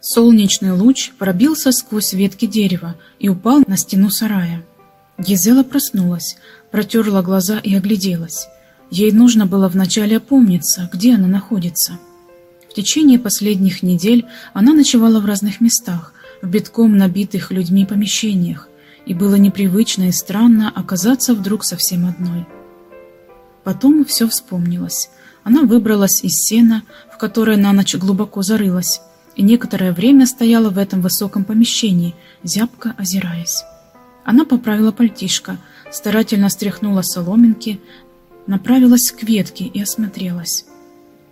Солнечный луч пробился сквозь ветки дерева и упал на стену сарая. Гизела проснулась, протерла глаза и огляделась. Ей нужно было вначале опомниться, где она находится. В течение последних недель она ночевала в разных местах, в битком набитых людьми помещениях, и было непривычно и странно оказаться вдруг совсем одной. Потом все вспомнилось. Она выбралась из сена, в которое на ночь глубоко зарылась, и некоторое время стояла в этом высоком помещении, зябко озираясь. Она поправила пальтишко, старательно стряхнула соломинки, направилась к ветке и осмотрелась.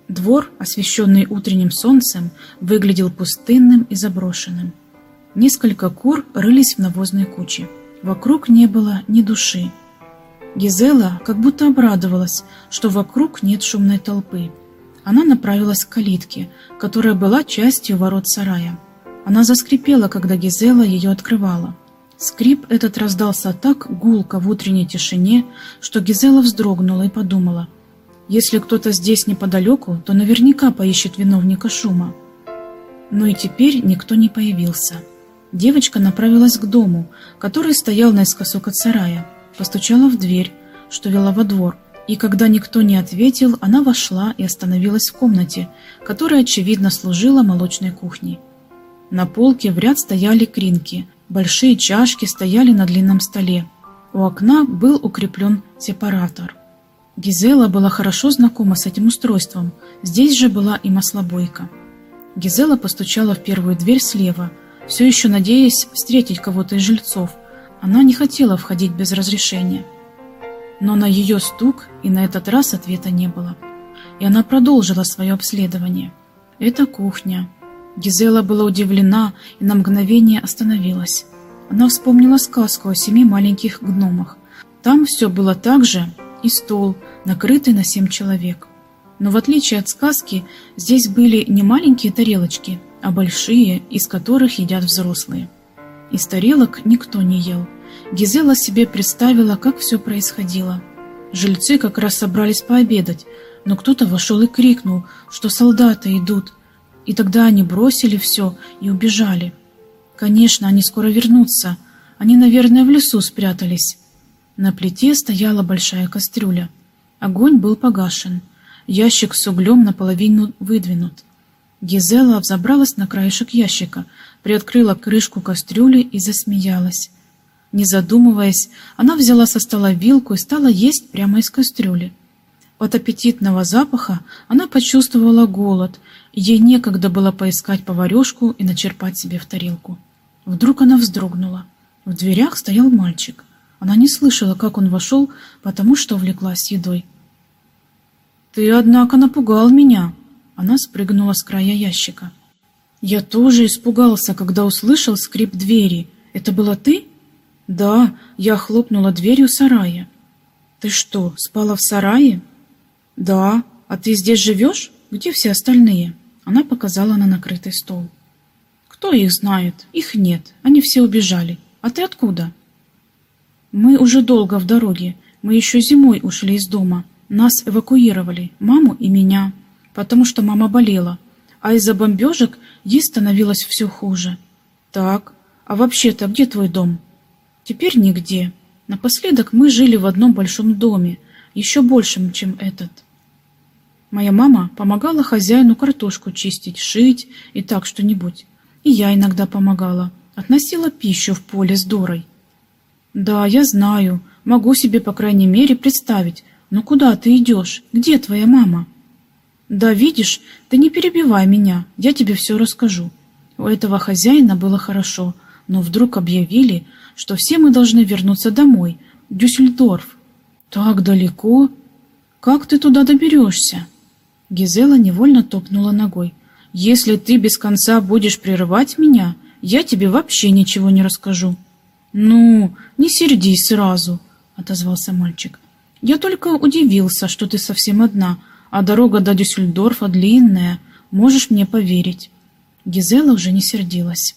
Двор, освещенный утренним солнцем, выглядел пустынным и заброшенным. Несколько кур рылись в навозной куче. Вокруг не было ни души. Гизела как будто обрадовалась, что вокруг нет шумной толпы. Она направилась к калитке, которая была частью ворот сарая. Она заскрипела, когда Гизела ее открывала. Скрип этот раздался так гулко в утренней тишине, что Гизела вздрогнула и подумала, если кто-то здесь неподалеку, то наверняка поищет виновника шума. Но и теперь никто не появился. Девочка направилась к дому, который стоял наискосок от сарая, постучала в дверь, что вела во двор, и когда никто не ответил, она вошла и остановилась в комнате, которая, очевидно, служила молочной кухней. На полке в ряд стояли кринки, большие чашки стояли на длинном столе. У окна был укреплен сепаратор. Гизела была хорошо знакома с этим устройством, здесь же была и маслобойка. Гизела постучала в первую дверь слева – все еще надеясь встретить кого-то из жильцов, она не хотела входить без разрешения. Но на ее стук и на этот раз ответа не было. И она продолжила свое обследование. Это кухня. Гизела была удивлена и на мгновение остановилась. Она вспомнила сказку о семи маленьких гномах. Там все было так же, и стол, накрытый на семь человек. Но в отличие от сказки, здесь были не маленькие тарелочки, а большие, из которых едят взрослые. Из тарелок никто не ел. Гизела себе представила, как все происходило. Жильцы как раз собрались пообедать, но кто-то вошел и крикнул, что солдаты идут. И тогда они бросили все и убежали. Конечно, они скоро вернутся. Они, наверное, в лесу спрятались. На плите стояла большая кастрюля. Огонь был погашен. Ящик с углем наполовину выдвинут. Гизела взобралась на краешек ящика, приоткрыла крышку кастрюли и засмеялась. Не задумываясь, она взяла со стола вилку и стала есть прямо из кастрюли. От аппетитного запаха она почувствовала голод, ей некогда было поискать поварешку и начерпать себе в тарелку. Вдруг она вздрогнула. В дверях стоял мальчик. Она не слышала, как он вошел, потому что увлеклась едой. «Ты, однако, напугал меня», она спрыгнула с края ящика. «Я тоже испугался, когда услышал скрип двери. Это была ты?» «Да, я хлопнула дверью сарая». «Ты что, спала в сарае?» «Да. А ты здесь живешь? Где все остальные?» Она показала на накрытый стол. «Кто их знает? Их нет. Они все убежали. А ты откуда?» «Мы уже долго в дороге. Мы еще зимой ушли из дома. Нас эвакуировали, маму и меня потому что мама болела, а из-за бомбежек ей становилось все хуже. Так, а вообще-то где твой дом? Теперь нигде. Напоследок мы жили в одном большом доме, еще большем, чем этот. Моя мама помогала хозяину картошку чистить, шить и так что-нибудь. И я иногда помогала, относила пищу в поле с Дорой. Да, я знаю, могу себе, по крайней мере, представить, но куда ты идешь? Где твоя мама?» «Да, видишь, ты не перебивай меня, я тебе все расскажу». У этого хозяина было хорошо, но вдруг объявили, что все мы должны вернуться домой, в Дюссельдорф. «Так далеко? Как ты туда доберешься?» Гизела невольно топнула ногой. «Если ты без конца будешь прерывать меня, я тебе вообще ничего не расскажу». «Ну, не сердись сразу», — отозвался мальчик. «Я только удивился, что ты совсем одна, а дорога до Дюссельдорфа длинная, можешь мне поверить». Гизела уже не сердилась.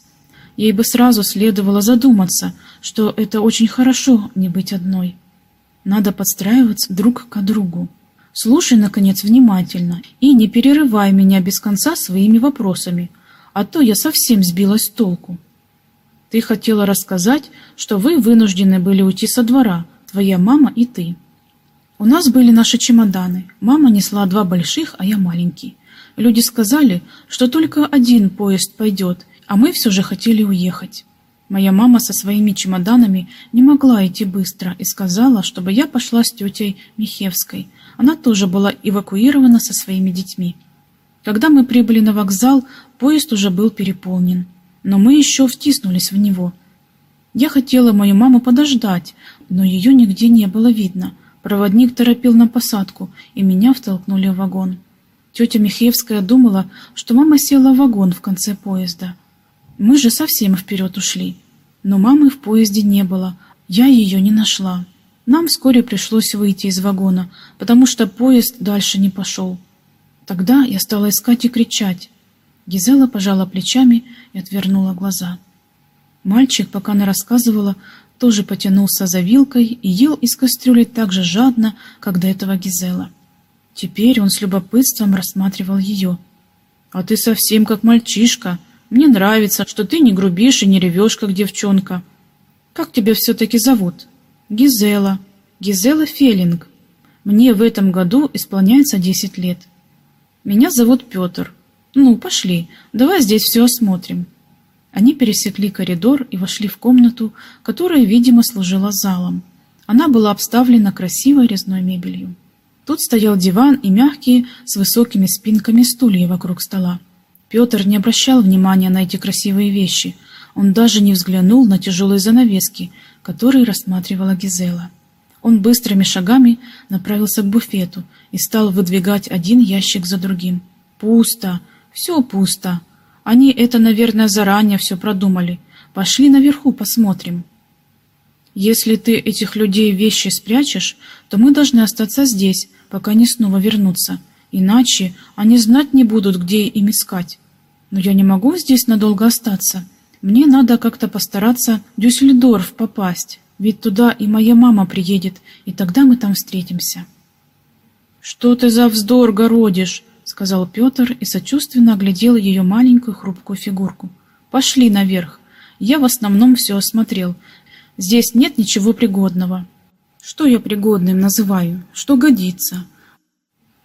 Ей бы сразу следовало задуматься, что это очень хорошо не быть одной. Надо подстраиваться друг к другу. Слушай, наконец, внимательно и не перерывай меня без конца своими вопросами. а то я совсем сбилась с толку. Ты хотела рассказать, что вы вынуждены были уйти со двора, твоя мама и ты. У нас были наши чемоданы. Мама несла два больших, а я маленький. Люди сказали, что только один поезд пойдет, а мы все же хотели уехать. Моя мама со своими чемоданами не могла идти быстро и сказала, чтобы я пошла с тетей Михевской. Она тоже была эвакуирована со своими детьми. Когда мы прибыли на вокзал, поезд уже был переполнен, но мы еще втиснулись в него. Я хотела мою маму подождать, но ее нигде не было видно. Проводник торопил на посадку, и меня втолкнули в вагон. Тетя Михеевская думала, что мама села в вагон в конце поезда. Мы же совсем вперед ушли. Но мамы в поезде не было, я ее не нашла. Нам вскоре пришлось выйти из вагона, потому что поезд дальше не пошел. Тогда я стала искать и кричать. Гизела пожала плечами и отвернула глаза. Мальчик, пока она рассказывала, тоже потянулся за вилкой и ел из кастрюли так же жадно, как до этого Гизела. Теперь он с любопытством рассматривал ее. «А ты совсем как мальчишка. Мне нравится, что ты не грубишь и не ревешь, как девчонка. Как тебя все-таки зовут?» «Гизела. Гизела Феллинг. Мне в этом году исполняется десять лет. Меня зовут Петр. Ну, пошли, давай здесь все осмотрим». Они пересекли коридор и вошли в комнату, которая, видимо, служила залом. Она была обставлена красивой резной мебелью. Тут стоял диван и мягкие с высокими спинками стулья вокруг стола. Петр не обращал внимания на эти красивые вещи. Он даже не взглянул на тяжелые занавески, которые рассматривала Гизела. Он быстрыми шагами направился к буфету и стал выдвигать один ящик за другим. Пусто, все пусто. Они это, наверное, заранее все продумали. Пошли наверху посмотрим. Если ты этих людей вещи спрячешь, то мы должны остаться здесь, пока не снова вернутся. Иначе они знать не будут, где им искать. Но я не могу здесь надолго остаться. Мне надо как-то постараться в Дюссельдорф попасть, ведь туда и моя мама приедет, и тогда мы там встретимся. «Что ты за вздор городишь?» — сказал Петр и сочувственно оглядел ее маленькую хрупкую фигурку. «Пошли наверх. Я в основном все осмотрел. Здесь нет ничего пригодного. Что я пригодным называю? Что годится?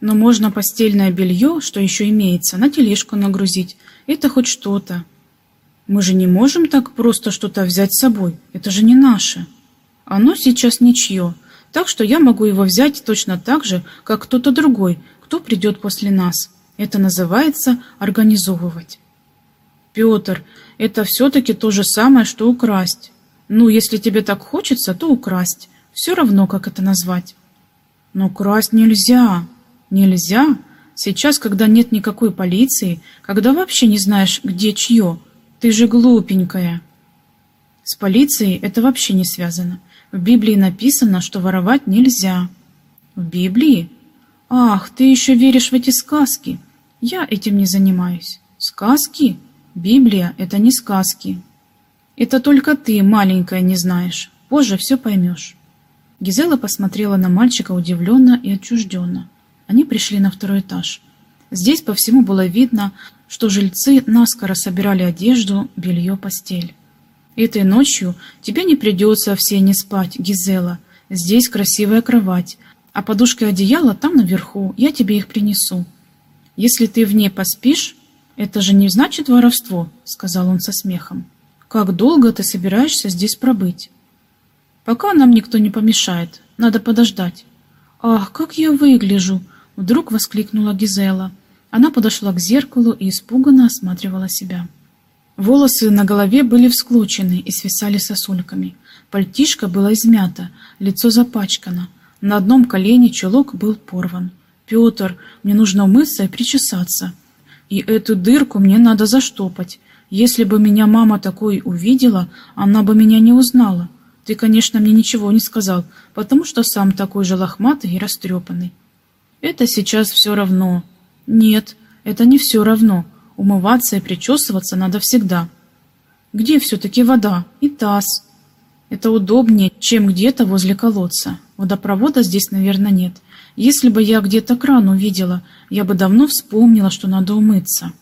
Но можно постельное белье, что еще имеется, на тележку нагрузить. Это хоть что-то. Мы же не можем так просто что-то взять с собой. Это же не наше. Оно сейчас ничье, так что я могу его взять точно так же, как кто-то другой, кто придет после нас. Это называется организовывать. Петр, это все-таки то же самое, что украсть. Ну, если тебе так хочется, то украсть. Все равно, как это назвать. Но красть нельзя. Нельзя. Сейчас, когда нет никакой полиции, когда вообще не знаешь, где чье. Ты же глупенькая. С полицией это вообще не связано. В Библии написано, что воровать нельзя. В Библии? Ах, ты еще веришь в эти сказки. Я этим не занимаюсь. Сказки? Библия — это не сказки. Это только ты, маленькая, не знаешь. Позже все поймешь. Гизела посмотрела на мальчика удивленно и отчужденно. Они пришли на второй этаж. Здесь по всему было видно, что жильцы наскоро собирали одежду, белье, постель. Этой ночью тебе не придется все не спать, Гизела. Здесь красивая кровать, а подушка и одеяло там наверху, я тебе их принесу. Если ты в ней поспишь, это же не значит воровство, сказал он со смехом. Как долго ты собираешься здесь пробыть? Пока нам никто не помешает. Надо подождать. Ах, как я выгляжу! Вдруг воскликнула Гизела. Она подошла к зеркалу и испуганно осматривала себя. Волосы на голове были всклочены и свисали сосульками. Пальтишко было измято, лицо запачкано. На одном колене чулок был порван. «Петр, мне нужно умыться и причесаться. И эту дырку мне надо заштопать. Если бы меня мама такой увидела, она бы меня не узнала. Ты, конечно, мне ничего не сказал, потому что сам такой же лохматый и растрепанный. Это сейчас все равно. Нет, это не все равно. Умываться и причесываться надо всегда. Где все-таки вода и таз? Это удобнее, чем где-то возле колодца. Водопровода здесь, наверное, нет. Если бы я где-то кран увидела, я бы давно вспомнила, что надо умыться.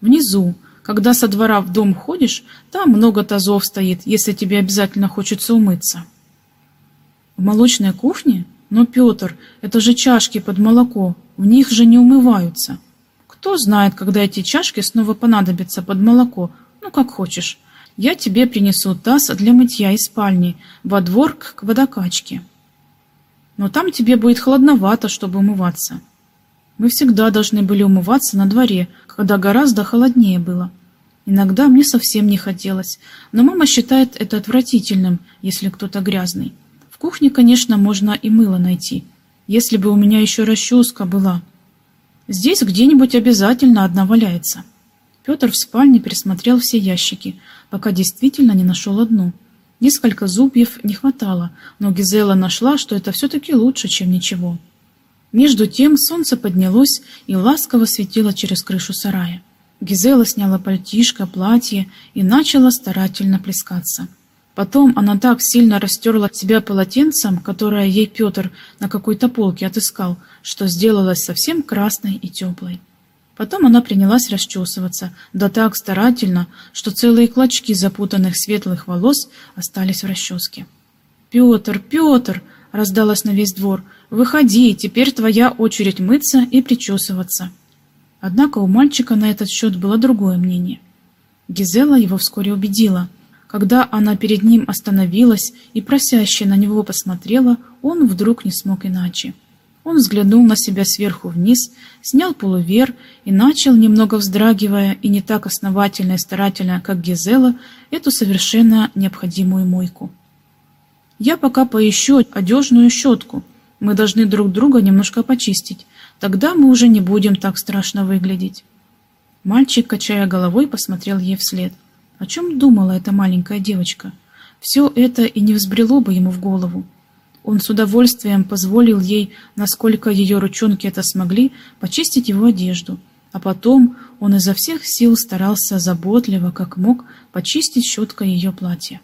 Внизу, Когда со двора в дом ходишь, там много тазов стоит, если тебе обязательно хочется умыться. В молочной кухне? Но, Петр, это же чашки под молоко, в них же не умываются. Кто знает, когда эти чашки снова понадобятся под молоко, ну, как хочешь. Я тебе принесу таз для мытья из спальни во двор к водокачке. Но там тебе будет холодновато, чтобы умываться. Мы всегда должны были умываться на дворе, когда гораздо холоднее было. Иногда мне совсем не хотелось, но мама считает это отвратительным, если кто-то грязный. В кухне, конечно, можно и мыло найти, если бы у меня еще расческа была. Здесь где-нибудь обязательно одна валяется. Петр в спальне пересмотрел все ящики, пока действительно не нашел одну. Несколько зубьев не хватало, но Гизела нашла, что это все-таки лучше, чем ничего. Между тем солнце поднялось и ласково светило через крышу сарая. Гизела сняла пальтишко, платье и начала старательно плескаться. Потом она так сильно растерла себя полотенцем, которое ей Петр на какой-то полке отыскал, что сделалась совсем красной и теплой. Потом она принялась расчесываться, да так старательно, что целые клочки запутанных светлых волос остались в расческе. «Петр, Петр!» — раздалось на весь двор. «Выходи, теперь твоя очередь мыться и причесываться». Однако у мальчика на этот счет было другое мнение. Гизела его вскоре убедила. Когда она перед ним остановилась и просяще на него посмотрела, он вдруг не смог иначе. Он взглянул на себя сверху вниз, снял полувер и начал, немного вздрагивая и не так основательно и старательно, как Гизела, эту совершенно необходимую мойку. «Я пока поищу одежную щетку. Мы должны друг друга немножко почистить. Тогда мы уже не будем так страшно выглядеть». Мальчик, качая головой, посмотрел ей вслед. О чем думала эта маленькая девочка? Все это и не взбрело бы ему в голову. Он с удовольствием позволил ей, насколько ее ручонки это смогли, почистить его одежду, а потом он изо всех сил старался заботливо, как мог, почистить щеткой ее платье.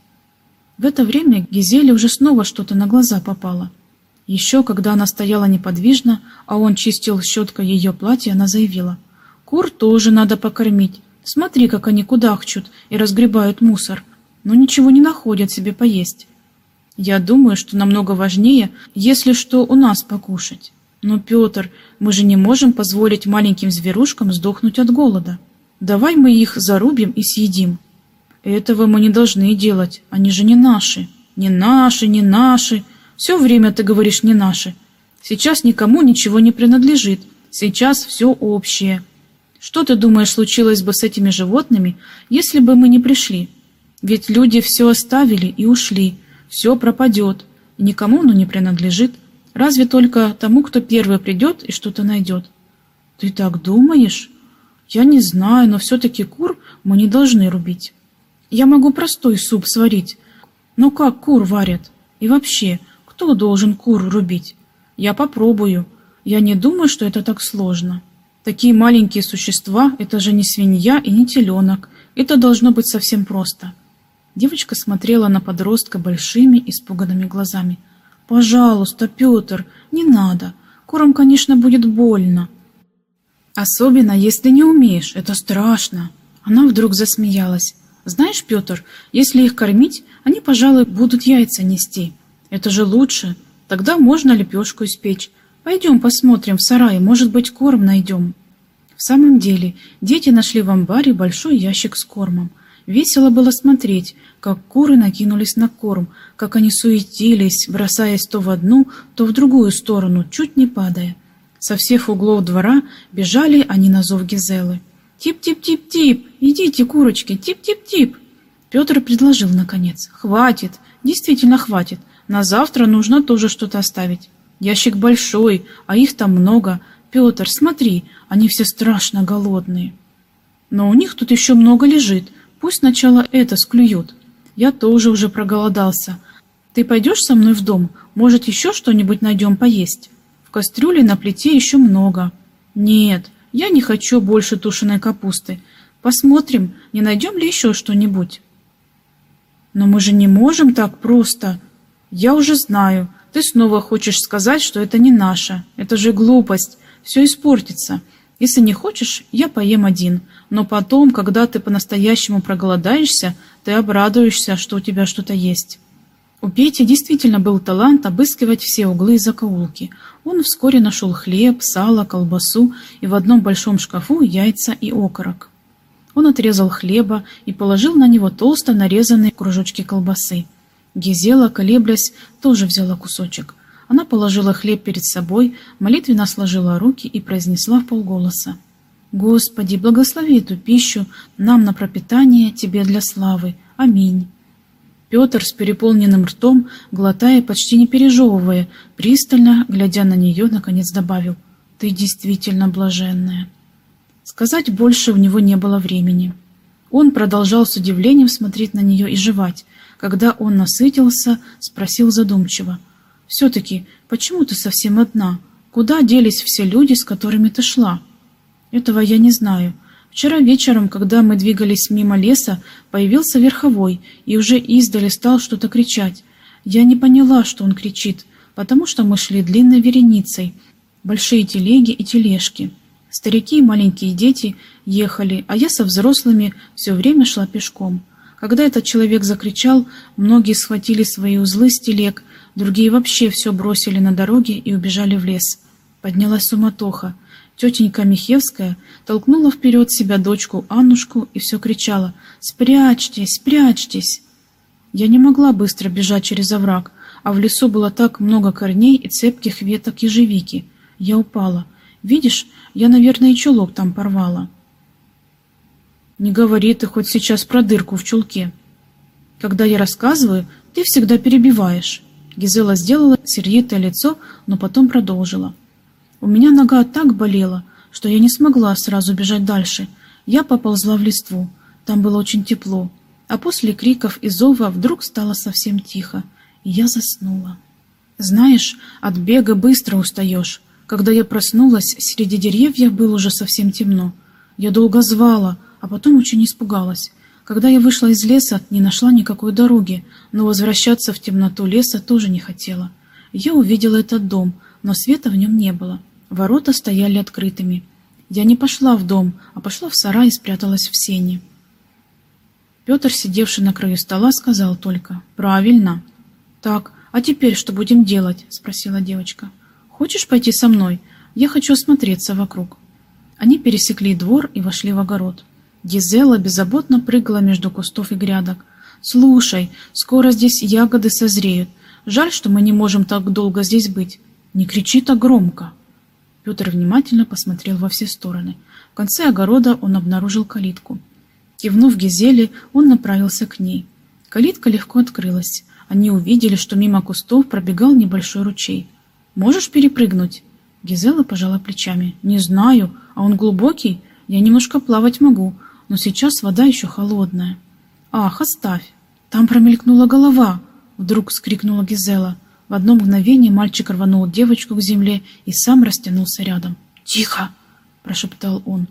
В это время Гизеле уже снова что-то на глаза попало. Еще когда она стояла неподвижно, а он чистил щеткой ее платье, она заявила, «Кур тоже надо покормить. Смотри, как они кудахчут и разгребают мусор, но ничего не находят себе поесть. Я думаю, что намного важнее, если что, у нас покушать. Но, Петр, мы же не можем позволить маленьким зверушкам сдохнуть от голода. Давай мы их зарубим и съедим. Этого мы не должны делать, они же не наши. Не наши, не наши. Все время ты говоришь «не наши». Сейчас никому ничего не принадлежит. Сейчас все общее. Что ты думаешь случилось бы с этими животными, если бы мы не пришли? Ведь люди все оставили и ушли, все пропадет, и никому оно не принадлежит, разве только тому, кто первый придет и что-то найдет. Ты так думаешь? Я не знаю, но все-таки кур мы не должны рубить. Я могу простой суп сварить, но как кур варят? И вообще, кто должен кур рубить? Я попробую. Я не думаю, что это так сложно. Такие маленькие существа – это же не свинья и не теленок. Это должно быть совсем просто. Девочка смотрела на подростка большими испуганными глазами. «Пожалуйста, Петр, не надо. Курам, конечно, будет больно. Особенно, если не умеешь. Это страшно». Она вдруг засмеялась. «Знаешь, Петр, если их кормить, они, пожалуй, будут яйца нести. Это же лучше. Тогда можно лепешку испечь. Пойдем посмотрим в сарае, может быть, корм найдем». В самом деле, дети нашли в амбаре большой ящик с кормом. Весело было смотреть, как куры накинулись на корм, как они суетились, бросаясь то в одну, то в другую сторону, чуть не падая. Со всех углов двора бежали они на зов Гизелы. «Тип-тип-тип-тип! Идите, курочки! Тип-тип-тип!» Петр предложил наконец. «Хватит! Действительно хватит! На завтра нужно тоже что-то оставить. Ящик большой, а их там много. Петр, смотри, они все страшно голодные. Но у них тут еще много лежит. Пусть сначала это склюют. Я тоже уже проголодался. Ты пойдешь со мной в дом? Может, еще что-нибудь найдем поесть? В кастрюле на плите еще много. Нет, я не хочу больше тушеной капусты. Посмотрим, не найдем ли еще что-нибудь. Но мы же не можем так просто. Я уже знаю. Ты снова хочешь сказать, что это не наше. Это же глупость. Все испортится. Если не хочешь, я поем один, но потом, когда ты по-настоящему проголодаешься, ты обрадуешься, что у тебя что-то есть». У Пети действительно был талант обыскивать все углы и закоулки. Он вскоре нашел хлеб, сало, колбасу и в одном большом шкафу яйца и окорок. Он отрезал хлеба и положил на него толсто нарезанные кружочки колбасы. Гизела, колеблясь, тоже взяла кусочек. Она положила хлеб перед собой, молитвенно сложила руки и произнесла в полголоса. «Господи, благослови эту пищу нам на пропитание, Тебе для славы. Аминь». Петр с переполненным ртом, глотая, почти не пережевывая, пристально, глядя на нее, наконец добавил «Ты действительно блаженная». Сказать больше у него не было времени. Он продолжал с удивлением смотреть на нее и жевать. Когда он насытился, спросил задумчиво. «Все-таки, почему ты совсем одна? Куда делись все люди, с которыми ты шла?» «Этого я не знаю. Вчера вечером, когда мы двигались мимо леса, появился верховой и уже издали стал что-то кричать. Я не поняла, что он кричит, потому что мы шли длинной вереницей, большие телеги и тележки». Старики и маленькие дети ехали, а я со взрослыми все время шла пешком. Когда этот человек закричал, многие схватили свои узлы с телег, другие вообще все бросили на дороге и убежали в лес. Поднялась суматоха. Тетенька Михевская толкнула вперед себя дочку Аннушку и все кричала «Спрячьтесь, спрячьтесь!». Я не могла быстро бежать через овраг, а в лесу было так много корней и цепких веток ежевики. Я упала. Видишь, я, наверное, и чулок там порвала. Не говори ты хоть сейчас про дырку в чулке. Когда я рассказываю, ты всегда перебиваешь. Гизела сделала сердитое лицо, но потом продолжила. У меня нога так болела, что я не смогла сразу бежать дальше. Я поползла в листву. Там было очень тепло. А после криков и зова вдруг стало совсем тихо, и я заснула. Знаешь, от бега быстро устаешь. Когда я проснулась, среди деревьев было уже совсем темно. Я долго звала, а потом очень испугалась. Когда я вышла из леса, не нашла никакой дороги, но возвращаться в темноту леса тоже не хотела. Я увидела этот дом, но света в нем не было. Ворота стояли открытыми. Я не пошла в дом, а пошла в сарай и спряталась в сене. Петр, сидевший на краю стола, сказал только «Правильно». «Так, а теперь что будем делать?» — спросила девочка. Хочешь пойти со мной? Я хочу осмотреться вокруг». Они пересекли двор и вошли в огород. Гизела беззаботно прыгала между кустов и грядок. «Слушай, скоро здесь ягоды созреют. Жаль, что мы не можем так долго здесь быть. Не кричи так громко!» Петр внимательно посмотрел во все стороны. В конце огорода он обнаружил калитку. Кивнув Гизеле, он направился к ней. Калитка легко открылась. Они увидели, что мимо кустов пробегал небольшой ручей. Можешь перепрыгнуть?» Гизела пожала плечами. «Не знаю, а он глубокий? Я немножко плавать могу, но сейчас вода еще холодная». «Ах, оставь!» Там промелькнула голова, вдруг скрикнула Гизела. В одно мгновение мальчик рванул девочку к земле и сам растянулся рядом. «Тихо!» – прошептал он.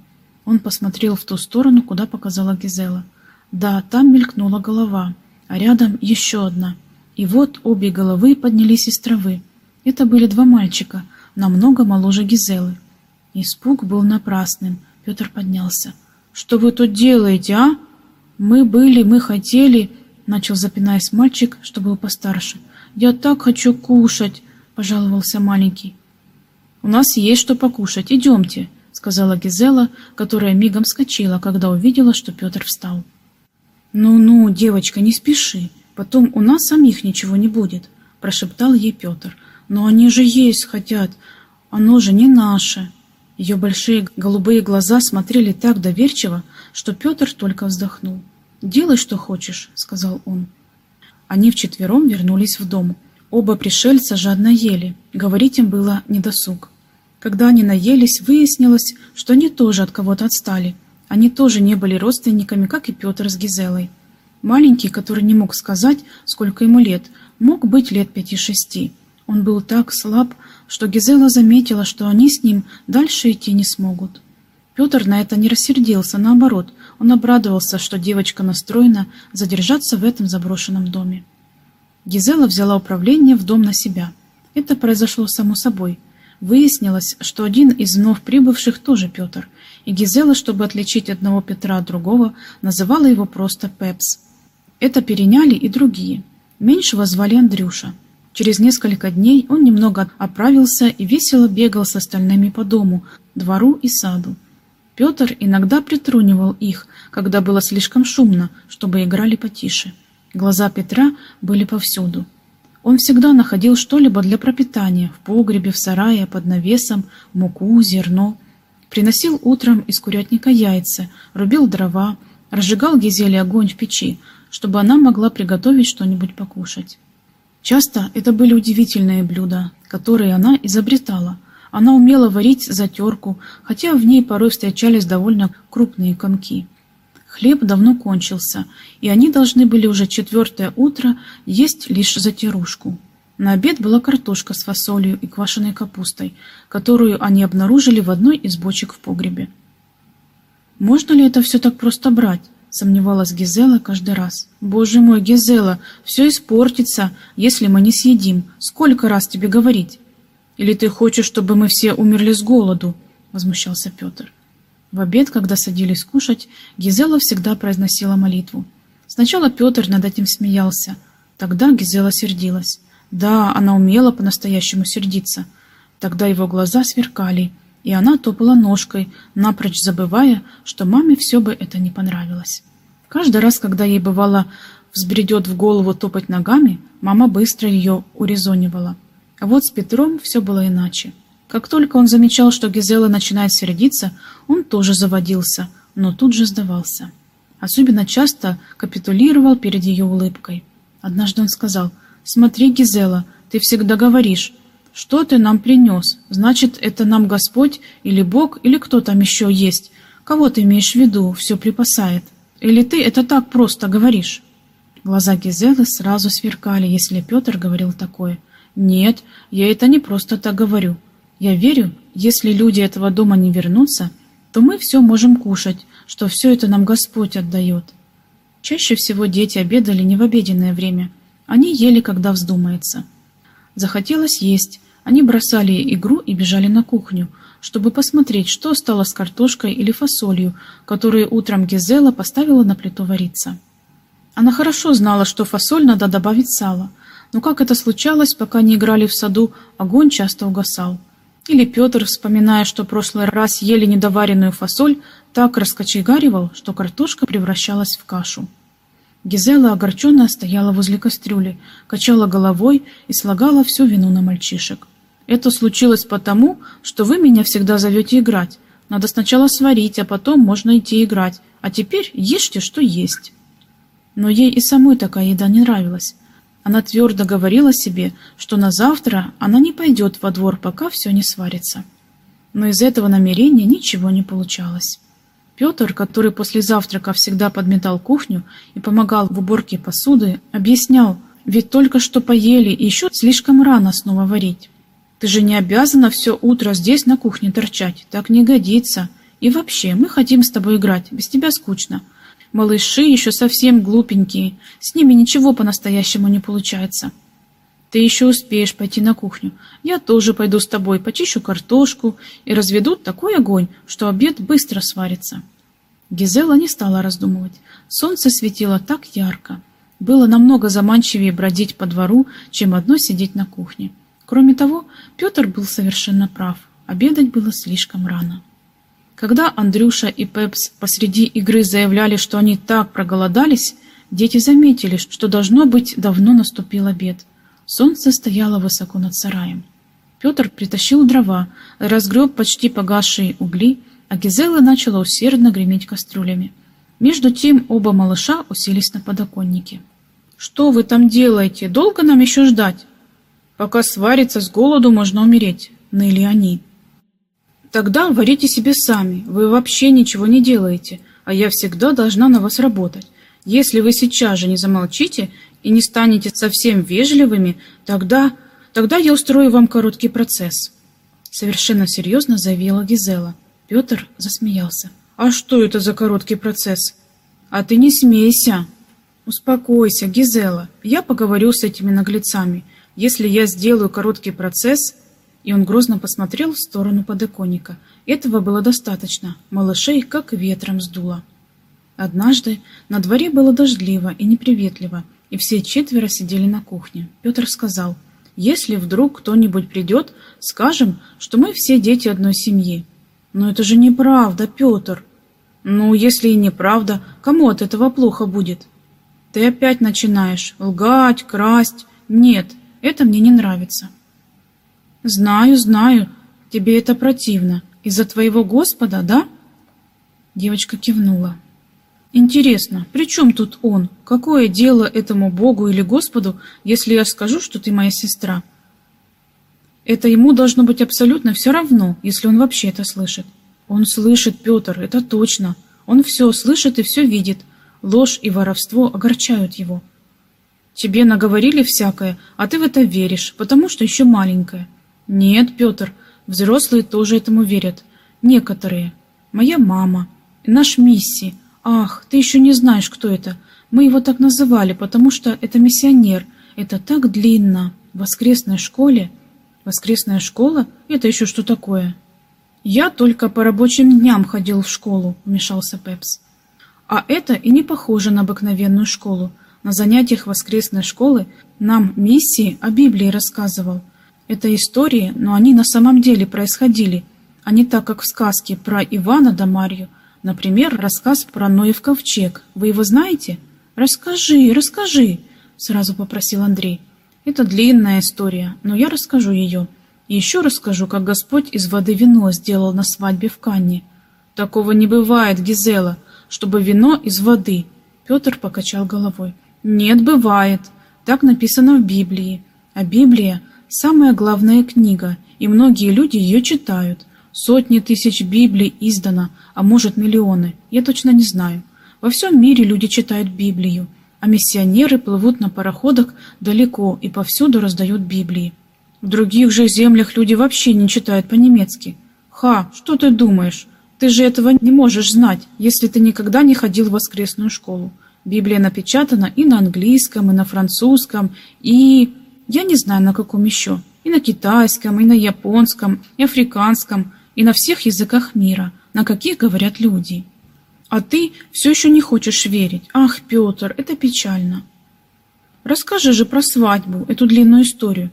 Он посмотрел в ту сторону, куда показала Гизела. Да, там мелькнула голова, а рядом еще одна. И вот обе головы поднялись из травы. Это были два мальчика, намного моложе Гизелы. Испуг был напрасным. Петр поднялся. «Что вы тут делаете, а? Мы были, мы хотели...» Начал запинаясь мальчик, что был постарше. «Я так хочу кушать!» — пожаловался маленький. «У нас есть что покушать, идемте!» — сказала Гизела, которая мигом вскочила, когда увидела, что Петр встал. «Ну-ну, девочка, не спеши, потом у нас самих ничего не будет», — прошептал ей Петр, но они же есть хотят. Оно же не наше. Ее большие голубые глаза смотрели так доверчиво, что Петр только вздохнул. «Делай, что хочешь», — сказал он. Они вчетвером вернулись в дом. Оба пришельца жадно ели. Говорить им было недосуг. Когда они наелись, выяснилось, что они тоже от кого-то отстали. Они тоже не были родственниками, как и Петр с Гизелой. Маленький, который не мог сказать, сколько ему лет, мог быть лет пяти-шести. Он был так слаб, что Гизела заметила, что они с ним дальше идти не смогут. Петр на это не рассердился, наоборот, он обрадовался, что девочка настроена задержаться в этом заброшенном доме. Гизела взяла управление в дом на себя. Это произошло само собой. Выяснилось, что один из вновь прибывших тоже Петр, и Гизела, чтобы отличить одного Петра от другого, называла его просто Пепс. Это переняли и другие. Меньшего звали Андрюша. Через несколько дней он немного оправился и весело бегал с остальными по дому, двору и саду. Петр иногда притрунивал их, когда было слишком шумно, чтобы играли потише. Глаза Петра были повсюду. Он всегда находил что-либо для пропитания в погребе, в сарае, под навесом, муку, зерно. Приносил утром из курятника яйца, рубил дрова, разжигал Гизеле огонь в печи, чтобы она могла приготовить что-нибудь покушать. Часто это были удивительные блюда, которые она изобретала. Она умела варить затерку, хотя в ней порой встречались довольно крупные комки. Хлеб давно кончился, и они должны были уже четвертое утро есть лишь затирушку. На обед была картошка с фасолью и квашеной капустой, которую они обнаружили в одной из бочек в погребе. «Можно ли это все так просто брать?» — сомневалась Гизела каждый раз. «Боже мой, Гизела, все испортится, если мы не съедим. Сколько раз тебе говорить?» «Или ты хочешь, чтобы мы все умерли с голоду?» — возмущался Петр. В обед, когда садились кушать, Гизела всегда произносила молитву. Сначала Петр над этим смеялся. Тогда Гизела сердилась. Да, она умела по-настоящему сердиться. Тогда его глаза сверкали, и она топала ножкой, напрочь забывая, что маме все бы это не понравилось. Каждый раз, когда ей бывало взбредет в голову топать ногами, мама быстро ее урезонивала. А вот с Петром все было иначе. Как только он замечал, что Гизела начинает сердиться, он тоже заводился, но тут же сдавался. Особенно часто капитулировал перед ее улыбкой. Однажды он сказал, «Смотри, Гизела, ты всегда говоришь, что ты нам принес? Значит, это нам Господь или Бог, или кто там еще есть? Кого ты имеешь в виду, все припасает? Или ты это так просто говоришь?» Глаза Гизелы сразу сверкали, если Петр говорил такое. «Нет, я это не просто так говорю. Я верю, если люди этого дома не вернутся, то мы все можем кушать, что все это нам Господь отдает. Чаще всего дети обедали не в обеденное время. Они ели, когда вздумается. Захотелось есть. Они бросали игру и бежали на кухню, чтобы посмотреть, что стало с картошкой или фасолью, которую утром Гизела поставила на плиту вариться. Она хорошо знала, что фасоль надо добавить сало, но как это случалось, пока они играли в саду, огонь часто угасал. Или Петр, вспоминая, что прошлый раз ели недоваренную фасоль, так раскочегаривал, что картошка превращалась в кашу. Гизела огорченно стояла возле кастрюли, качала головой и слагала всю вину на мальчишек. «Это случилось потому, что вы меня всегда зовете играть. Надо сначала сварить, а потом можно идти играть. А теперь ешьте, что есть». Но ей и самой такая еда не нравилась. Она твердо говорила себе, что на завтра она не пойдет во двор, пока все не сварится. Но из этого намерения ничего не получалось. Петр, который после завтрака всегда подметал кухню и помогал в уборке посуды, объяснял, ведь только что поели и еще слишком рано снова варить. Ты же не обязана все утро здесь на кухне торчать, так не годится. И вообще, мы хотим с тобой играть, без тебя скучно. Малыши еще совсем глупенькие, с ними ничего по-настоящему не получается. Ты еще успеешь пойти на кухню. Я тоже пойду с тобой, почищу картошку и разведут такой огонь, что обед быстро сварится. Гизела не стала раздумывать. Солнце светило так ярко. Было намного заманчивее бродить по двору, чем одно сидеть на кухне. Кроме того, Петр был совершенно прав. Обедать было слишком рано. Когда Андрюша и Пепс посреди игры заявляли, что они так проголодались, дети заметили, что должно быть давно наступил обед. Солнце стояло высоко над сараем. Петр притащил дрова, разгреб почти погасшие угли, а Гизела начала усердно греметь кастрюлями. Между тем оба малыша уселись на подоконнике. «Что вы там делаете? Долго нам еще ждать?» «Пока сварится, с голоду можно умереть», — ныли они. Тогда варите себе сами, вы вообще ничего не делаете, а я всегда должна на вас работать. Если вы сейчас же не замолчите и не станете совсем вежливыми, тогда... тогда я устрою вам короткий процесс». Совершенно серьезно заявила Гизела. Петр засмеялся. «А что это за короткий процесс?» «А ты не смейся!» «Успокойся, Гизела, я поговорю с этими наглецами. Если я сделаю короткий процесс, И он грозно посмотрел в сторону подоконника. Этого было достаточно. Малышей как ветром сдуло. Однажды на дворе было дождливо и неприветливо, и все четверо сидели на кухне. Петр сказал, «Если вдруг кто-нибудь придет, скажем, что мы все дети одной семьи». «Но это же неправда, Петр!» «Ну, если и неправда, кому от этого плохо будет?» «Ты опять начинаешь лгать, красть. Нет, это мне не нравится». «Знаю, знаю, тебе это противно. Из-за твоего Господа, да?» Девочка кивнула. «Интересно, при чем тут он? Какое дело этому Богу или Господу, если я скажу, что ты моя сестра?» Это ему должно быть абсолютно все равно, если он вообще это слышит. Он слышит, Петр, это точно. Он все слышит и все видит. Ложь и воровство огорчают его. Тебе наговорили всякое, а ты в это веришь, потому что еще маленькая. Нет, Петр, взрослые тоже этому верят. Некоторые. Моя мама. Наш Мисси. Ах, ты еще не знаешь, кто это. Мы его так называли, потому что это миссионер. Это так длинно. В воскресной школе. Воскресная школа? Это еще что такое? Я только по рабочим дням ходил в школу, вмешался Пепс. А это и не похоже на обыкновенную школу. На занятиях воскресной школы нам Миссии о Библии рассказывал. Это истории, но они на самом деле происходили, а не так, как в сказке про Ивана да Марью. Например, рассказ про Ноев ковчег. Вы его знаете? Расскажи, расскажи, сразу попросил Андрей. Это длинная история, но я расскажу ее. И еще расскажу, как Господь из воды вино сделал на свадьбе в Канне. Такого не бывает, Гизела, чтобы вино из воды. Петр покачал головой. Нет, бывает. Так написано в Библии. А Библия Самая главная книга, и многие люди ее читают. Сотни тысяч Библий издано, а может миллионы, я точно не знаю. Во всем мире люди читают Библию, а миссионеры плывут на пароходах далеко и повсюду раздают Библии. В других же землях люди вообще не читают по-немецки. Ха, что ты думаешь? Ты же этого не можешь знать, если ты никогда не ходил в воскресную школу. Библия напечатана и на английском, и на французском, и... Я не знаю, на каком еще. И на китайском, и на японском, и африканском, и на всех языках мира, на каких говорят люди. А ты все еще не хочешь верить. Ах, Петр, это печально. Расскажи же про свадьбу, эту длинную историю.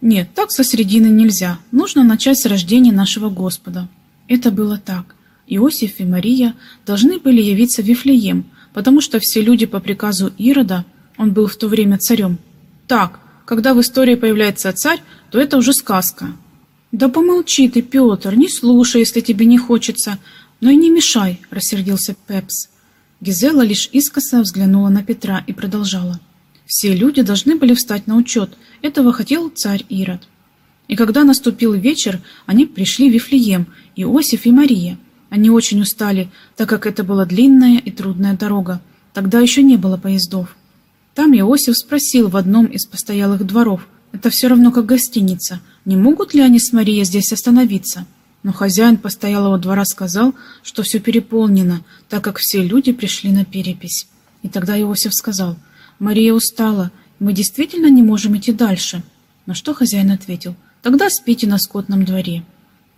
Нет, так со средины нельзя. Нужно начать с рождения нашего Господа. Это было так. Иосиф и Мария должны были явиться в Вифлеем, потому что все люди по приказу Ирода, он был в то время царем, так, когда в истории появляется царь, то это уже сказка. Да помолчи ты, Петр, не слушай, если тебе не хочется, но и не мешай, рассердился Пепс. Гизела лишь искоса взглянула на Петра и продолжала. Все люди должны были встать на учет, этого хотел царь Ирод. И когда наступил вечер, они пришли в Вифлеем, Иосиф и Мария. Они очень устали, так как это была длинная и трудная дорога. Тогда еще не было поездов. Там Иосиф спросил в одном из постоялых дворов, это все равно как гостиница, не могут ли они с Марией здесь остановиться? Но хозяин постоялого двора сказал, что все переполнено, так как все люди пришли на перепись. И тогда Иосиф сказал, «Мария устала, мы действительно не можем идти дальше». На что хозяин ответил, «Тогда спите на скотном дворе».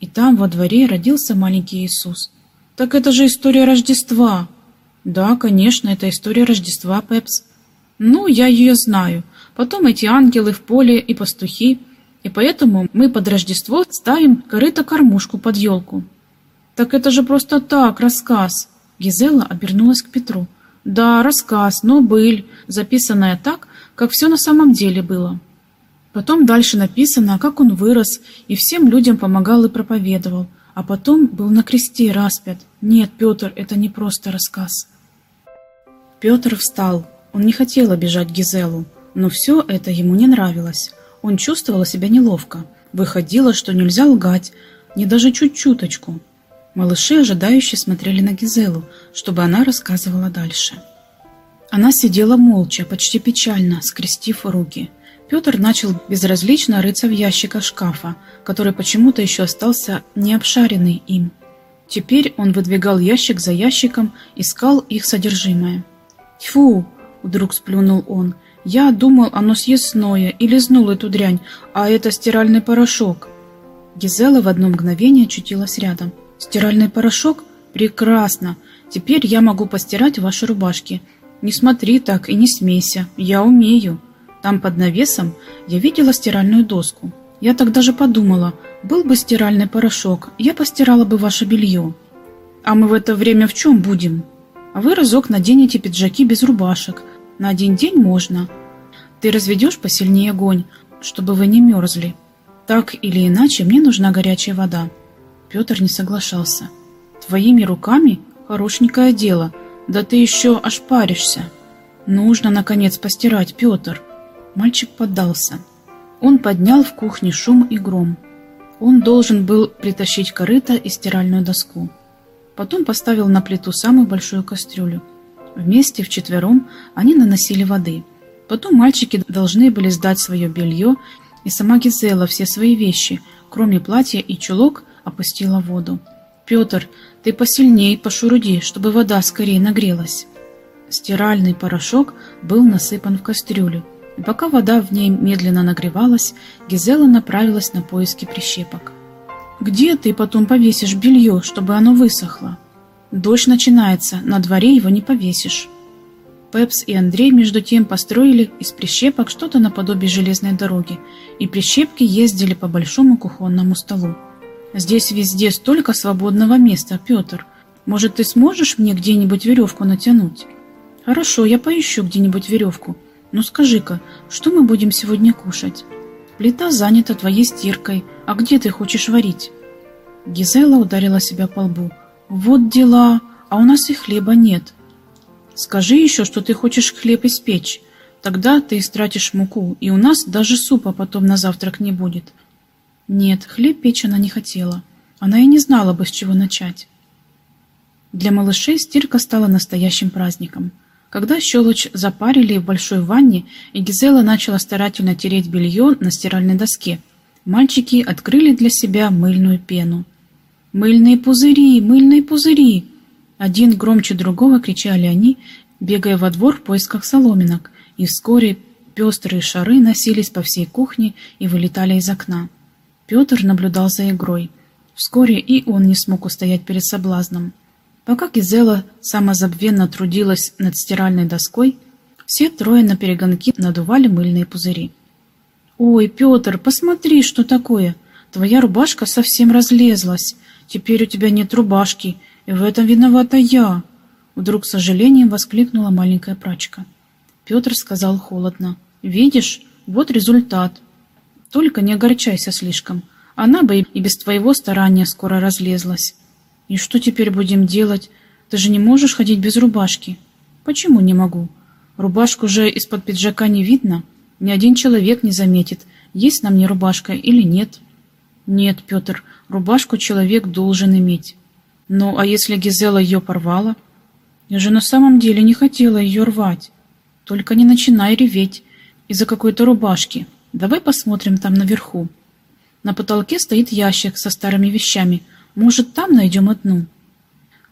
И там, во дворе, родился маленький Иисус. «Так это же история Рождества!» «Да, конечно, это история Рождества, Пепс. Ну, я ее знаю. Потом эти ангелы в поле и пастухи. И поэтому мы под Рождество ставим корыто-кормушку под елку. Так это же просто так, рассказ. Гизела обернулась к Петру. Да, рассказ, но быль, записанная так, как все на самом деле было. Потом дальше написано, как он вырос и всем людям помогал и проповедовал, а потом был на кресте распят. Нет, Петр, это не просто рассказ. Петр встал, он не хотел обижать Гизелу, но все это ему не нравилось. Он чувствовал себя неловко. Выходило, что нельзя лгать, не даже чуть-чуточку. Малыши ожидающе смотрели на Гизелу, чтобы она рассказывала дальше. Она сидела молча, почти печально, скрестив руки. Петр начал безразлично рыться в ящиках шкафа, который почему-то еще остался необшаренный им. Теперь он выдвигал ящик за ящиком, искал их содержимое. «Тьфу!» Вдруг сплюнул он. «Я думал, оно съестное и лизнул эту дрянь, а это стиральный порошок». Гизела в одно мгновение очутилась рядом. «Стиральный порошок? Прекрасно! Теперь я могу постирать ваши рубашки. Не смотри так и не смейся, я умею. Там под навесом я видела стиральную доску. Я так даже подумала, был бы стиральный порошок, я постирала бы ваше белье. А мы в это время в чем будем? А вы разок наденете пиджаки без рубашек. На один день можно. Ты разведешь посильнее огонь, чтобы вы не мерзли. Так или иначе, мне нужна горячая вода. Петр не соглашался. Твоими руками хорошенькое дело, да ты еще аж паришься. Нужно, наконец, постирать, Петр. Мальчик поддался. Он поднял в кухне шум и гром. Он должен был притащить корыто и стиральную доску. Потом поставил на плиту самую большую кастрюлю. Вместе, вчетвером, они наносили воды. Потом мальчики должны были сдать свое белье, и сама Гизела все свои вещи, кроме платья и чулок, опустила в воду. «Петр, ты посильней пошуруди, чтобы вода скорее нагрелась». Стиральный порошок был насыпан в кастрюлю, и пока вода в ней медленно нагревалась, Гизела направилась на поиски прищепок. «Где ты потом повесишь белье, чтобы оно высохло? Дождь начинается, на дворе его не повесишь». Пепс и Андрей между тем построили из прищепок что-то наподобие железной дороги, и прищепки ездили по большому кухонному столу. «Здесь везде столько свободного места, Петр. Может, ты сможешь мне где-нибудь веревку натянуть?» «Хорошо, я поищу где-нибудь веревку», «Ну скажи-ка, что мы будем сегодня кушать? Плита занята твоей стиркой, а где ты хочешь варить?» Гизела ударила себя по лбу. «Вот дела, а у нас и хлеба нет». «Скажи еще, что ты хочешь хлеб испечь. Тогда ты истратишь муку, и у нас даже супа потом на завтрак не будет». Нет, хлеб печь она не хотела. Она и не знала бы, с чего начать. Для малышей стирка стала настоящим праздником – когда щелочь запарили в большой ванне, и Гизела начала старательно тереть белье на стиральной доске, мальчики открыли для себя мыльную пену. «Мыльные пузыри! Мыльные пузыри!» Один громче другого кричали они, бегая во двор в поисках соломинок, и вскоре пестрые шары носились по всей кухне и вылетали из окна. Петр наблюдал за игрой. Вскоре и он не смог устоять перед соблазном. Пока Гизела самозабвенно трудилась над стиральной доской, все трое на перегонки надували мыльные пузыри. «Ой, Петр, посмотри, что такое! Твоя рубашка совсем разлезлась. Теперь у тебя нет рубашки, и в этом виновата я!» Вдруг с сожалением воскликнула маленькая прачка. Петр сказал холодно. «Видишь, вот результат. Только не огорчайся слишком. Она бы и без твоего старания скоро разлезлась. «И что теперь будем делать? Ты же не можешь ходить без рубашки». «Почему не могу? Рубашку же из-под пиджака не видно. Ни один человек не заметит, есть на мне рубашка или нет». «Нет, Петр, рубашку человек должен иметь». «Ну, а если Гизела ее порвала?» «Я же на самом деле не хотела ее рвать. Только не начинай реветь из-за какой-то рубашки. Давай посмотрим там наверху». На потолке стоит ящик со старыми вещами – может, там найдем одну?»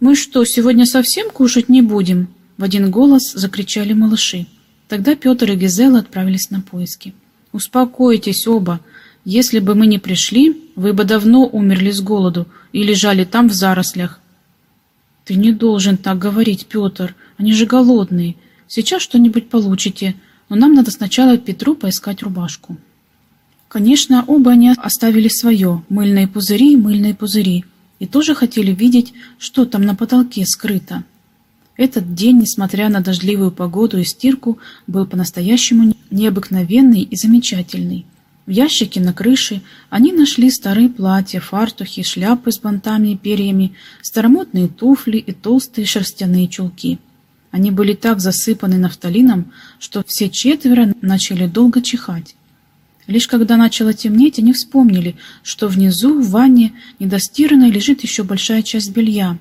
«Мы что, сегодня совсем кушать не будем?» В один голос закричали малыши. Тогда Петр и Гизела отправились на поиски. «Успокойтесь оба. Если бы мы не пришли, вы бы давно умерли с голоду и лежали там в зарослях». «Ты не должен так говорить, Петр. Они же голодные. Сейчас что-нибудь получите, но нам надо сначала Петру поискать рубашку». Конечно, оба они оставили свое – мыльные пузыри, мыльные пузыри – и тоже хотели видеть, что там на потолке скрыто. Этот день, несмотря на дождливую погоду и стирку, был по-настоящему необыкновенный и замечательный. В ящике на крыше они нашли старые платья, фартухи, шляпы с бантами и перьями, старомодные туфли и толстые шерстяные чулки. Они были так засыпаны нафталином, что все четверо начали долго чихать. Лишь когда начало темнеть, они вспомнили, что внизу, в ванне, недостиранной лежит еще большая часть белья,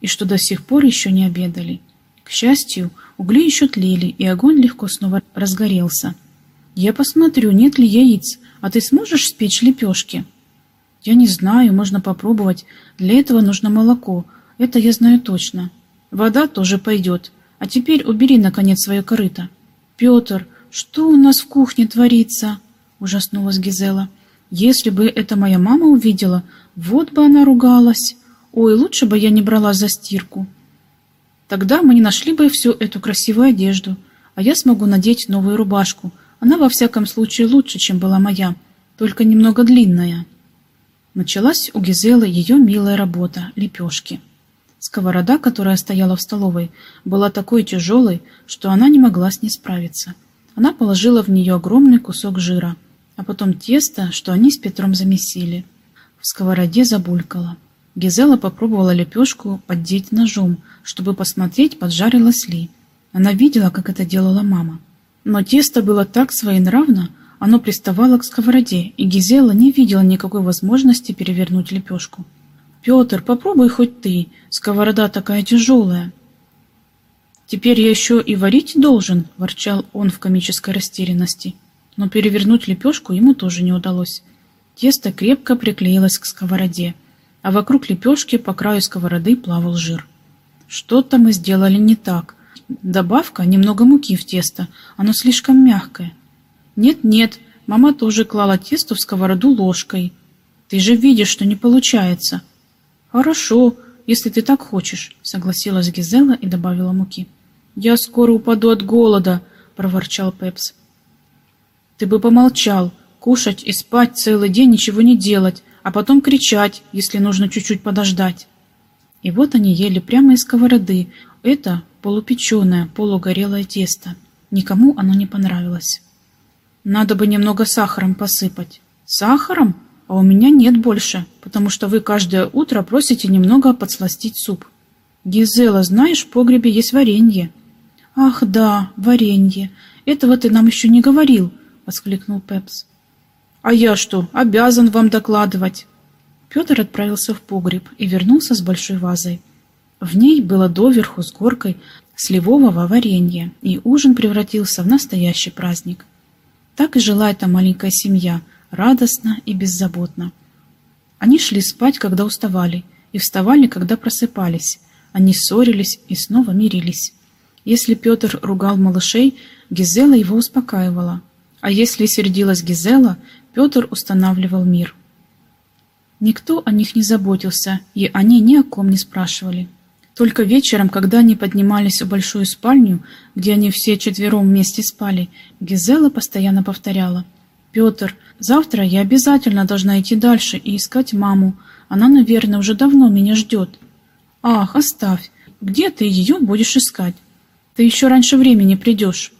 и что до сих пор еще не обедали. К счастью, угли еще тлели, и огонь легко снова разгорелся. «Я посмотрю, нет ли яиц, а ты сможешь спечь лепешки?» «Я не знаю, можно попробовать. Для этого нужно молоко, это я знаю точно. Вода тоже пойдет. А теперь убери, наконец, свое корыто». «Петр, что у нас в кухне творится?» ужаснулась Гизела. Если бы это моя мама увидела, вот бы она ругалась. Ой, лучше бы я не брала за стирку. Тогда мы не нашли бы всю эту красивую одежду, а я смогу надеть новую рубашку. Она во всяком случае лучше, чем была моя, только немного длинная. Началась у Гизелы ее милая работа – лепешки. Сковорода, которая стояла в столовой, была такой тяжелой, что она не могла с ней справиться. Она положила в нее огромный кусок жира, а потом тесто, что они с Петром замесили. В сковороде забулькало. Гизела попробовала лепешку поддеть ножом, чтобы посмотреть, поджарилась ли. Она видела, как это делала мама. Но тесто было так своенравно, оно приставало к сковороде, и Гизела не видела никакой возможности перевернуть лепешку. «Петр, попробуй хоть ты, сковорода такая тяжелая». «Теперь я еще и варить должен», – ворчал он в комической растерянности. Но перевернуть лепешку ему тоже не удалось. Тесто крепко приклеилось к сковороде, а вокруг лепешки по краю сковороды плавал жир. Что-то мы сделали не так. Добавка немного муки в тесто, оно слишком мягкое. «Нет-нет, мама тоже клала тесто в сковороду ложкой. Ты же видишь, что не получается». «Хорошо, если ты так хочешь», — согласилась Гизела и добавила муки. «Я скоро упаду от голода», — проворчал Пепс. «Ты бы помолчал. Кушать и спать целый день, ничего не делать, а потом кричать, если нужно чуть-чуть подождать». И вот они ели прямо из сковороды. Это полупеченое, полугорелое тесто. Никому оно не понравилось. Надо бы немного сахаром посыпать. Сахаром? А у меня нет больше, потому что вы каждое утро просите немного подсластить суп. Гизела, знаешь, в погребе есть варенье. Ах, да, варенье. Этого ты нам еще не говорил, воскликнул Пепс. А я что, обязан вам докладывать? Петр отправился в погреб и вернулся с большой вазой. В ней было доверху с горкой сливового варенья, и ужин превратился в настоящий праздник. Так и жила эта маленькая семья, радостно и беззаботно. Они шли спать, когда уставали, и вставали, когда просыпались. Они ссорились и снова мирились. Если Петр ругал малышей, Гизела его успокаивала. А если сердилась Гизела, Петр устанавливал мир. Никто о них не заботился, и они ни о ком не спрашивали. Только вечером, когда они поднимались в большую спальню, где они все четвером вместе спали, Гизела постоянно повторяла. «Петр, завтра я обязательно должна идти дальше и искать маму. Она, наверное, уже давно меня ждет». «Ах, оставь. Где ты ее будешь искать? Ты еще раньше времени придешь».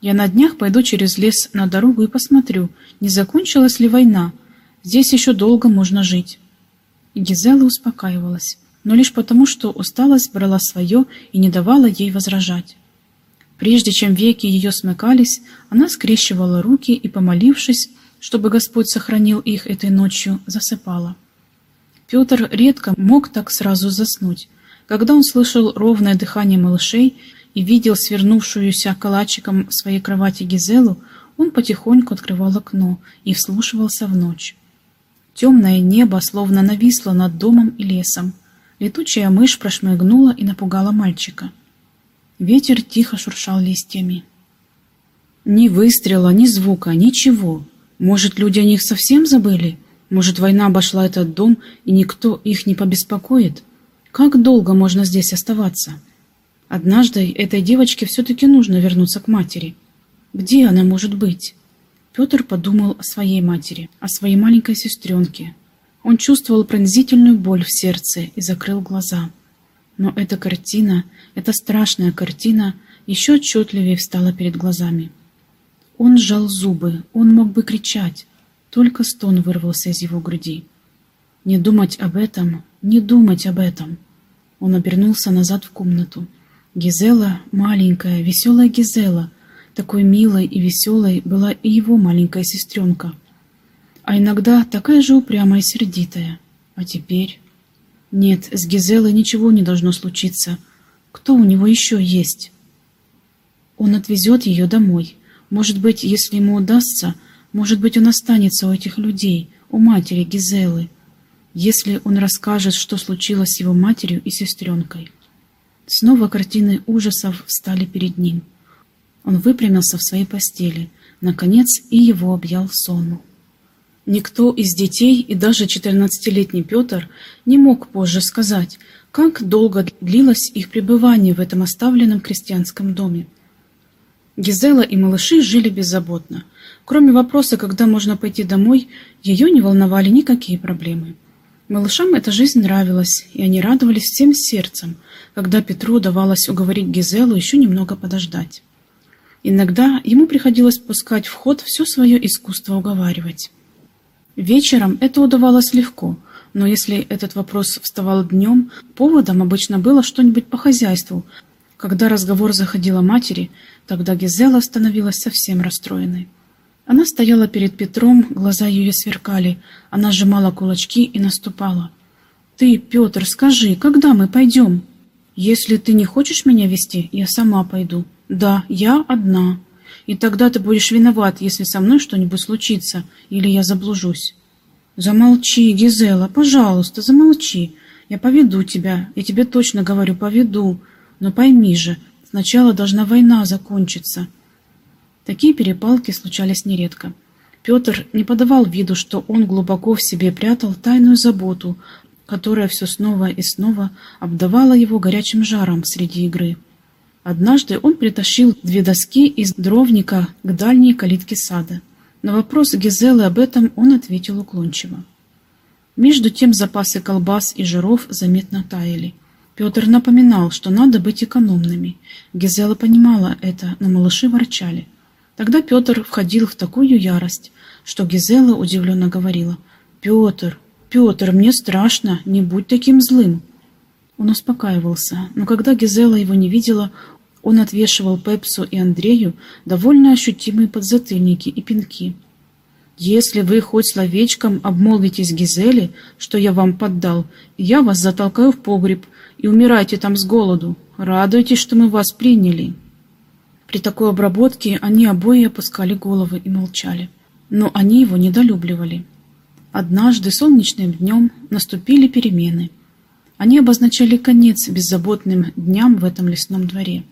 «Я на днях пойду через лес на дорогу и посмотрю, не закончилась ли война. Здесь еще долго можно жить». Гизела успокаивалась но лишь потому, что усталость брала свое и не давала ей возражать. Прежде чем веки ее смыкались, она скрещивала руки и, помолившись, чтобы Господь сохранил их этой ночью, засыпала. Петр редко мог так сразу заснуть. Когда он слышал ровное дыхание малышей и видел свернувшуюся калачиком в своей кровати Гизелу, он потихоньку открывал окно и вслушивался в ночь. Темное небо словно нависло над домом и лесом, Летучая мышь прошмыгнула и напугала мальчика. Ветер тихо шуршал листьями. Ни выстрела, ни звука, ничего. Может, люди о них совсем забыли? Может, война обошла этот дом, и никто их не побеспокоит? Как долго можно здесь оставаться? Однажды этой девочке все-таки нужно вернуться к матери. Где она может быть? Петр подумал о своей матери, о своей маленькой сестренке, он чувствовал пронзительную боль в сердце и закрыл глаза. Но эта картина, эта страшная картина, еще отчетливее встала перед глазами. Он сжал зубы, он мог бы кричать, только стон вырвался из его груди. Не думать об этом, не думать об этом. Он обернулся назад в комнату. Гизела, маленькая, веселая Гизела, такой милой и веселой была и его маленькая сестренка — а иногда такая же упрямая и сердитая. А теперь... Нет, с Гизелой ничего не должно случиться. Кто у него еще есть? Он отвезет ее домой. Может быть, если ему удастся, может быть, он останется у этих людей, у матери Гизелы. Если он расскажет, что случилось с его матерью и сестренкой. Снова картины ужасов встали перед ним. Он выпрямился в своей постели. Наконец и его объял сон. Никто из детей и даже 14-летний Петр не мог позже сказать, как долго длилось их пребывание в этом оставленном крестьянском доме. Гизела и малыши жили беззаботно. Кроме вопроса, когда можно пойти домой, ее не волновали никакие проблемы. Малышам эта жизнь нравилась, и они радовались всем сердцем, когда Петру удавалось уговорить Гизелу еще немного подождать. Иногда ему приходилось пускать в ход все свое искусство уговаривать. Вечером это удавалось легко, но если этот вопрос вставал днем, поводом обычно было что-нибудь по хозяйству. Когда разговор заходил о матери, тогда Гизела становилась совсем расстроенной. Она стояла перед Петром, глаза ее сверкали, она сжимала кулачки и наступала. «Ты, Петр, скажи, когда мы пойдем?» «Если ты не хочешь меня вести, я сама пойду». «Да, я одна». И тогда ты будешь виноват, если со мной что-нибудь случится, или я заблужусь. Замолчи, Гизела, пожалуйста, замолчи. Я поведу тебя, я тебе точно говорю, поведу. Но пойми же, сначала должна война закончиться. Такие перепалки случались нередко. Петр не подавал виду, что он глубоко в себе прятал тайную заботу, которая все снова и снова обдавала его горячим жаром среди игры. Однажды он притащил две доски из дровника к дальней калитке сада. На вопрос Гизелы об этом он ответил уклончиво. Между тем запасы колбас и жиров заметно таяли. Петр напоминал, что надо быть экономными. Гизела понимала это, но малыши ворчали. Тогда Петр входил в такую ярость, что Гизела удивленно говорила, «Петр, Петр, мне страшно, не будь таким злым». Он успокаивался, но когда Гизела его не видела, он отвешивал Пепсу и Андрею довольно ощутимые подзатыльники и пинки. «Если вы хоть словечком обмолвитесь Гизели, что я вам поддал, я вас затолкаю в погреб и умирайте там с голоду. Радуйтесь, что мы вас приняли». При такой обработке они обои опускали головы и молчали. Но они его недолюбливали. Однажды солнечным днем наступили перемены. Они обозначали конец беззаботным дням в этом лесном дворе.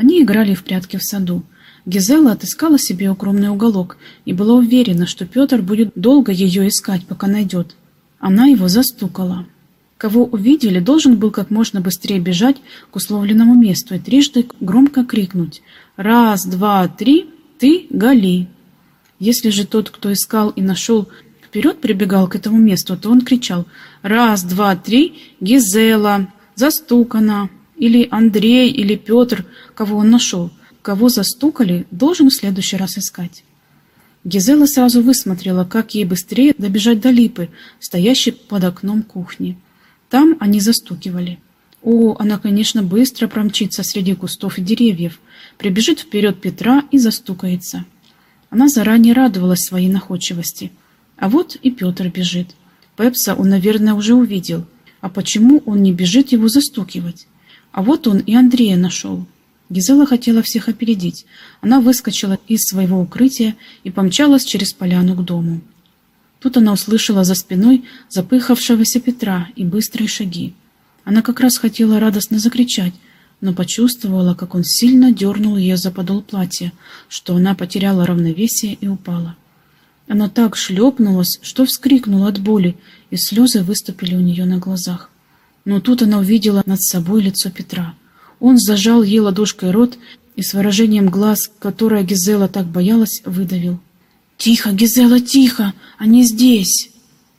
Они играли в прятки в саду. Гизела отыскала себе укромный уголок и была уверена, что Петр будет долго ее искать, пока найдет. Она его застукала. Кого увидели, должен был как можно быстрее бежать к условленному месту и трижды громко крикнуть «Раз, два, три, ты Гали!». Если же тот, кто искал и нашел, вперед прибегал к этому месту, то он кричал «Раз, два, три, Гизела! Застукана!» Или Андрей, или Петр, кого он нашел, кого застукали, должен в следующий раз искать. Гизела сразу высмотрела, как ей быстрее добежать до липы, стоящей под окном кухни. Там они застукивали. О, она, конечно, быстро промчится среди кустов и деревьев, прибежит вперед Петра и застукается. Она заранее радовалась своей находчивости. А вот и Петр бежит. Пепса он, наверное, уже увидел. А почему он не бежит его застукивать? А вот он и Андрея нашел. Гизела хотела всех опередить. Она выскочила из своего укрытия и помчалась через поляну к дому. Тут она услышала за спиной запыхавшегося Петра и быстрые шаги. Она как раз хотела радостно закричать, но почувствовала, как он сильно дернул ее за подол платья, что она потеряла равновесие и упала. Она так шлепнулась, что вскрикнула от боли, и слезы выступили у нее на глазах. Но тут она увидела над собой лицо Петра. Он зажал ей ладошкой рот и с выражением глаз, которое Гизела так боялась, выдавил. «Тихо, Гизела, тихо! Они здесь!»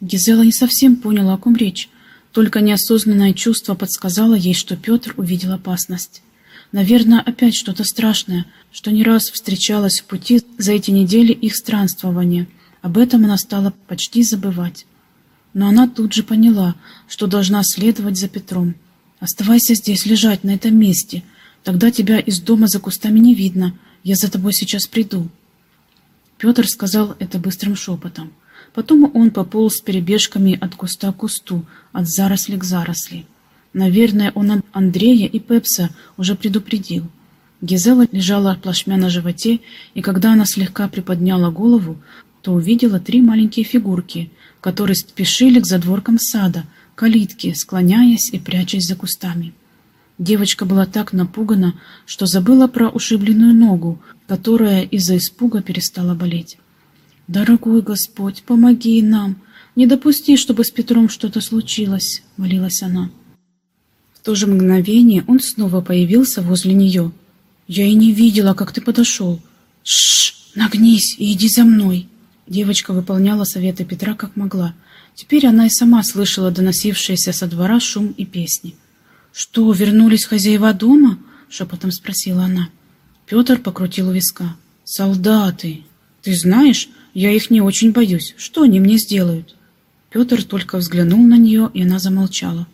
Гизела не совсем поняла, о ком речь. Только неосознанное чувство подсказало ей, что Петр увидел опасность. Наверное, опять что-то страшное, что не раз встречалось в пути за эти недели их странствования. Об этом она стала почти забывать. Но она тут же поняла, что должна следовать за Петром. «Оставайся здесь, лежать на этом месте. Тогда тебя из дома за кустами не видно. Я за тобой сейчас приду». Петр сказал это быстрым шепотом. Потом он пополз перебежками от куста к кусту, от заросли к заросли. Наверное, он Андрея и Пепса уже предупредил. Гизела лежала плашмя на животе, и когда она слегка приподняла голову, то увидела три маленькие фигурки, которые спешили к задворкам сада, калитке, склоняясь и прячась за кустами. Девочка была так напугана, что забыла про ушибленную ногу, которая из-за испуга перестала болеть. «Дорогой Господь, помоги нам! Не допусти, чтобы с Петром что-то случилось!» — молилась она. В то же мгновение он снова появился возле нее. «Я и не видела, как ты подошел!» «Шш! Нагнись и иди за мной!» Девочка выполняла советы Петра как могла. Теперь она и сама слышала доносившиеся со двора шум и песни. «Что, вернулись хозяева дома?» — шепотом спросила она. Петр покрутил виска. «Солдаты! Ты знаешь, я их не очень боюсь. Что они мне сделают?» Петр только взглянул на нее, и она замолчала.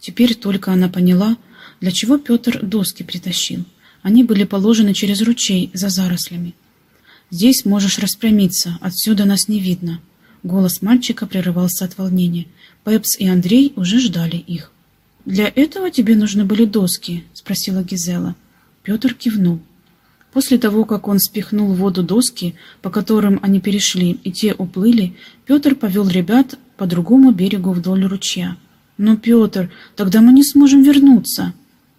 Теперь только она поняла, для чего Петр доски притащил. Они были положены через ручей за зарослями. «Здесь можешь распрямиться, отсюда нас не видно». Голос мальчика прерывался от волнения. Пепс и Андрей уже ждали их. «Для этого тебе нужны были доски?» — спросила Гизела. Петр кивнул. После того, как он спихнул в воду доски, по которым они перешли, и те уплыли, Петр повел ребят по другому берегу вдоль ручья. «Но, Петр, тогда мы не сможем вернуться.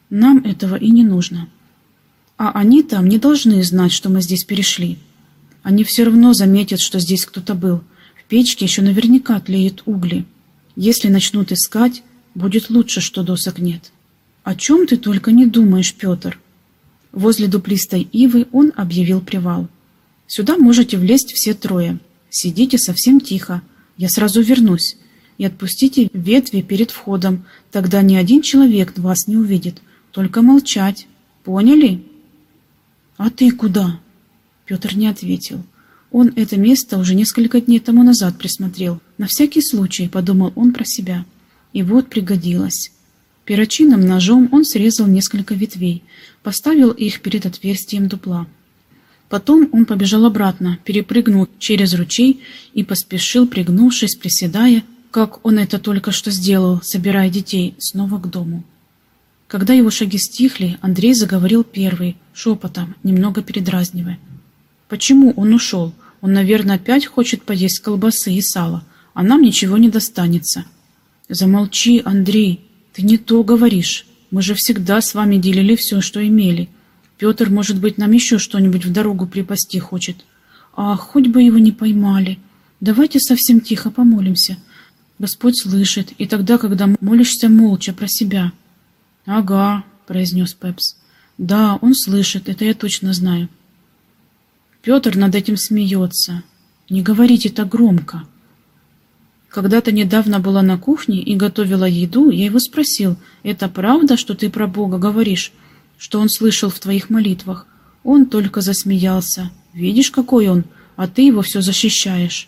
Нам этого и не нужно. А они там не должны знать, что мы здесь перешли. Они все равно заметят, что здесь кто-то был. В печке еще наверняка тлеют угли. Если начнут искать, будет лучше, что досок нет. О чем ты только не думаешь, Петр? Возле дуплистой ивы он объявил привал. Сюда можете влезть все трое. Сидите совсем тихо. Я сразу вернусь. И отпустите ветви перед входом. Тогда ни один человек вас не увидит. Только молчать. Поняли? А ты куда? Петр не ответил. Он это место уже несколько дней тому назад присмотрел. На всякий случай, подумал он про себя. И вот пригодилось. Перочинным ножом он срезал несколько ветвей, поставил их перед отверстием дупла. Потом он побежал обратно, перепрыгнул через ручей и поспешил, пригнувшись, приседая, как он это только что сделал, собирая детей, снова к дому. Когда его шаги стихли, Андрей заговорил первый, шепотом, немного передразнивая. Почему он ушел? Он, наверное, опять хочет поесть колбасы и сала, а нам ничего не достанется. Замолчи, Андрей, ты не то говоришь. Мы же всегда с вами делили все, что имели. Петр, может быть, нам еще что-нибудь в дорогу припасти хочет. Ах, хоть бы его не поймали. Давайте совсем тихо помолимся. Господь слышит, и тогда, когда молишься молча про себя. Ага, произнес Пепс. Да, он слышит, это я точно знаю. Петр над этим смеется. Не говорите так громко. Когда-то недавно была на кухне и готовила еду, я его спросил, это правда, что ты про Бога говоришь, что он слышал в твоих молитвах? Он только засмеялся. Видишь, какой он, а ты его все защищаешь.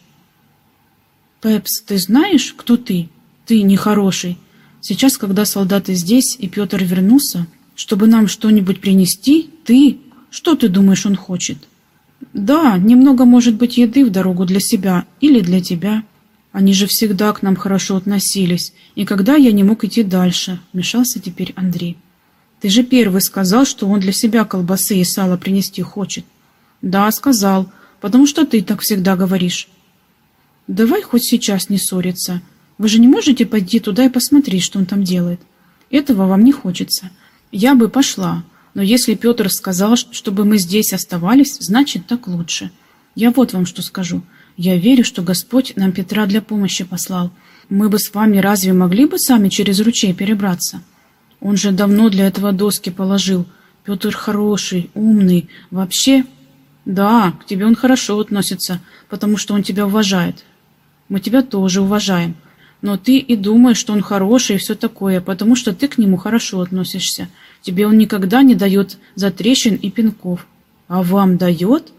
Пепс, ты знаешь, кто ты? Ты нехороший. Сейчас, когда солдаты здесь и Петр вернулся, чтобы нам что-нибудь принести, ты... Что ты думаешь, он хочет? Да, немного, может быть, еды в дорогу для себя или для тебя. Они же всегда к нам хорошо относились. И когда я не мог идти дальше, вмешался теперь Андрей. Ты же первый сказал, что он для себя колбасы и сало принести хочет. Да, сказал, потому что ты так всегда говоришь. Давай хоть сейчас не ссориться. Вы же не можете пойти туда и посмотреть, что он там делает. Этого вам не хочется. Я бы пошла, но если Петр сказал, чтобы мы здесь оставались, значит, так лучше. Я вот вам что скажу. Я верю, что Господь нам Петра для помощи послал. Мы бы с вами разве могли бы сами через ручей перебраться? Он же давно для этого доски положил. Петр хороший, умный. Вообще... Да, к тебе он хорошо относится, потому что он тебя уважает. Мы тебя тоже уважаем. Но ты и думаешь, что он хороший и все такое, потому что ты к нему хорошо относишься. Тебе он никогда не дает затрещин и пинков. А вам дает?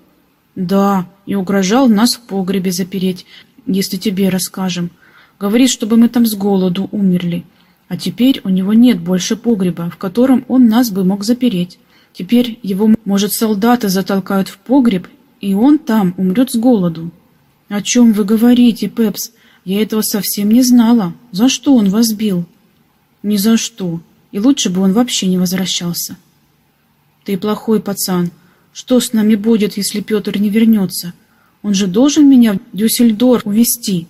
Да, и угрожал нас в погребе запереть, если тебе расскажем. Говорит, чтобы мы там с голоду умерли. А теперь у него нет больше погреба, в котором он нас бы мог запереть. Теперь его, может, солдаты затолкают в погреб, и он там умрет с голоду. О чем вы говорите, Пепс? Я этого совсем не знала. За что он вас бил? Ни за что. И лучше бы он вообще не возвращался. Ты плохой пацан. Что с нами будет, если Петр не вернется? Он же должен меня в Дюссельдорф увезти.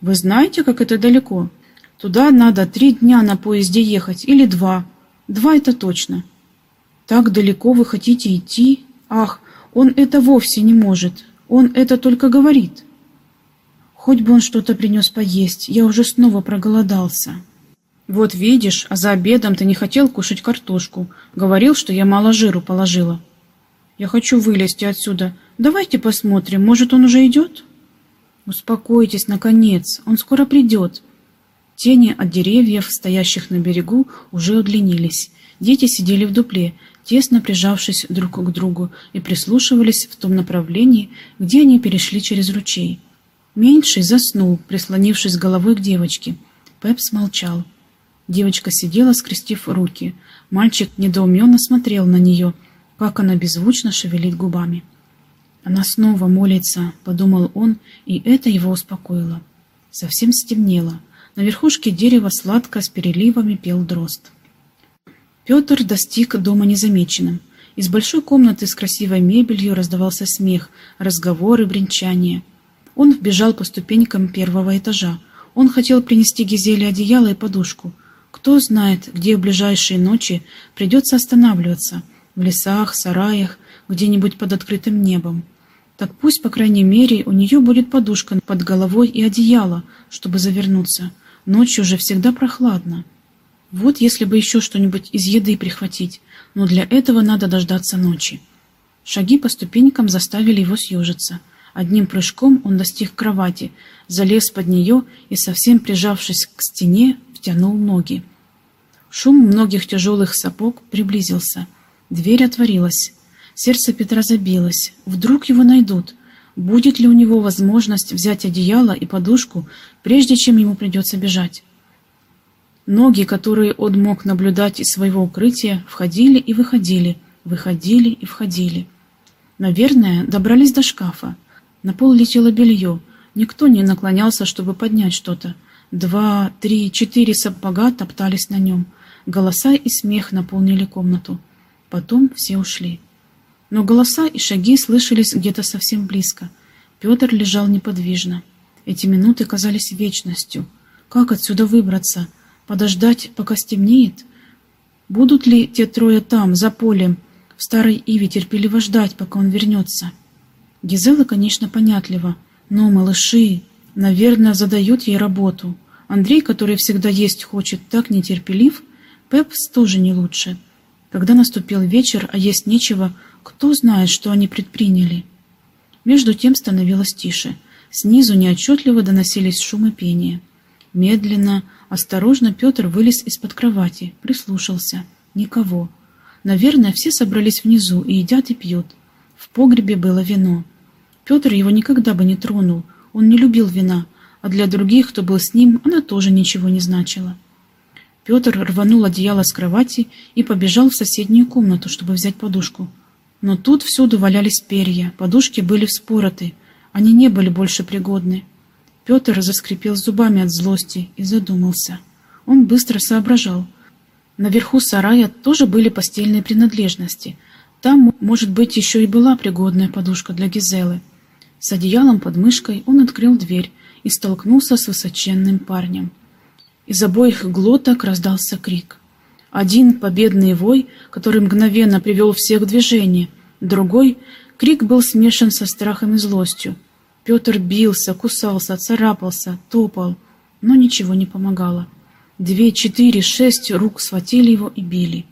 Вы знаете, как это далеко? Туда надо три дня на поезде ехать или два. Два это точно. Так далеко вы хотите идти? Ах, он это вовсе не может. Он это только говорит. Хоть бы он что-то принес поесть, я уже снова проголодался. Вот видишь, а за обедом ты не хотел кушать картошку. Говорил, что я мало жиру положила. Я хочу вылезти отсюда. Давайте посмотрим, может, он уже идет? Успокойтесь, наконец, он скоро придет. Тени от деревьев, стоящих на берегу, уже удлинились. Дети сидели в дупле, тесно прижавшись друг к другу, и прислушивались в том направлении, где они перешли через ручей. Меньший заснул, прислонившись головой к девочке. Пеп смолчал. Девочка сидела, скрестив руки. Мальчик недоуменно смотрел на нее, как она беззвучно шевелит губами. «Она снова молится», — подумал он, и это его успокоило. Совсем стемнело. На верхушке дерева сладко с переливами пел дрозд. Петр достиг дома незамеченным. Из большой комнаты с красивой мебелью раздавался смех, разговоры, бренчание. Он вбежал по ступенькам первого этажа. Он хотел принести Гизеле одеяло и подушку. Кто знает, где в ближайшие ночи придется останавливаться. В лесах, сараях, где-нибудь под открытым небом. Так пусть, по крайней мере, у нее будет подушка под головой и одеяло, чтобы завернуться. Ночью же всегда прохладно. Вот если бы еще что-нибудь из еды прихватить, но для этого надо дождаться ночи. Шаги по ступенькам заставили его съежиться. Одним прыжком он достиг кровати, залез под нее и, совсем прижавшись к стене, втянул ноги. Шум многих тяжелых сапог приблизился. Дверь отворилась. Сердце Петра забилось. Вдруг его найдут. Будет ли у него возможность взять одеяло и подушку, прежде чем ему придется бежать? Ноги, которые он мог наблюдать из своего укрытия, входили и выходили, выходили и входили. Наверное, добрались до шкафа. На пол летело белье. Никто не наклонялся, чтобы поднять что-то. Два, три, четыре сапога топтались на нем. Голоса и смех наполнили комнату. Потом все ушли. Но голоса и шаги слышались где-то совсем близко. Петр лежал неподвижно. Эти минуты казались вечностью. Как отсюда выбраться? Подождать, пока стемнеет? Будут ли те трое там, за полем, в старой Иве терпеливо ждать, пока он вернется? Гизела, конечно, понятлива, но малыши, наверное, задают ей работу. Андрей, который всегда есть хочет, так нетерпелив, Пепс тоже не лучше. Когда наступил вечер, а есть нечего, кто знает, что они предприняли? Между тем становилось тише. Снизу неотчетливо доносились шум и пение. Медленно, осторожно Петр вылез из-под кровати, прислушался. Никого. Наверное, все собрались внизу и едят и пьют. В погребе было вино. Петр его никогда бы не тронул. Он не любил вина, а для других, кто был с ним, она тоже ничего не значила. Петр рванул одеяло с кровати и побежал в соседнюю комнату, чтобы взять подушку. Но тут всюду валялись перья, подушки были вспороты, они не были больше пригодны. Петр заскрипел зубами от злости и задумался. Он быстро соображал. Наверху сарая тоже были постельные принадлежности. Там, может быть, еще и была пригодная подушка для Гизелы. С одеялом под мышкой он открыл дверь и столкнулся с высоченным парнем. Из обоих глоток раздался крик. Один — победный вой, который мгновенно привел всех в движение. Другой — крик был смешан со страхом и злостью. Петр бился, кусался, царапался, топал, но ничего не помогало. Две, четыре, шесть рук схватили его и били.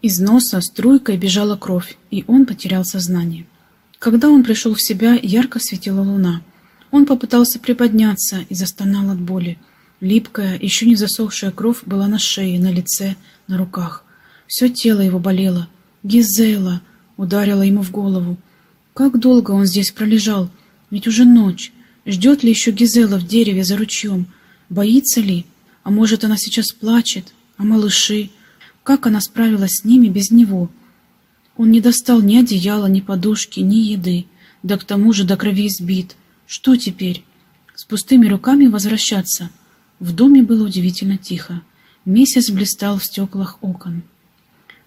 Из носа струйкой бежала кровь, и он потерял сознание. Когда он пришел в себя, ярко светила луна. Он попытался приподняться и застонал от боли. Липкая, еще не засохшая кровь была на шее, на лице, на руках. Все тело его болело. «Гизела!» — ударила ему в голову. Как долго он здесь пролежал? Ведь уже ночь. Ждет ли еще Гизела в дереве за ручьем? Боится ли? А может, она сейчас плачет? А малыши? Как она справилась с ними без него? Он не достал ни одеяла, ни подушки, ни еды. Да к тому же до крови избит. Что теперь? С пустыми руками возвращаться — в доме было удивительно тихо. Месяц блистал в стеклах окон.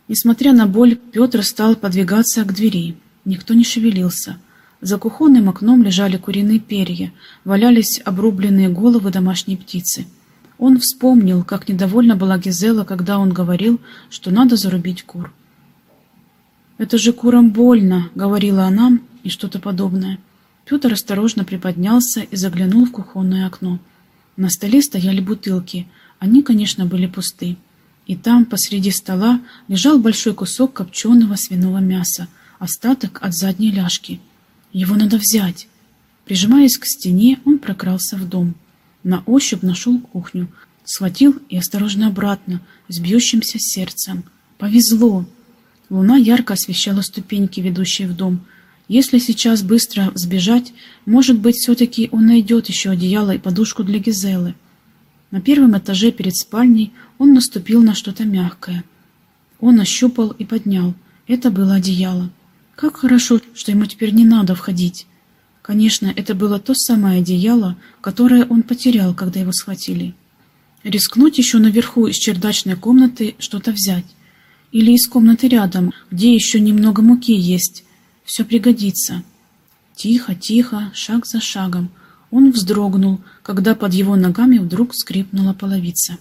Несмотря на боль, Петр стал подвигаться к двери. Никто не шевелился. За кухонным окном лежали куриные перья, валялись обрубленные головы домашней птицы. Он вспомнил, как недовольна была Гизела, когда он говорил, что надо зарубить кур. «Это же курам больно», — говорила она, и что-то подобное. Петр осторожно приподнялся и заглянул в кухонное окно. На столе стояли бутылки. Они, конечно, были пусты. И там, посреди стола, лежал большой кусок копченого свиного мяса, остаток от задней ляжки. Его надо взять. Прижимаясь к стене, он прокрался в дом. На ощупь нашел кухню, схватил и осторожно обратно, с бьющимся сердцем. Повезло! Луна ярко освещала ступеньки, ведущие в дом. Если сейчас быстро сбежать, может быть, все-таки он найдет еще одеяло и подушку для Гизелы. На первом этаже перед спальней он наступил на что-то мягкое. Он ощупал и поднял. Это было одеяло. Как хорошо, что ему теперь не надо входить. Конечно, это было то самое одеяло, которое он потерял, когда его схватили. Рискнуть еще наверху из чердачной комнаты что-то взять. Или из комнаты рядом, где еще немного муки есть. Все пригодится. Тихо, тихо, шаг за шагом. Он вздрогнул, когда под его ногами вдруг скрипнула половица.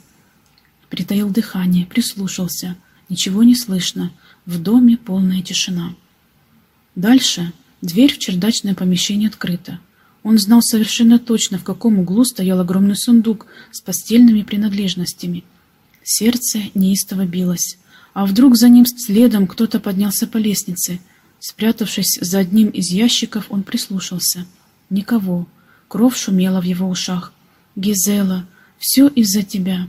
Притаил дыхание, прислушался. Ничего не слышно. В доме полная тишина. Дальше Дверь в чердачное помещение открыта. Он знал совершенно точно, в каком углу стоял огромный сундук с постельными принадлежностями. Сердце неистово билось. А вдруг за ним следом кто-то поднялся по лестнице. Спрятавшись за одним из ящиков, он прислушался. Никого. Кровь шумела в его ушах. «Гизела, все из-за тебя».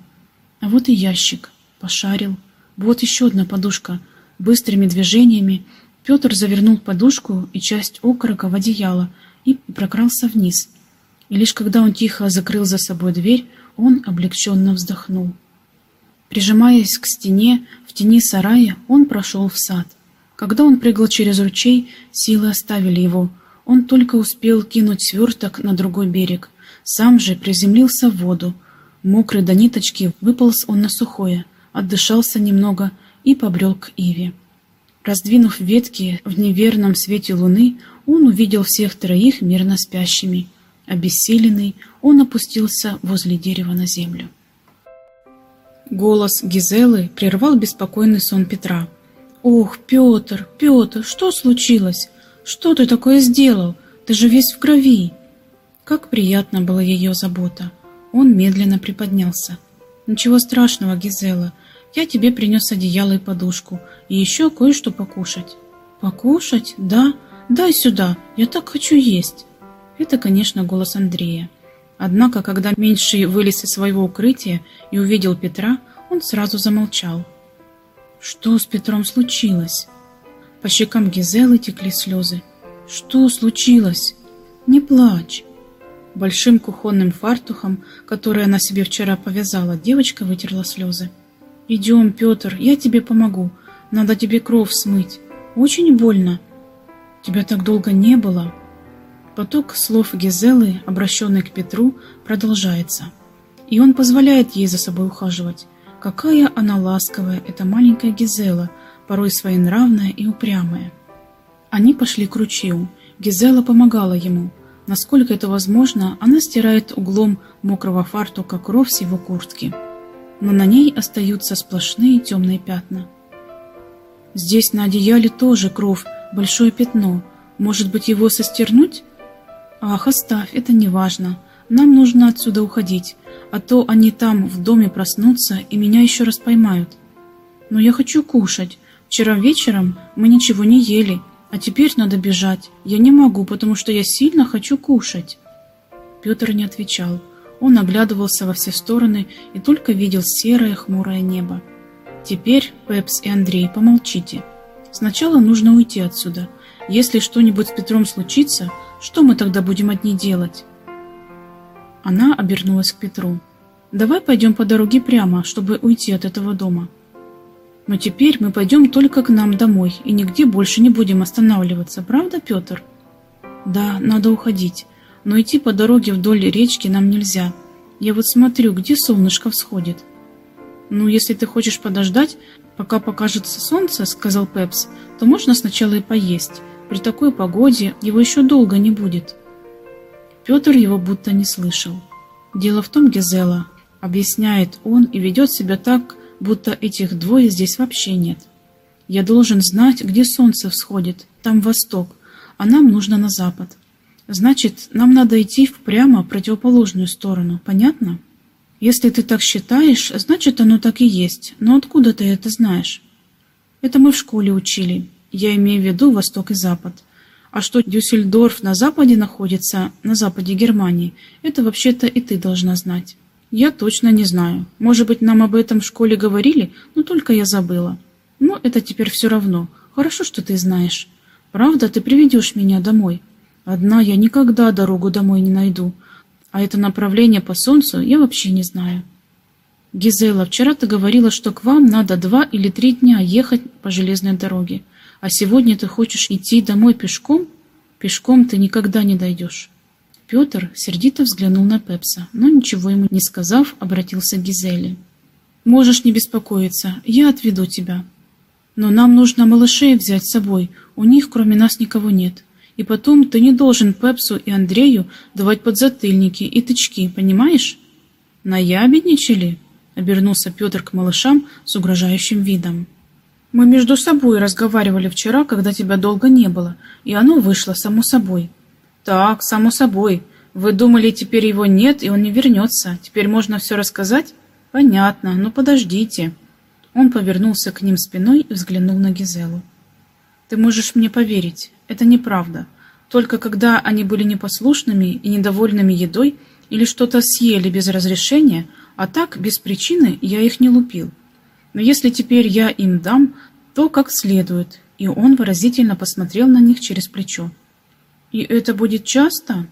А вот и ящик. Пошарил. Вот еще одна подушка. Быстрыми движениями Петр завернул подушку и часть окорока в одеяло и прокрался вниз. И лишь когда он тихо закрыл за собой дверь, он облегченно вздохнул. Прижимаясь к стене, тени сарая, он прошел в сад. Когда он прыгал через ручей, силы оставили его. Он только успел кинуть сверток на другой берег. Сам же приземлился в воду. Мокрый до ниточки выполз он на сухое, отдышался немного и побрел к Иве. Раздвинув ветки в неверном свете луны, он увидел всех троих мирно спящими. Обессиленный, он опустился возле дерева на землю. Голос Гизелы прервал беспокойный сон Петра. «Ох, Петр, Петр, что случилось? Что ты такое сделал? Ты же весь в крови!» Как приятна была ее забота. Он медленно приподнялся. «Ничего страшного, Гизела, я тебе принес одеяло и подушку, и еще кое-что покушать». «Покушать? Да? Дай сюда, я так хочу есть». Это, конечно, голос Андрея. Однако, когда меньший вылез из своего укрытия и увидел Петра, он сразу замолчал. Что с Петром случилось? По щекам Гизелы текли слезы. Что случилось? Не плачь. Большим кухонным фартухом, который она себе вчера повязала, девочка вытерла слезы. «Идем, Петр, я тебе помогу. Надо тебе кровь смыть. Очень больно. Тебя так долго не было». Поток слов Гизелы, обращенный к Петру, продолжается. И он позволяет ей за собой ухаживать. Какая она ласковая, эта маленькая Гизела, порой своенравная и упрямая. Они пошли к ручью. Гизела помогала ему. Насколько это возможно, она стирает углом мокрого фартука кровь с его куртки но на ней остаются сплошные темные пятна. Здесь на одеяле тоже кровь, большое пятно. Может быть, его состернуть? Ах, оставь, это не важно. Нам нужно отсюда уходить, а то они там в доме проснутся и меня еще раз поймают. Но я хочу кушать. Вчера вечером мы ничего не ели, а теперь надо бежать. Я не могу, потому что я сильно хочу кушать. Петр не отвечал. Он оглядывался во все стороны и только видел серое хмурое небо. «Теперь, Пепс и Андрей, помолчите. Сначала нужно уйти отсюда. Если что-нибудь с Петром случится, что мы тогда будем одни делать?» Она обернулась к Петру. «Давай пойдем по дороге прямо, чтобы уйти от этого дома. Но теперь мы пойдем только к нам домой и нигде больше не будем останавливаться, правда, Петр?» «Да, надо уходить но идти по дороге вдоль речки нам нельзя. Я вот смотрю, где солнышко всходит. «Ну, если ты хочешь подождать, пока покажется солнце, — сказал Пепс, — то можно сначала и поесть. При такой погоде его еще долго не будет». Петр его будто не слышал. «Дело в том, Гизела, — объясняет он и ведет себя так, будто этих двое здесь вообще нет. Я должен знать, где солнце всходит, там восток, а нам нужно на запад. Значит, нам надо идти в прямо противоположную сторону, понятно? Если ты так считаешь, значит, оно так и есть. Но откуда ты это знаешь? Это мы в школе учили. Я имею в виду Восток и Запад. А что Дюссельдорф на западе находится, на западе Германии, это вообще-то и ты должна знать. Я точно не знаю. Может быть, нам об этом в школе говорили, но только я забыла. Но это теперь все равно. Хорошо, что ты знаешь. Правда, ты приведешь меня домой. Одна я никогда дорогу домой не найду. А это направление по солнцу я вообще не знаю. Гизела, вчера ты говорила, что к вам надо два или три дня ехать по железной дороге. А сегодня ты хочешь идти домой пешком? Пешком ты никогда не дойдешь. Петр сердито взглянул на Пепса, но ничего ему не сказав, обратился к Гизеле. «Можешь не беспокоиться, я отведу тебя. Но нам нужно малышей взять с собой, у них кроме нас никого нет. И потом ты не должен Пепсу и Андрею давать подзатыльники и тычки, понимаешь?» «Наябедничали?» — обернулся Петр к малышам с угрожающим видом. «Мы между собой разговаривали вчера, когда тебя долго не было, и оно вышло само собой». «Так, само собой. Вы думали, теперь его нет, и он не вернется. Теперь можно все рассказать?» «Понятно, но подождите». Он повернулся к ним спиной и взглянул на Гизелу. «Ты можешь мне поверить, это неправда. Только когда они были непослушными и недовольными едой или что-то съели без разрешения, а так, без причины, я их не лупил. Но если теперь я им дам, то как следует». И он выразительно посмотрел на них через плечо. «И это будет часто?»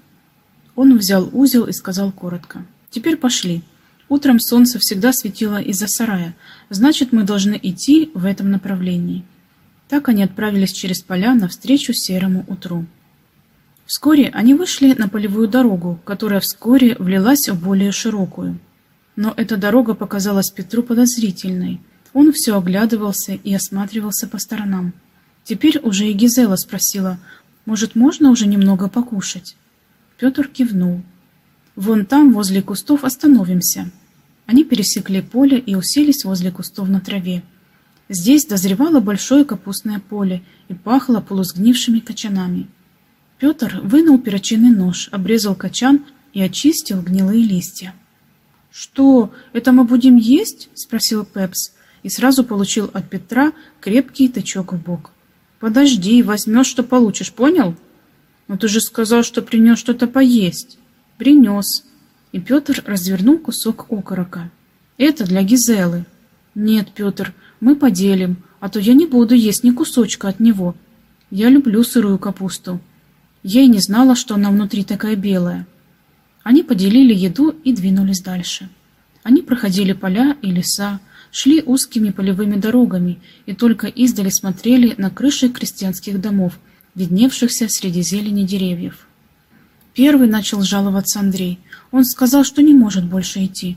Он взял узел и сказал коротко. «Теперь пошли. Утром солнце всегда светило из-за сарая, значит, мы должны идти в этом направлении». Так они отправились через поля навстречу серому утру. Вскоре они вышли на полевую дорогу, которая вскоре влилась в более широкую. Но эта дорога показалась Петру подозрительной. Он все оглядывался и осматривался по сторонам. Теперь уже и Гизела спросила, может, можно уже немного покушать?» Петр кивнул. «Вон там, возле кустов, остановимся». Они пересекли поле и уселись возле кустов на траве. Здесь дозревало большое капустное поле и пахло полусгнившими качанами. Петр вынул перочинный нож, обрезал качан и очистил гнилые листья. «Что, это мы будем есть?» — спросил Пепс и сразу получил от Петра крепкий тычок в бок. Подожди, возьмешь, что получишь, понял? Но ты же сказал, что принес что-то поесть. Принес. И Петр развернул кусок окорока. Это для Гизелы. Нет, Петр, мы поделим, а то я не буду есть ни кусочка от него. Я люблю сырую капусту. Я и не знала, что она внутри такая белая. Они поделили еду и двинулись дальше. Они проходили поля и леса, шли узкими полевыми дорогами и только издали смотрели на крыши крестьянских домов, видневшихся среди зелени деревьев. Первый начал жаловаться Андрей. Он сказал, что не может больше идти.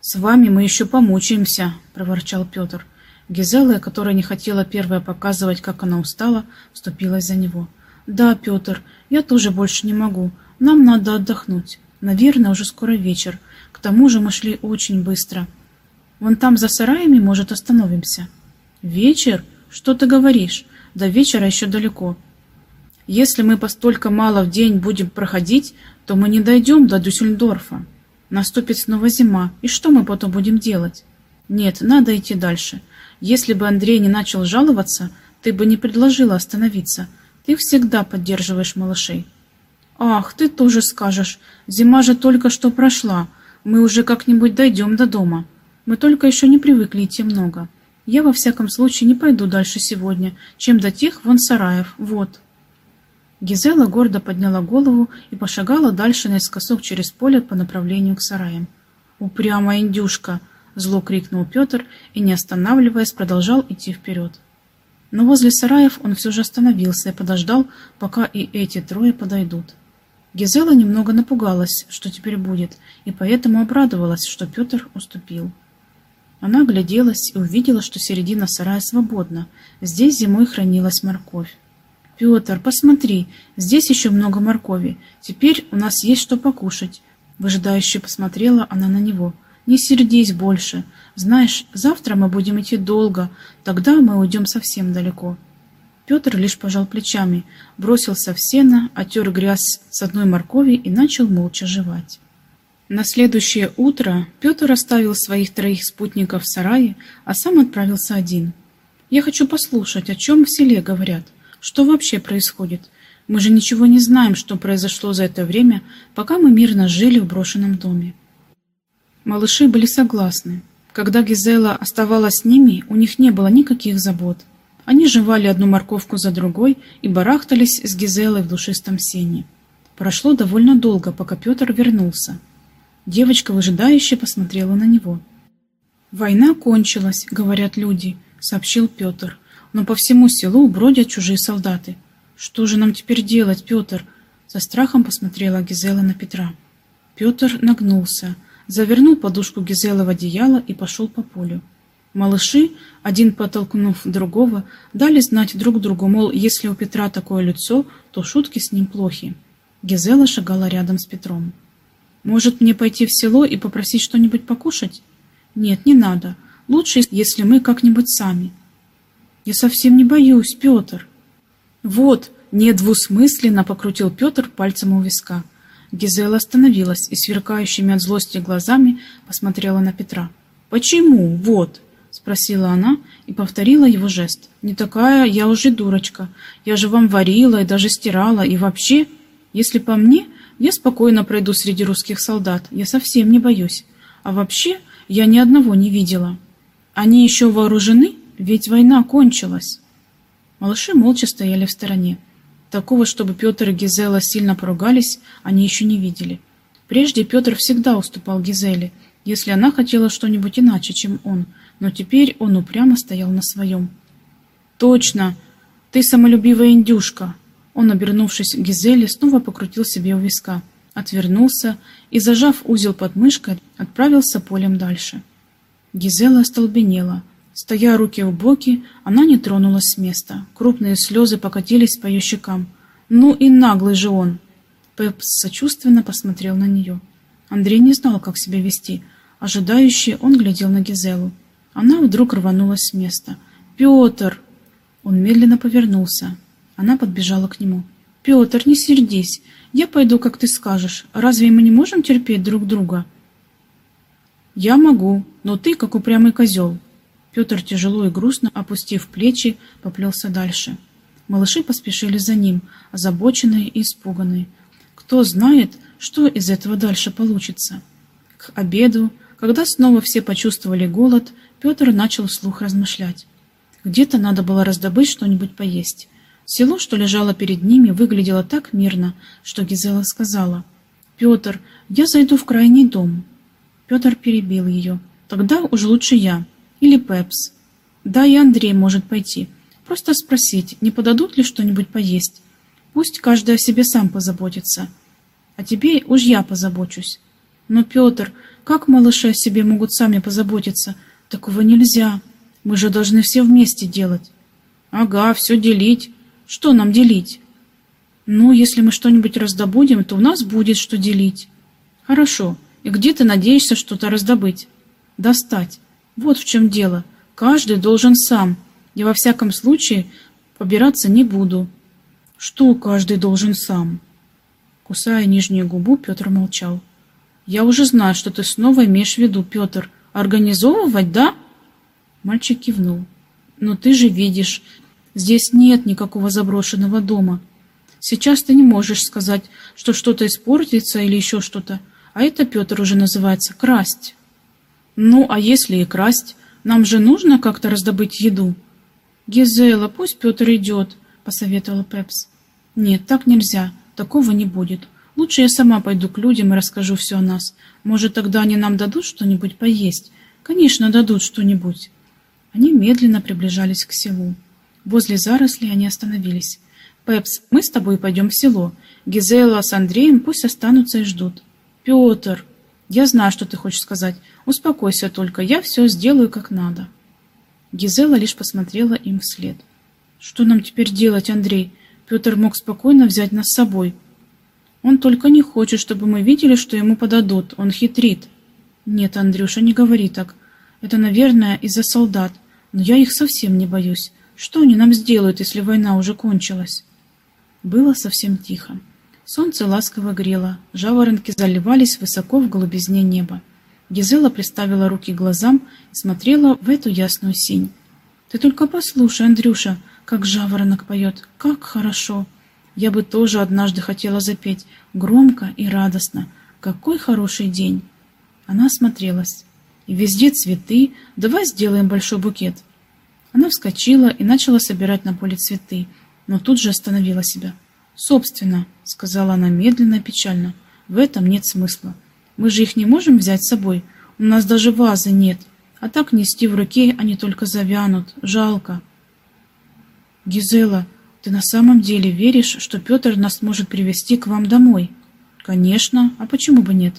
«С вами мы еще помучаемся», — проворчал Петр. Гизела, которая не хотела первая показывать, как она устала, вступилась за него. «Да, Петр, я тоже больше не могу. Нам надо отдохнуть. Наверное, уже скоро вечер. К тому же мы шли очень быстро. Вон там за сараями, может, остановимся. Вечер? Что ты говоришь? До вечера еще далеко. Если мы постолько мало в день будем проходить, то мы не дойдем до Дюссельдорфа. Наступит снова зима, и что мы потом будем делать? Нет, надо идти дальше. Если бы Андрей не начал жаловаться, ты бы не предложила остановиться. Ты всегда поддерживаешь малышей. Ах, ты тоже скажешь. Зима же только что прошла. Мы уже как-нибудь дойдем до дома. Мы только еще не привыкли идти много. Я, во всяком случае, не пойду дальше сегодня, чем до тех вон сараев. Вот». Гизела гордо подняла голову и пошагала дальше наискосок через поле по направлению к сараям. «Упрямая индюшка!» — зло крикнул Петр и, не останавливаясь, продолжал идти вперед. Но возле сараев он все же остановился и подождал, пока и эти трое подойдут. Гизела немного напугалась, что теперь будет, и поэтому обрадовалась, что Петр уступил. Она огляделась и увидела, что середина сарая свободна. Здесь зимой хранилась морковь. «Петр, посмотри, здесь еще много моркови. Теперь у нас есть что покушать». Выжидающе посмотрела она на него. «Не сердись больше. Знаешь, завтра мы будем идти долго, тогда мы уйдем совсем далеко». Петр лишь пожал плечами, бросился в сено, отер грязь с одной моркови и начал молча жевать. На следующее утро Петр оставил своих троих спутников в сарае, а сам отправился один. «Я хочу послушать, о чем в селе говорят, что вообще происходит. Мы же ничего не знаем, что произошло за это время, пока мы мирно жили в брошенном доме». Малыши были согласны. Когда Гизела оставалась с ними, у них не было никаких забот. Они жевали одну морковку за другой и барахтались с Гизелой в душистом сене. Прошло довольно долго, пока Петр вернулся. Девочка выжидающе посмотрела на него. «Война кончилась, — говорят люди, — сообщил Петр. Но по всему селу бродят чужие солдаты. Что же нам теперь делать, Петр?» Со страхом посмотрела Гизела на Петра. Петр нагнулся, завернул подушку Гизела в одеяло и пошел по полю. Малыши, один подтолкнув другого, дали знать друг другу, мол, если у Петра такое лицо, то шутки с ним плохи. Гизела шагала рядом с Петром. Может, мне пойти в село и попросить что-нибудь покушать? Нет, не надо. Лучше, если мы как-нибудь сами. Я совсем не боюсь, Петр. Вот, недвусмысленно покрутил Петр пальцем у виска. Гизела остановилась и сверкающими от злости глазами посмотрела на Петра. «Почему? Вот!» — спросила она и повторила его жест. «Не такая я уже дурочка. Я же вам варила и даже стирала, и вообще, если по мне, я спокойно пройду среди русских солдат, я совсем не боюсь. А вообще, я ни одного не видела. Они еще вооружены, ведь война кончилась. Малыши молча стояли в стороне. Такого, чтобы Петр и Гизела сильно поругались, они еще не видели. Прежде Петр всегда уступал Гизеле, если она хотела что-нибудь иначе, чем он, но теперь он упрямо стоял на своем. «Точно! Ты самолюбивая индюшка!» Он, обернувшись к Гизеле, снова покрутил себе у виска, отвернулся и, зажав узел под мышкой, отправился полем дальше. Гизела остолбенела. Стоя руки в боки, она не тронулась с места. Крупные слезы покатились по ее щекам. «Ну и наглый же он!» Пепс сочувственно посмотрел на нее. Андрей не знал, как себя вести. Ожидающий, он глядел на Гизелу. Она вдруг рванулась с места. «Петр!» Он медленно повернулся. Она подбежала к нему. «Петр, не сердись. Я пойду, как ты скажешь. Разве мы не можем терпеть друг друга?» «Я могу, но ты, как упрямый козел». Петр, тяжело и грустно опустив плечи, поплелся дальше. Малыши поспешили за ним, озабоченные и испуганные. Кто знает, что из этого дальше получится. К обеду, когда снова все почувствовали голод, Петр начал вслух размышлять. Где-то надо было раздобыть что-нибудь поесть. Село, что лежало перед ними, выглядело так мирно, что Гизела сказала, «Петр, я зайду в крайний дом». Петр перебил ее. «Тогда уж лучше я. Или Пепс. Да, и Андрей может пойти. Просто спросить, не подадут ли что-нибудь поесть. Пусть каждый о себе сам позаботится. А тебе уж я позабочусь. Но, Петр, как малыши о себе могут сами позаботиться? Такого нельзя. Мы же должны все вместе делать». «Ага, все делить. Что нам делить? Ну, если мы что-нибудь раздобудем, то у нас будет что делить. Хорошо. И где ты надеешься что-то раздобыть? Достать. Вот в чем дело. Каждый должен сам. Я во всяком случае побираться не буду. Что каждый должен сам? Кусая нижнюю губу, Петр молчал. Я уже знаю, что ты снова имеешь в виду, Петр. Организовывать, да? Мальчик кивнул. Но ты же видишь, Здесь нет никакого заброшенного дома. Сейчас ты не можешь сказать, что что-то испортится или еще что-то, а это, Петр, уже называется красть. Ну, а если и красть, нам же нужно как-то раздобыть еду. Гизела, пусть Петр идет, посоветовала Пепс. Нет, так нельзя, такого не будет. Лучше я сама пойду к людям и расскажу все о нас. Может, тогда они нам дадут что-нибудь поесть? Конечно, дадут что-нибудь. Они медленно приближались к селу. Возле зарослей они остановились. «Пепс, мы с тобой пойдем в село. Гизела с Андреем пусть останутся и ждут». «Петр, я знаю, что ты хочешь сказать. Успокойся только, я все сделаю как надо». Гизела лишь посмотрела им вслед. «Что нам теперь делать, Андрей? Петр мог спокойно взять нас с собой. Он только не хочет, чтобы мы видели, что ему подадут. Он хитрит». «Нет, Андрюша, не говори так. Это, наверное, из-за солдат. Но я их совсем не боюсь. Что они нам сделают, если война уже кончилась? Было совсем тихо. Солнце ласково грело, жаворонки заливались высоко в голубизне неба. Гизела приставила руки к глазам и смотрела в эту ясную синь. «Ты только послушай, Андрюша, как жаворонок поет, как хорошо! Я бы тоже однажды хотела запеть, громко и радостно. Какой хороший день!» Она осмотрелась. «И везде цветы, давай сделаем большой букет». Она вскочила и начала собирать на поле цветы, но тут же остановила себя. «Собственно», — сказала она медленно и печально, — «в этом нет смысла. Мы же их не можем взять с собой. У нас даже вазы нет. А так нести в руке они только завянут. Жалко». «Гизела, ты на самом деле веришь, что Петр нас может привести к вам домой?» «Конечно. А почему бы нет?»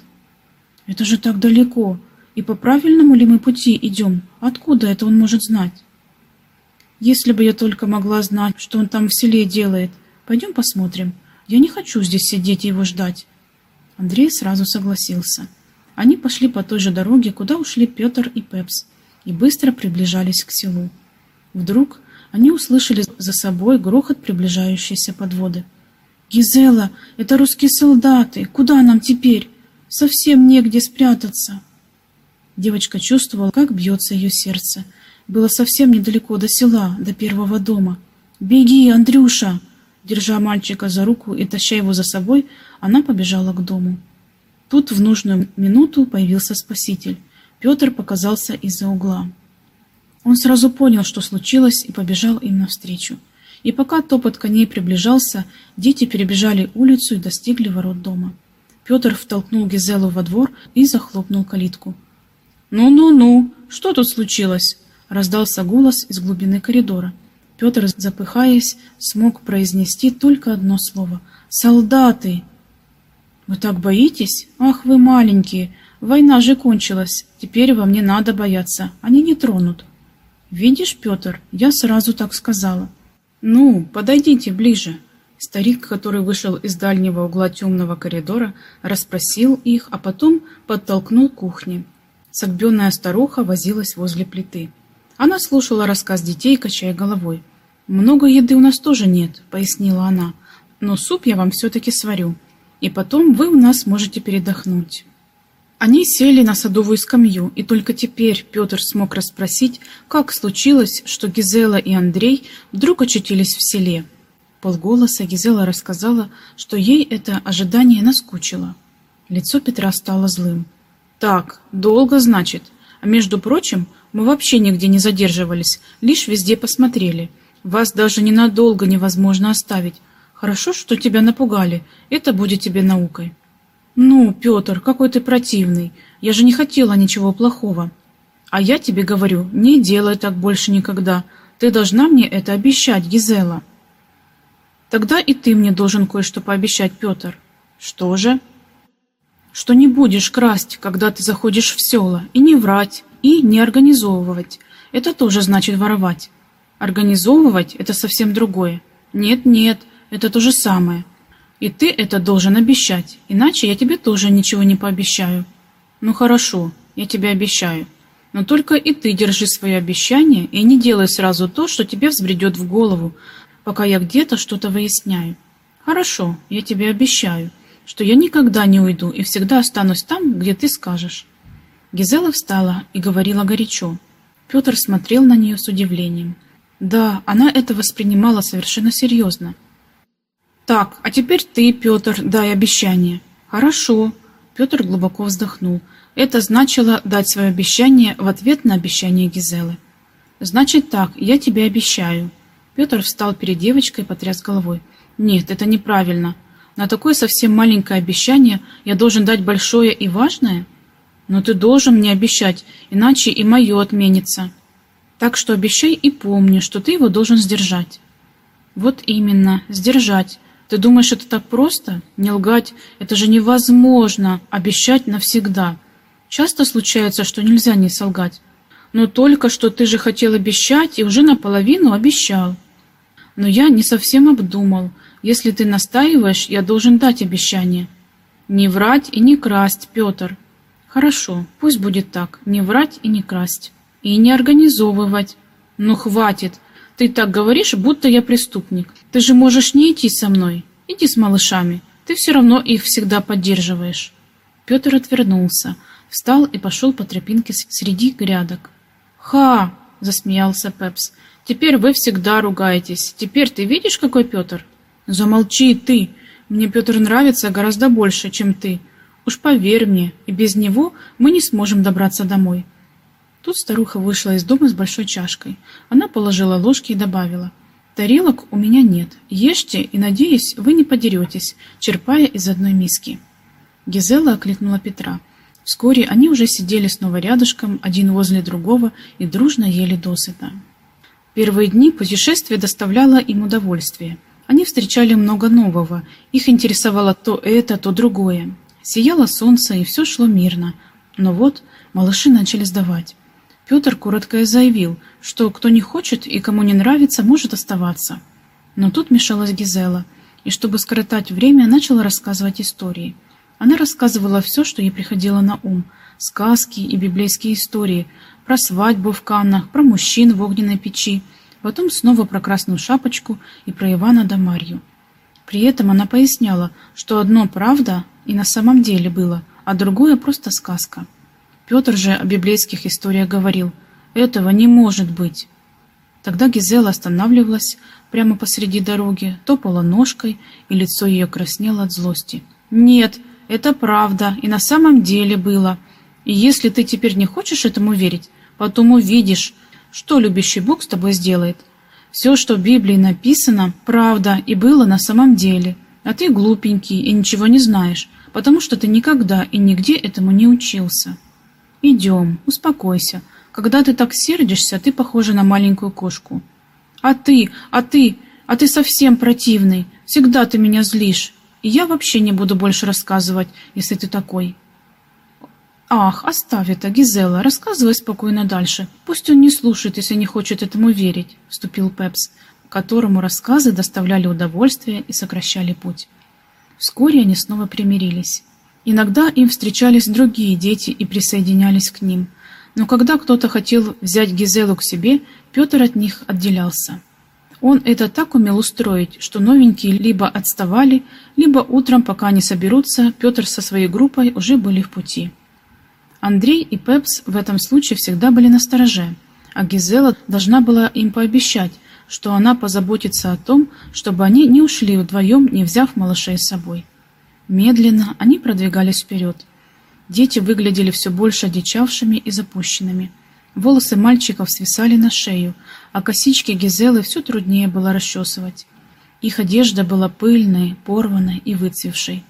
«Это же так далеко. И по правильному ли мы пути идем? Откуда это он может знать?» «Если бы я только могла знать, что он там в селе делает. Пойдем посмотрим. Я не хочу здесь сидеть и его ждать. Андрей сразу согласился. Они пошли по той же дороге, куда ушли Петр и Пепс, и быстро приближались к селу. Вдруг они услышали за собой грохот приближающейся подводы. «Гизела, это русские солдаты! Куда нам теперь? Совсем негде спрятаться!» Девочка чувствовала, как бьется ее сердце. Было совсем недалеко до села, до первого дома. «Беги, Андрюша!» Держа мальчика за руку и таща его за собой, она побежала к дому. Тут в нужную минуту появился спаситель. Петр показался из-за угла. Он сразу понял, что случилось, и побежал им навстречу. И пока топот коней приближался, дети перебежали улицу и достигли ворот дома. Петр втолкнул Гизелу во двор и захлопнул калитку. «Ну-ну-ну, что тут случилось?» — раздался голос из глубины коридора. Петр, запыхаясь, смог произнести только одно слово — «Солдаты!» «Вы так боитесь? Ах, вы маленькие! Война же кончилась, теперь вам не надо бояться, они не тронут». «Видишь, Петр, я сразу так сказала». «Ну, подойдите ближе». Старик, который вышел из дальнего угла темного коридора, расспросил их, а потом подтолкнул к кухне. Согбенная старуха возилась возле плиты. Она слушала рассказ детей, качая головой. «Много еды у нас тоже нет», — пояснила она, «но суп я вам все-таки сварю, и потом вы у нас можете передохнуть». Они сели на садовую скамью, и только теперь Петр смог расспросить, как случилось, что Гизела и Андрей вдруг очутились в селе. Полголоса Гизела рассказала, что ей это ожидание наскучило. Лицо Петра стало злым. «Так, долго, значит. А между прочим, мы вообще нигде не задерживались, лишь везде посмотрели. Вас даже ненадолго невозможно оставить. Хорошо, что тебя напугали. Это будет тебе наукой. Ну, Петр, какой ты противный. Я же не хотела ничего плохого. А я тебе говорю, не делай так больше никогда. Ты должна мне это обещать, Гизела. Тогда и ты мне должен кое-что пообещать, Петр. Что же? Что не будешь красть, когда ты заходишь в села, и не врать, и не организовывать. Это тоже значит воровать. Организовывать – это совсем другое. Нет-нет, это то же самое. И ты это должен обещать, иначе я тебе тоже ничего не пообещаю. Ну хорошо, я тебе обещаю. Но только и ты держи свое обещание и не делай сразу то, что тебе взбредет в голову, пока я где-то что-то выясняю. Хорошо, я тебе обещаю, что я никогда не уйду и всегда останусь там, где ты скажешь. Гизела встала и говорила горячо. Петр смотрел на нее с удивлением. Да, она это воспринимала совершенно серьезно. «Так, а теперь ты, Петр, дай обещание». «Хорошо». Петр глубоко вздохнул. Это значило дать свое обещание в ответ на обещание Гизелы. «Значит так, я тебе обещаю». Петр встал перед девочкой и потряс головой. «Нет, это неправильно. На такое совсем маленькое обещание я должен дать большое и важное? Но ты должен мне обещать, иначе и мое отменится». Так что обещай и помни, что ты его должен сдержать. Вот именно, сдержать. Ты думаешь, это так просто? Не лгать? Это же невозможно обещать навсегда. Часто случается, что нельзя не солгать. Но только что ты же хотел обещать и уже наполовину обещал. Но я не совсем обдумал. Если ты настаиваешь, я должен дать обещание. Не врать и не красть, Петр. Хорошо, пусть будет так. Не врать и не красть. И не организовывать. Ну, хватит. Ты так говоришь, будто я преступник. Ты же можешь не идти со мной. Иди с малышами. Ты все равно их всегда поддерживаешь». Петр отвернулся, встал и пошел по тропинке среди грядок. «Ха!» — засмеялся Пепс. «Теперь вы всегда ругаетесь. Теперь ты видишь, какой Петр?» «Замолчи ты! Мне Петр нравится гораздо больше, чем ты. Уж поверь мне, и без него мы не сможем добраться домой». Тут старуха вышла из дома с большой чашкой. Она положила ложки и добавила. «Тарелок у меня нет. Ешьте и, надеюсь, вы не подеретесь, черпая из одной миски». Гизела окликнула Петра. Вскоре они уже сидели снова рядышком, один возле другого, и дружно ели досыта. Первые дни путешествие доставляло им удовольствие. Они встречали много нового, их интересовало то это, то другое. Сияло солнце, и все шло мирно. Но вот малыши начали сдавать. Петр коротко заявил, что кто не хочет и кому не нравится, может оставаться. Но тут мешалась Гизела, и чтобы скоротать время, начала рассказывать истории. Она рассказывала все, что ей приходило на ум. Сказки и библейские истории, про свадьбу в Каннах, про мужчин в огненной печи, потом снова про красную шапочку и про Ивана да Марью. При этом она поясняла, что одно правда и на самом деле было, а другое просто сказка. Петр же о библейских историях говорил «Этого не может быть». Тогда Гизела останавливалась прямо посреди дороги, топала ножкой, и лицо ее краснело от злости. «Нет, это правда, и на самом деле было. И если ты теперь не хочешь этому верить, потом увидишь, что любящий Бог с тобой сделает. Все, что в Библии написано, правда и было на самом деле. А ты глупенький и ничего не знаешь, потому что ты никогда и нигде этому не учился». «Идем, успокойся. Когда ты так сердишься, ты похожа на маленькую кошку». «А ты, а ты, а ты совсем противный. Всегда ты меня злишь. И я вообще не буду больше рассказывать, если ты такой». «Ах, оставь это, Гизела, рассказывай спокойно дальше. Пусть он не слушает, если не хочет этому верить», — вступил Пепс, которому рассказы доставляли удовольствие и сокращали путь. Вскоре они снова примирились. Иногда им встречались другие дети и присоединялись к ним. Но когда кто-то хотел взять Гизелу к себе, Петр от них отделялся. Он это так умел устроить, что новенькие либо отставали, либо утром, пока они соберутся, Петр со своей группой уже были в пути. Андрей и Пепс в этом случае всегда были на стороже, а Гизела должна была им пообещать, что она позаботится о том, чтобы они не ушли вдвоем, не взяв малышей с собой. Медленно они продвигались вперед. Дети выглядели все больше одичавшими и запущенными. Волосы мальчиков свисали на шею, а косички Гизелы все труднее было расчесывать. Их одежда была пыльной, порванной и выцвевшей.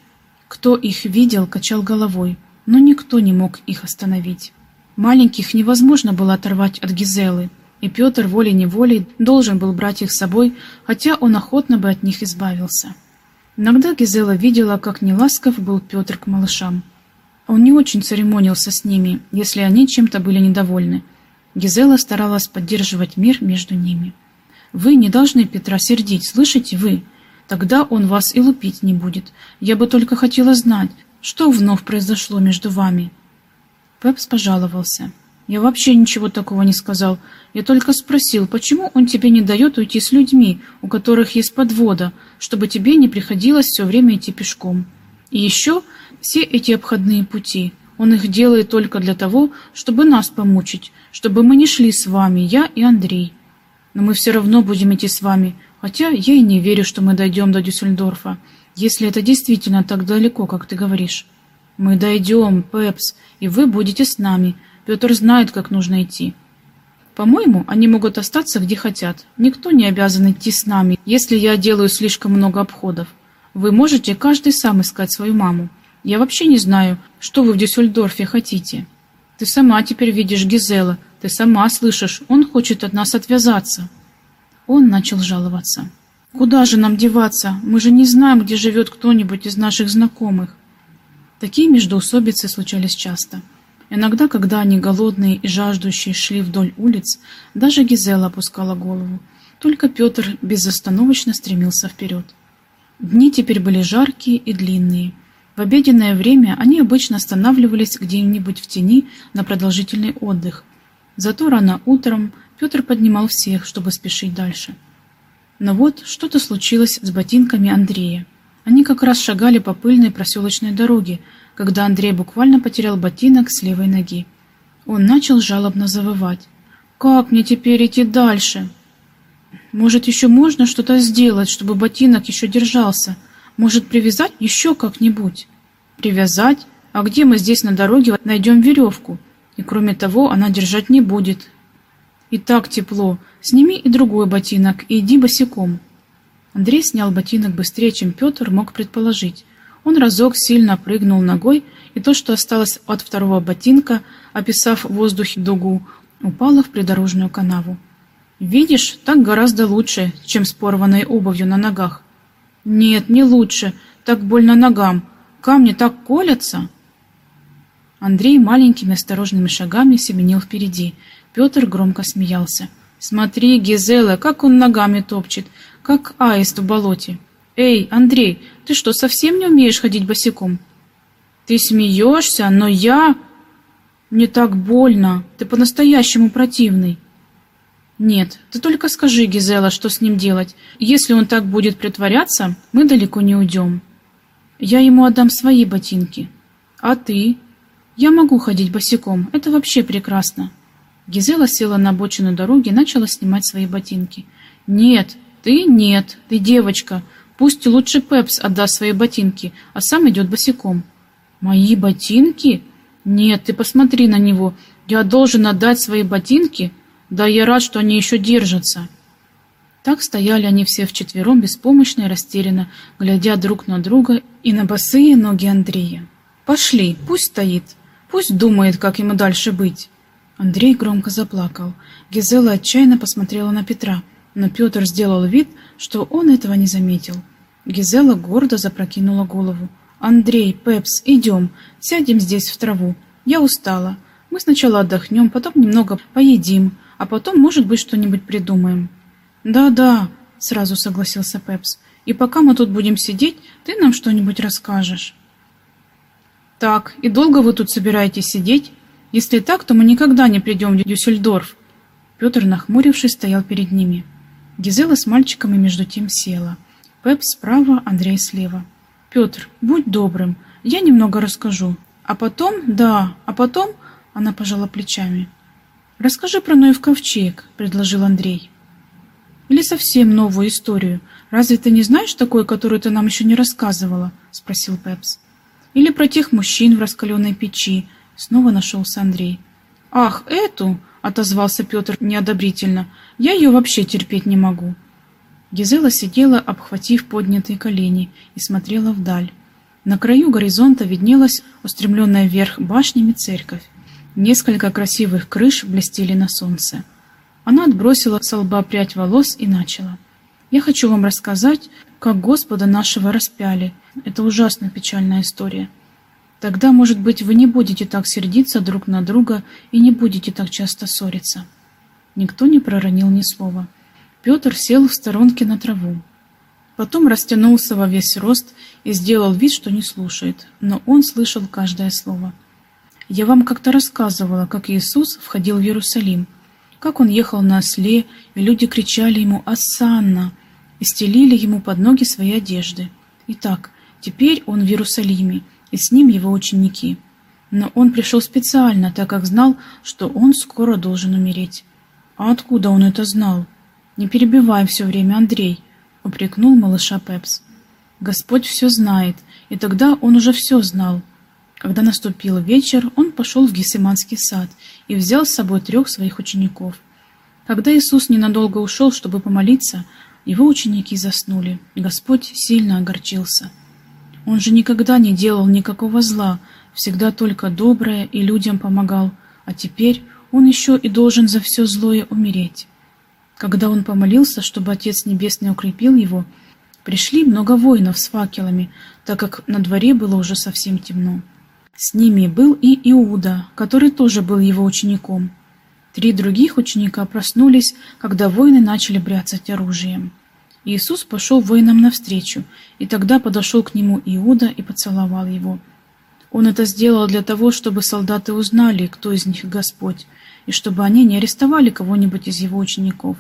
Кто их видел, качал головой, но никто не мог их остановить. Маленьких невозможно было оторвать от Гизелы, и Петр волей-неволей должен был брать их с собой, хотя он охотно бы от них избавился. Иногда Гизела видела, как неласков был Петр к малышам. Он не очень церемонился с ними, если они чем-то были недовольны. Гизела старалась поддерживать мир между ними. «Вы не должны Петра сердить, слышите вы? Тогда он вас и лупить не будет. Я бы только хотела знать, что вновь произошло между вами». Пепс пожаловался. Я вообще ничего такого не сказал. Я только спросил, почему он тебе не дает уйти с людьми, у которых есть подвода, чтобы тебе не приходилось все время идти пешком. И еще все эти обходные пути. Он их делает только для того, чтобы нас помучить, чтобы мы не шли с вами, я и Андрей. Но мы все равно будем идти с вами, хотя я и не верю, что мы дойдем до Дюссельдорфа, если это действительно так далеко, как ты говоришь. Мы дойдем, Пепс, и вы будете с нами, Петр знает, как нужно идти. По-моему, они могут остаться где хотят. Никто не обязан идти с нами, если я делаю слишком много обходов. Вы можете каждый сам искать свою маму. Я вообще не знаю, что вы в Дюссельдорфе хотите. Ты сама теперь видишь Гизела, ты сама слышишь, он хочет от нас отвязаться. Он начал жаловаться. Куда же нам деваться? Мы же не знаем, где живет кто-нибудь из наших знакомых. Такие междоусобицы случались часто. Иногда, когда они голодные и жаждущие шли вдоль улиц, даже Гизела опускала голову. Только Петр безостановочно стремился вперед. Дни теперь были жаркие и длинные. В обеденное время они обычно останавливались где-нибудь в тени на продолжительный отдых. Зато рано утром Петр поднимал всех, чтобы спешить дальше. Но вот что-то случилось с ботинками Андрея. Они как раз шагали по пыльной проселочной дороге, когда Андрей буквально потерял ботинок с левой ноги. Он начал жалобно завывать. «Как мне теперь идти дальше?» «Может, еще можно что-то сделать, чтобы ботинок еще держался? Может, привязать еще как-нибудь?» «Привязать? А где мы здесь на дороге найдем веревку? И кроме того, она держать не будет. И так тепло. Сними и другой ботинок и иди босиком». Андрей снял ботинок быстрее, чем Петр мог предположить. Он разок сильно прыгнул ногой, и то, что осталось от второго ботинка, описав в воздухе дугу, упало в придорожную канаву. «Видишь, так гораздо лучше, чем с порванной обувью на ногах». «Нет, не лучше. Так больно ногам. Камни так колятся». Андрей маленькими осторожными шагами семенил впереди. Петр громко смеялся. «Смотри, Гизела, как он ногами топчет, как аист в болоте. Эй, Андрей, ты что, совсем не умеешь ходить босиком?» «Ты смеешься, но я...» «Мне так больно, ты по-настоящему противный». «Нет, ты только скажи, Гизела, что с ним делать. Если он так будет притворяться, мы далеко не уйдем. Я ему отдам свои ботинки. А ты?» «Я могу ходить босиком, это вообще прекрасно». Гизела села на обочину дороги и начала снимать свои ботинки. «Нет, ты нет, ты девочка. Пусть лучше Пепс отдаст свои ботинки, а сам идет босиком». «Мои ботинки? Нет, ты посмотри на него. Я должен отдать свои ботинки? Да я рад, что они еще держатся». Так стояли они все вчетвером, беспомощно и растерянно, глядя друг на друга и на босые ноги Андрея. «Пошли, пусть стоит, пусть думает, как ему дальше быть». Андрей громко заплакал. Гизела отчаянно посмотрела на Петра, но Петр сделал вид, что он этого не заметил. Гизела гордо запрокинула голову. «Андрей, Пепс, идем, сядем здесь в траву. Я устала. Мы сначала отдохнем, потом немного поедим, а потом, может быть, что-нибудь придумаем». «Да-да», — сразу согласился Пепс. «И пока мы тут будем сидеть, ты нам что-нибудь расскажешь». «Так, и долго вы тут собираетесь сидеть? Если так, то мы никогда не придем в Дюссельдорф». Петр, нахмурившись, стоял перед ними. Гизела с мальчиками между тем села. Пепс справа, Андрей слева. Петр, будь добрым, я немного расскажу. А потом, да, а потом, она пожала плечами. Расскажи про Ноев ковчег, предложил Андрей. Или совсем новую историю. Разве ты не знаешь такой, которую ты нам еще не рассказывала? Спросил Пепс. Или про тех мужчин в раскаленной печи. Снова нашелся Андрей. Ах, эту, отозвался Петр неодобрительно. Я ее вообще терпеть не могу. Гизела сидела, обхватив поднятые колени, и смотрела вдаль. На краю горизонта виднелась устремленная вверх башнями церковь. Несколько красивых крыш блестели на солнце. Она отбросила с лба прядь волос и начала. «Я хочу вам рассказать, как Господа нашего распяли. Это ужасно печальная история. Тогда, может быть, вы не будете так сердиться друг на друга и не будете так часто ссориться». Никто не проронил ни слова. Петр сел в сторонке на траву. Потом растянулся во весь рост и сделал вид, что не слушает, но он слышал каждое слово. «Я вам как-то рассказывала, как Иисус входил в Иерусалим, как он ехал на осле, и люди кричали ему «Ассанна!» и стелили ему под ноги свои одежды. Итак, теперь он в Иерусалиме, и с ним его ученики. Но он пришел специально, так как знал, что он скоро должен умереть. А откуда он это знал? «Не перебивай все время, Андрей», — упрекнул малыша Пепс. Господь все знает, и тогда он уже все знал. Когда наступил вечер, он пошел в Гесиманский сад и взял с собой трех своих учеников. Когда Иисус ненадолго ушел, чтобы помолиться, его ученики заснули. Господь сильно огорчился. Он же никогда не делал никакого зла, всегда только доброе и людям помогал, а теперь он еще и должен за все злое умереть. Когда он помолился, чтобы Отец Небесный укрепил его, пришли много воинов с факелами, так как на дворе было уже совсем темно. С ними был и Иуда, который тоже был его учеником. Три других ученика проснулись, когда воины начали бряцать оружием. Иисус пошел воинам навстречу, и тогда подошел к нему Иуда и поцеловал его. Он это сделал для того, чтобы солдаты узнали, кто из них Господь, и чтобы они не арестовали кого-нибудь из его учеников.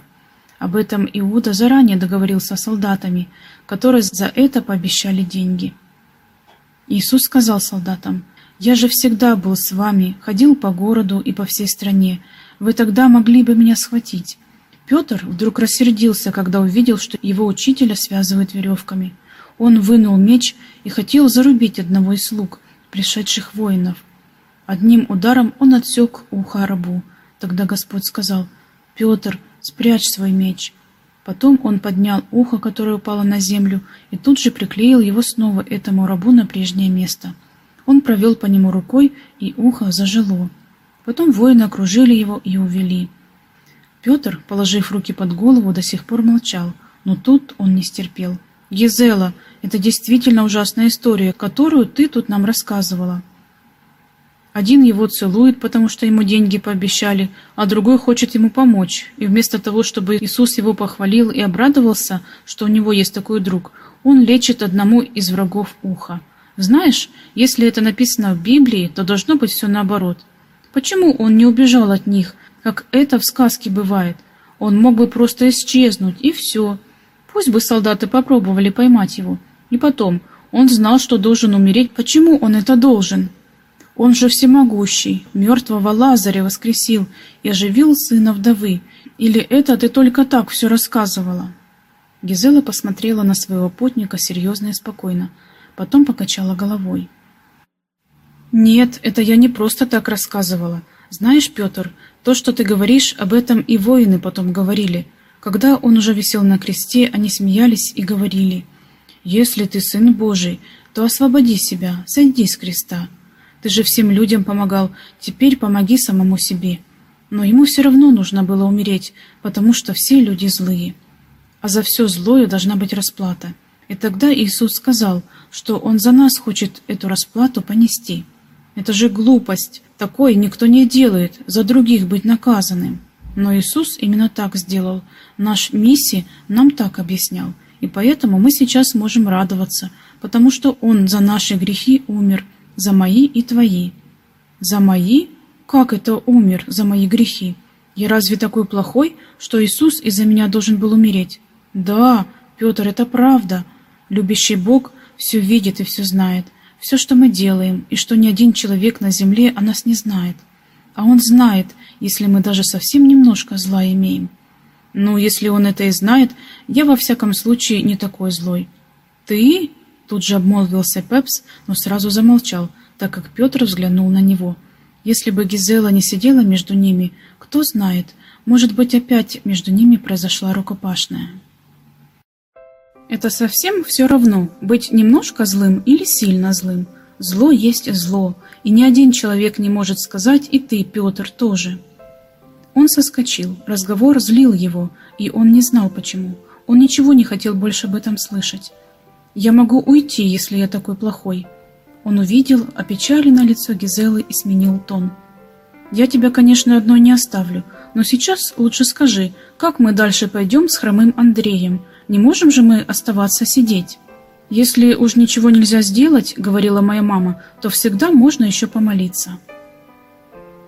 Об этом Иуда заранее договорился с солдатами, которые за это пообещали деньги. Иисус сказал солдатам, «Я же всегда был с вами, ходил по городу и по всей стране. Вы тогда могли бы меня схватить». Петр вдруг рассердился, когда увидел, что его учителя связывают веревками. Он вынул меч и хотел зарубить одного из слуг, пришедших воинов. Одним ударом он отсек ухо рабу. Тогда Господь сказал, «Петр, спрячь свой меч». Потом он поднял ухо, которое упало на землю, и тут же приклеил его снова этому рабу на прежнее место. Он провел по нему рукой, и ухо зажило. Потом воины окружили его и увели. Петр, положив руки под голову, до сих пор молчал, но тут он не стерпел. «Езела, это действительно ужасная история, которую ты тут нам рассказывала. Один его целует, потому что ему деньги пообещали, а другой хочет ему помочь. И вместо того, чтобы Иисус его похвалил и обрадовался, что у него есть такой друг, он лечит одному из врагов ухо. Знаешь, если это написано в Библии, то должно быть все наоборот. Почему он не убежал от них, как это в сказке бывает? Он мог бы просто исчезнуть, и все. Пусть бы солдаты попробовали поймать его. И потом, он знал, что должен умереть. Почему он это должен? Он же всемогущий, мертвого Лазаря воскресил и оживил сына вдовы. Или это ты только так все рассказывала?» Гизела посмотрела на своего потника серьезно и спокойно, потом покачала головой. «Нет, это я не просто так рассказывала. Знаешь, Петр, то, что ты говоришь, об этом и воины потом говорили. Когда он уже висел на кресте, они смеялись и говорили – если ты сын Божий, то освободи себя, сойди с креста. Ты же всем людям помогал, теперь помоги самому себе. Но ему все равно нужно было умереть, потому что все люди злые. А за все злое должна быть расплата. И тогда Иисус сказал, что Он за нас хочет эту расплату понести. Это же глупость. Такое никто не делает, за других быть наказанным. Но Иисус именно так сделал. Наш Мисси нам так объяснял. И поэтому мы сейчас можем радоваться, потому что Он за наши грехи умер, за мои и твои. За мои? Как это умер за мои грехи? Я разве такой плохой, что Иисус из-за меня должен был умереть? Да, Петр, это правда. Любящий Бог все видит и все знает. Все, что мы делаем, и что ни один человек на земле о нас не знает. А Он знает, если мы даже совсем немножко зла имеем. Ну, если он это и знает, я во всяком случае не такой злой. Ты? Тут же обмолвился Пепс, но сразу замолчал, так как Петр взглянул на него. Если бы Гизела не сидела между ними, кто знает, может быть, опять между ними произошла рукопашная. Это совсем все равно, быть немножко злым или сильно злым. Зло есть зло, и ни один человек не может сказать, и ты, Петр, тоже. Он соскочил, разговор злил его, и он не знал почему. Он ничего не хотел больше об этом слышать. «Я могу уйти, если я такой плохой». Он увидел опечаленное лицо Гизелы и сменил тон. «Я тебя, конечно, одной не оставлю, но сейчас лучше скажи, как мы дальше пойдем с хромым Андреем? Не можем же мы оставаться сидеть?» «Если уж ничего нельзя сделать, — говорила моя мама, — то всегда можно еще помолиться».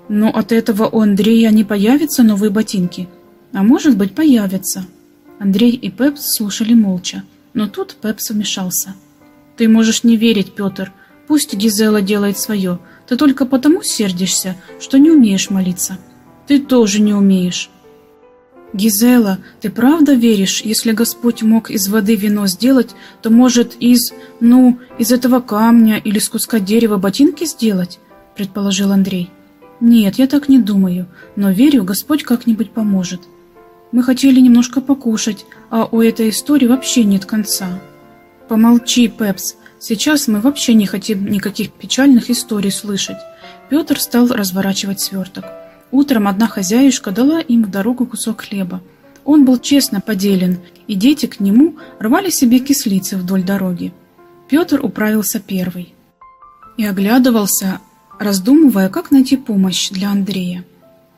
Но от этого у Андрея не появятся новые ботинки. А может быть, появятся. Андрей и Пепс слушали молча, но тут Пепс вмешался. «Ты можешь не верить, Петр. Пусть Гизела делает свое. Ты только потому сердишься, что не умеешь молиться. Ты тоже не умеешь». «Гизела, ты правда веришь, если Господь мог из воды вино сделать, то может из, ну, из этого камня или с куска дерева ботинки сделать?» – предположил Андрей. «Нет, я так не думаю, но верю, Господь как-нибудь поможет. Мы хотели немножко покушать, а у этой истории вообще нет конца». «Помолчи, Пепс, сейчас мы вообще не хотим никаких печальных историй слышать». Петр стал разворачивать сверток. Утром одна хозяюшка дала им в дорогу кусок хлеба. Он был честно поделен, и дети к нему рвали себе кислицы вдоль дороги. Петр управился первый и оглядывался, раздумывая, как найти помощь для Андрея.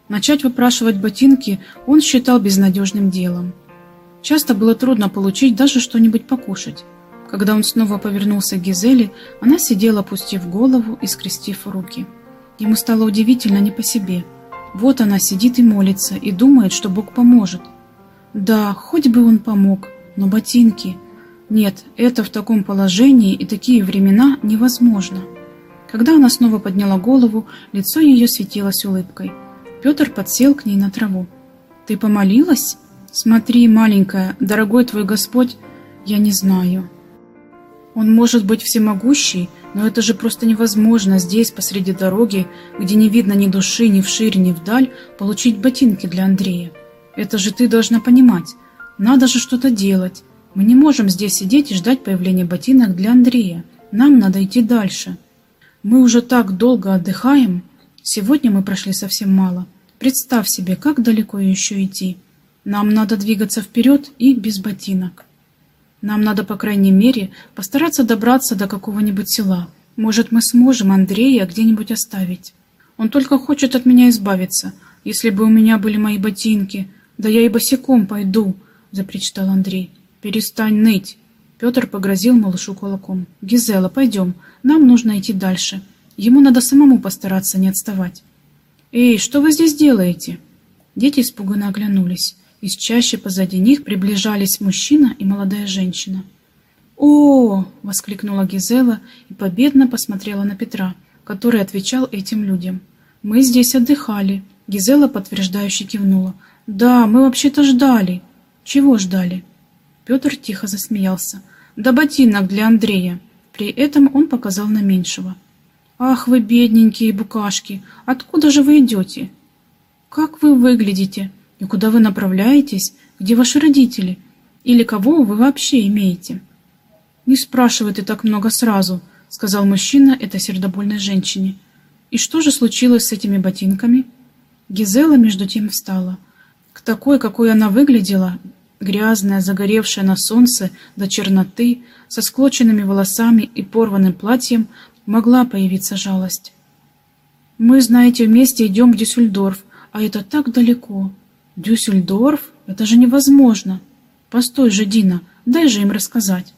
Начать выпрашивать ботинки он считал безнадежным делом. Часто было трудно получить даже что-нибудь покушать. Когда он снова повернулся к Гизеле, она сидела, опустив голову и скрестив руки. Ему стало удивительно не по себе. Вот она сидит и молится, и думает, что Бог поможет. Да, хоть бы он помог, но ботинки... Нет, это в таком положении и такие времена невозможно. Когда она снова подняла голову, лицо ее светилось улыбкой. Петр подсел к ней на траву. «Ты помолилась? Смотри, маленькая, дорогой твой Господь, я не знаю». Он может быть всемогущий, но это же просто невозможно здесь, посреди дороги, где не видно ни души, ни вширь, ни вдаль, получить ботинки для Андрея. Это же ты должна понимать. Надо же что-то делать. Мы не можем здесь сидеть и ждать появления ботинок для Андрея. Нам надо идти дальше. Мы уже так долго отдыхаем. Сегодня мы прошли совсем мало. Представь себе, как далеко еще идти. Нам надо двигаться вперед и без ботинок. Нам надо, по крайней мере, постараться добраться до какого-нибудь села. Может, мы сможем Андрея где-нибудь оставить. Он только хочет от меня избавиться. Если бы у меня были мои ботинки, да я и босиком пойду, — запричитал Андрей. Перестань ныть. Петр погрозил малышу кулаком. Гизела, пойдем. Нам нужно идти дальше. Ему надо самому постараться не отставать. Эй, что вы здесь делаете? Дети испуганно оглянулись. Из чаще позади них приближались мужчина и молодая женщина. «О!» — воскликнула Гизела и победно посмотрела на Петра, который отвечал этим людям. «Мы здесь отдыхали». Гизела подтверждающе кивнула. «Да, мы вообще-то ждали». «Чего ждали?» Петр тихо засмеялся. «Да ботинок для Андрея». При этом он показал на меньшего. «Ах вы, бедненькие букашки! Откуда же вы идете?» «Как вы выглядите?» И куда вы направляетесь? Где ваши родители? Или кого вы вообще имеете? Не спрашивай ты так много сразу, сказал мужчина этой сердобольной женщине. И что же случилось с этими ботинками? Гизела между тем встала. К такой, какой она выглядела, грязная, загоревшая на солнце до черноты, со склоченными волосами и порванным платьем, могла появиться жалость. «Мы, знаете, вместе идем в Дюссельдорф, а это так далеко. Дюссельдорф? Это же невозможно. Постой же, Дина, дай же им рассказать.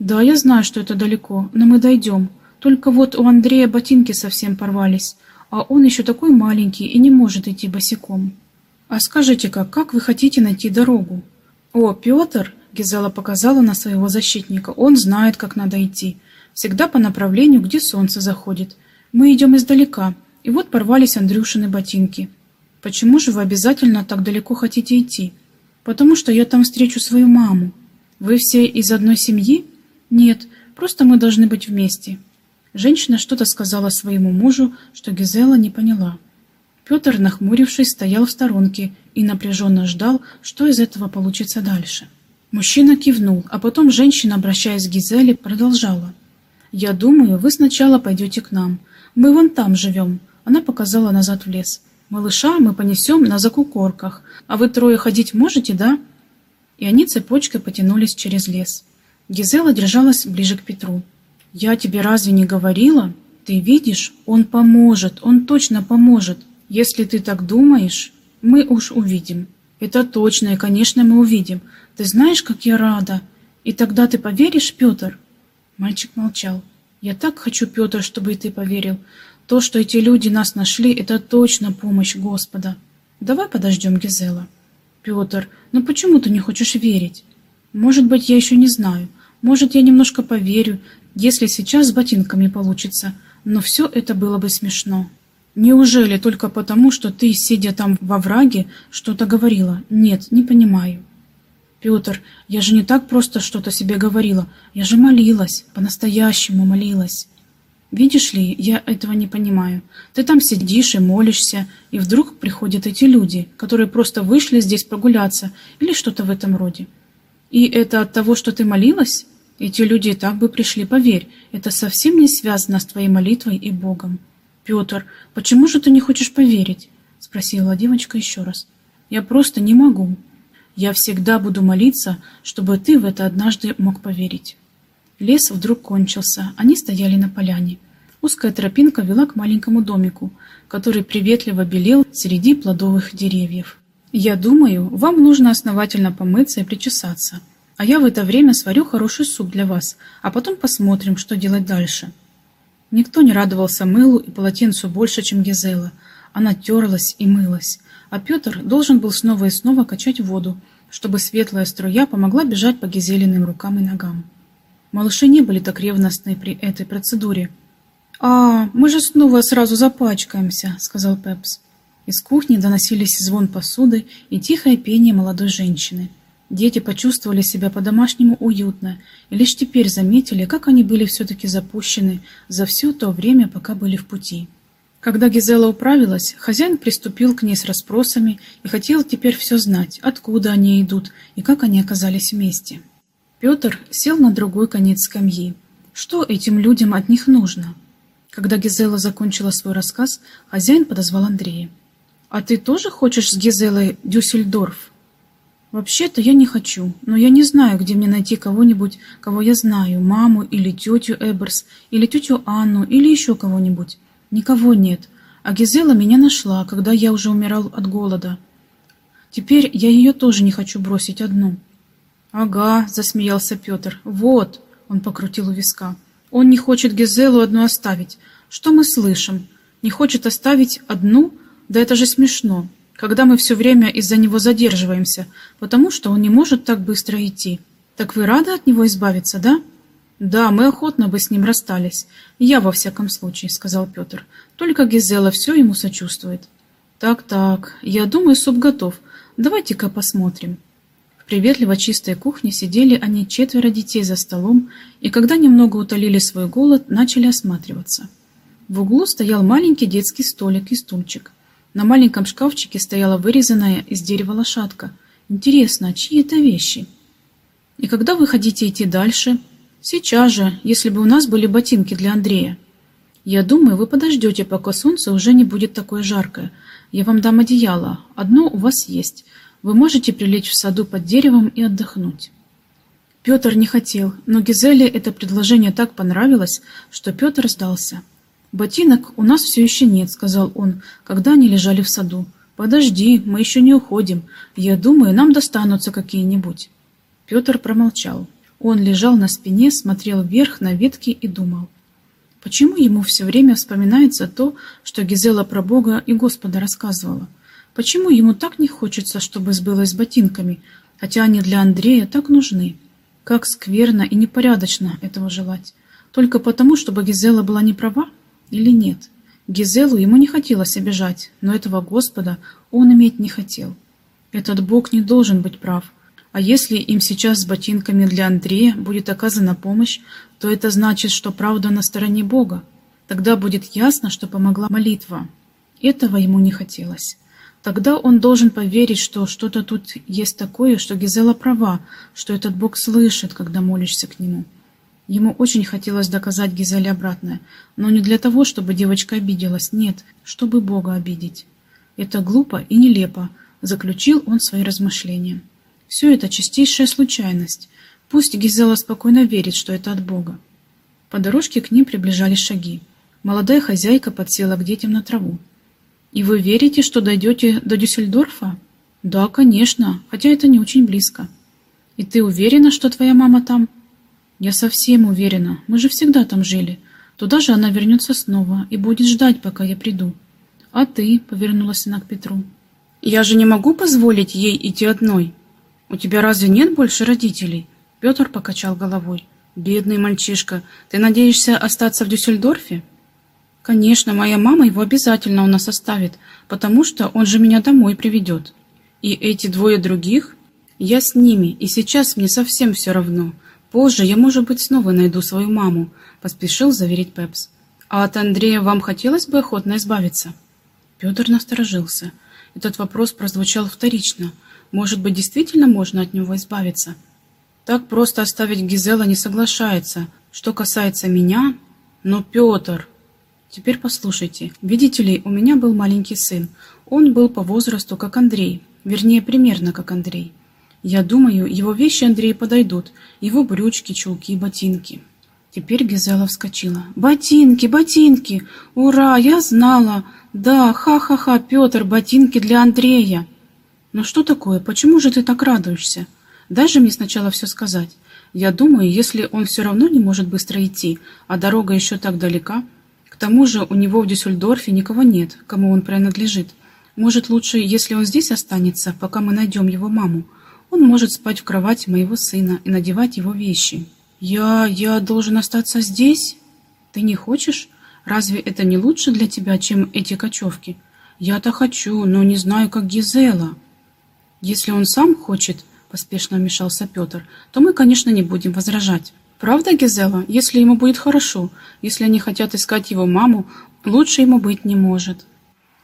Да, я знаю, что это далеко, но мы дойдем. Только вот у Андрея ботинки совсем порвались, а он еще такой маленький и не может идти босиком. А скажите-ка, как вы хотите найти дорогу? О, Петр, Гизела показала на своего защитника, он знает, как надо идти. Всегда по направлению, где солнце заходит. Мы идем издалека, и вот порвались Андрюшины ботинки. Почему же вы обязательно так далеко хотите идти? Потому что я там встречу свою маму. Вы все из одной семьи? Нет, просто мы должны быть вместе. Женщина что-то сказала своему мужу, что Гизела не поняла. Петр, нахмурившись, стоял в сторонке и напряженно ждал, что из этого получится дальше. Мужчина кивнул, а потом женщина, обращаясь к Гизеле, продолжала. «Я думаю, вы сначала пойдете к нам. Мы вон там живем». Она показала назад в лес. Малыша мы понесем на закукорках, а вы трое ходить можете, да?» И они цепочкой потянулись через лес. Гизела держалась ближе к Петру. «Я тебе разве не говорила? Ты видишь, он поможет, он точно поможет. Если ты так думаешь, мы уж увидим». «Это точно, и, конечно, мы увидим. Ты знаешь, как я рада. И тогда ты поверишь, Петр?» Мальчик молчал. «Я так хочу, Петр, чтобы и ты поверил. То, что эти люди нас нашли, это точно помощь Господа. Давай подождем Гизела. Петр, ну почему ты не хочешь верить? Может быть, я еще не знаю. Может, я немножко поверю, если сейчас с ботинками получится. Но все это было бы смешно. Неужели только потому, что ты, сидя там во враге, что-то говорила? Нет, не понимаю. Петр, я же не так просто что-то себе говорила. Я же молилась, по-настоящему молилась. Видишь ли, я этого не понимаю. Ты там сидишь и молишься, и вдруг приходят эти люди, которые просто вышли здесь прогуляться или что-то в этом роде. И это от того, что ты молилась? Эти люди и так бы пришли, поверь. Это совсем не связано с твоей молитвой и Богом. Петр, почему же ты не хочешь поверить? Спросила девочка еще раз. Я просто не могу. Я всегда буду молиться, чтобы ты в это однажды мог поверить. Лес вдруг кончился, они стояли на поляне. Узкая тропинка вела к маленькому домику, который приветливо белел среди плодовых деревьев. «Я думаю, вам нужно основательно помыться и причесаться. А я в это время сварю хороший суп для вас, а потом посмотрим, что делать дальше». Никто не радовался мылу и полотенцу больше, чем Гизела. Она терлась и мылась, а Петр должен был снова и снова качать воду, чтобы светлая струя помогла бежать по Гизелиным рукам и ногам. Малыши не были так ревностны при этой процедуре. «А, мы же снова сразу запачкаемся», — сказал Пепс. Из кухни доносились звон посуды и тихое пение молодой женщины. Дети почувствовали себя по-домашнему уютно и лишь теперь заметили, как они были все-таки запущены за все то время, пока были в пути. Когда Гизела управилась, хозяин приступил к ней с расспросами и хотел теперь все знать, откуда они идут и как они оказались вместе. Петр сел на другой конец скамьи. Что этим людям от них нужно? Когда Гизела закончила свой рассказ, хозяин подозвал Андрея. «А ты тоже хочешь с Гизелой Дюссельдорф?» «Вообще-то я не хочу, но я не знаю, где мне найти кого-нибудь, кого я знаю, маму или тетю Эберс, или тетю Анну, или еще кого-нибудь. Никого нет. А Гизела меня нашла, когда я уже умирал от голода. Теперь я ее тоже не хочу бросить одну». «Ага», — засмеялся Петр. «Вот», — он покрутил у виска. «Он не хочет Гизелу одну оставить. Что мы слышим? Не хочет оставить одну? Да это же смешно когда мы все время из-за него задерживаемся, потому что он не может так быстро идти. Так вы рады от него избавиться, да? Да, мы охотно бы с ним расстались. Я, во всяком случае, сказал Петр. Только Гизела все ему сочувствует. Так-так, я думаю, суп готов. Давайте-ка посмотрим. В приветливо чистой кухне сидели они четверо детей за столом, и когда немного утолили свой голод, начали осматриваться. В углу стоял маленький детский столик и стульчик. На маленьком шкафчике стояла вырезанная из дерева лошадка. Интересно, а чьи это вещи? И когда вы хотите идти дальше? Сейчас же, если бы у нас были ботинки для Андрея. Я думаю, вы подождете, пока солнце уже не будет такое жаркое. Я вам дам одеяло. Одно у вас есть. Вы можете прилечь в саду под деревом и отдохнуть. Петр не хотел, но Гизеле это предложение так понравилось, что Петр сдался. «Ботинок у нас все еще нет», — сказал он, когда они лежали в саду. «Подожди, мы еще не уходим. Я думаю, нам достанутся какие-нибудь». Петр промолчал. Он лежал на спине, смотрел вверх на ветки и думал. Почему ему все время вспоминается то, что Гизела про Бога и Господа рассказывала? Почему ему так не хочется, чтобы сбылось с ботинками, хотя они для Андрея так нужны? Как скверно и непорядочно этого желать. Только потому, чтобы Гизела была не права? или нет. Гизелу ему не хотелось обижать, но этого Господа он иметь не хотел. Этот Бог не должен быть прав. А если им сейчас с ботинками для Андрея будет оказана помощь, то это значит, что правда на стороне Бога. Тогда будет ясно, что помогла молитва. Этого ему не хотелось. Тогда он должен поверить, что что-то тут есть такое, что Гизела права, что этот Бог слышит, когда молишься к нему. Ему очень хотелось доказать Гизеле обратное, но не для того, чтобы девочка обиделась, нет, чтобы Бога обидеть. Это глупо и нелепо, заключил он свои размышления. Все это чистейшая случайность. Пусть Гизела спокойно верит, что это от Бога. По дорожке к ним приближались шаги. Молодая хозяйка подсела к детям на траву. «И вы верите, что дойдете до Дюссельдорфа?» «Да, конечно, хотя это не очень близко». «И ты уверена, что твоя мама там?» Я совсем уверена, мы же всегда там жили. Туда же она вернется снова и будет ждать, пока я приду. А ты, — повернулась она к Петру, — я же не могу позволить ей идти одной. У тебя разве нет больше родителей? Петр покачал головой. Бедный мальчишка, ты надеешься остаться в Дюссельдорфе? Конечно, моя мама его обязательно у нас оставит, потому что он же меня домой приведет. И эти двое других? Я с ними, и сейчас мне совсем все равно. Позже я, может быть, снова найду свою маму, поспешил заверить Пепс. А от Андрея вам хотелось бы охотно избавиться? Петр насторожился. Этот вопрос прозвучал вторично. Может быть, действительно можно от него избавиться? Так просто оставить Гизела не соглашается. Что касается меня... Но Петр... Теперь послушайте. Видите ли, у меня был маленький сын. Он был по возрасту как Андрей. Вернее, примерно как Андрей. Я думаю, его вещи Андрею подойдут, его брючки, чулки, ботинки. Теперь Гизела вскочила. «Ботинки, ботинки! Ура, я знала! Да, ха-ха-ха, Петр, ботинки для Андрея!» «Но что такое? Почему же ты так радуешься?» Дай же мне сначала все сказать. Я думаю, если он все равно не может быстро идти, а дорога еще так далека, к тому же у него в Дюссельдорфе никого нет, кому он принадлежит. Может, лучше, если он здесь останется, пока мы найдем его маму. Он может спать в кровати моего сына и надевать его вещи. Я... я должен остаться здесь? Ты не хочешь? Разве это не лучше для тебя, чем эти кочевки? Я-то хочу, но не знаю, как Гизела. Если он сам хочет, поспешно вмешался Петр, то мы, конечно, не будем возражать. Правда, Гизела? Если ему будет хорошо, если они хотят искать его маму, лучше ему быть не может.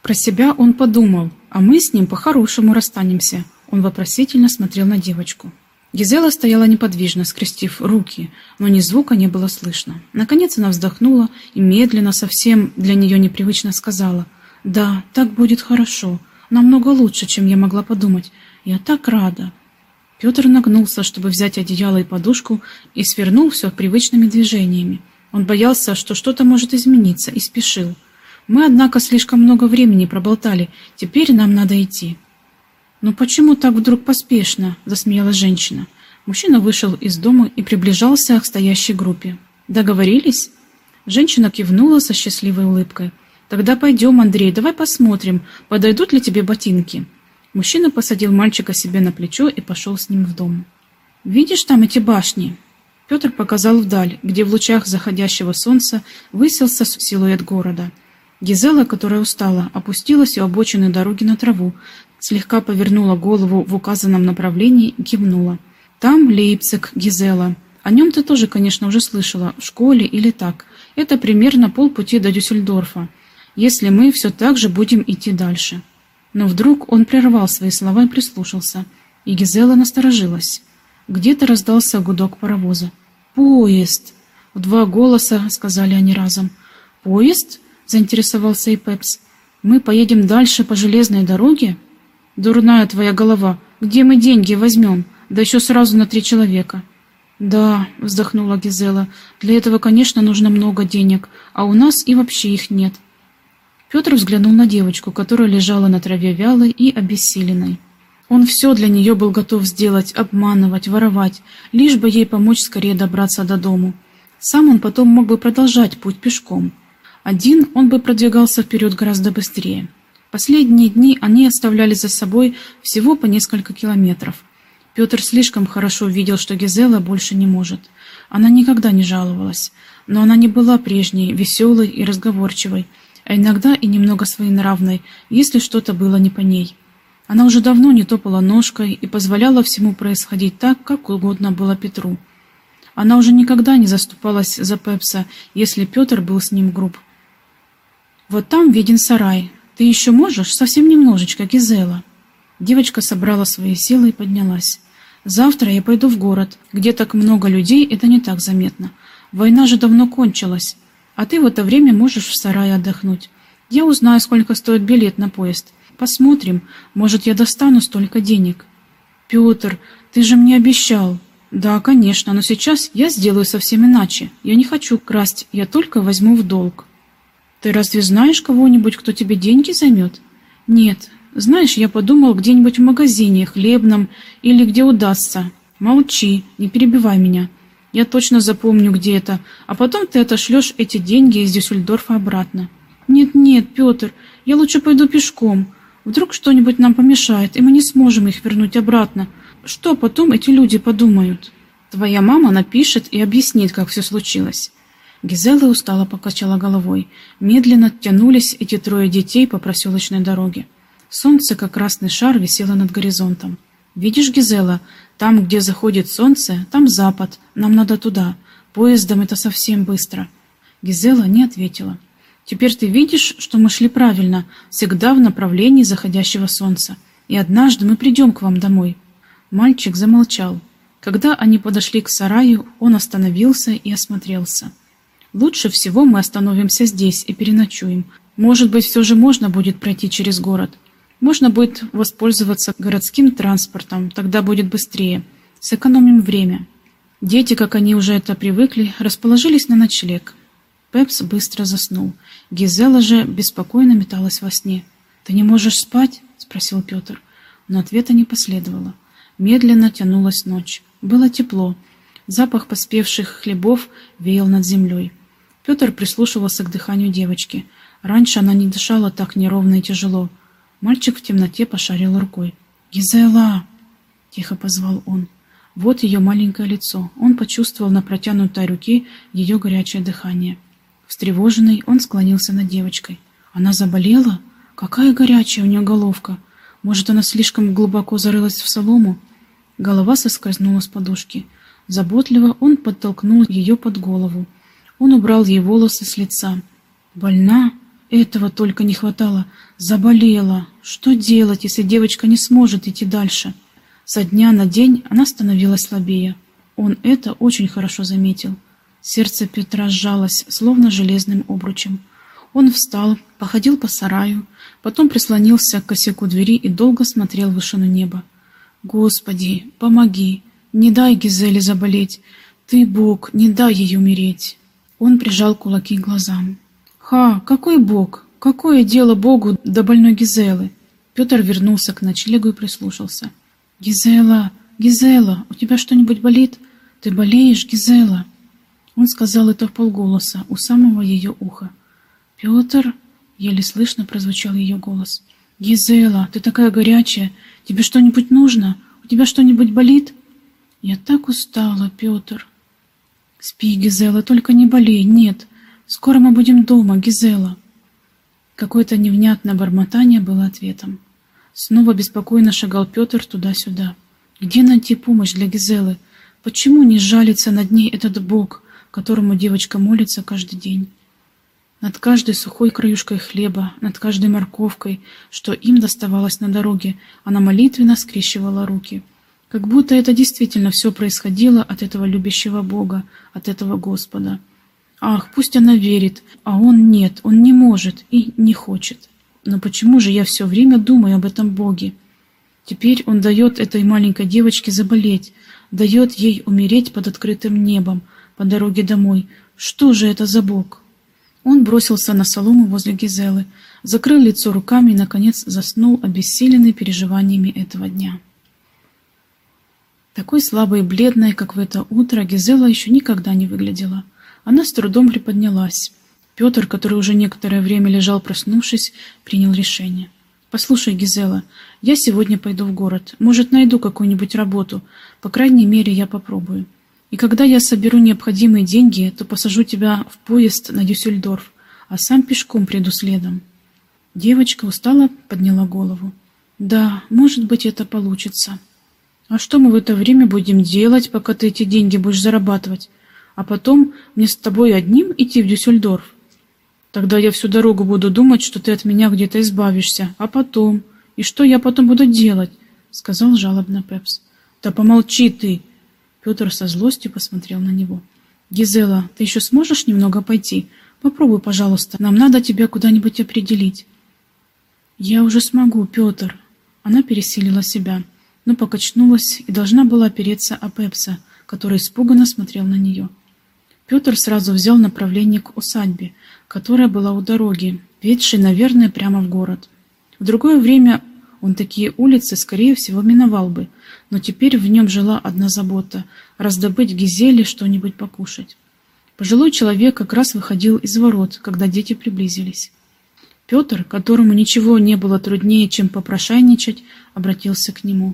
Про себя он подумал, а мы с ним по-хорошему расстанемся. Он вопросительно смотрел на девочку. Гизела стояла неподвижно, скрестив руки, но ни звука не было слышно. Наконец она вздохнула и медленно, совсем для нее непривычно сказала, «Да, так будет хорошо, намного лучше, чем я могла подумать. Я так рада». Петр нагнулся, чтобы взять одеяло и подушку, и свернул все привычными движениями. Он боялся, что что-то может измениться, и спешил. Мы, однако, слишком много времени проболтали, теперь нам надо идти. «Ну почему так вдруг поспешно?» – засмеялась женщина. Мужчина вышел из дома и приближался к стоящей группе. «Договорились?» Женщина кивнула со счастливой улыбкой. «Тогда пойдем, Андрей, давай посмотрим, подойдут ли тебе ботинки». Мужчина посадил мальчика себе на плечо и пошел с ним в дом. «Видишь там эти башни?» Петр показал вдаль, где в лучах заходящего солнца высился силуэт города. Гизела, которая устала, опустилась у обочины дороги на траву, слегка повернула голову в указанном направлении и кивнула. «Там Лейпциг, Гизела. О нем ты тоже, конечно, уже слышала, в школе или так. Это примерно полпути до Дюссельдорфа, если мы все так же будем идти дальше». Но вдруг он прервал свои слова и прислушался, и Гизела насторожилась. Где-то раздался гудок паровоза. «Поезд!» В два голоса сказали они разом. «Поезд?» — заинтересовался и Пепс. «Мы поедем дальше по железной дороге?» «Дурная твоя голова! Где мы деньги возьмем? Да еще сразу на три человека!» «Да», — вздохнула Гизела, — «для этого, конечно, нужно много денег, а у нас и вообще их нет». Петр взглянул на девочку, которая лежала на траве вялой и обессиленной. Он все для нее был готов сделать, обманывать, воровать, лишь бы ей помочь скорее добраться до дому. Сам он потом мог бы продолжать путь пешком. Один он бы продвигался вперед гораздо быстрее. Последние дни они оставляли за собой всего по несколько километров. Петр слишком хорошо видел, что Гизела больше не может. Она никогда не жаловалась, но она не была прежней, веселой и разговорчивой, а иногда и немного своенравной, если что-то было не по ней. Она уже давно не топала ножкой и позволяла всему происходить так, как угодно было Петру. Она уже никогда не заступалась за Пепса, если Петр был с ним груб. Вот там виден сарай, ты еще можешь? Совсем немножечко, Гизела. Девочка собрала свои силы и поднялась. Завтра я пойду в город, где так много людей, это не так заметно. Война же давно кончилась. А ты в это время можешь в сарае отдохнуть. Я узнаю, сколько стоит билет на поезд. Посмотрим, может, я достану столько денег. Петр, ты же мне обещал. Да, конечно, но сейчас я сделаю совсем иначе. Я не хочу красть, я только возьму в долг. Ты разве знаешь кого-нибудь, кто тебе деньги займет? Нет. Знаешь, я подумал где-нибудь в магазине, хлебном или где удастся. Молчи, не перебивай меня. Я точно запомню, где это, а потом ты отошлешь эти деньги из Дюссельдорфа обратно. Нет-нет, Петр, я лучше пойду пешком. Вдруг что-нибудь нам помешает, и мы не сможем их вернуть обратно. Что потом эти люди подумают? Твоя мама напишет и объяснит, как все случилось. Гизела устало покачала головой. Медленно тянулись эти трое детей по проселочной дороге. Солнце, как красный шар, висело над горизонтом. «Видишь, Гизела, там, где заходит солнце, там запад. Нам надо туда. Поездом это совсем быстро». Гизела не ответила. «Теперь ты видишь, что мы шли правильно, всегда в направлении заходящего солнца. И однажды мы придем к вам домой». Мальчик замолчал. Когда они подошли к сараю, он остановился и осмотрелся. Лучше всего мы остановимся здесь и переночуем. Может быть, все же можно будет пройти через город. Можно будет воспользоваться городским транспортом, тогда будет быстрее. Сэкономим время. Дети, как они уже это привыкли, расположились на ночлег. Пепс быстро заснул. Гизела же беспокойно металась во сне. «Ты не можешь спать?» — спросил Петр. Но ответа не последовало. Медленно тянулась ночь. Было тепло. Запах поспевших хлебов веял над землей. Петр прислушивался к дыханию девочки. Раньше она не дышала так неровно и тяжело. Мальчик в темноте пошарил рукой. «Гизела!» — тихо позвал он. Вот ее маленькое лицо. Он почувствовал на протянутой руке ее горячее дыхание. Встревоженный, он склонился над девочкой. Она заболела? Какая горячая у нее головка! Может, она слишком глубоко зарылась в солому? Голова соскользнула с подушки. Заботливо он подтолкнул ее под голову. Он убрал ей волосы с лица. Больна? Этого только не хватало. Заболела. Что делать, если девочка не сможет идти дальше? Со дня на день она становилась слабее. Он это очень хорошо заметил. Сердце Петра сжалось, словно железным обручем. Он встал, походил по сараю, потом прислонился к косяку двери и долго смотрел в вышину неба. «Господи, помоги! Не дай Гизеле заболеть! Ты, Бог, не дай ей умереть!» Он прижал кулаки к глазам. «Ха, какой Бог? Какое дело Богу до больной Гизелы?» Петр вернулся к ночлегу и прислушался. «Гизела, Гизела, у тебя что-нибудь болит? Ты болеешь, Гизела?» Он сказал это в полголоса, у самого ее уха. «Петр?» — еле слышно прозвучал ее голос. «Гизела, ты такая горячая. Тебе что-нибудь нужно? У тебя что-нибудь болит?» «Я так устала, Петр». «Спи, Гизела, только не болей, нет. Скоро мы будем дома, Гизела». Какое-то невнятное бормотание было ответом. Снова беспокойно шагал Петр туда-сюда. Где найти помощь для Гизелы? Почему не жалится над ней этот Бог, которому девочка молится каждый день? Над каждой сухой краюшкой хлеба, над каждой морковкой, что им доставалось на дороге, она молитвенно скрещивала руки. Как будто это действительно все происходило от этого любящего Бога, от этого Господа. Ах, пусть она верит, а он нет, он не может и не хочет. Но почему же я все время думаю об этом Боге? Теперь он дает этой маленькой девочке заболеть, дает ей умереть под открытым небом по дороге домой. Что же это за Бог? Он бросился на солому возле Гизелы, закрыл лицо руками и, наконец, заснул, обессиленный переживаниями этого дня. Такой слабой и бледной, как в это утро, Гизела еще никогда не выглядела. Она с трудом приподнялась. Петр, который уже некоторое время лежал проснувшись, принял решение. «Послушай, Гизела, я сегодня пойду в город. Может, найду какую-нибудь работу. По крайней мере, я попробую. И когда я соберу необходимые деньги, то посажу тебя в поезд на Дюссельдорф, а сам пешком приду следом. Девочка устало подняла голову. Да, может быть, это получится. А что мы в это время будем делать, пока ты эти деньги будешь зарабатывать? А потом мне с тобой одним идти в Дюссельдорф? Тогда я всю дорогу буду думать, что ты от меня где-то избавишься. А потом? И что я потом буду делать? Сказал жалобно Пепс. Да помолчи ты, Петр со злостью посмотрел на него. «Гизела, ты еще сможешь немного пойти? Попробуй, пожалуйста. Нам надо тебя куда-нибудь определить». «Я уже смогу, Петр». Она пересилила себя, но покачнулась и должна была опереться о Пепса, который испуганно смотрел на нее. Петр сразу взял направление к усадьбе, которая была у дороги, ведшей, наверное, прямо в город. В другое время он такие улицы, скорее всего, миновал бы, но теперь в нем жила одна забота — раздобыть Гизеле что-нибудь покушать. Пожилой человек как раз выходил из ворот, когда дети приблизились. Петр, которому ничего не было труднее, чем попрошайничать, обратился к нему.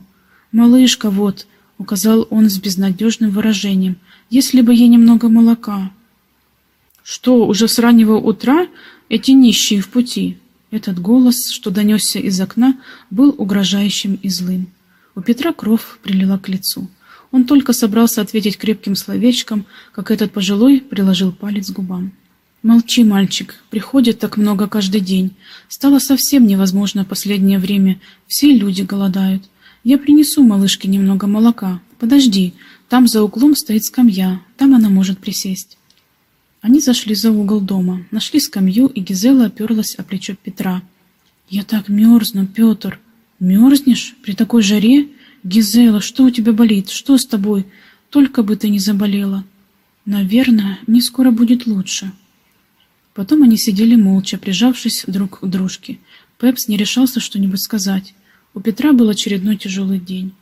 «Малышка, вот», — указал он с безнадежным выражением, — «если бы ей немного молока». «Что, уже с раннего утра эти нищие в пути?» Этот голос, что донесся из окна, был угрожающим и злым. У Петра кровь прилила к лицу. Он только собрался ответить крепким словечком, как этот пожилой приложил палец к губам. «Молчи, мальчик, приходит так много каждый день. Стало совсем невозможно последнее время, все люди голодают. Я принесу малышке немного молока. Подожди, там за углом стоит скамья, там она может присесть». Они зашли за угол дома, нашли скамью, и Гизела оперлась о плечо Петра. «Я так мерзну, Петр!» «Мерзнешь? При такой жаре? Гизела, что у тебя болит? Что с тобой? Только бы ты не заболела!» «Наверное, мне скоро будет лучше». Потом они сидели молча, прижавшись друг к дружке. Пепс не решался что-нибудь сказать. У Петра был очередной тяжелый день.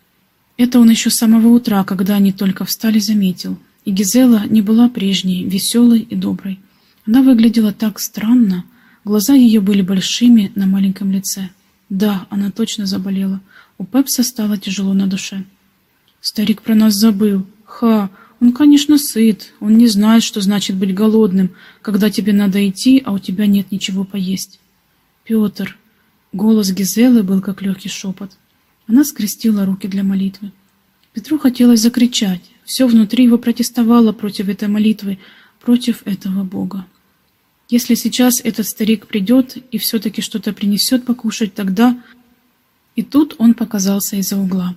Это он еще с самого утра, когда они только встали, заметил. И Гизела не была прежней, веселой и доброй. Она выглядела так странно. Глаза ее были большими на маленьком лице. Да, она точно заболела. У Пепса стало тяжело на душе. Старик про нас забыл. Ха, он, конечно, сыт. Он не знает, что значит быть голодным, когда тебе надо идти, а у тебя нет ничего поесть. Петр. Голос Гизелы был как легкий шепот. Она скрестила руки для молитвы. Петру хотелось закричать. Все внутри его протестовало против этой молитвы, против этого Бога. Если сейчас этот старик придет и все-таки что-то принесет покушать, тогда... И тут он показался из-за угла.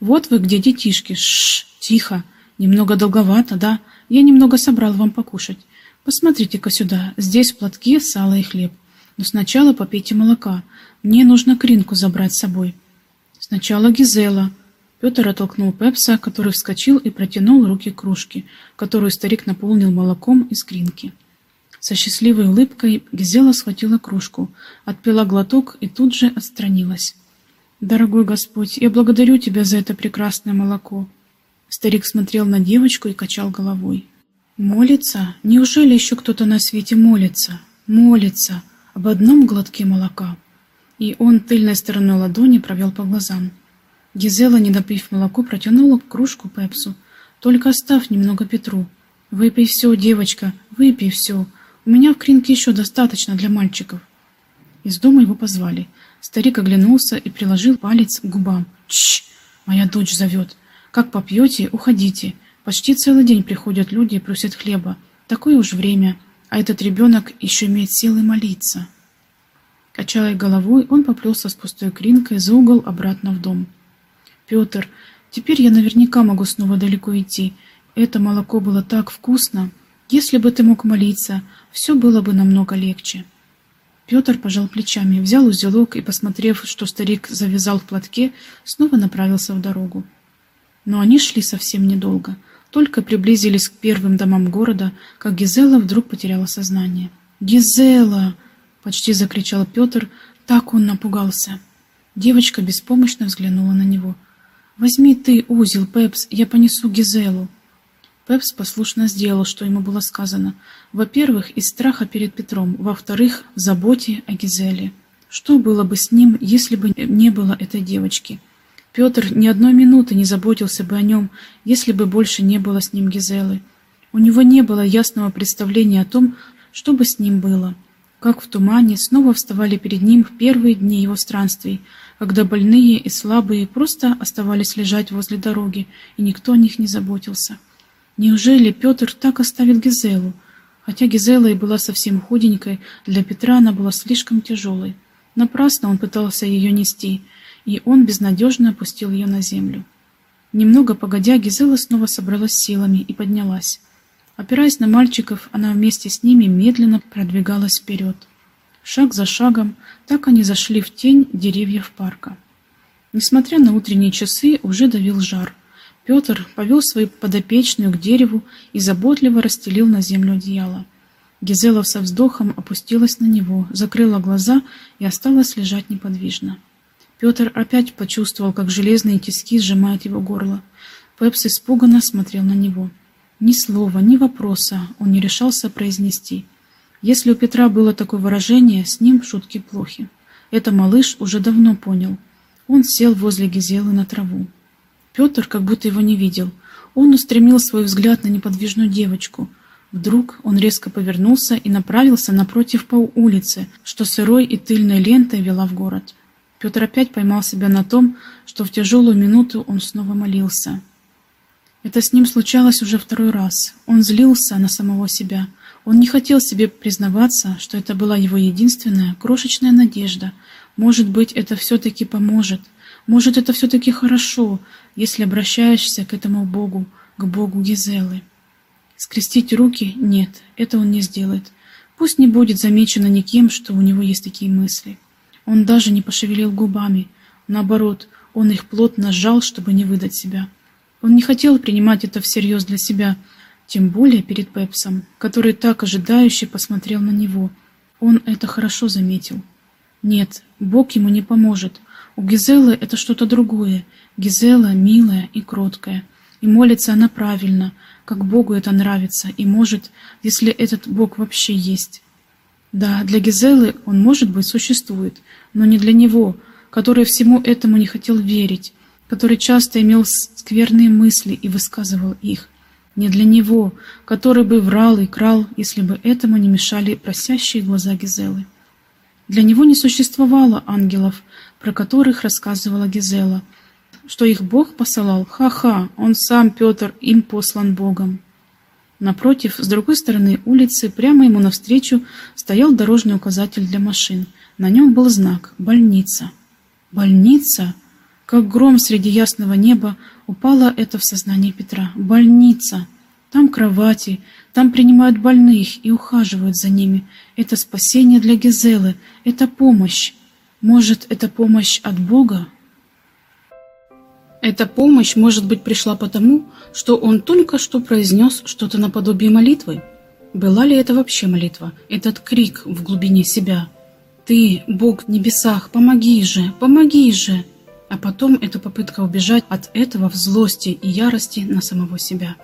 «Вот вы где, детишки! Шш, тихо! Немного долговато, да? Я немного собрал вам покушать. Посмотрите-ка сюда, здесь в платке сало и хлеб. Но сначала попейте молока. Мне нужно кринку забрать с собой». Сначала Гизела. Петр оттолкнул Пепса, который вскочил и протянул руки к кружке, которую старик наполнил молоком из кринки. Со счастливой улыбкой Гизела схватила кружку, отпила глоток и тут же отстранилась. «Дорогой Господь, я благодарю Тебя за это прекрасное молоко». Старик смотрел на девочку и качал головой. «Молится? Неужели еще кто-то на свете молится? Молится об одном глотке молока?» И он тыльной стороной ладони провел по глазам. Гизела, не допив молоко, протянула кружку Пепсу. «Только оставь немного Петру. Выпей все, девочка, выпей все. У меня в кринке еще достаточно для мальчиков». Из дома его позвали. Старик оглянулся и приложил палец к губам. «Чш! Моя дочь зовет. Как попьете, уходите. Почти целый день приходят люди и просят хлеба. Такое уж время, а этот ребенок еще имеет силы молиться». Качая головой, он поплелся с пустой кринкой за угол обратно в дом. «Петр, теперь я наверняка могу снова далеко идти. Это молоко было так вкусно. Если бы ты мог молиться, все было бы намного легче». Петр пожал плечами, взял узелок и, посмотрев, что старик завязал в платке, снова направился в дорогу. Но они шли совсем недолго. Только приблизились к первым домам города, как Гизела вдруг потеряла сознание. «Гизела!» — почти закричал Петр, так он напугался. Девочка беспомощно взглянула на него. «Возьми ты узел, Пепс, я понесу Гизелу». Пепс послушно сделал, что ему было сказано. Во-первых, из страха перед Петром, во-вторых, в заботе о Гизеле. Что было бы с ним, если бы не было этой девочки? Петр ни одной минуты не заботился бы о нем, если бы больше не было с ним Гизелы. У него не было ясного представления о том, что бы с ним было как в тумане, снова вставали перед ним в первые дни его странствий, когда больные и слабые просто оставались лежать возле дороги, и никто о них не заботился. Неужели Петр так оставит Гизелу? Хотя Гизела и была совсем худенькой, для Петра она была слишком тяжелой. Напрасно он пытался ее нести, и он безнадежно опустил ее на землю. Немного погодя, Гизела снова собралась силами и поднялась. Опираясь на мальчиков, она вместе с ними медленно продвигалась вперед. Шаг за шагом, так они зашли в тень деревьев парка. Несмотря на утренние часы, уже давил жар. Петр повел свою подопечную к дереву и заботливо расстелил на землю одеяло. Гизела со вздохом опустилась на него, закрыла глаза и осталась лежать неподвижно. Петр опять почувствовал, как железные тиски сжимают его горло. Пепс испуганно смотрел на него. Ни слова, ни вопроса он не решался произнести. Если у Петра было такое выражение, с ним шутки плохи. Это малыш уже давно понял. Он сел возле Гизелы на траву. Петр как будто его не видел. Он устремил свой взгляд на неподвижную девочку. Вдруг он резко повернулся и направился напротив по улице, что сырой и тыльной лентой вела в город. Петр опять поймал себя на том, что в тяжелую минуту он снова молился. Это с ним случалось уже второй раз. Он злился на самого себя. Он не хотел себе признаваться, что это была его единственная крошечная надежда. Может быть, это все-таки поможет. Может, это все-таки хорошо, если обращаешься к этому Богу, к Богу Гизелы. Скрестить руки? Нет, это он не сделает. Пусть не будет замечено никем, что у него есть такие мысли. Он даже не пошевелил губами. Наоборот, он их плотно сжал, чтобы не выдать себя. Он не хотел принимать это всерьез для себя, тем более перед Пепсом, который так ожидающе посмотрел на него. Он это хорошо заметил. Нет, Бог ему не поможет. У Гизелы это что-то другое. Гизела милая и кроткая, и молится она правильно, как Богу это нравится, и может, если этот Бог вообще есть. Да, для Гизелы он, может быть, существует, но не для него, который всему этому не хотел верить, который часто имел скверные мысли и высказывал их. Не для него, который бы врал и крал, если бы этому не мешали просящие глаза Гизелы. Для него не существовало ангелов, про которых рассказывала Гизела, что их Бог посылал, ха-ха, он сам, Петр, им послан Богом. Напротив, с другой стороны улицы, прямо ему навстречу, стоял дорожный указатель для машин. На нем был знак «Больница». «Больница?» Как гром среди ясного неба упало это в сознание Петра. «Больница!» Там кровати, там принимают больных и ухаживают за ними. Это спасение для Гизелы, это помощь. Может, это помощь от Бога? Эта помощь, может быть, пришла потому, что он только что произнес что-то наподобие молитвы. Была ли это вообще молитва, этот крик в глубине себя? «Ты, Бог в небесах, помоги же, помоги же!» А потом эта попытка убежать от этого в злости и ярости на самого себя.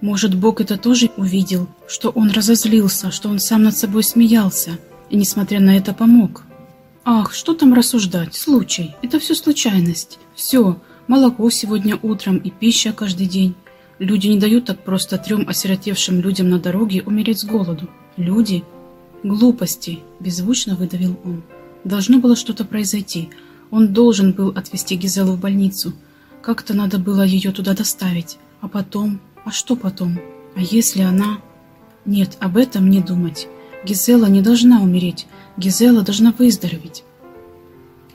Может, Бог это тоже увидел, что он разозлился, что он сам над собой смеялся, и, несмотря на это, помог. Ах, что там рассуждать, случай, это все случайность. Все, молоко сегодня утром и пища каждый день. Люди не дают так просто трем осиротевшим людям на дороге умереть с голоду. Люди? Глупости, беззвучно выдавил он. Должно было что-то произойти. Он должен был отвезти Гизелу в больницу. Как-то надо было ее туда доставить. А потом... А что потом? А если она... Нет, об этом не думать. Гизела не должна умереть. Гизела должна выздороветь.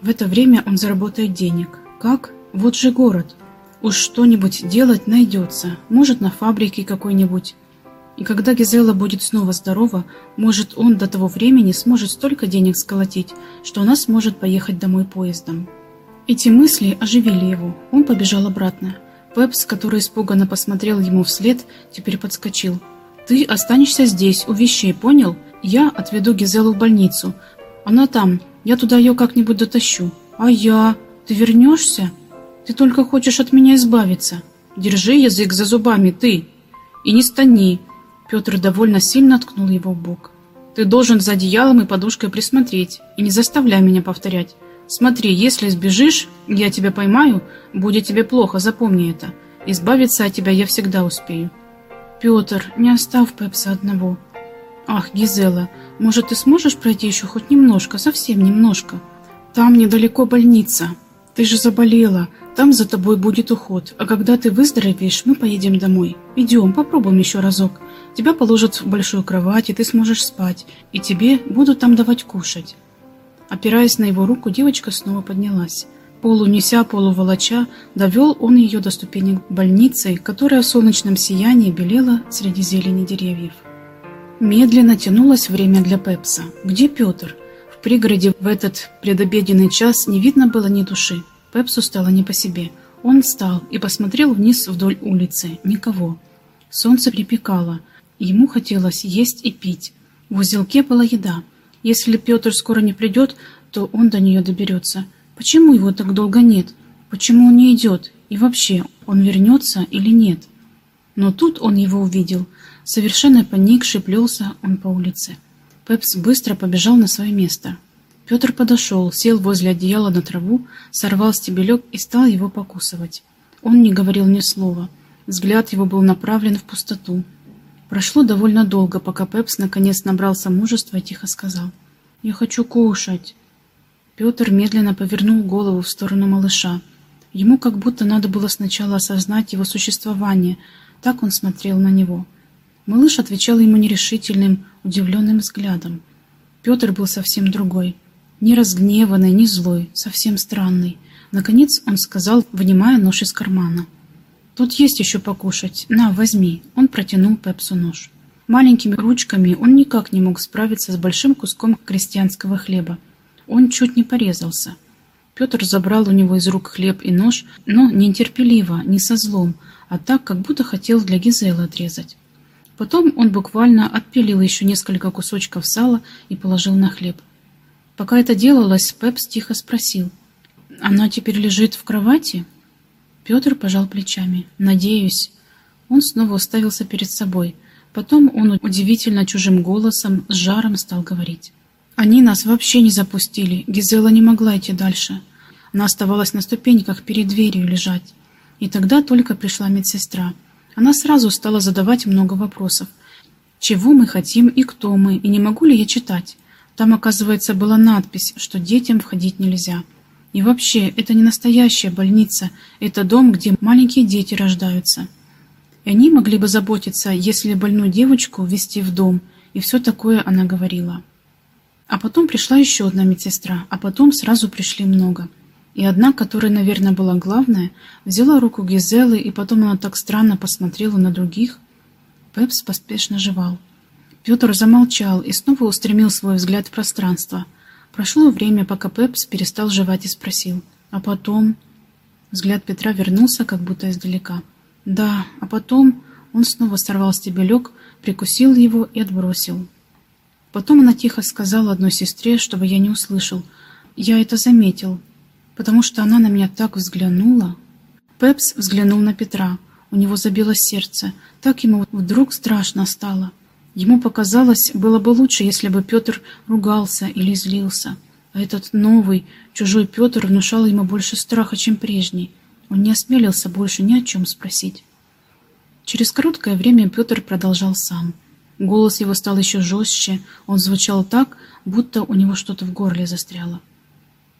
В это время он заработает денег. Как? Вот же город. Уж что-нибудь делать найдется. Может, на фабрике какой-нибудь. И когда Гизела будет снова здорова, может, он до того времени сможет столько денег сколотить, что она сможет поехать домой поездом. Эти мысли оживили его. Он побежал обратно. Пепс, который испуганно посмотрел ему вслед, теперь подскочил. «Ты останешься здесь, у вещей, понял? Я отведу Гизелу в больницу. Она там, я туда ее как-нибудь дотащу. А я? Ты вернешься? Ты только хочешь от меня избавиться. Держи язык за зубами, ты. И не стани». Петр довольно сильно ткнул его в бок. «Ты должен за одеялом и подушкой присмотреть, и не заставляй меня повторять. Смотри, если сбежишь, я тебя поймаю, будет тебе плохо, запомни это. Избавиться от тебя я всегда успею. Петр, не оставь Пепса одного. Ах, Гизела, может, ты сможешь пройти еще хоть немножко, совсем немножко? Там недалеко больница. Ты же заболела, там за тобой будет уход, а когда ты выздоровеешь, мы поедем домой. Идем, попробуем еще разок. Тебя положат в большую кровать, и ты сможешь спать, и тебе будут там давать кушать. Опираясь на его руку, девочка снова поднялась. Полунеся, полуволоча, довел он ее до ступенек больницы, которая в солнечном сиянии белела среди зелени деревьев. Медленно тянулось время для Пепса. Где Петр? Пригороде в этот предобеденный час не видно было ни души. Пепсу стало не по себе. Он встал и посмотрел вниз вдоль улицы. Никого. Солнце припекало. Ему хотелось есть и пить. В узелке была еда. Если Петр скоро не придет, то он до нее доберется. Почему его так долго нет? Почему он не идет? И вообще, он вернется или нет? Но тут он его увидел. Совершенно поникший плелся он по улице. Пепс быстро побежал на свое место. Петр подошел, сел возле одеяла на траву, сорвал стебелек и стал его покусывать. Он не говорил ни слова. Взгляд его был направлен в пустоту. Прошло довольно долго, пока Пепс наконец набрался мужества и тихо сказал. «Я хочу кушать». Петр медленно повернул голову в сторону малыша. Ему как будто надо было сначала осознать его существование. Так он смотрел на него. Малыш отвечал ему нерешительным, удивленным взглядом. Петр был совсем другой. Не разгневанный, не злой, совсем странный. Наконец он сказал, вынимая нож из кармана. «Тут есть еще покушать. На, возьми». Он протянул Пепсу нож. Маленькими ручками он никак не мог справиться с большим куском крестьянского хлеба. Он чуть не порезался. Петр забрал у него из рук хлеб и нож, но не нетерпеливо, не со злом, а так, как будто хотел для Гизелы отрезать. Потом он буквально отпилил еще несколько кусочков сала и положил на хлеб. Пока это делалось, Пепс тихо спросил. «Она теперь лежит в кровати?» Петр пожал плечами. «Надеюсь». Он снова уставился перед собой. Потом он удивительно чужим голосом с жаром стал говорить. «Они нас вообще не запустили. Гизела не могла идти дальше. Она оставалась на ступеньках перед дверью лежать. И тогда только пришла медсестра. Она сразу стала задавать много вопросов. Чего мы хотим и кто мы, и не могу ли я читать? Там, оказывается, была надпись, что детям входить нельзя. И вообще, это не настоящая больница, это дом, где маленькие дети рождаются. И они могли бы заботиться, если больную девочку ввести в дом, и все такое она говорила. А потом пришла еще одна медсестра, а потом сразу пришли много. И одна, которая, наверное, была главная, взяла руку Гизелы, и потом она так странно посмотрела на других. Пепс поспешно жевал. Петр замолчал и снова устремил свой взгляд в пространство – Прошло время, пока Пепс перестал жевать и спросил. А потом... Взгляд Петра вернулся, как будто издалека. Да, а потом он снова сорвал стебелек, прикусил его и отбросил. Потом она тихо сказала одной сестре, чтобы я не услышал. Я это заметил, потому что она на меня так взглянула. Пепс взглянул на Петра. У него забилось сердце. Так ему вдруг страшно стало. Ему показалось, было бы лучше, если бы Петр ругался или злился. А этот новый, чужой Петр внушал ему больше страха, чем прежний. Он не осмелился больше ни о чем спросить. Через короткое время Петр продолжал сам. Голос его стал еще жестче, он звучал так, будто у него что-то в горле застряло.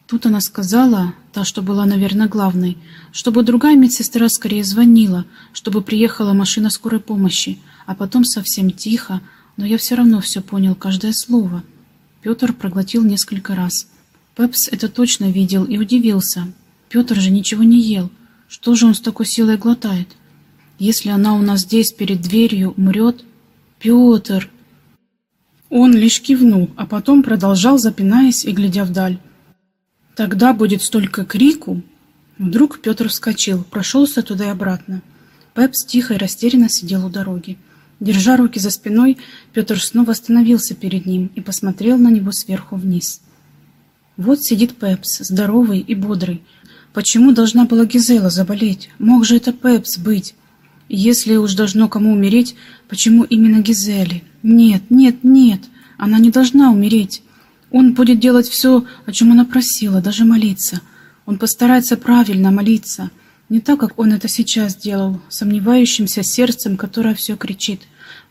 Тут она сказала, та, что была, наверное, главной, чтобы другая медсестра скорее звонила, чтобы приехала машина скорой помощи, а потом совсем тихо, но я все равно все понял, каждое слово. Петр проглотил несколько раз. Пепс это точно видел и удивился. Петр же ничего не ел. Что же он с такой силой глотает? Если она у нас здесь перед дверью умрет... Петр! Он лишь кивнул, а потом продолжал, запинаясь и глядя вдаль. Тогда будет столько крику. Вдруг Петр вскочил, прошелся туда и обратно. Пепс тихо и растерянно сидел у дороги. Держа руки за спиной, Петр снова остановился перед ним и посмотрел на него сверху вниз. Вот сидит Пепс, здоровый и бодрый. Почему должна была Гизела заболеть? Мог же это Пепс быть? Если уж должно кому умереть, почему именно Гизели? Нет, нет, нет, она не должна умереть. Он будет делать все, о чем она просила, даже молиться. Он постарается правильно молиться, не так, как он это сейчас делал, сомневающимся сердцем, которое все кричит.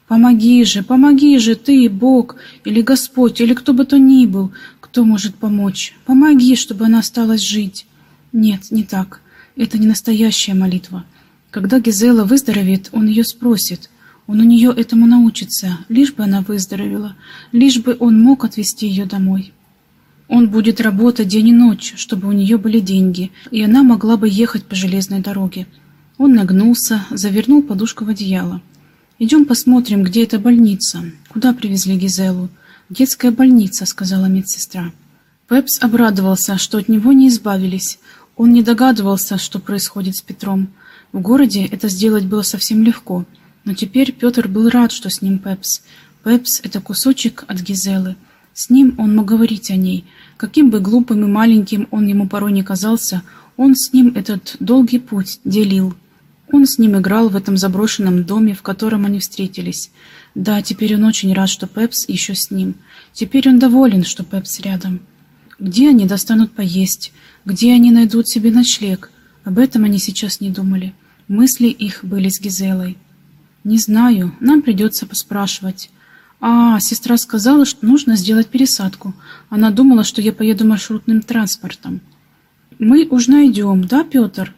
Помоги же, помоги же ты, Бог, или Господь, или кто бы то ни был, кто может помочь. Помоги, чтобы она осталась жить. Нет, не так. Это не настоящая молитва. Когда Гизела выздоровеет, он ее спросит. Он у нее этому научится, лишь бы она выздоровела, лишь бы он мог отвезти ее домой. Он будет работать день и ночь, чтобы у нее были деньги, и она могла бы ехать по железной дороге. Он нагнулся, завернул подушку в одеяло. «Идем посмотрим, где эта больница. Куда привезли Гизелу?» «Детская больница», — сказала медсестра. Пепс обрадовался, что от него не избавились. Он не догадывался, что происходит с Петром. В городе это сделать было совсем легко. Но теперь Петр был рад, что с ним Пепс. Пепс — это кусочек от Гизелы. С ним он мог говорить о ней. Каким бы глупым и маленьким он ему порой не казался, он с ним этот долгий путь делил. Он с ним играл в этом заброшенном доме, в котором они встретились. Да, теперь он очень рад, что Пепс еще с ним. Теперь он доволен, что Пепс рядом. Где они достанут поесть? Где они найдут себе ночлег? Об этом они сейчас не думали. Мысли их были с Гизелой. «Не знаю, нам придется поспрашивать». «А, сестра сказала, что нужно сделать пересадку. Она думала, что я поеду маршрутным транспортом». «Мы уж найдем, да, Петр?»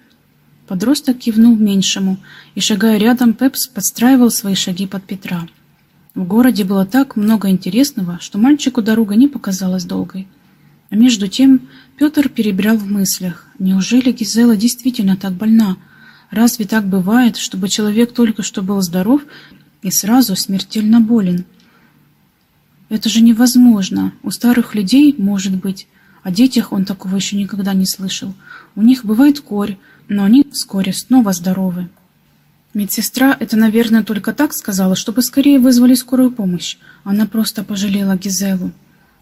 Подросток кивнул меньшему, и, шагая рядом, Пепс подстраивал свои шаги под Петра. В городе было так много интересного, что мальчику дорога не показалась долгой. А между тем Петр перебирал в мыслях. Неужели Гизела действительно так больна? Разве так бывает, чтобы человек только что был здоров и сразу смертельно болен? Это же невозможно. У старых людей, может быть. О детях он такого еще никогда не слышал. У них бывает корь, но они вскоре снова здоровы. Медсестра это, наверное, только так сказала, чтобы скорее вызвали скорую помощь. Она просто пожалела Гизелу.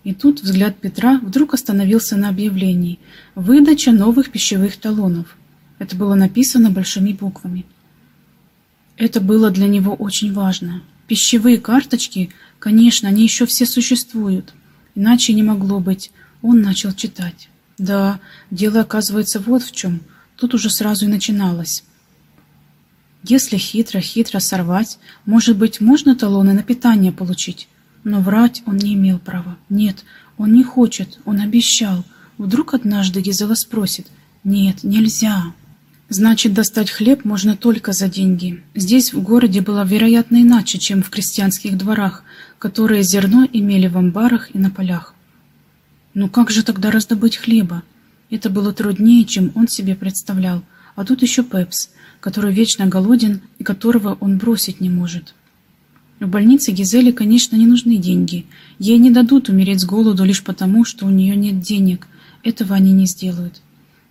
И тут взгляд Петра вдруг остановился на объявлении «Выдача новых пищевых талонов». Это было написано большими буквами. Это было для него очень важно. Пищевые карточки, конечно, они еще все существуют. Иначе не могло быть. Он начал читать. Да, дело оказывается вот в чем. Тут уже сразу и начиналось. Если хитро-хитро сорвать, может быть, можно талоны на питание получить. Но врать он не имел права. Нет, он не хочет, он обещал. Вдруг однажды Гизела спросит. Нет, нельзя. Значит, достать хлеб можно только за деньги. Здесь, в городе, было, вероятно, иначе, чем в крестьянских дворах, которые зерно имели в амбарах и на полях. Но как же тогда раздобыть хлеба? Это было труднее, чем он себе представлял. А тут еще Пепс, который вечно голоден и которого он бросить не может. В больнице Гизели, конечно, не нужны деньги. Ей не дадут умереть с голоду лишь потому, что у нее нет денег. Этого они не сделают.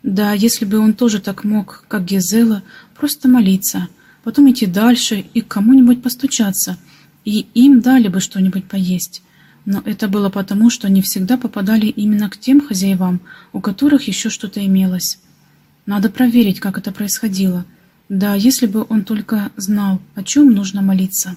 Да, если бы он тоже так мог, как Гизела, просто молиться, потом идти дальше и к кому-нибудь постучаться, и им дали бы что-нибудь поесть. Но это было потому, что они всегда попадали именно к тем хозяевам, у которых еще что-то имелось. Надо проверить, как это происходило. Да, если бы он только знал, о чем нужно молиться.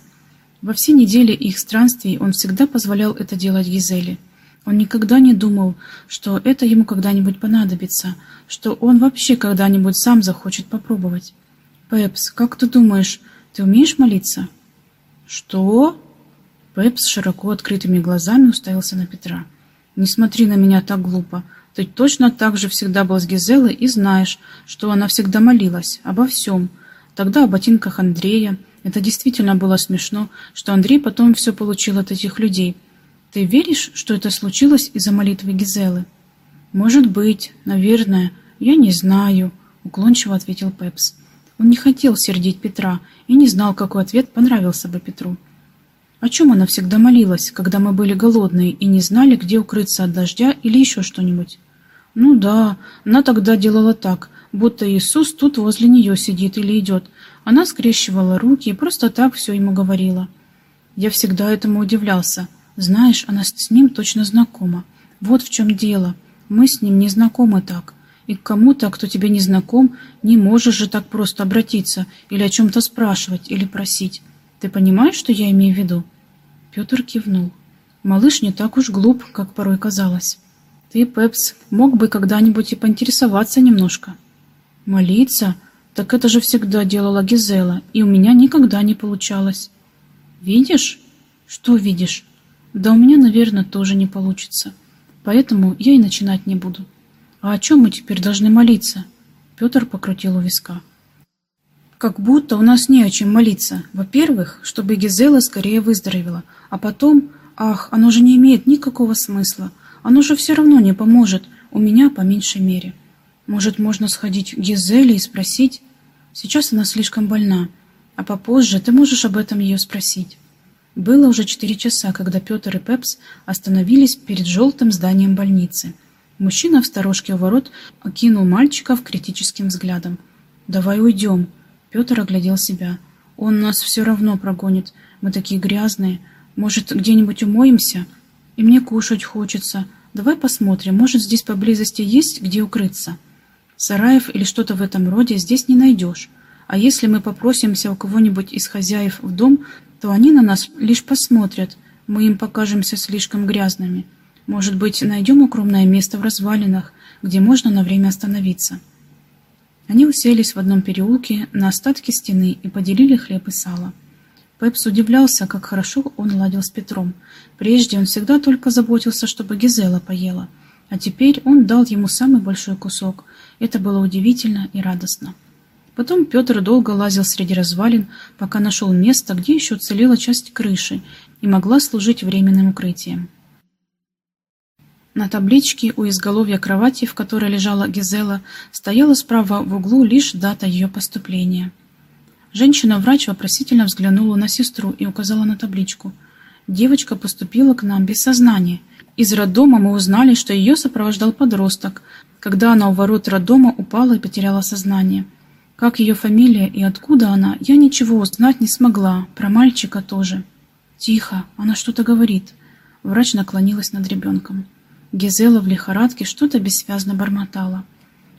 Во все недели их странствий он всегда позволял это делать Гизеле. Он никогда не думал, что это ему когда-нибудь понадобится, что он вообще когда-нибудь сам захочет попробовать. «Пепс, как ты думаешь, ты умеешь молиться?» «Что?» Пепс широко открытыми глазами уставился на Петра. «Не смотри на меня так глупо. Ты точно так же всегда был с Гизелой и знаешь, что она всегда молилась обо всем. Тогда о ботинках Андрея. Это действительно было смешно, что Андрей потом все получил от этих людей. Ты веришь, что это случилось из-за молитвы Гизелы? Может быть, наверное, я не знаю, уклончиво ответил Пепс. Он не хотел сердить Петра и не знал, какой ответ понравился бы Петру. О чем она всегда молилась, когда мы были голодные и не знали, где укрыться от дождя или еще что-нибудь? Ну да, она тогда делала так, будто Иисус тут возле нее сидит или идет. Она скрещивала руки и просто так все ему говорила. Я всегда этому удивлялся. Знаешь, она с ним точно знакома. Вот в чем дело. Мы с ним не знакомы так. И к кому-то, кто тебе не знаком, не можешь же так просто обратиться или о чем-то спрашивать или просить. Ты понимаешь, что я имею в виду?» Петр кивнул. Малыш не так уж глуп, как порой казалось. Ты, Пепс, мог бы когда-нибудь и поинтересоваться немножко. Молиться? Так это же всегда делала Гизела, и у меня никогда не получалось. Видишь? Что видишь? Да у меня, наверное, тоже не получится. Поэтому я и начинать не буду. А о чем мы теперь должны молиться? Петр покрутил у виска. Как будто у нас не о чем молиться. Во-первых, чтобы Гизела скорее выздоровела. А потом, ах, оно же не имеет никакого смысла. Оно же все равно не поможет. У меня по меньшей мере. Может, можно сходить к Гизеле и спросить? Сейчас она слишком больна. А попозже ты можешь об этом ее спросить. Было уже четыре часа, когда Петр и Пепс остановились перед желтым зданием больницы. Мужчина в сторожке у ворот окинул мальчиков критическим взглядом. «Давай уйдем». Петр оглядел себя. «Он нас все равно прогонит. Мы такие грязные. Может, где-нибудь умоемся? И мне кушать хочется. Давай посмотрим, может, здесь поблизости есть где укрыться. Сараев или что-то в этом роде здесь не найдешь. А если мы попросимся у кого-нибудь из хозяев в дом, то они на нас лишь посмотрят, мы им покажемся слишком грязными. Может быть, найдем укромное место в развалинах, где можно на время остановиться. Они уселись в одном переулке на остатки стены и поделили хлеб и сало. Пепс удивлялся, как хорошо он ладил с Петром. Прежде он всегда только заботился, чтобы Гизела поела, а теперь он дал ему самый большой кусок. Это было удивительно и радостно. Потом Петр долго лазил среди развалин, пока нашел место, где еще уцелела часть крыши и могла служить временным укрытием. На табличке у изголовья кровати, в которой лежала Гизела, стояла справа в углу лишь дата ее поступления. Женщина-врач вопросительно взглянула на сестру и указала на табличку. Девочка поступила к нам без сознания. Из роддома мы узнали, что ее сопровождал подросток, когда она у ворот роддома упала и потеряла сознание. Как ее фамилия и откуда она, я ничего узнать не смогла, про мальчика тоже. Тихо, она что-то говорит. Врач наклонилась над ребенком. Гизела в лихорадке что-то бессвязно бормотала.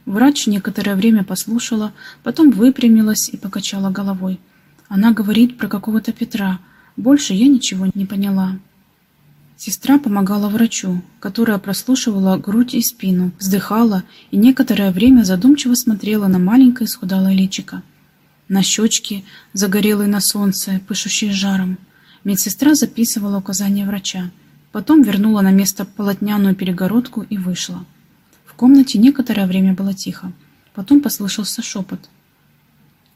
Врач некоторое время послушала, потом выпрямилась и покачала головой. Она говорит про какого-то Петра. Больше я ничего не поняла. Сестра помогала врачу, которая прослушивала грудь и спину, вздыхала и некоторое время задумчиво смотрела на маленькое исхудалое личико. На щечки, загорелые на солнце, пышущие жаром. Медсестра записывала указания врача. Потом вернула на место полотняную перегородку и вышла. В комнате некоторое время было тихо. Потом послышался шепот.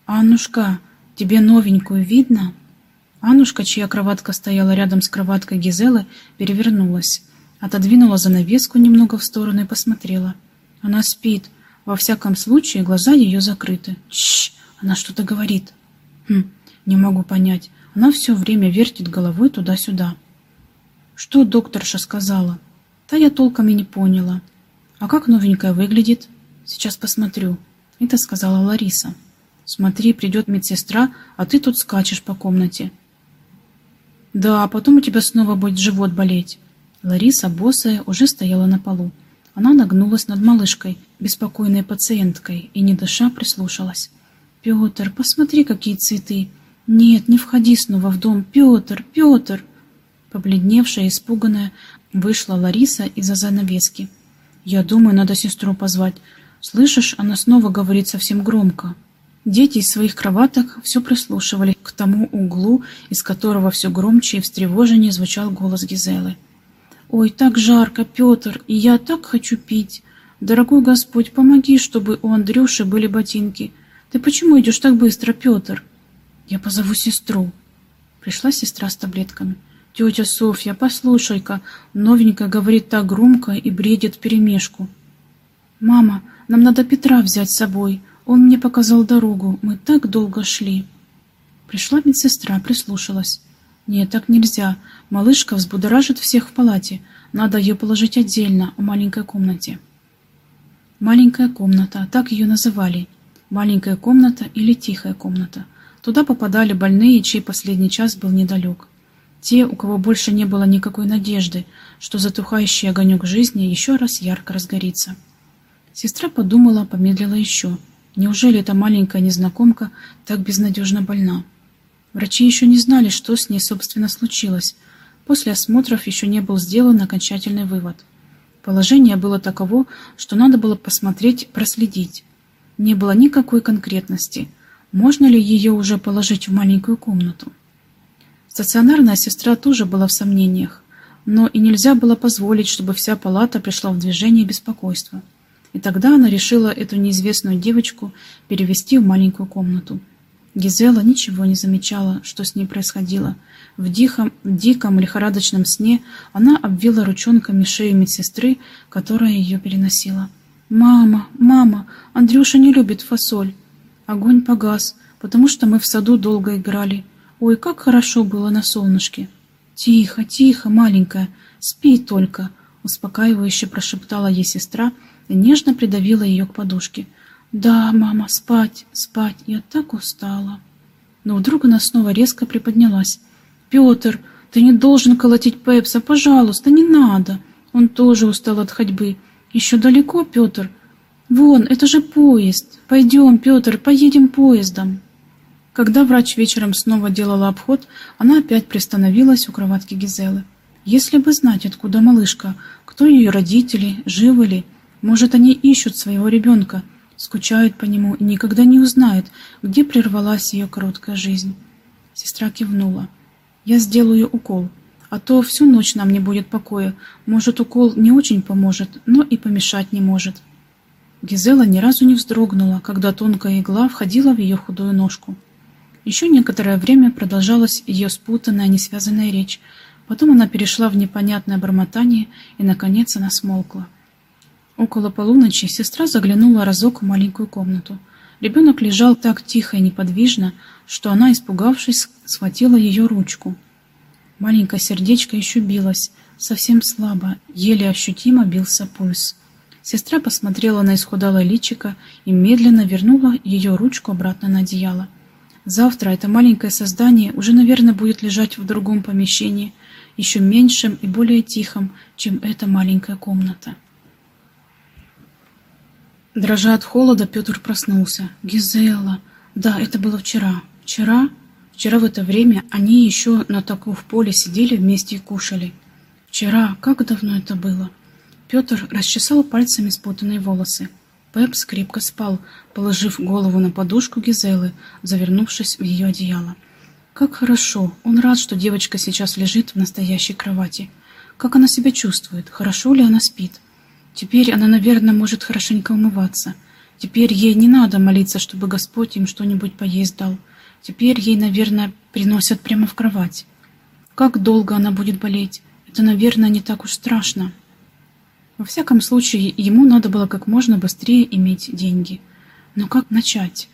«Аннушка, тебе новенькую видно?» Аннушка, чья кроватка стояла рядом с кроваткой Гизелы, перевернулась, отодвинула занавеску немного в сторону и посмотрела. Она спит. Во всяком случае, глаза ее закрыты. Чш, она что-то говорит. Хм, не могу понять. Она все время вертит головой туда-сюда. Что докторша сказала? Да я толком и не поняла. А как новенькая выглядит? Сейчас посмотрю. Это сказала Лариса. Смотри, придет медсестра, а ты тут скачешь по комнате. Да, а потом у тебя снова будет живот болеть. Лариса, босая, уже стояла на полу. Она нагнулась над малышкой, беспокойной пациенткой, и, не дыша, прислушалась. «Петр, посмотри, какие цветы! Нет, не входи снова в дом! Петр, Петр!» Побледневшая и испуганная, вышла Лариса из-за занавески. «Я думаю, надо сестру позвать. Слышишь, она снова говорит совсем громко. Дети из своих кроваток все прислушивали к тому углу, из которого все громче и встревоженнее звучал голос Гизелы. «Ой, так жарко, Петр, и я так хочу пить! Дорогой Господь, помоги, чтобы у Андрюши были ботинки. Ты почему идешь так быстро, Петр?» «Я позову сестру». Пришла сестра с таблетками. «Тетя Софья, послушай-ка, новенькая говорит так громко и бредит перемешку». «Мама, нам надо Петра взять с собой. Он мне показал дорогу. Мы так долго шли. Пришла медсестра, прислушалась. Нет, так нельзя. Малышка взбудоражит всех в палате. Надо ее положить отдельно, в маленькой комнате. Маленькая комната, так ее называли. Маленькая комната или тихая комната. Туда попадали больные, чей последний час был недалек. Те, у кого больше не было никакой надежды, что затухающий огонек жизни еще раз ярко разгорится. Сестра подумала, помедлила еще. Неужели эта маленькая незнакомка так безнадежно больна? Врачи еще не знали, что с ней, собственно, случилось. После осмотров еще не был сделан окончательный вывод. Положение было таково, что надо было посмотреть, проследить. Не было никакой конкретности. Можно ли ее уже положить в маленькую комнату? Стационарная сестра тоже была в сомнениях, но и нельзя было позволить, чтобы вся палата пришла в движение беспокойства. И тогда она решила эту неизвестную девочку перевести в маленькую комнату. Гизела ничего не замечала, что с ней происходило. В диком, в диком лихорадочном сне она обвила ручонками шею медсестры, которая ее переносила. «Мама, мама, Андрюша не любит фасоль». Огонь погас, потому что мы в саду долго играли. Ой, как хорошо было на солнышке. «Тихо, тихо, маленькая, спи только», — успокаивающе прошептала ей сестра, — нежно придавила ее к подушке. «Да, мама, спать, спать, я так устала». Но вдруг она снова резко приподнялась. «Петр, ты не должен колотить Пепса, пожалуйста, не надо. Он тоже устал от ходьбы. Еще далеко, Петр? Вон, это же поезд. Пойдем, Петр, поедем поездом». Когда врач вечером снова делала обход, она опять пристановилась у кроватки Гизелы. Если бы знать, откуда малышка, кто ее родители, живы ли, может, они ищут своего ребенка, скучают по нему и никогда не узнают, где прервалась ее короткая жизнь. Сестра кивнула. «Я сделаю укол, а то всю ночь нам не будет покоя. Может, укол не очень поможет, но и помешать не может». Гизела ни разу не вздрогнула, когда тонкая игла входила в ее худую ножку. Еще некоторое время продолжалась ее спутанная, несвязанная речь. Потом она перешла в непонятное бормотание, и, наконец, она смолкла. Около полуночи сестра заглянула разок в маленькую комнату. Ребенок лежал так тихо и неподвижно, что она, испугавшись, схватила ее ручку. Маленькое сердечко еще билось, совсем слабо, еле ощутимо бился пульс. Сестра посмотрела на исхудалое личико и медленно вернула ее ручку обратно на одеяло. Завтра это маленькое создание уже, наверное, будет лежать в другом помещении, еще меньшем и более тихом, чем эта маленькая комната. Дрожа от холода, Петр проснулся. Гизела. Да, это было вчера. Вчера? Вчера в это время они еще на таку в поле сидели вместе и кушали. Вчера? Как давно это было? Петр расчесал пальцами спутанные волосы. Пепс крепко спал, положив голову на подушку Гизелы, завернувшись в ее одеяло. Как хорошо! Он рад, что девочка сейчас лежит в настоящей кровати. Как она себя чувствует? Хорошо ли она спит? Теперь она, наверное, может хорошенько умываться. Теперь ей не надо молиться, чтобы Господь им что-нибудь поесть дал. Теперь ей, наверное, приносят прямо в кровать. Как долго она будет болеть? Это, наверное, не так уж страшно. Во всяком случае, ему надо было как можно быстрее иметь деньги. Но как начать?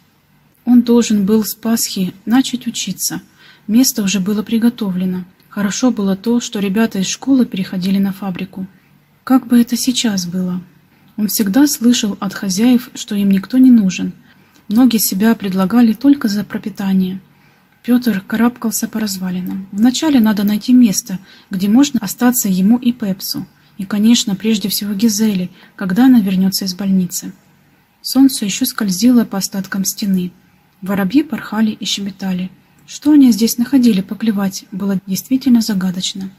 Он должен был с Пасхи начать учиться. Место уже было приготовлено. Хорошо было то, что ребята из школы переходили на фабрику. Как бы это сейчас было? Он всегда слышал от хозяев, что им никто не нужен. Многие себя предлагали только за пропитание. Петр карабкался по развалинам. Вначале надо найти место, где можно остаться ему и Пепсу. И, конечно, прежде всего Гизели, когда она вернется из больницы. Солнце еще скользило по остаткам стены. Воробьи порхали и щебетали. Что они здесь находили поклевать, было действительно загадочно.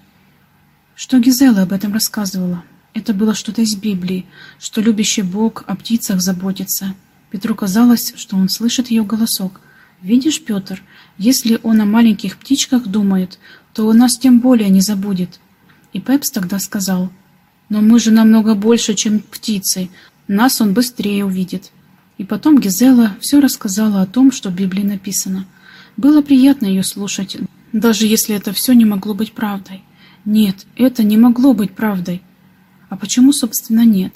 Что Гизела об этом рассказывала? Это было что-то из Библии, что любящий Бог о птицах заботится. Петру казалось, что он слышит ее голосок. «Видишь, Петр, если он о маленьких птичках думает, то он нас тем более не забудет». И Пепс тогда сказал – но мы же намного больше, чем птицы. Нас он быстрее увидит. И потом Гизела все рассказала о том, что в Библии написано. Было приятно ее слушать, даже если это все не могло быть правдой. Нет, это не могло быть правдой. А почему, собственно, нет?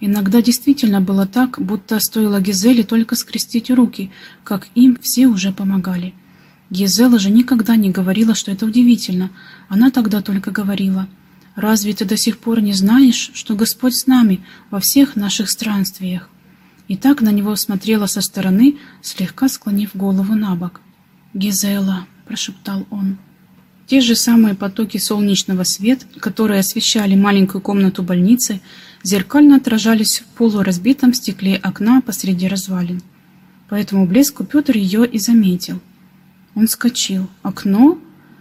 Иногда действительно было так, будто стоило Гизеле только скрестить руки, как им все уже помогали. Гизела же никогда не говорила, что это удивительно. Она тогда только говорила – Разве ты до сих пор не знаешь, что Господь с нами во всех наших странствиях?» И так на него смотрела со стороны, слегка склонив голову на бок. «Гизела», — прошептал он. Те же самые потоки солнечного света, которые освещали маленькую комнату больницы, зеркально отражались в полуразбитом стекле окна посреди развалин. По этому блеску Петр ее и заметил. Он скочил. «Окно?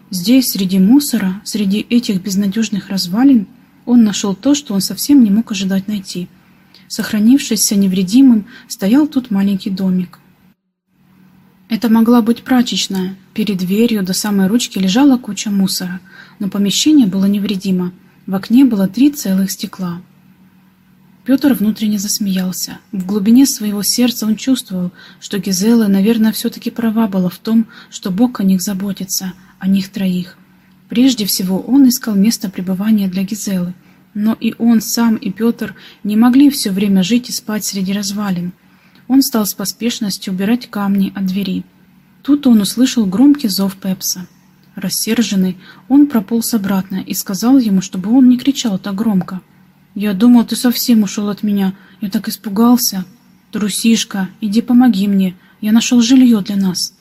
Здесь, среди мусора, среди этих безнадежных развалин, он нашел то, что он совсем не мог ожидать найти. Сохранившийся невредимым, стоял тут маленький домик. Это могла быть прачечная. Перед дверью до самой ручки лежала куча мусора, но помещение было невредимо. В окне было три целых стекла. Петр внутренне засмеялся. В глубине своего сердца он чувствовал, что Гизела, наверное, все-таки права была в том, что Бог о них заботится, о них троих. Прежде всего он искал место пребывания для Гизелы, но и он сам, и Петр не могли все время жить и спать среди развалин. Он стал с поспешностью убирать камни от двери. Тут он услышал громкий зов Пепса. Рассерженный, он прополз обратно и сказал ему, чтобы он не кричал так громко. «Я думал, ты совсем ушел от меня. Я так испугался. Трусишка, иди помоги мне. Я нашел жилье для нас».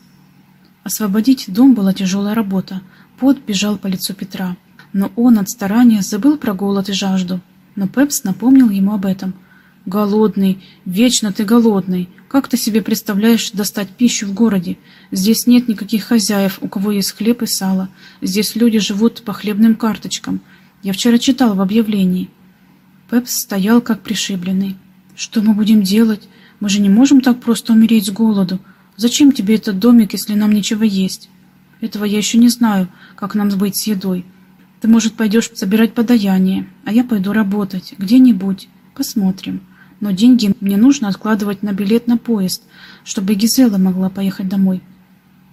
Освободить дом была тяжелая работа. Пот бежал по лицу Петра. Но он от старания забыл про голод и жажду. Но Пепс напомнил ему об этом. «Голодный, вечно ты голодный. Как ты себе представляешь достать пищу в городе? Здесь нет никаких хозяев, у кого есть хлеб и сало. Здесь люди живут по хлебным карточкам. Я вчера читал в объявлении». Пепс стоял как пришибленный. «Что мы будем делать? Мы же не можем так просто умереть с голоду. Зачем тебе этот домик, если нам ничего есть? Этого я еще не знаю, как нам быть с едой. Ты, может, пойдешь собирать подаяние, а я пойду работать, где-нибудь. Посмотрим. Но деньги мне нужно откладывать на билет на поезд, чтобы Гизела могла поехать домой.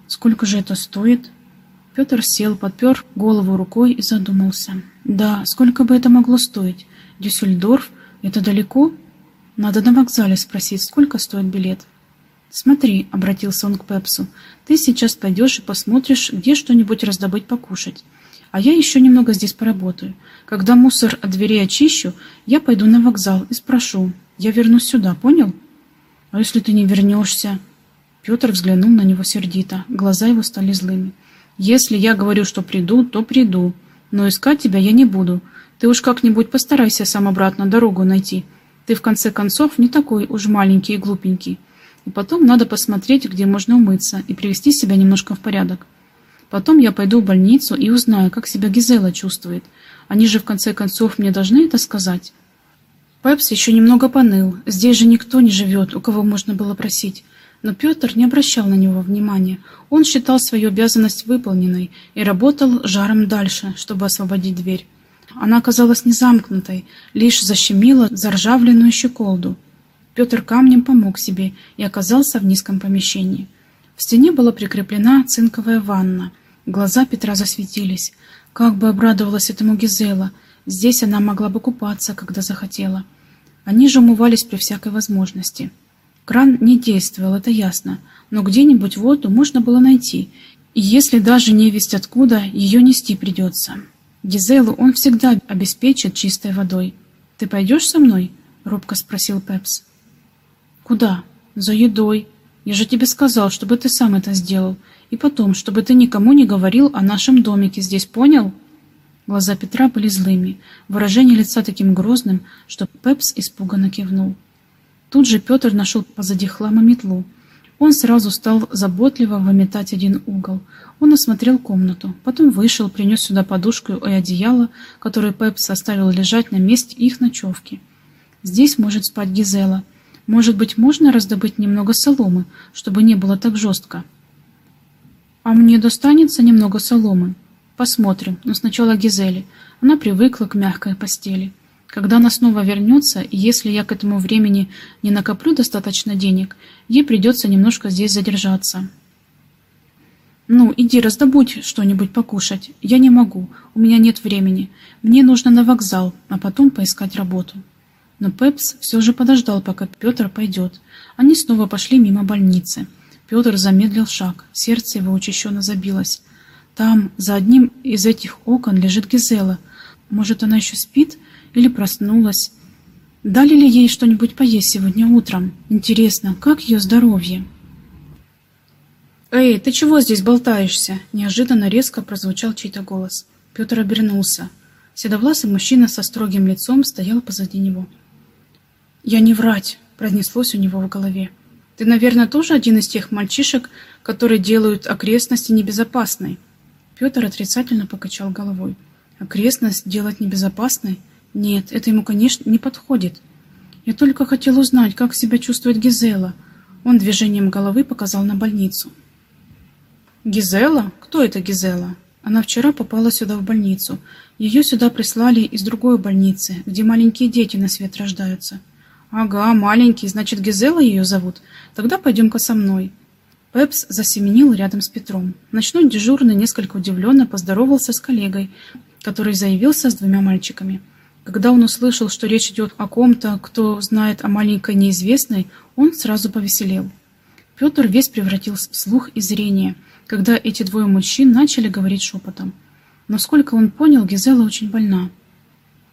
Сколько же это стоит? Петр сел, подпер голову рукой и задумался. Да, сколько бы это могло стоить? Дюссельдорф? Это далеко? Надо на вокзале спросить, сколько стоит билет. «Смотри», — обратился он к Пепсу, — «ты сейчас пойдешь и посмотришь, где что-нибудь раздобыть покушать. А я еще немного здесь поработаю. Когда мусор от дверей очищу, я пойду на вокзал и спрошу. Я вернусь сюда, понял?» «А если ты не вернешься?» Петр взглянул на него сердито. Глаза его стали злыми. «Если я говорю, что приду, то приду. Но искать тебя я не буду. Ты уж как-нибудь постарайся сам обратно дорогу найти. Ты, в конце концов, не такой уж маленький и глупенький. И потом надо посмотреть, где можно умыться и привести себя немножко в порядок. Потом я пойду в больницу и узнаю, как себя Гизела чувствует. Они же, в конце концов, мне должны это сказать. Пепс еще немного поныл. Здесь же никто не живет, у кого можно было просить. Но Петр не обращал на него внимания. Он считал свою обязанность выполненной и работал жаром дальше, чтобы освободить дверь. Она оказалась не замкнутой, лишь защемила заржавленную щеколду. Петр камнем помог себе и оказался в низком помещении. В стене была прикреплена цинковая ванна. Глаза Петра засветились. Как бы обрадовалась этому Гизела. Здесь она могла бы купаться, когда захотела. Они же умывались при всякой возможности. Кран не действовал, это ясно, но где-нибудь воду можно было найти, и если даже не весть откуда, ее нести придется. Гизелу он всегда обеспечит чистой водой. «Ты пойдешь со мной?» — робко спросил Пепс. «Куда?» «За едой. Я же тебе сказал, чтобы ты сам это сделал. И потом, чтобы ты никому не говорил о нашем домике здесь, понял?» Глаза Петра были злыми, выражение лица таким грозным, что Пепс испуганно кивнул. Тут же Петр нашел позади хлама метлу. Он сразу стал заботливо выметать один угол. Он осмотрел комнату, потом вышел, принес сюда подушку и одеяло, которые Пепс оставил лежать на месте их ночевки. Здесь может спать Гизела. Может быть, можно раздобыть немного соломы, чтобы не было так жестко. А мне достанется немного соломы. Посмотрим, но сначала Гизели. Она привыкла к мягкой постели. Когда она снова вернется, и если я к этому времени не накоплю достаточно денег, ей придется немножко здесь задержаться. «Ну, иди раздобудь что-нибудь покушать. Я не могу, у меня нет времени. Мне нужно на вокзал, а потом поискать работу». Но Пепс все же подождал, пока Петр пойдет. Они снова пошли мимо больницы. Петр замедлил шаг, сердце его учащенно забилось. Там, за одним из этих окон, лежит Гизела. Может, она еще спит? или проснулась. Дали ли ей что-нибудь поесть сегодня утром? Интересно, как ее здоровье? «Эй, ты чего здесь болтаешься?» Неожиданно резко прозвучал чей-то голос. Петр обернулся. Седовласый мужчина со строгим лицом стоял позади него. «Я не врать», — пронеслось у него в голове. «Ты, наверное, тоже один из тех мальчишек, которые делают окрестности небезопасной?» Петр отрицательно покачал головой. «Окрестность делать небезопасной? Нет, это ему, конечно, не подходит. Я только хотел узнать, как себя чувствует Гизела. Он движением головы показал на больницу. Гизела? Кто это Гизела? Она вчера попала сюда в больницу. Ее сюда прислали из другой больницы, где маленькие дети на свет рождаются. Ага, маленький, значит, Гизела ее зовут. Тогда пойдем-ка со мной. Пепс засеменил рядом с Петром. Ночной дежурный несколько удивленно поздоровался с коллегой, который заявился с двумя мальчиками. Когда он услышал, что речь идет о ком-то, кто знает о маленькой неизвестной, он сразу повеселел. Петр весь превратился в слух и зрение, когда эти двое мужчин начали говорить шепотом. Но сколько он понял, Гизела очень больна.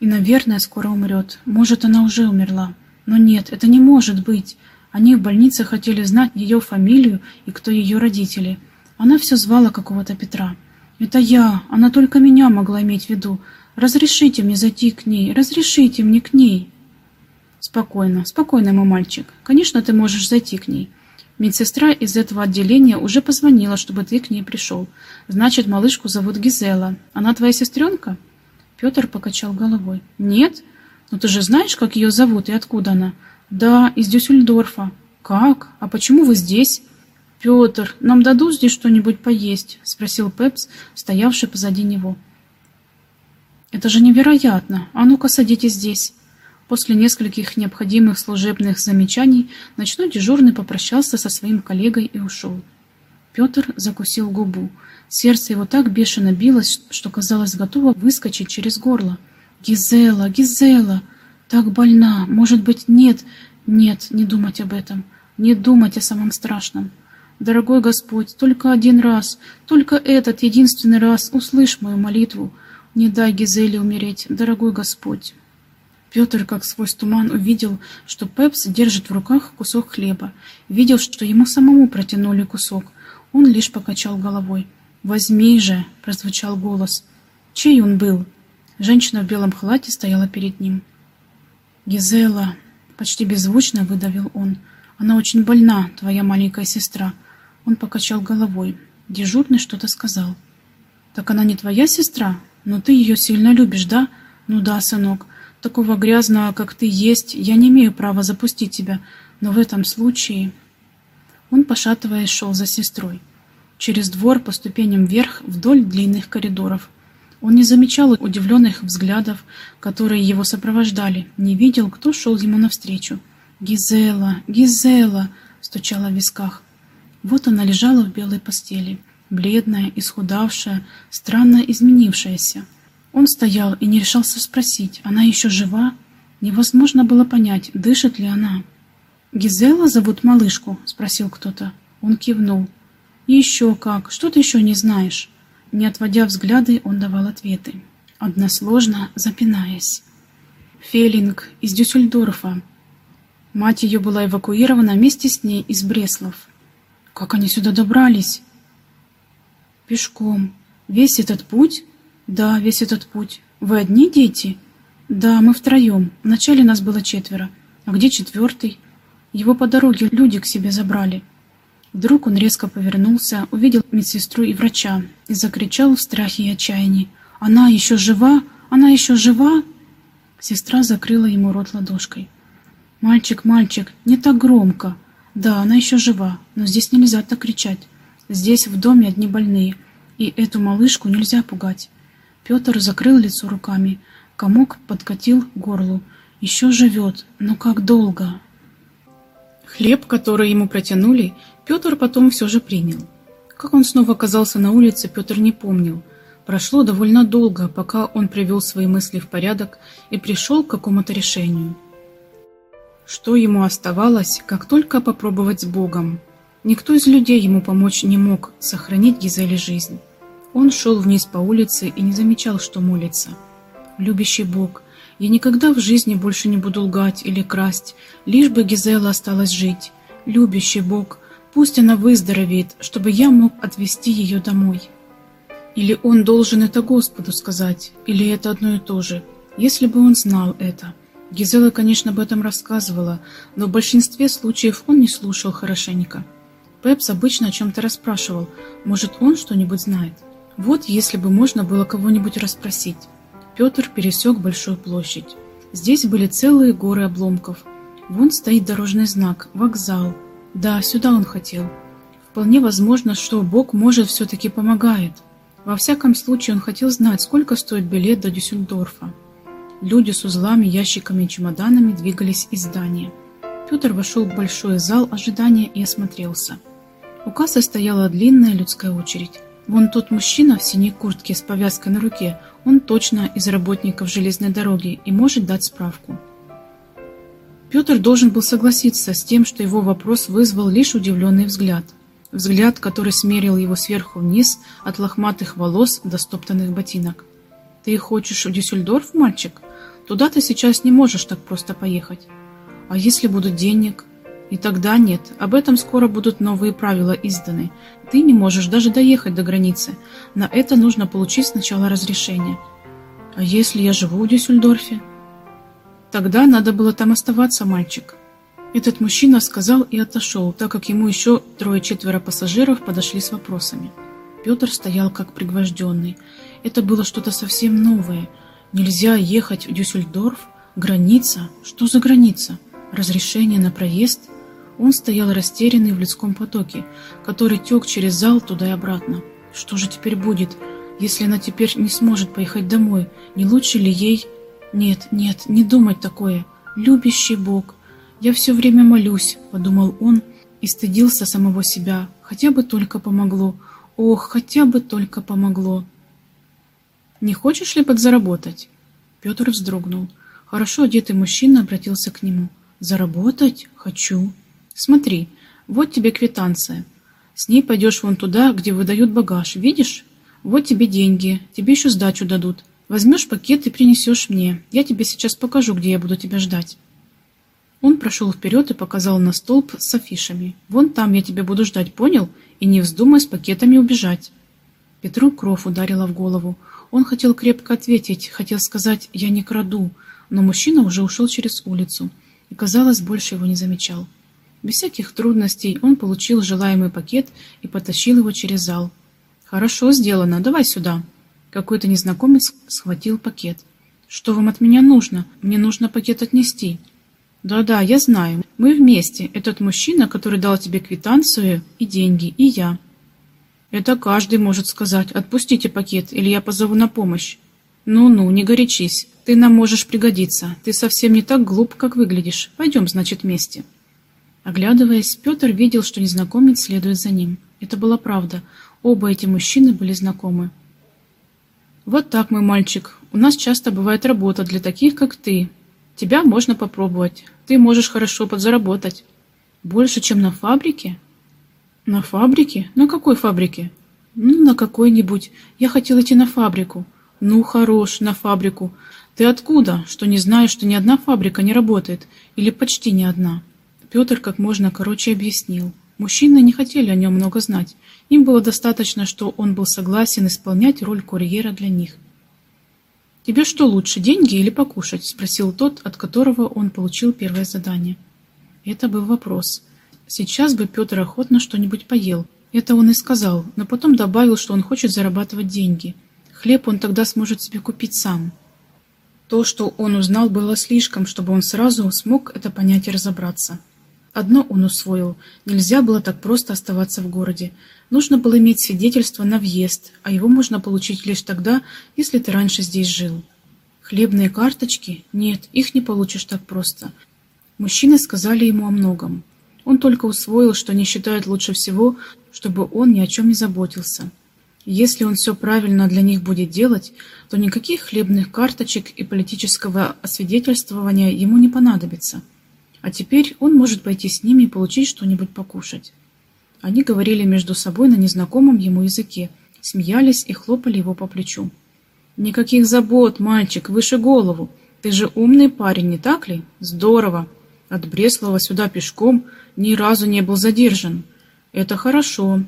И, наверное, скоро умрет. Может, она уже умерла. Но нет, это не может быть. Они в больнице хотели знать ее фамилию и кто ее родители. Она все звала какого-то Петра. «Это я, она только меня могла иметь в виду. Разрешите мне зайти к ней, разрешите мне к ней. Спокойно, спокойно, мой мальчик. Конечно, ты можешь зайти к ней. Медсестра из этого отделения уже позвонила, чтобы ты к ней пришел. Значит, малышку зовут Гизела. Она твоя сестренка? Петр покачал головой. Нет? Но ты же знаешь, как ее зовут и откуда она? Да, из Дюссельдорфа. Как? А почему вы здесь? Петр, нам дадут здесь что-нибудь поесть? Спросил Пепс, стоявший позади него. «Это же невероятно! А ну-ка, садитесь здесь!» После нескольких необходимых служебных замечаний ночной дежурный попрощался со своим коллегой и ушел. Петр закусил губу. Сердце его так бешено билось, что казалось готово выскочить через горло. «Гизела, Гизела! Так больна! Может быть, нет, нет, не думать об этом, не думать о самом страшном!» Дорогой Господь, только один раз, только этот единственный раз услышь мою молитву, не дай Гизеле умереть, дорогой Господь. Петр, как сквозь туман, увидел, что Пепс держит в руках кусок хлеба. Видел, что ему самому протянули кусок. Он лишь покачал головой. «Возьми же!» — прозвучал голос. Чей он был? Женщина в белом халате стояла перед ним. «Гизела!» Почти беззвучно выдавил он. «Она очень больна, твоя маленькая сестра». Он покачал головой. Дежурный что-то сказал. «Так она не твоя сестра? Но ты ее сильно любишь, да?» «Ну да, сынок. Такого грязного, как ты есть, я не имею права запустить тебя. Но в этом случае...» Он, пошатываясь, шел за сестрой. Через двор по ступеням вверх вдоль длинных коридоров. Он не замечал удивленных взглядов, которые его сопровождали, не видел, кто шел ему навстречу. «Гизела! Гизела!» — стучала в висках. Вот она лежала в белой постели, бледная, исхудавшая, странно изменившаяся. Он стоял и не решался спросить, она еще жива? Невозможно было понять, дышит ли она. «Гизела зовут малышку?» — спросил кто-то. Он кивнул. «Еще как, что ты еще не знаешь?» Не отводя взгляды, он давал ответы, односложно запинаясь. Фелинг из Дюссельдорфа. Мать ее была эвакуирована вместе с ней из Бреслов. Как они сюда добрались? Пешком. Весь этот путь? Да, весь этот путь. Вы одни дети? Да, мы втроем. Вначале нас было четверо. А где четвертый? Его по дороге люди к себе забрали. Вдруг он резко повернулся, увидел медсестру и врача и закричал в страхе и отчаянии. «Она еще жива? Она еще жива?» Сестра закрыла ему рот ладошкой. «Мальчик, мальчик, не так громко. Да, она еще жива, но здесь нельзя так кричать. Здесь в доме одни больные, и эту малышку нельзя пугать». Петр закрыл лицо руками. Комок подкатил к горлу. «Еще живет, но как долго?» Хлеб, который ему протянули, Петр потом все же принял. Как он снова оказался на улице, Петр не помнил. Прошло довольно долго, пока он привел свои мысли в порядок и пришел к какому-то решению. Что ему оставалось, как только попробовать с Богом? Никто из людей ему помочь не мог сохранить Гизеле жизнь. Он шел вниз по улице и не замечал, что молится. «Любящий Бог, я никогда в жизни больше не буду лгать или красть, лишь бы Гизела осталась жить. Любящий Бог, Пусть она выздоровеет, чтобы я мог отвезти ее домой. Или он должен это Господу сказать, или это одно и то же. Если бы он знал это. Гизела, конечно, об этом рассказывала, но в большинстве случаев он не слушал хорошенько. Пепс обычно о чем-то расспрашивал. Может, он что-нибудь знает? Вот если бы можно было кого-нибудь расспросить. Петр пересек большую площадь. Здесь были целые горы обломков. Вон стоит дорожный знак «Вокзал», да, сюда он хотел. Вполне возможно, что Бог, может, все-таки помогает. Во всяком случае, он хотел знать, сколько стоит билет до Дюссельдорфа. Люди с узлами, ящиками и чемоданами двигались из здания. Петр вошел в большой зал ожидания и осмотрелся. У кассы стояла длинная людская очередь. Вон тот мужчина в синей куртке с повязкой на руке, он точно из работников железной дороги и может дать справку. Петр должен был согласиться с тем, что его вопрос вызвал лишь удивленный взгляд. Взгляд, который смерил его сверху вниз, от лохматых волос до стоптанных ботинок. «Ты хочешь в Дюссельдорф, мальчик? Туда ты сейчас не можешь так просто поехать. А если будут денег?» И тогда нет, об этом скоро будут новые правила изданы. Ты не можешь даже доехать до границы. На это нужно получить сначала разрешение. А если я живу в Дюссельдорфе? Тогда надо было там оставаться, мальчик. Этот мужчина сказал и отошел, так как ему еще трое-четверо пассажиров подошли с вопросами. Петр стоял как пригвожденный. Это было что-то совсем новое. Нельзя ехать в Дюссельдорф? Граница? Что за граница? Разрешение на проезд? Он стоял растерянный в людском потоке, который тек через зал туда и обратно. Что же теперь будет, если она теперь не сможет поехать домой? Не лучше ли ей нет, нет, не думать такое. Любящий Бог. Я все время молюсь, подумал он и стыдился самого себя. Хотя бы только помогло. Ох, хотя бы только помогло. Не хочешь ли подзаработать? Петр вздрогнул. Хорошо одетый мужчина обратился к нему. Заработать? Хочу. Смотри, вот тебе квитанция. С ней пойдешь вон туда, где выдают багаж. Видишь? Вот тебе деньги. Тебе еще сдачу дадут. Возьмешь пакет и принесешь мне. Я тебе сейчас покажу, где я буду тебя ждать. Он прошел вперед и показал на столб с афишами. Вон там я тебя буду ждать, понял? И не вздумай с пакетами убежать. Петру кровь ударила в голову. Он хотел крепко ответить, хотел сказать «я не краду», но мужчина уже ушел через улицу. и, казалось, больше его не замечал. Без всяких трудностей он получил желаемый пакет и потащил его через зал. «Хорошо сделано, давай сюда». Какой-то незнакомец схватил пакет. «Что вам от меня нужно? Мне нужно пакет отнести». «Да-да, я знаю. Мы вместе. Этот мужчина, который дал тебе квитанцию и деньги, и я». «Это каждый может сказать. Отпустите пакет, или я позову на помощь». «Ну-ну, не горячись. Ты нам можешь пригодиться. Ты совсем не так глуп, как выглядишь. Пойдем, значит, вместе». Оглядываясь, Петр видел, что незнакомец следует за ним. Это была правда. Оба эти мужчины были знакомы. «Вот так, мой мальчик. У нас часто бывает работа для таких, как ты. Тебя можно попробовать. Ты можешь хорошо подзаработать. Больше, чем на фабрике?» «На фабрике? На какой фабрике?» «Ну, на какой-нибудь. Я хотел идти на фабрику». «Ну, хорош, на фабрику. Ты откуда, что не знаешь, что ни одна фабрика не работает? Или почти ни одна?» Петр как можно короче объяснил. Мужчины не хотели о нем много знать. Им было достаточно, что он был согласен исполнять роль курьера для них. «Тебе что лучше, деньги или покушать?» – спросил тот, от которого он получил первое задание. Это был вопрос. Сейчас бы Петр охотно что-нибудь поел. Это он и сказал, но потом добавил, что он хочет зарабатывать деньги. Хлеб он тогда сможет себе купить сам. То, что он узнал, было слишком, чтобы он сразу смог это понять и разобраться. Одно он усвоил – нельзя было так просто оставаться в городе. Нужно было иметь свидетельство на въезд, а его можно получить лишь тогда, если ты раньше здесь жил. Хлебные карточки? Нет, их не получишь так просто. Мужчины сказали ему о многом. Он только усвоил, что они считают лучше всего, чтобы он ни о чем не заботился. Если он все правильно для них будет делать, то никаких хлебных карточек и политического освидетельствования ему не понадобится. А теперь он может пойти с ними и получить что-нибудь покушать. Они говорили между собой на незнакомом ему языке, смеялись и хлопали его по плечу. «Никаких забот, мальчик, выше голову. Ты же умный парень, не так ли? Здорово. От Бреслова сюда пешком ни разу не был задержан. Это хорошо.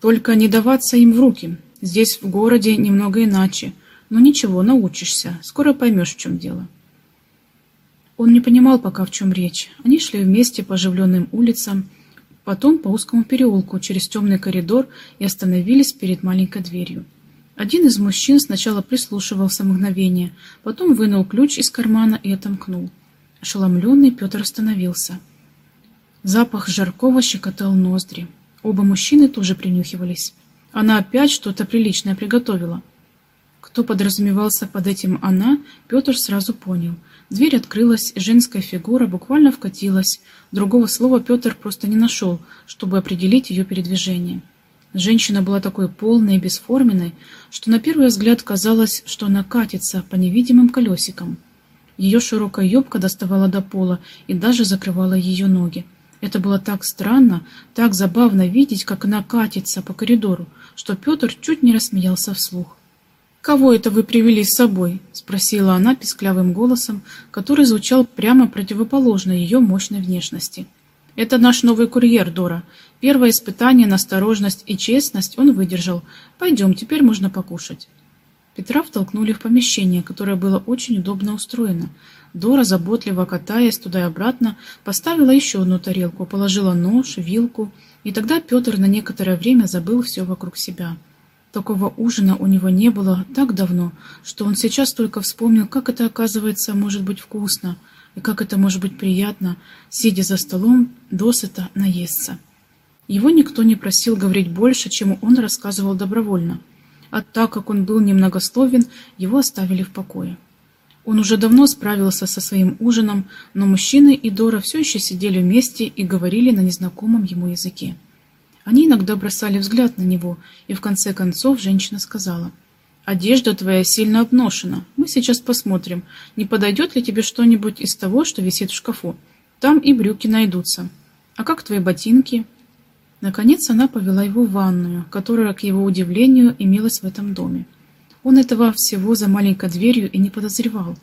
Только не даваться им в руки. Здесь в городе немного иначе. Но ничего, научишься. Скоро поймешь, в чем дело». Он не понимал пока, в чем речь. Они шли вместе по оживленным улицам, потом по узкому переулку через темный коридор и остановились перед маленькой дверью. Один из мужчин сначала прислушивался мгновение, потом вынул ключ из кармана и отомкнул. Ошеломленный Петр остановился. Запах жаркого щекотал ноздри. Оба мужчины тоже принюхивались. Она опять что-то приличное приготовила. Кто подразумевался под этим «она», Петр сразу понял – Дверь открылась, женская фигура буквально вкатилась. Другого слова Петр просто не нашел, чтобы определить ее передвижение. Женщина была такой полной и бесформенной, что на первый взгляд казалось, что она катится по невидимым колесикам. Ее широкая юбка доставала до пола и даже закрывала ее ноги. Это было так странно, так забавно видеть, как она катится по коридору, что Петр чуть не рассмеялся вслух. «Кого это вы привели с собой?» — спросила она писклявым голосом, который звучал прямо противоположно ее мощной внешности. «Это наш новый курьер, Дора. Первое испытание на осторожность и честность он выдержал. Пойдем, теперь можно покушать». Петра втолкнули в помещение, которое было очень удобно устроено. Дора, заботливо катаясь туда и обратно, поставила еще одну тарелку, положила нож, вилку, и тогда Петр на некоторое время забыл все вокруг себя. Такого ужина у него не было так давно, что он сейчас только вспомнил, как это, оказывается, может быть вкусно, и как это может быть приятно, сидя за столом, досыта наесться. Его никто не просил говорить больше, чем он рассказывал добровольно, а так как он был немногословен, его оставили в покое. Он уже давно справился со своим ужином, но мужчины и Дора все еще сидели вместе и говорили на незнакомом ему языке. Они иногда бросали взгляд на него, и в конце концов женщина сказала, «Одежда твоя сильно обношена. Мы сейчас посмотрим, не подойдет ли тебе что-нибудь из того, что висит в шкафу. Там и брюки найдутся. А как твои ботинки?» Наконец она повела его в ванную, которая, к его удивлению, имелась в этом доме. Он этого всего за маленькой дверью и не подозревал.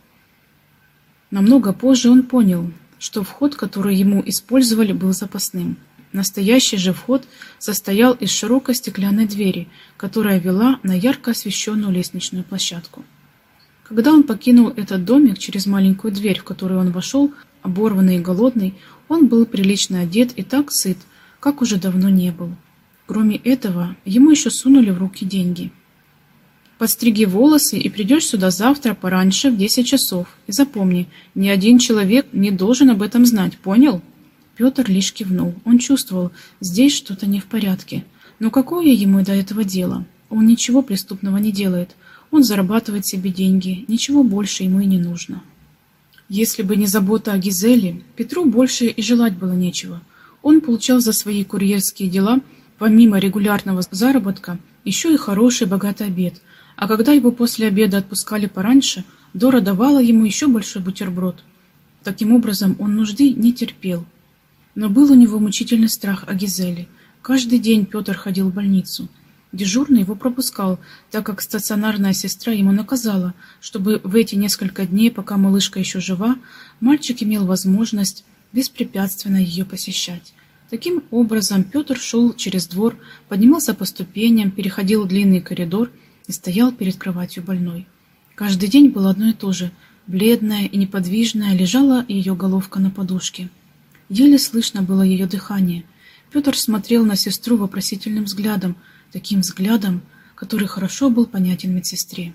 Намного позже он понял, что вход, который ему использовали, был запасным. Настоящий же вход состоял из широкой стеклянной двери, которая вела на ярко освещенную лестничную площадку. Когда он покинул этот домик через маленькую дверь, в которую он вошел, Оборванный и голодный, он был прилично одет и так сыт, как уже давно не был. Кроме этого, ему еще сунули в руки деньги. Подстриги волосы и придешь сюда завтра пораньше в 10 часов. И запомни, ни один человек не должен об этом знать, понял? Петр лишь кивнул. Он чувствовал, здесь что-то не в порядке. Но какое ему до этого дело? Он ничего преступного не делает. Он зарабатывает себе деньги, ничего больше ему и не нужно. Если бы не забота о Гизеле, Петру больше и желать было нечего. Он получал за свои курьерские дела, помимо регулярного заработка, еще и хороший богатый обед. А когда его после обеда отпускали пораньше, Дора давала ему еще большой бутерброд. Таким образом, он нужды не терпел. Но был у него мучительный страх о Гизеле. Каждый день Петр ходил в больницу – Дежурный его пропускал, так как стационарная сестра ему наказала, чтобы в эти несколько дней, пока малышка еще жива, мальчик имел возможность беспрепятственно ее посещать. Таким образом, Петр шел через двор, поднимался по ступеням, переходил длинный коридор и стоял перед кроватью больной. Каждый день было одно и то же. Бледная и неподвижная лежала ее головка на подушке. Еле слышно было ее дыхание. Петр смотрел на сестру вопросительным взглядом, таким взглядом, который хорошо был понятен медсестре.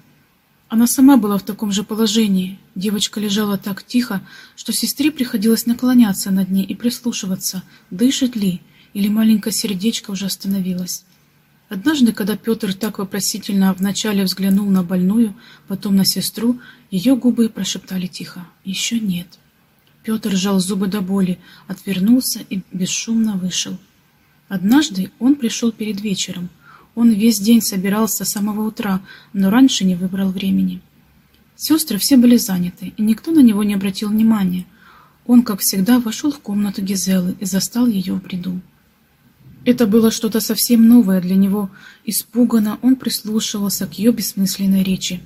Она сама была в таком же положении. Девочка лежала так тихо, что сестре приходилось наклоняться над ней и прислушиваться, дышит ли, или маленькое сердечко уже остановилось. Однажды, когда Петр так вопросительно вначале взглянул на больную, потом на сестру, ее губы прошептали тихо «Еще нет». Петр сжал зубы до боли, отвернулся и бесшумно вышел. Однажды он пришел перед вечером. Он весь день собирался с самого утра, но раньше не выбрал времени. Сестры все были заняты, и никто на него не обратил внимания. Он, как всегда, вошел в комнату Гизелы и застал ее в бреду. Это было что-то совсем новое для него. Испуганно он прислушивался к ее бессмысленной речи.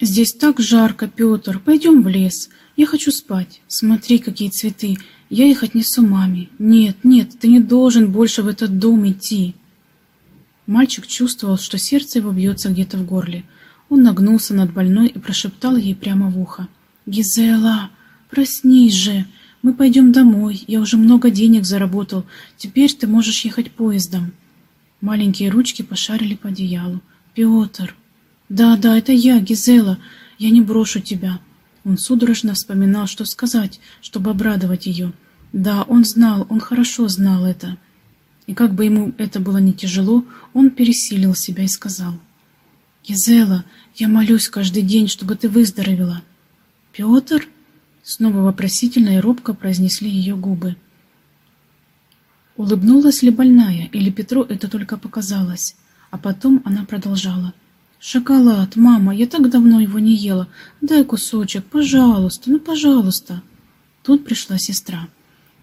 «Здесь так жарко, Петр, пойдем в лес. Я хочу спать. Смотри, какие цветы. Я их отнесу маме. Нет, нет, ты не должен больше в этот дом идти». Мальчик чувствовал, что сердце его бьется где-то в горле. Он нагнулся над больной и прошептал ей прямо в ухо. «Гизела, проснись же! Мы пойдем домой. Я уже много денег заработал. Теперь ты можешь ехать поездом». Маленькие ручки пошарили по одеялу. «Петр!» «Да, да, это я, Гизела. Я не брошу тебя». Он судорожно вспоминал, что сказать, чтобы обрадовать ее. Да, он знал, он хорошо знал это. И как бы ему это было не тяжело, он пересилил себя и сказал. «Гизела, я молюсь каждый день, чтобы ты выздоровела». «Петр?» Снова вопросительно и робко произнесли ее губы. Улыбнулась ли больная, или Петру это только показалось? А потом она продолжала. «Шоколад, мама, я так давно его не ела. Дай кусочек, пожалуйста, ну пожалуйста». Тут пришла сестра.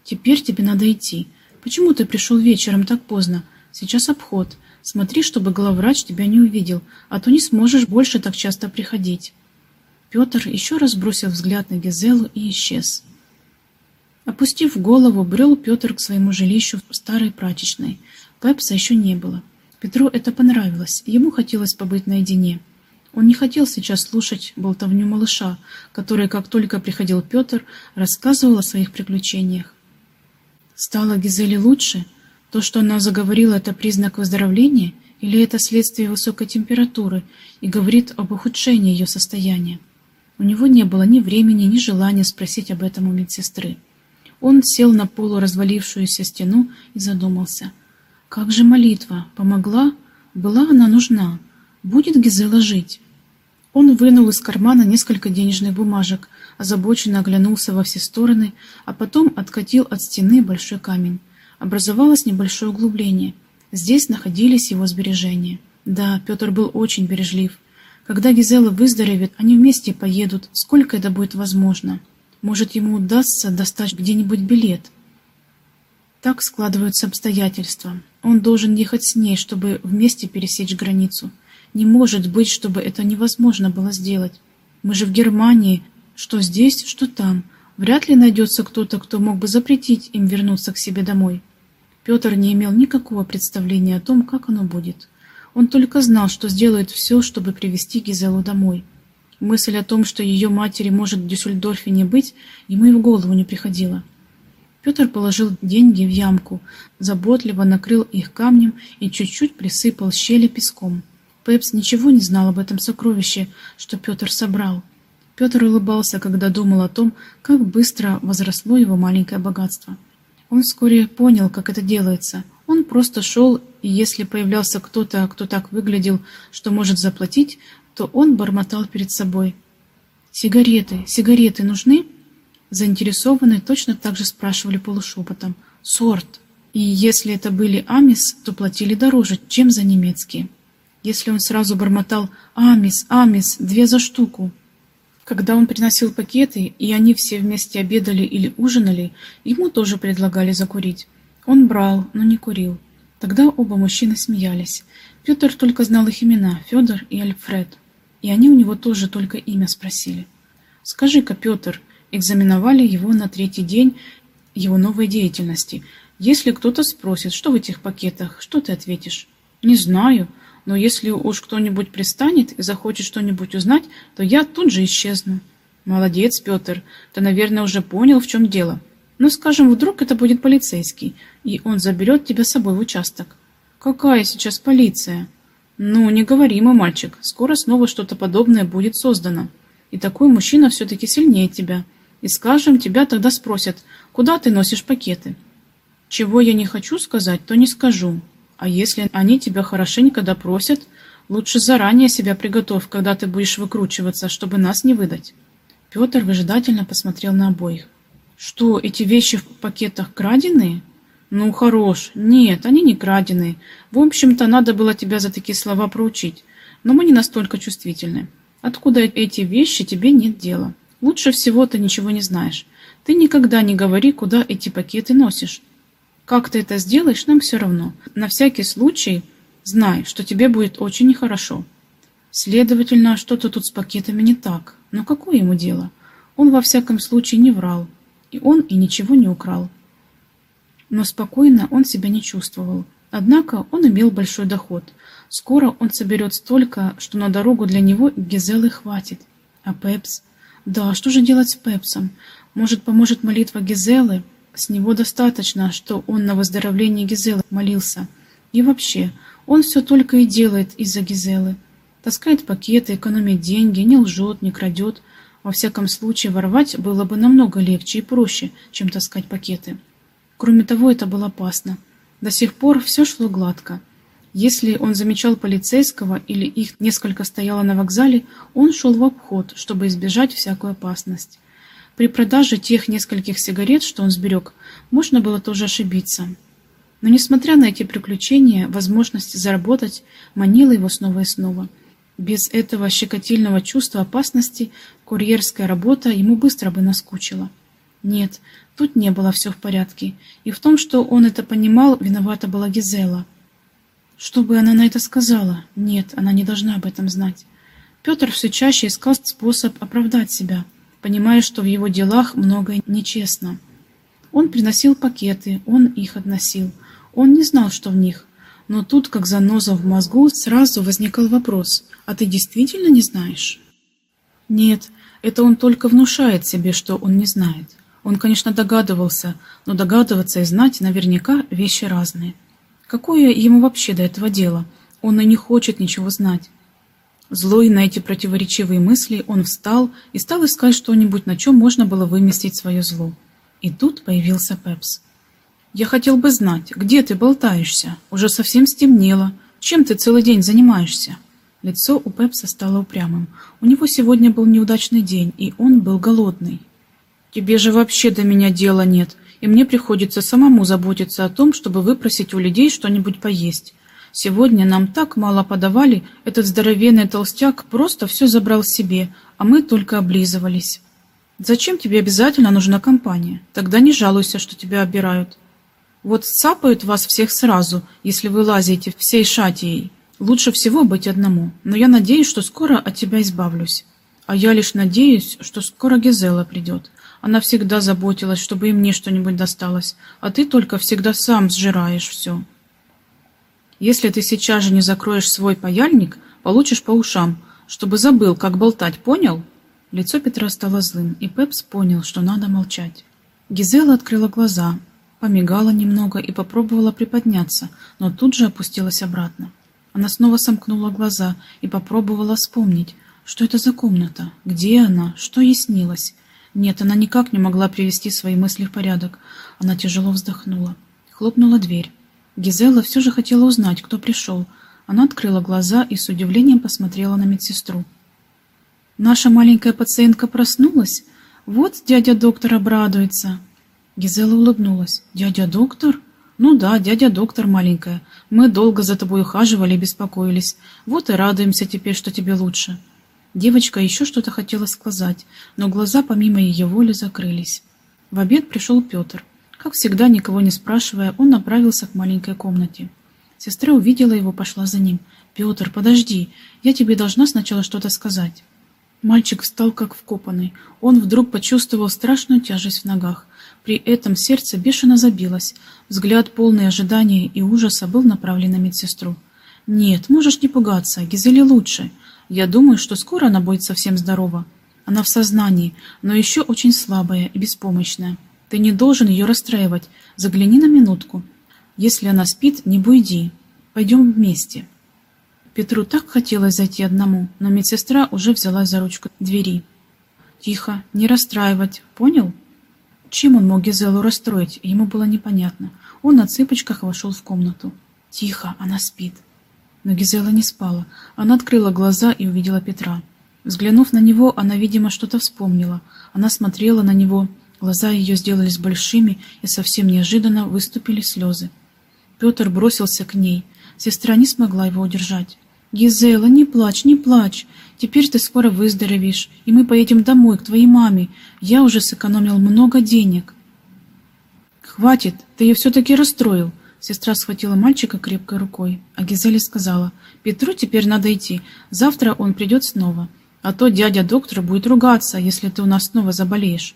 «Теперь тебе надо идти. Почему ты пришел вечером так поздно? Сейчас обход. Смотри, чтобы главврач тебя не увидел, а то не сможешь больше так часто приходить. Петр еще раз бросил взгляд на Гизелу и исчез. Опустив голову, брел Петр к своему жилищу в старой прачечной. Пепса еще не было. Петру это понравилось, ему хотелось побыть наедине. Он не хотел сейчас слушать болтовню малыша, который, как только приходил Петр, рассказывал о своих приключениях. Стало Гизели лучше? То, что она заговорила, это признак выздоровления или это следствие высокой температуры и говорит об ухудшении ее состояния? У него не было ни времени, ни желания спросить об этом у медсестры. Он сел на полу развалившуюся стену и задумался. Как же молитва? Помогла? Была она нужна? Будет Гизела жить? Он вынул из кармана несколько денежных бумажек, озабоченно оглянулся во все стороны, а потом откатил от стены большой камень. Образовалось небольшое углубление. Здесь находились его сбережения. Да, Петр был очень бережлив. Когда Гизела выздоровеет, они вместе поедут, сколько это будет возможно. Может, ему удастся достать где-нибудь билет. Так складываются обстоятельства. Он должен ехать с ней, чтобы вместе пересечь границу. Не может быть, чтобы это невозможно было сделать. Мы же в Германии, что здесь, что там. Вряд ли найдется кто-то, кто мог бы запретить им вернуться к себе домой. Петр не имел никакого представления о том, как оно будет. Он только знал, что сделает все, чтобы привести Гизелу домой. Мысль о том, что ее матери может в Дюссельдорфе не быть, ему и в голову не приходила. Петр положил деньги в ямку, заботливо накрыл их камнем и чуть-чуть присыпал щели песком. Пепс ничего не знал об этом сокровище, что Петр собрал. Петр улыбался, когда думал о том, как быстро возросло его маленькое богатство. Он вскоре понял, как это делается. Он просто шел, и если появлялся кто-то, кто так выглядел, что может заплатить, то он бормотал перед собой. «Сигареты, сигареты нужны?» Заинтересованные точно так же спрашивали полушепотом. «Сорт». И если это были амис, то платили дороже, чем за немецкие. Если он сразу бормотал «Амис, амис, две за штуку», когда он приносил пакеты, и они все вместе обедали или ужинали, ему тоже предлагали закурить. Он брал, но не курил. Тогда оба мужчины смеялись. Петр только знал их имена, Федор и Альфред. И они у него тоже только имя спросили. «Скажи-ка, Петр», экзаменовали его на третий день его новой деятельности. Если кто-то спросит, что в этих пакетах, что ты ответишь? «Не знаю», но если уж кто-нибудь пристанет и захочет что-нибудь узнать, то я тут же исчезну. Молодец, Петр, ты, наверное, уже понял, в чем дело. Ну, скажем, вдруг это будет полицейский, и он заберет тебя с собой в участок. Какая сейчас полиция? Ну, не говори, мой мальчик, скоро снова что-то подобное будет создано. И такой мужчина все-таки сильнее тебя. И, скажем, тебя тогда спросят, куда ты носишь пакеты. Чего я не хочу сказать, то не скажу. А если они тебя хорошенько допросят, лучше заранее себя приготовь, когда ты будешь выкручиваться, чтобы нас не выдать. Петр выжидательно посмотрел на обоих. Что, эти вещи в пакетах краденые? Ну, хорош. Нет, они не краденые. В общем-то, надо было тебя за такие слова проучить. Но мы не настолько чувствительны. Откуда эти вещи, тебе нет дела. Лучше всего ты ничего не знаешь. Ты никогда не говори, куда эти пакеты носишь. Как ты это сделаешь, нам все равно. На всякий случай знай, что тебе будет очень нехорошо. Следовательно, что-то тут с пакетами не так. Но какое ему дело? Он во всяком случае не врал. И он и ничего не украл. Но спокойно он себя не чувствовал. Однако он имел большой доход. Скоро он соберет столько, что на дорогу для него Гизелы хватит. А Пепс? Да, что же делать с Пепсом? Может, поможет молитва Гизелы? С него достаточно, что он на выздоровление Гизелы молился. И вообще, он все только и делает из-за Гизелы. Таскает пакеты, экономит деньги, не лжет, не крадет. Во всяком случае, воровать было бы намного легче и проще, чем таскать пакеты. Кроме того, это было опасно. До сих пор все шло гладко. Если он замечал полицейского или их несколько стояло на вокзале, он шел в обход, чтобы избежать всякую опасность. При продаже тех нескольких сигарет, что он сберег, можно было тоже ошибиться. Но, несмотря на эти приключения, возможность заработать манила его снова и снова. Без этого щекотильного чувства опасности курьерская работа ему быстро бы наскучила. Нет, тут не было все в порядке, и в том, что он это понимал, виновата была Гизела. Что бы она на это сказала? Нет, она не должна об этом знать. Петр все чаще искал способ оправдать себя – понимая, что в его делах многое нечестно. Он приносил пакеты, он их относил. Он не знал, что в них. Но тут, как заноза в мозгу, сразу возникал вопрос, а ты действительно не знаешь? Нет, это он только внушает себе, что он не знает. Он, конечно, догадывался, но догадываться и знать наверняка вещи разные. Какое ему вообще до этого дело? Он и не хочет ничего знать. Злой на эти противоречивые мысли, он встал и стал искать что-нибудь, на чем можно было выместить свое зло. И тут появился Пепс. «Я хотел бы знать, где ты болтаешься? Уже совсем стемнело. Чем ты целый день занимаешься?» Лицо у Пепса стало упрямым. У него сегодня был неудачный день, и он был голодный. «Тебе же вообще до меня дела нет, и мне приходится самому заботиться о том, чтобы выпросить у людей что-нибудь поесть. Сегодня нам так мало подавали, этот здоровенный толстяк просто все забрал себе, а мы только облизывались. Зачем тебе обязательно нужна компания? Тогда не жалуйся, что тебя обирают. Вот цапают вас всех сразу, если вы лазите всей шатией. Лучше всего быть одному, но я надеюсь, что скоро от тебя избавлюсь. А я лишь надеюсь, что скоро Гизела придет. Она всегда заботилась, чтобы и мне что-нибудь досталось, а ты только всегда сам сжираешь все. Если ты сейчас же не закроешь свой паяльник, получишь по ушам. чтобы забыл, как болтать, понял?» Лицо Петра стало злым, и Пепс понял, что надо молчать. Гизела открыла глаза, помигала немного и попробовала приподняться, но тут же опустилась обратно. Она снова сомкнула глаза и попробовала вспомнить, что это за комната, где она, что ей снилось. Нет, она никак не могла привести свои мысли в порядок. Она тяжело вздохнула. Хлопнула дверь. Гизела все же хотела узнать, кто пришел. Она открыла глаза и с удивлением посмотрела на медсестру. «Наша маленькая пациентка проснулась? Вот дядя доктор обрадуется!» Гизела улыбнулась. «Дядя доктор?» «Ну да, дядя доктор маленькая. Мы долго за тобой ухаживали и беспокоились. Вот и радуемся теперь, что тебе лучше». Девочка еще что-то хотела сказать, но глаза помимо ее воли закрылись. В обед пришел Петр. Как всегда, никого не спрашивая, он направился к маленькой комнате. Сестра увидела его, пошла за ним. «Петр, подожди, я тебе должна сначала что-то сказать». Мальчик встал как вкопанный. Он вдруг почувствовал страшную тяжесть в ногах. При этом сердце бешено забилось. Взгляд, полный ожидания и ужаса, был направлен на медсестру. «Нет, можешь не пугаться, Гизели лучше. Я думаю, что скоро она будет совсем здорова. Она в сознании, но еще очень слабая и беспомощная. Ты не должен ее расстраивать. Загляни на минутку. Если она спит, не буйди. Пойдем вместе». Петру так хотелось зайти одному, но медсестра уже взялась за ручку двери. «Тихо, не расстраивать, понял?» Чем он мог Гизелу расстроить, ему было непонятно. Он на цыпочках вошел в комнату. «Тихо, она спит». Но Гизела не спала. Она открыла глаза и увидела Петра. Взглянув на него, она, видимо, что-то вспомнила. Она смотрела на него, Глаза ее сделались большими, и совсем неожиданно выступили слезы. Петр бросился к ней. Сестра не смогла его удержать. «Гизела, не плачь, не плачь. Теперь ты скоро выздоровеешь, и мы поедем домой, к твоей маме. Я уже сэкономил много денег». «Хватит, ты ее все-таки расстроил». Сестра схватила мальчика крепкой рукой, а Гизеле сказала, «Петру теперь надо идти, завтра он придет снова, а то дядя доктора будет ругаться, если ты у нас снова заболеешь».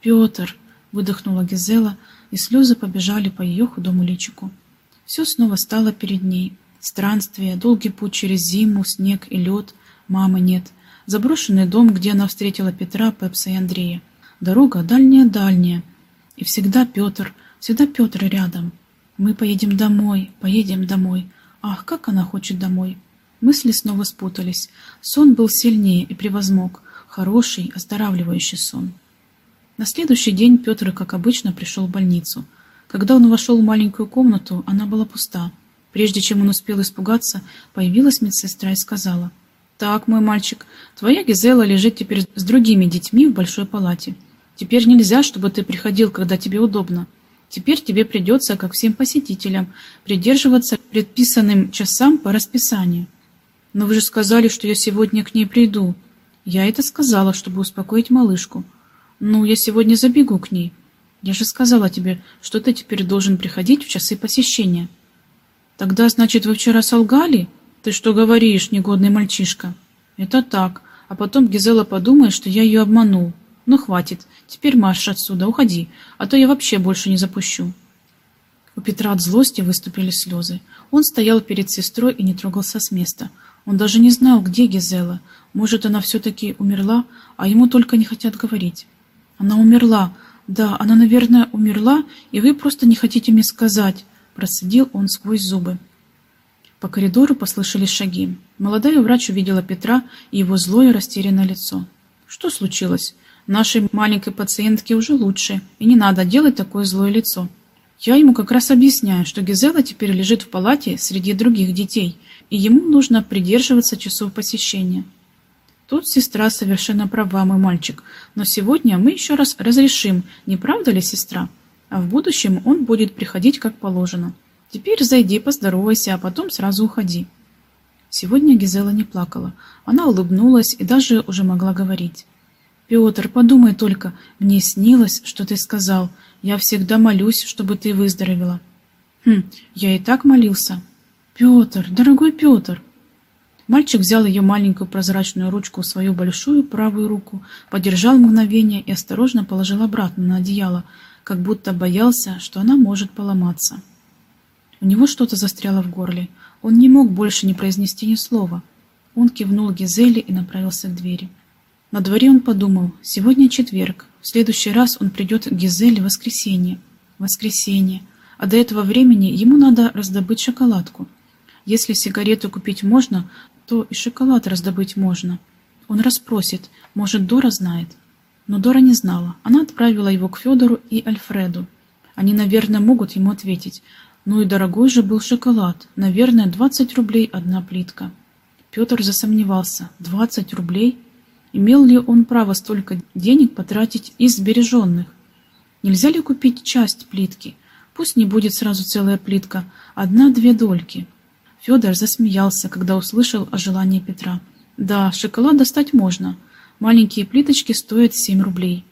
«Петр!» — выдохнула Гизела, и слезы побежали по ее худому личику. Все снова стало перед ней. Странствие, долгий путь через зиму, снег и лед, мамы нет, заброшенный дом, где она встретила Петра, Пепса и Андрея. Дорога дальняя-дальняя. И всегда Петр, всегда Петр рядом. Мы поедем домой, поедем домой. Ах, как она хочет домой. Мысли снова спутались. Сон был сильнее и превозмог. Хороший, оздоравливающий сон. На следующий день Петр, как обычно, пришел в больницу. Когда он вошел в маленькую комнату, она была пуста. Прежде чем он успел испугаться, появилась медсестра и сказала, «Так, мой мальчик, твоя Гизела лежит теперь с другими детьми в большой палате. Теперь нельзя, чтобы ты приходил, когда тебе удобно. Теперь тебе придется, как всем посетителям, придерживаться предписанным часам по расписанию. Но вы же сказали, что я сегодня к ней приду. Я это сказала, чтобы успокоить малышку. «Ну, я сегодня забегу к ней. Я же сказала тебе, что ты теперь должен приходить в часы посещения». «Тогда, значит, вы вчера солгали? Ты что говоришь, негодный мальчишка?» «Это так. А потом Гизела подумает, что я ее обманул. Ну, хватит. Теперь марш отсюда, уходи, а то я вообще больше не запущу». У Петра от злости выступили слезы. Он стоял перед сестрой и не трогался с места. Он даже не знал, где Гизела. Может, она все-таки умерла, а ему только не хотят говорить. Она умерла. Да, она, наверное, умерла, и вы просто не хотите мне сказать, процедил он сквозь зубы. По коридору послышались шаги. Молодая врач увидела Петра и его злое растерянное лицо. Что случилось? Нашей маленькой пациентке уже лучше, и не надо делать такое злое лицо. Я ему как раз объясняю, что Гизела теперь лежит в палате среди других детей, и ему нужно придерживаться часов посещения. Тут сестра совершенно права, мой мальчик. Но сегодня мы еще раз разрешим, не правда ли, сестра? А в будущем он будет приходить как положено. Теперь зайди, поздоровайся, а потом сразу уходи. Сегодня Гизела не плакала. Она улыбнулась и даже уже могла говорить. «Петр, подумай только, мне снилось, что ты сказал. Я всегда молюсь, чтобы ты выздоровела». «Хм, я и так молился». «Петр, дорогой Петр!» Мальчик взял ее маленькую прозрачную ручку в свою большую правую руку, подержал мгновение и осторожно положил обратно на одеяло, как будто боялся, что она может поломаться. У него что-то застряло в горле. Он не мог больше не произнести ни слова. Он кивнул Гизеле и направился к двери. На дворе он подумал, сегодня четверг, в следующий раз он придет к Гизеле в воскресенье. Воскресенье. А до этого времени ему надо раздобыть шоколадку. Если сигарету купить можно, то и шоколад раздобыть можно. Он расспросит, может, Дора знает. Но Дора не знала. Она отправила его к Федору и Альфреду. Они, наверное, могут ему ответить. Ну и дорогой же был шоколад. Наверное, 20 рублей одна плитка. Петр засомневался. 20 рублей? Имел ли он право столько денег потратить из сбереженных? Нельзя ли купить часть плитки? Пусть не будет сразу целая плитка, одна-две дольки. Федор засмеялся, когда услышал о желании Петра. Да, шоколад достать можно. Маленькие плиточки стоят 7 рублей.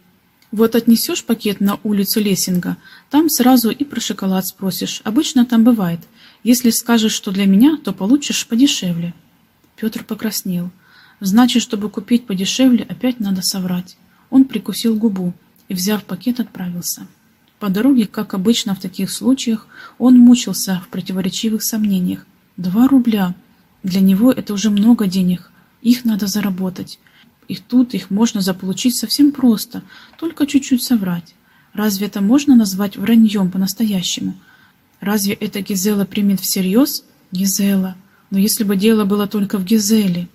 Вот отнесешь пакет на улицу Лессинга, там сразу и про шоколад спросишь. Обычно там бывает. Если скажешь, что для меня, то получишь подешевле. Петр покраснел. Значит, чтобы купить подешевле, опять надо соврать. Он прикусил губу и, взяв пакет, отправился. По дороге, как обычно в таких случаях, он мучился в противоречивых сомнениях. Два рубля. Для него это уже много денег. Их надо заработать. И тут их можно заполучить совсем просто, только чуть-чуть соврать. Разве это можно назвать враньем по-настоящему? Разве это Гизела примет всерьез? Гизела. Но если бы дело было только в Гизеле...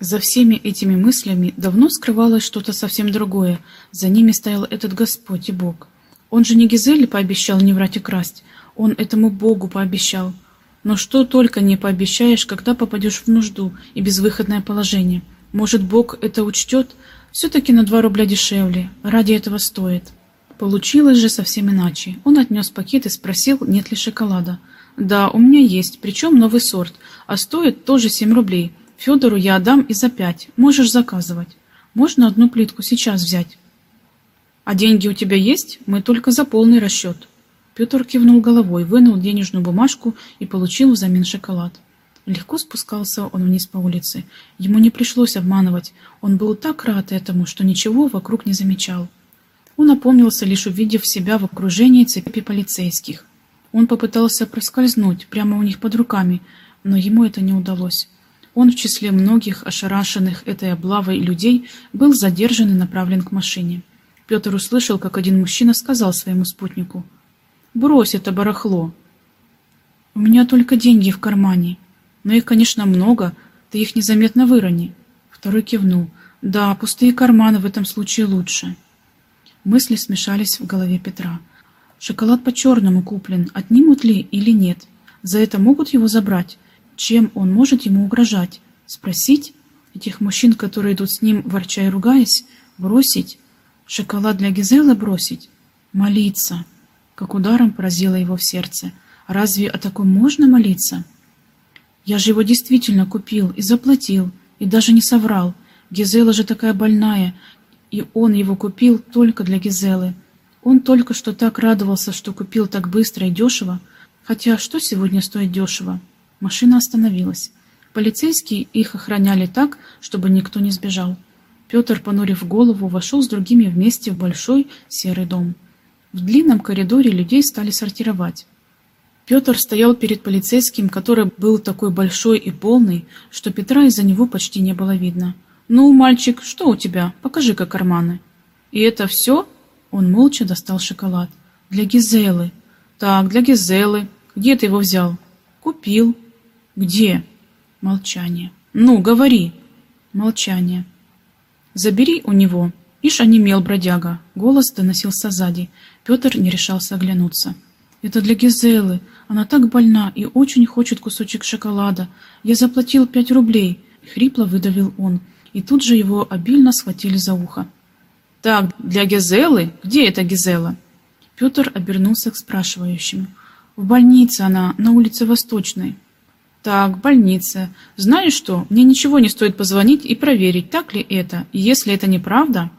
За всеми этими мыслями давно скрывалось что-то совсем другое. За ними стоял этот Господь и Бог. Он же не Гизеле пообещал не врать и красть. Он этому Богу пообещал. Но что только не пообещаешь, когда попадешь в нужду и безвыходное положение. Может, Бог это учтет? Все-таки на два рубля дешевле. Ради этого стоит. Получилось же совсем иначе. Он отнес пакет и спросил, нет ли шоколада. «Да, у меня есть, причем новый сорт, а стоит тоже семь рублей. Федору я отдам и за пять. Можешь заказывать. Можно одну плитку сейчас взять?» «А деньги у тебя есть? Мы только за полный расчет». Петр кивнул головой, вынул денежную бумажку и получил взамен шоколад. Легко спускался он вниз по улице. Ему не пришлось обманывать. Он был так рад этому, что ничего вокруг не замечал. Он опомнился, лишь увидев себя в окружении цепи полицейских. Он попытался проскользнуть прямо у них под руками, но ему это не удалось. Он в числе многих ошарашенных этой облавой людей был задержан и направлен к машине. Петр услышал, как один мужчина сказал своему спутнику. «Брось это барахло!» «У меня только деньги в кармане. Но их, конечно, много, ты их незаметно вырони». Второй кивнул. «Да, пустые карманы в этом случае лучше». Мысли смешались в голове Петра. Шоколад по-черному куплен, отнимут ли или нет? За это могут его забрать? Чем он может ему угрожать? Спросить? Этих мужчин, которые идут с ним, ворча и ругаясь? Бросить? Шоколад для Гизелы бросить? Молиться? Как ударом поразило его в сердце. Разве о таком можно молиться? Я же его действительно купил и заплатил, и даже не соврал. Гизела же такая больная, и он его купил только для Гизелы. Он только что так радовался, что купил так быстро и дешево. Хотя что сегодня стоит дешево? Машина остановилась. Полицейские их охраняли так, чтобы никто не сбежал. Петр, понурив голову, вошел с другими вместе в большой серый дом. В длинном коридоре людей стали сортировать. Петр стоял перед полицейским, который был такой большой и полный, что Петра из-за него почти не было видно. «Ну, мальчик, что у тебя? Покажи-ка карманы». «И это все?» Он молча достал шоколад. «Для Гизелы». «Так, для Гизелы. Где ты его взял?» «Купил». «Где?» Молчание. «Ну, говори». Молчание. «Забери у него». Ишь, онемел бродяга. Голос доносился сзади. Петр не решался оглянуться. «Это для Гизелы. Она так больна и очень хочет кусочек шоколада. Я заплатил пять рублей». Хрипло выдавил он и тут же его обильно схватили за ухо. «Так, для Гизелы? Где эта Гизела?» Петр обернулся к спрашивающему. «В больнице она, на улице Восточной». «Так, больница. Знаешь что, мне ничего не стоит позвонить и проверить, так ли это. И если это неправда...»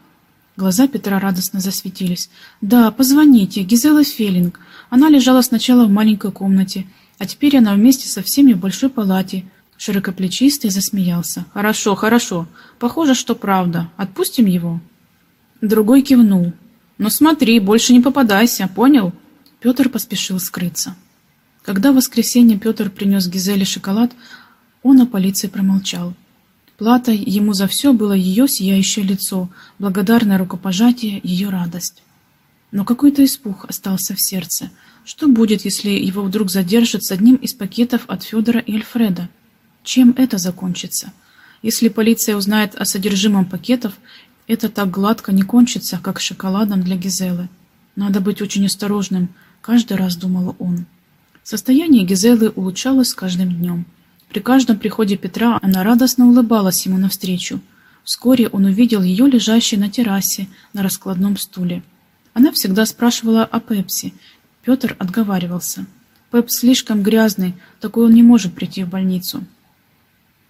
Глаза Петра радостно засветились. «Да, позвоните, Гизела Феллинг. Она лежала сначала в маленькой комнате, а теперь она вместе со всеми в большой палате. Широкоплечистый засмеялся. «Хорошо, хорошо. Похоже, что правда. Отпустим его?» Другой кивнул. «Но смотри, больше не попадайся, понял?» Петр поспешил скрыться. Когда в воскресенье Петр принес Гизеле шоколад, он о полиции промолчал. Платой ему за все было ее сияющее лицо, благодарное рукопожатие, ее радость. Но какой-то испуг остался в сердце. Что будет, если его вдруг задержат с одним из пакетов от Федора и Альфреда? Чем это закончится? Если полиция узнает о содержимом пакетов, это так гладко не кончится, как шоколадом для Гизелы. Надо быть очень осторожным, каждый раз думал он. Состояние Гизелы улучшалось с каждым днем. При каждом приходе Петра она радостно улыбалась ему навстречу. Вскоре он увидел ее лежащей на террасе на раскладном стуле. Она всегда спрашивала о Пепси. Петр отговаривался. Пеп слишком грязный, такой он не может прийти в больницу.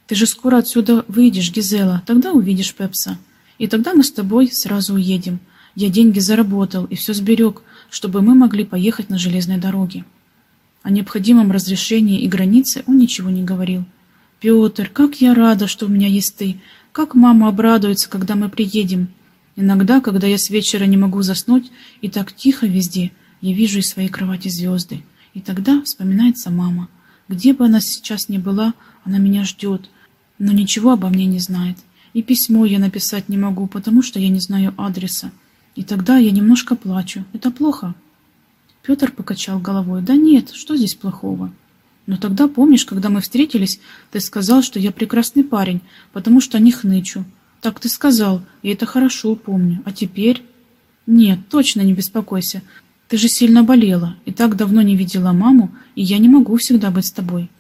«Ты же скоро отсюда выйдешь, Гизела, тогда увидишь Пепса. И тогда мы с тобой сразу уедем. Я деньги заработал и все сберег, чтобы мы могли поехать на железной дороге». О необходимом разрешении и границе он ничего не говорил. «Петр, как я рада, что у меня есть ты! Как мама обрадуется, когда мы приедем!» Иногда, когда я с вечера не могу заснуть, и так тихо везде, я вижу из своей кровати звезды. И тогда вспоминается мама. Где бы она сейчас ни была, она меня ждет, но ничего обо мне не знает. И письмо я написать не могу, потому что я не знаю адреса. И тогда я немножко плачу. Это плохо?» Петр покачал головой. «Да нет, что здесь плохого?» «Но тогда, помнишь, когда мы встретились, ты сказал, что я прекрасный парень, потому что не хнычу. Так ты сказал, и это хорошо помню. А теперь...» «Нет, точно не беспокойся. Ты же сильно болела, и так давно не видела маму, и я не могу всегда быть с тобой.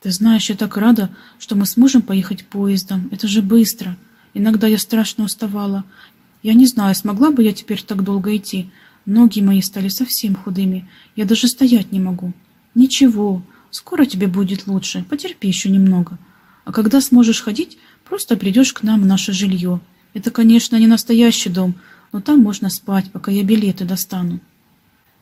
Ты знаешь, я так рада, что мы сможем поехать поездом. Это же быстро. Иногда я страшно уставала. Я не знаю, смогла бы я теперь так долго идти, Ноги мои стали совсем худыми, я даже стоять не могу. Ничего, скоро тебе будет лучше, потерпи еще немного. А когда сможешь ходить, просто придешь к нам в наше жилье. Это, конечно, не настоящий дом, но там можно спать, пока я билеты достану.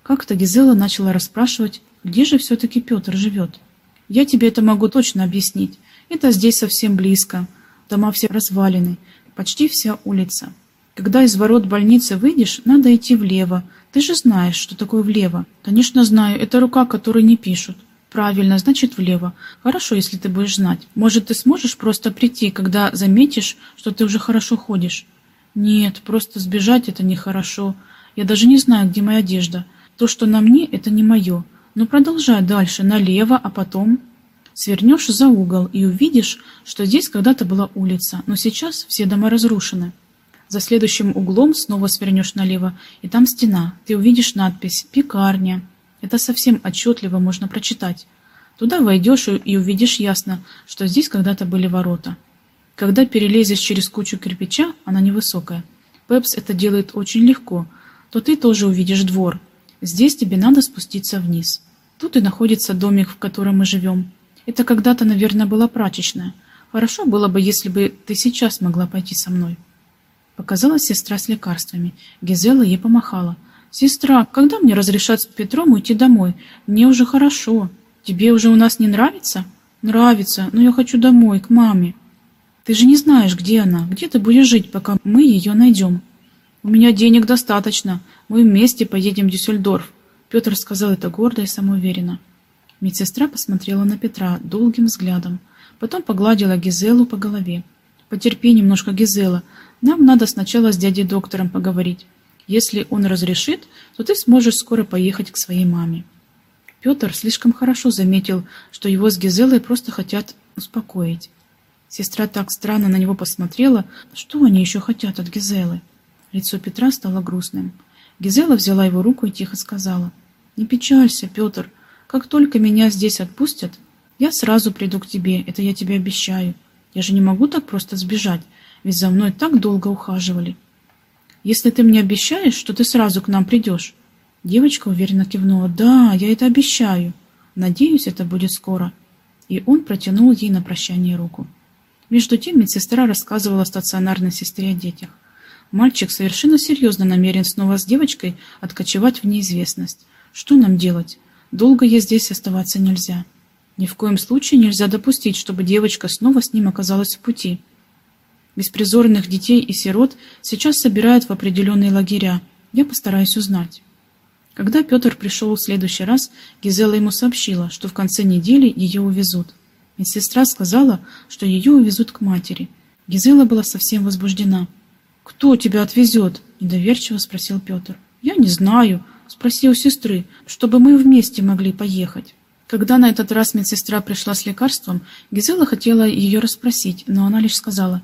Как-то Гизела начала расспрашивать, где же все-таки Петр живет. Я тебе это могу точно объяснить. Это здесь совсем близко. Дома все развалины, почти вся улица. Когда из ворот больницы выйдешь, надо идти влево. Ты же знаешь, что такое влево. Конечно, знаю. Это рука, которой не пишут. Правильно, значит влево. Хорошо, если ты будешь знать. Может, ты сможешь просто прийти, когда заметишь, что ты уже хорошо ходишь? Нет, просто сбежать это нехорошо. Я даже не знаю, где моя одежда. То, что на мне, это не мое. Но продолжай дальше, налево, а потом... Свернешь за угол и увидишь, что здесь когда-то была улица, но сейчас все дома разрушены. За следующим углом снова свернешь налево, и там стена. Ты увидишь надпись «Пекарня». Это совсем отчетливо можно прочитать. Туда войдешь и увидишь ясно, что здесь когда-то были ворота. Когда перелезешь через кучу кирпича, она невысокая. Пепс это делает очень легко, то ты тоже увидишь двор. Здесь тебе надо спуститься вниз. Тут и находится домик, в котором мы живем. Это когда-то, наверное, была прачечная. Хорошо было бы, если бы ты сейчас могла пойти со мной. Показалась сестра с лекарствами. Гизела ей помахала. «Сестра, когда мне разрешат с Петром уйти домой? Мне уже хорошо. Тебе уже у нас не нравится?» «Нравится, но я хочу домой, к маме». «Ты же не знаешь, где она, где ты будешь жить, пока мы ее найдем». «У меня денег достаточно. Мы вместе поедем в Дюссельдорф». Петр сказал это гордо и самоуверенно. Медсестра посмотрела на Петра долгим взглядом. Потом погладила Гизелу по голове. «Потерпи немножко, Гизела. Нам надо сначала с дядей доктором поговорить. Если он разрешит, то ты сможешь скоро поехать к своей маме». Петр слишком хорошо заметил, что его с Гизелой просто хотят успокоить. Сестра так странно на него посмотрела, что они еще хотят от Гизелы. Лицо Петра стало грустным. Гизела взяла его руку и тихо сказала, «Не печалься, Петр, как только меня здесь отпустят, я сразу приду к тебе, это я тебе обещаю. Я же не могу так просто сбежать, ведь за мной так долго ухаживали. Если ты мне обещаешь, что ты сразу к нам придешь. Девочка уверенно кивнула. Да, я это обещаю. Надеюсь, это будет скоро. И он протянул ей на прощание руку. Между тем медсестра рассказывала стационарной сестре о детях. Мальчик совершенно серьезно намерен снова с девочкой откочевать в неизвестность. Что нам делать? Долго ей здесь оставаться нельзя. Ни в коем случае нельзя допустить, чтобы девочка снова с ним оказалась в пути. Беспризорных детей и сирот сейчас собирают в определенные лагеря. Я постараюсь узнать. Когда Петр пришел в следующий раз, Гизела ему сообщила, что в конце недели ее увезут. Медсестра сказала, что ее увезут к матери. Гизела была совсем возбуждена. «Кто тебя отвезет?» – недоверчиво спросил Петр. «Я не знаю. Спроси у сестры, чтобы мы вместе могли поехать». Когда на этот раз медсестра пришла с лекарством, Гизела хотела ее расспросить, но она лишь сказала,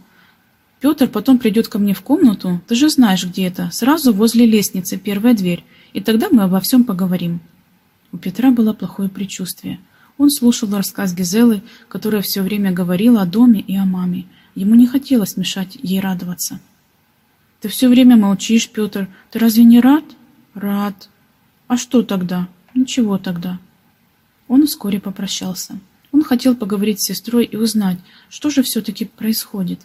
«Петр потом придет ко мне в комнату, ты же знаешь, где это, сразу возле лестницы, первая дверь, и тогда мы обо всем поговорим». У Петра было плохое предчувствие. Он слушал рассказ Гизелы, которая все время говорила о доме и о маме. Ему не хотелось мешать ей радоваться. «Ты все время молчишь, Петр. Ты разве не рад?» «Рад. А что тогда?» «Ничего тогда». Он вскоре попрощался. Он хотел поговорить с сестрой и узнать, что же все-таки происходит.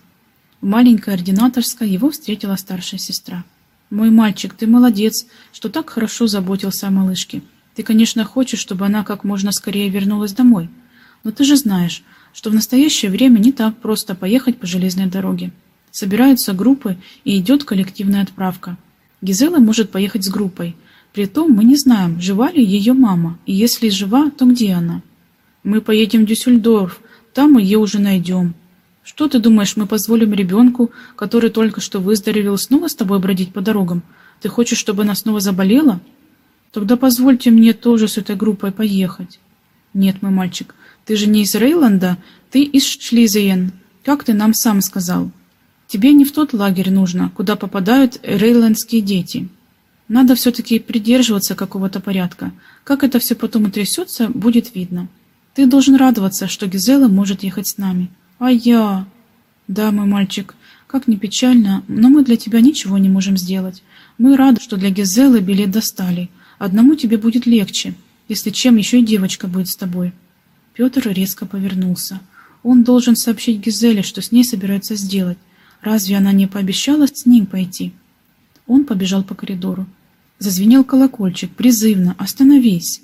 В маленькой ординаторской его встретила старшая сестра. «Мой мальчик, ты молодец, что так хорошо заботился о малышке. Ты, конечно, хочешь, чтобы она как можно скорее вернулась домой. Но ты же знаешь, что в настоящее время не так просто поехать по железной дороге. Собираются группы и идет коллективная отправка. Гизела может поехать с группой – Притом мы не знаем, жива ли ее мама, и если жива, то где она. Мы поедем в Дюссельдорф, там мы ее уже найдем. Что ты думаешь, мы позволим ребенку, который только что выздоровел, снова с тобой бродить по дорогам? Ты хочешь, чтобы она снова заболела? Тогда позвольте мне тоже с этой группой поехать. Нет, мой мальчик, ты же не из Рейланда, ты из Шлизиен, как ты нам сам сказал. Тебе не в тот лагерь нужно, куда попадают рейландские дети. Надо все-таки придерживаться какого-то порядка. Как это все потом утрясется, будет видно. Ты должен радоваться, что Гизела может ехать с нами. А я... Да, мой мальчик, как ни печально, но мы для тебя ничего не можем сделать. Мы рады, что для Гизелы билет достали. Одному тебе будет легче, если чем еще и девочка будет с тобой. Петр резко повернулся. Он должен сообщить Гизеле, что с ней собирается сделать. Разве она не пообещала с ним пойти? Он побежал по коридору. Зазвенел колокольчик, призывно «Остановись!».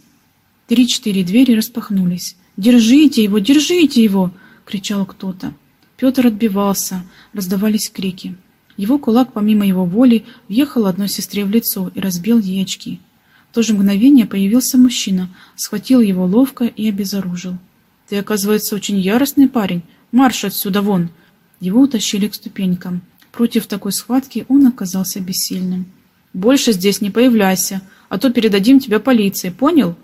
Три-четыре двери распахнулись. «Держите его! Держите его!» — кричал кто-то. Петр отбивался, раздавались крики. Его кулак, помимо его воли, въехал одной сестре в лицо и разбил ей очки. В то же мгновение появился мужчина, схватил его ловко и обезоружил. «Ты, оказывается, очень яростный парень. Марш отсюда вон!» Его утащили к ступенькам. Против такой схватки он оказался бессильным. Больше здесь не появляйся, а то передадим тебя полиции, понял?»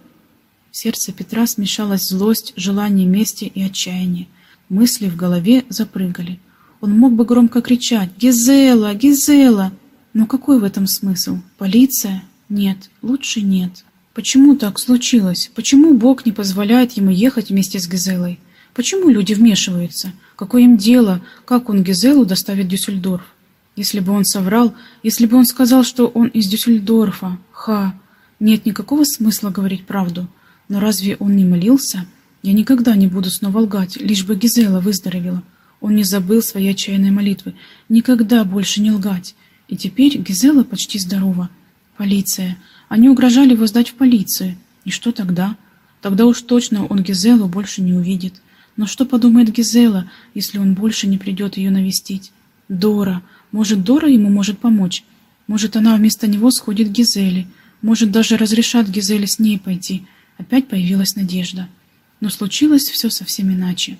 В сердце Петра смешалась злость, желание мести и отчаяние. Мысли в голове запрыгали. Он мог бы громко кричать «Гизела! Гизела!» Но какой в этом смысл? Полиция? Нет, лучше нет. Почему так случилось? Почему Бог не позволяет ему ехать вместе с Гизелой? Почему люди вмешиваются? Какое им дело, как он Гизелу доставит Дюссельдорф? Если бы он соврал, если бы он сказал, что он из Дюссельдорфа, ха, нет никакого смысла говорить правду. Но разве он не молился? Я никогда не буду снова лгать, лишь бы Гизела выздоровела. Он не забыл своей отчаянной молитвы. Никогда больше не лгать. И теперь Гизела почти здорова. Полиция. Они угрожали его сдать в полицию. И что тогда? Тогда уж точно он Гизелу больше не увидит. Но что подумает Гизела, если он больше не придет ее навестить? Дора. Может, Дора ему может помочь. Может, она вместо него сходит к Гизеле. Может, даже разрешат Гизеле с ней пойти. Опять появилась надежда. Но случилось все совсем иначе.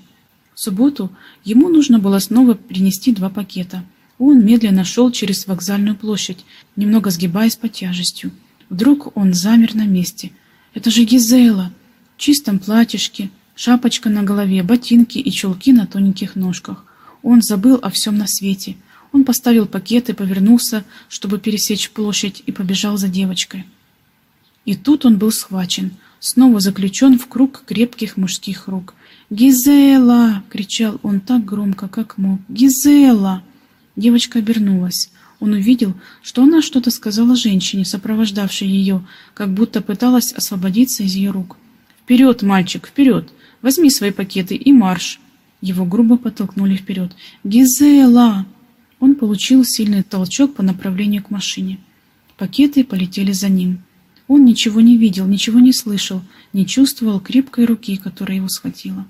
В субботу ему нужно было снова принести два пакета. Он медленно шел через вокзальную площадь, немного сгибаясь под тяжестью. Вдруг он замер на месте. «Это же Гизела!» В чистом платьишке, шапочка на голове, ботинки и чулки на тоненьких ножках. Он забыл о всем на свете — он поставил пакет и повернулся, чтобы пересечь площадь, и побежал за девочкой. И тут он был схвачен, снова заключен в круг крепких мужских рук. «Гизела!» — кричал он так громко, как мог. «Гизела!» Девочка обернулась. Он увидел, что она что-то сказала женщине, сопровождавшей ее, как будто пыталась освободиться из ее рук. «Вперед, мальчик, вперед! Возьми свои пакеты и марш!» Его грубо подтолкнули вперед. «Гизела!» Он получил сильный толчок по направлению к машине. Пакеты полетели за ним. Он ничего не видел, ничего не слышал, не чувствовал крепкой руки, которая его схватила.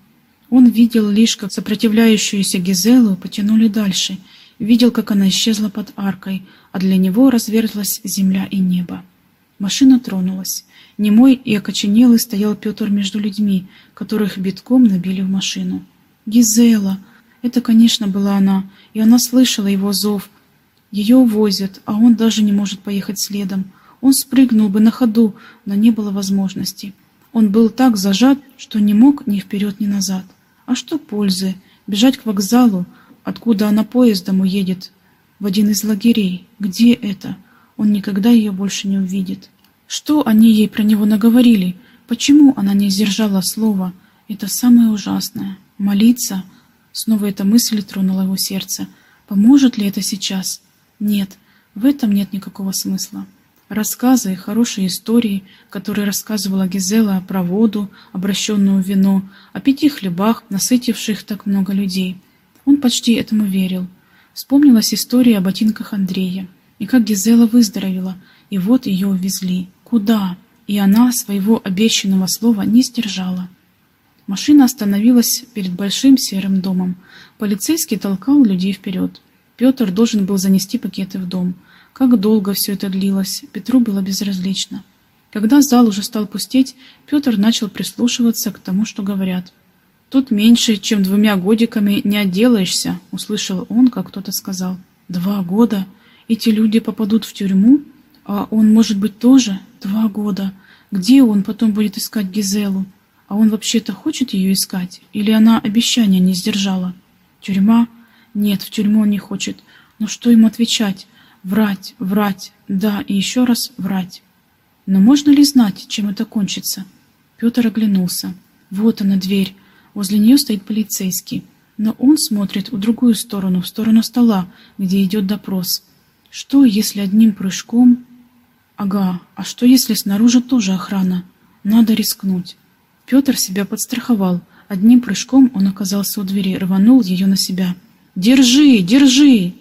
Он видел лишь, как сопротивляющуюся Гизелу потянули дальше, видел, как она исчезла под аркой, а для него разверзлась земля и небо. Машина тронулась. Немой и окоченелый стоял Петр между людьми, которых битком набили в машину. «Гизела!» Это, конечно, была она, и она слышала его зов. Ее увозят, а он даже не может поехать следом. Он спрыгнул бы на ходу, но не было возможности. Он был так зажат, что не мог ни вперед, ни назад. А что пользы? Бежать к вокзалу, откуда она поездом уедет, в один из лагерей. Где это? Он никогда ее больше не увидит. Что они ей про него наговорили? Почему она не сдержала слова? Это самое ужасное. Молиться? Снова эта мысль тронула его сердце. Поможет ли это сейчас? Нет, в этом нет никакого смысла. Рассказы, хорошие истории, которые рассказывала Гизела про воду, обращенную в вино, о пяти хлебах, насытивших так много людей. Он почти этому верил. Вспомнилась история о ботинках Андрея, и как Гизела выздоровела, и вот ее увезли. Куда? И она своего обещанного слова не сдержала. Машина остановилась перед большим серым домом. Полицейский толкал людей вперед. Петр должен был занести пакеты в дом. Как долго все это длилось, Петру было безразлично. Когда зал уже стал пустеть, Петр начал прислушиваться к тому, что говорят. «Тут меньше, чем двумя годиками не отделаешься», — услышал он, как кто-то сказал. «Два года? Эти люди попадут в тюрьму? А он, может быть, тоже? Два года. Где он потом будет искать Гизелу? А он вообще-то хочет ее искать? Или она обещания не сдержала? Тюрьма? Нет, в тюрьму он не хочет. Но что ему отвечать? Врать, врать, да, и еще раз врать. Но можно ли знать, чем это кончится? Петр оглянулся. Вот она, дверь. Возле нее стоит полицейский. Но он смотрит в другую сторону, в сторону стола, где идет допрос. Что, если одним прыжком... Ага, а что, если снаружи тоже охрана? Надо рискнуть. Петр себя подстраховал. Одним прыжком он оказался у двери, рванул ее на себя. «Держи, держи!»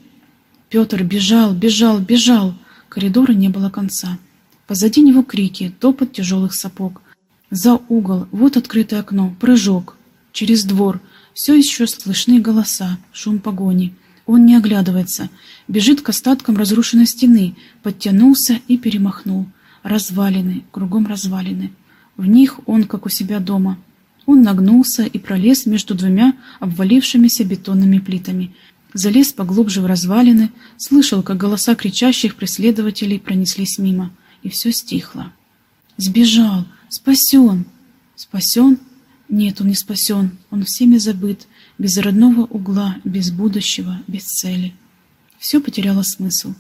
Петр бежал, бежал, бежал. Коридора не было конца. Позади него крики, топот тяжелых сапог. За угол, вот открытое окно, прыжок. Через двор, все еще слышны голоса, шум погони. Он не оглядывается, бежит к остаткам разрушенной стены, подтянулся и перемахнул. Развалины, кругом развалины. В них он, как у себя дома. Он нагнулся и пролез между двумя обвалившимися бетонными плитами – залез поглубже в развалины, слышал, как голоса кричащих преследователей пронеслись мимо, и все стихло. Сбежал! Спасен! Спасен? Нет, он не спасен, он всеми забыт, без родного угла, без будущего, без цели. Все потеряло смысл.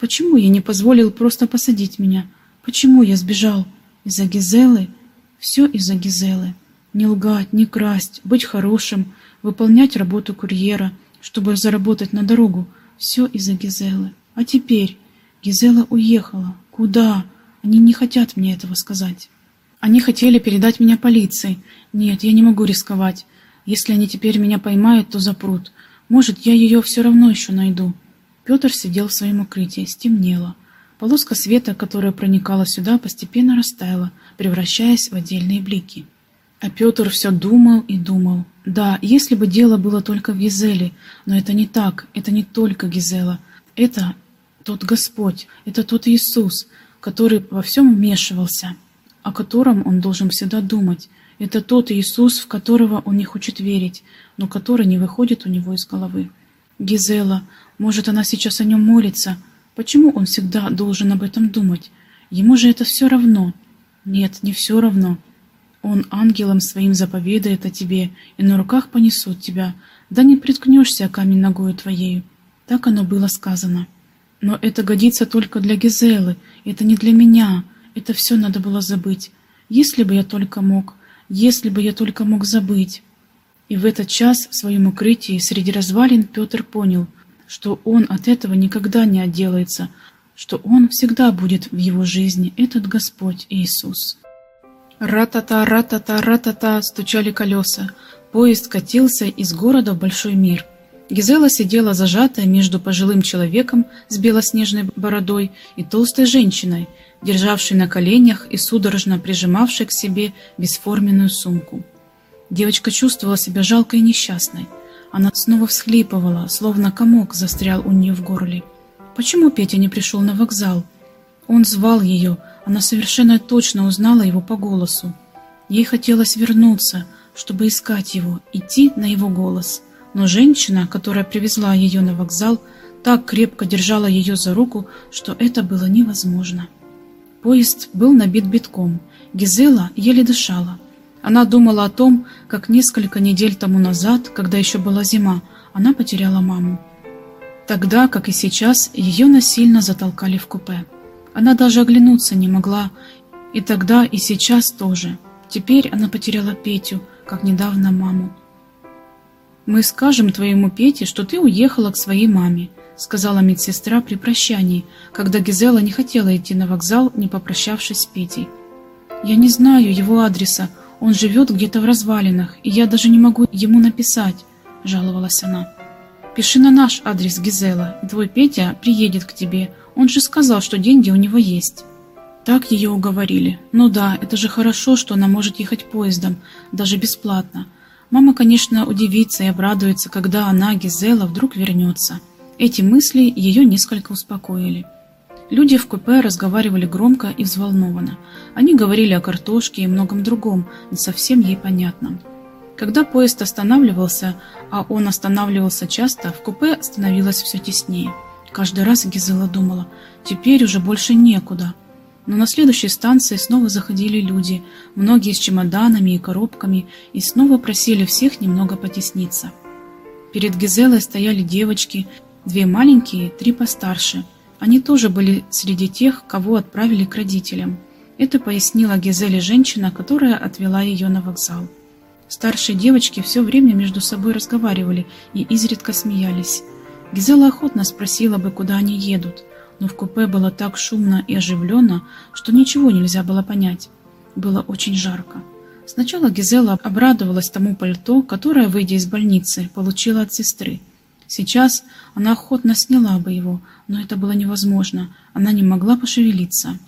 Почему я не позволил просто посадить меня? Почему я сбежал? Из-за Гизелы? Все из-за Гизелы. Не лгать, не красть, быть хорошим, выполнять работу курьера — чтобы заработать на дорогу. Все из-за Гизелы. А теперь Гизела уехала. Куда? Они не хотят мне этого сказать. Они хотели передать меня полиции. Нет, я не могу рисковать. Если они теперь меня поймают, то запрут. Может, я ее все равно еще найду. Петр сидел в своем укрытии. Стемнело. Полоска света, которая проникала сюда, постепенно растаяла, превращаясь в отдельные блики. А Петр все думал и думал. Да, если бы дело было только в Гизеле, но это не так, это не только Гизела. Это тот Господь, это тот Иисус, который во всем вмешивался, о котором он должен всегда думать. Это тот Иисус, в которого он не хочет верить, но который не выходит у него из головы. Гизела, может, она сейчас о нем молится. Почему он всегда должен об этом думать? Ему же это все равно. Нет, не все равно. Он ангелом своим заповедает о тебе, и на руках понесут тебя, да не приткнешься камень ногою твоею. Так оно было сказано. Но это годится только для Гизелы, это не для меня, это все надо было забыть. Если бы я только мог, если бы я только мог забыть. И в этот час в своем укрытии среди развалин Петр понял, что он от этого никогда не отделается, что он всегда будет в его жизни, этот Господь Иисус. Ратата, ратата, ратата стучали колеса. Поезд катился из города в большой мир. Гизела сидела зажатая между пожилым человеком с белоснежной бородой и толстой женщиной, державшей на коленях и судорожно прижимавшей к себе бесформенную сумку. Девочка чувствовала себя жалкой и несчастной. Она снова всхлипывала, словно комок застрял у нее в горле. Почему Петя не пришел на вокзал? Он звал ее, она совершенно точно узнала его по голосу. Ей хотелось вернуться, чтобы искать его, идти на его голос. Но женщина, которая привезла ее на вокзал, так крепко держала ее за руку, что это было невозможно. Поезд был набит битком. Гизела еле дышала. Она думала о том, как несколько недель тому назад, когда еще была зима, она потеряла маму. Тогда, как и сейчас, ее насильно затолкали в купе. Она даже оглянуться не могла, и тогда, и сейчас тоже. Теперь она потеряла Петю, как недавно маму. «Мы скажем твоему Пете, что ты уехала к своей маме», сказала медсестра при прощании, когда Гизела не хотела идти на вокзал, не попрощавшись с Петей. «Я не знаю его адреса, он живет где-то в развалинах, и я даже не могу ему написать», — жаловалась она. «Пиши на наш адрес, Гизела, и твой Петя приедет к тебе, он же сказал, что деньги у него есть». Так ее уговорили. Ну да, это же хорошо, что она может ехать поездом, даже бесплатно. Мама, конечно, удивится и обрадуется, когда она, Гизела, вдруг вернется. Эти мысли ее несколько успокоили. Люди в купе разговаривали громко и взволнованно. Они говорили о картошке и многом другом, не совсем ей понятном. Когда поезд останавливался, а он останавливался часто, в купе становилось все теснее. Каждый раз Гизела думала, теперь уже больше некуда. Но на следующей станции снова заходили люди, многие с чемоданами и коробками, и снова просили всех немного потесниться. Перед Гизелой стояли девочки, две маленькие, три постарше. Они тоже были среди тех, кого отправили к родителям. Это пояснила Гизеле женщина, которая отвела ее на вокзал. Старшие девочки все время между собой разговаривали и изредка смеялись. Гизела охотно спросила бы, куда они едут, но в купе было так шумно и оживленно, что ничего нельзя было понять. Было очень жарко. Сначала Гизела обрадовалась тому пальто, которое, выйдя из больницы, получила от сестры. Сейчас она охотно сняла бы его, но это было невозможно, она не могла пошевелиться.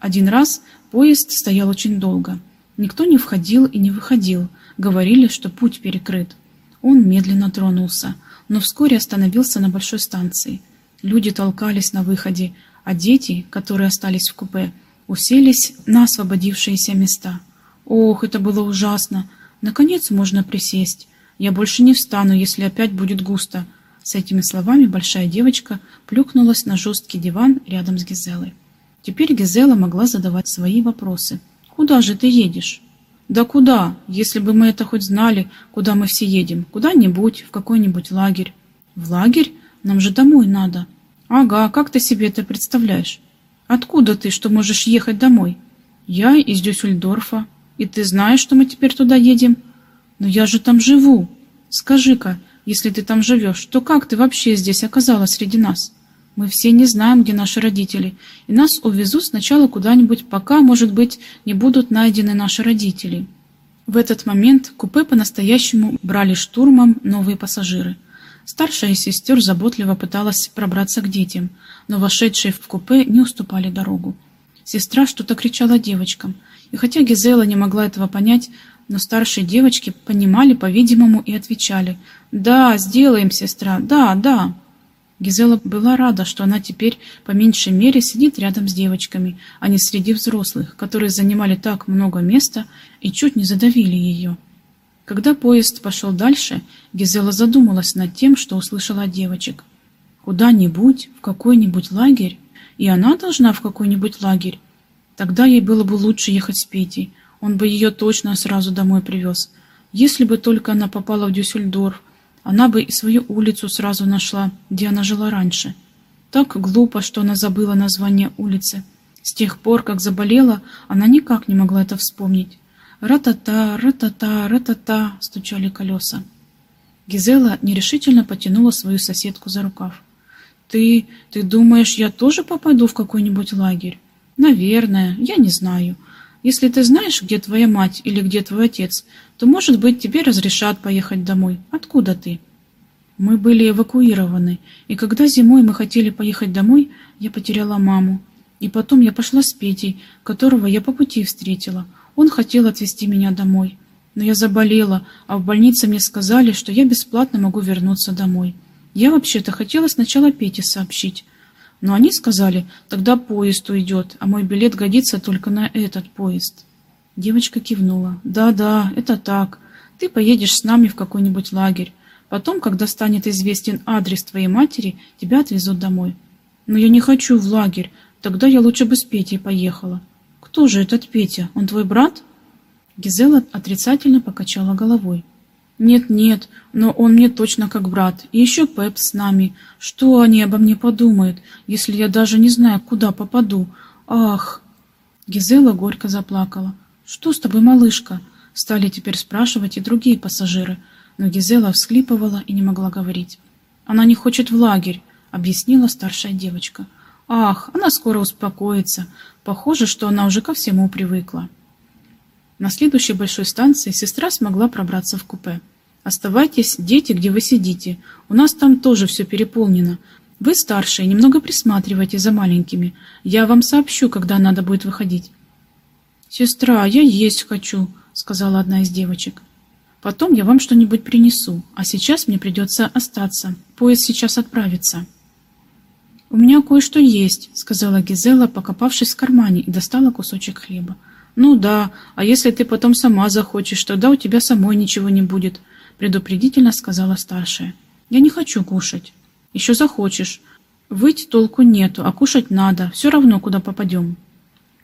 Один раз поезд стоял очень долго. Никто не входил и не выходил, говорили, что путь перекрыт. Он медленно тронулся – но вскоре остановился на большой станции. Люди толкались на выходе, а дети, которые остались в купе, уселись на освободившиеся места. Ох, это было ужасно! Наконец можно присесть. Я больше не встану, если опять будет густо. С этими словами большая девочка плюхнулась на жесткий диван рядом с Гизелой. Теперь Гизела могла задавать свои вопросы. «Куда же ты едешь?» Да куда, если бы мы это хоть знали, куда мы все едем? Куда-нибудь, в какой-нибудь лагерь. В лагерь? Нам же домой надо. Ага, как ты себе это представляешь? Откуда ты, что можешь ехать домой? Я из Дюссельдорфа. И ты знаешь, что мы теперь туда едем? Но я же там живу. Скажи-ка, если ты там живешь, то как ты вообще здесь оказалась среди нас? Мы все не знаем, где наши родители, и нас увезут сначала куда-нибудь, пока, может быть, не будут найдены наши родители. В этот момент купе по-настоящему брали штурмом новые пассажиры. Старшая из сестер заботливо пыталась пробраться к детям, но вошедшие в купе не уступали дорогу. Сестра что-то кричала девочкам, и хотя Гизела не могла этого понять, но старшие девочки понимали, по-видимому, и отвечали «Да, сделаем, сестра, да, да». Гизела была рада, что она теперь по меньшей мере сидит рядом с девочками, а не среди взрослых, которые занимали так много места и чуть не задавили ее. Когда поезд пошел дальше, Гизела задумалась над тем, что услышала от девочек. Куда-нибудь, в какой-нибудь лагерь, и она должна в какой-нибудь лагерь. Тогда ей было бы лучше ехать с Петей, он бы ее точно сразу домой привез. Если бы только она попала в Дюссельдорф, она бы и свою улицу сразу нашла, где она жила раньше. Так глупо, что она забыла название улицы. С тех пор, как заболела, она никак не могла это вспомнить. «Ра-та-та, ра-та-та, ра-та-та!» — стучали колеса. Гизела нерешительно потянула свою соседку за рукав. «Ты... ты думаешь, я тоже попаду в какой-нибудь лагерь?» «Наверное, я не знаю. Если ты знаешь, где твоя мать или где твой отец, то, может быть, тебе разрешат поехать домой. Откуда ты? Мы были эвакуированы, и когда зимой мы хотели поехать домой, я потеряла маму. И потом я пошла с Петей, которого я по пути встретила. Он хотел отвезти меня домой. Но я заболела, а в больнице мне сказали, что я бесплатно могу вернуться домой. Я вообще-то хотела сначала Пете сообщить. Но они сказали, тогда поезд уйдет, а мой билет годится только на этот поезд. Девочка кивнула. Да-да, это так. Ты поедешь с нами в какой-нибудь лагерь. Потом, когда станет известен адрес твоей матери, тебя отвезут домой. Но я не хочу в лагерь. Тогда я лучше бы с Петей поехала. Кто же этот Петя? Он твой брат? Гизела отрицательно покачала головой. «Нет-нет, но он мне точно как брат. И еще Пеп с нами. Что они обо мне подумают, если я даже не знаю, куда попаду? Ах!» Гизела горько заплакала. «Что с тобой, малышка?» Стали теперь спрашивать и другие пассажиры, но Гизела всхлипывала и не могла говорить. «Она не хочет в лагерь», — объяснила старшая девочка. «Ах, она скоро успокоится. Похоже, что она уже ко всему привыкла». На следующей большой станции сестра смогла пробраться в купе. «Оставайтесь, дети, где вы сидите. У нас там тоже все переполнено. Вы старшие, немного присматривайте за маленькими. Я вам сообщу, когда надо будет выходить». «Сестра, я есть хочу», — сказала одна из девочек. «Потом я вам что-нибудь принесу, а сейчас мне придется остаться. Поезд сейчас отправится». «У меня кое-что есть», — сказала Гизела, покопавшись в кармане и достала кусочек хлеба. «Ну да, а если ты потом сама захочешь, тогда у тебя самой ничего не будет», — предупредительно сказала старшая. «Я не хочу кушать». «Еще захочешь. Выйти толку нету, а кушать надо, все равно, куда попадем».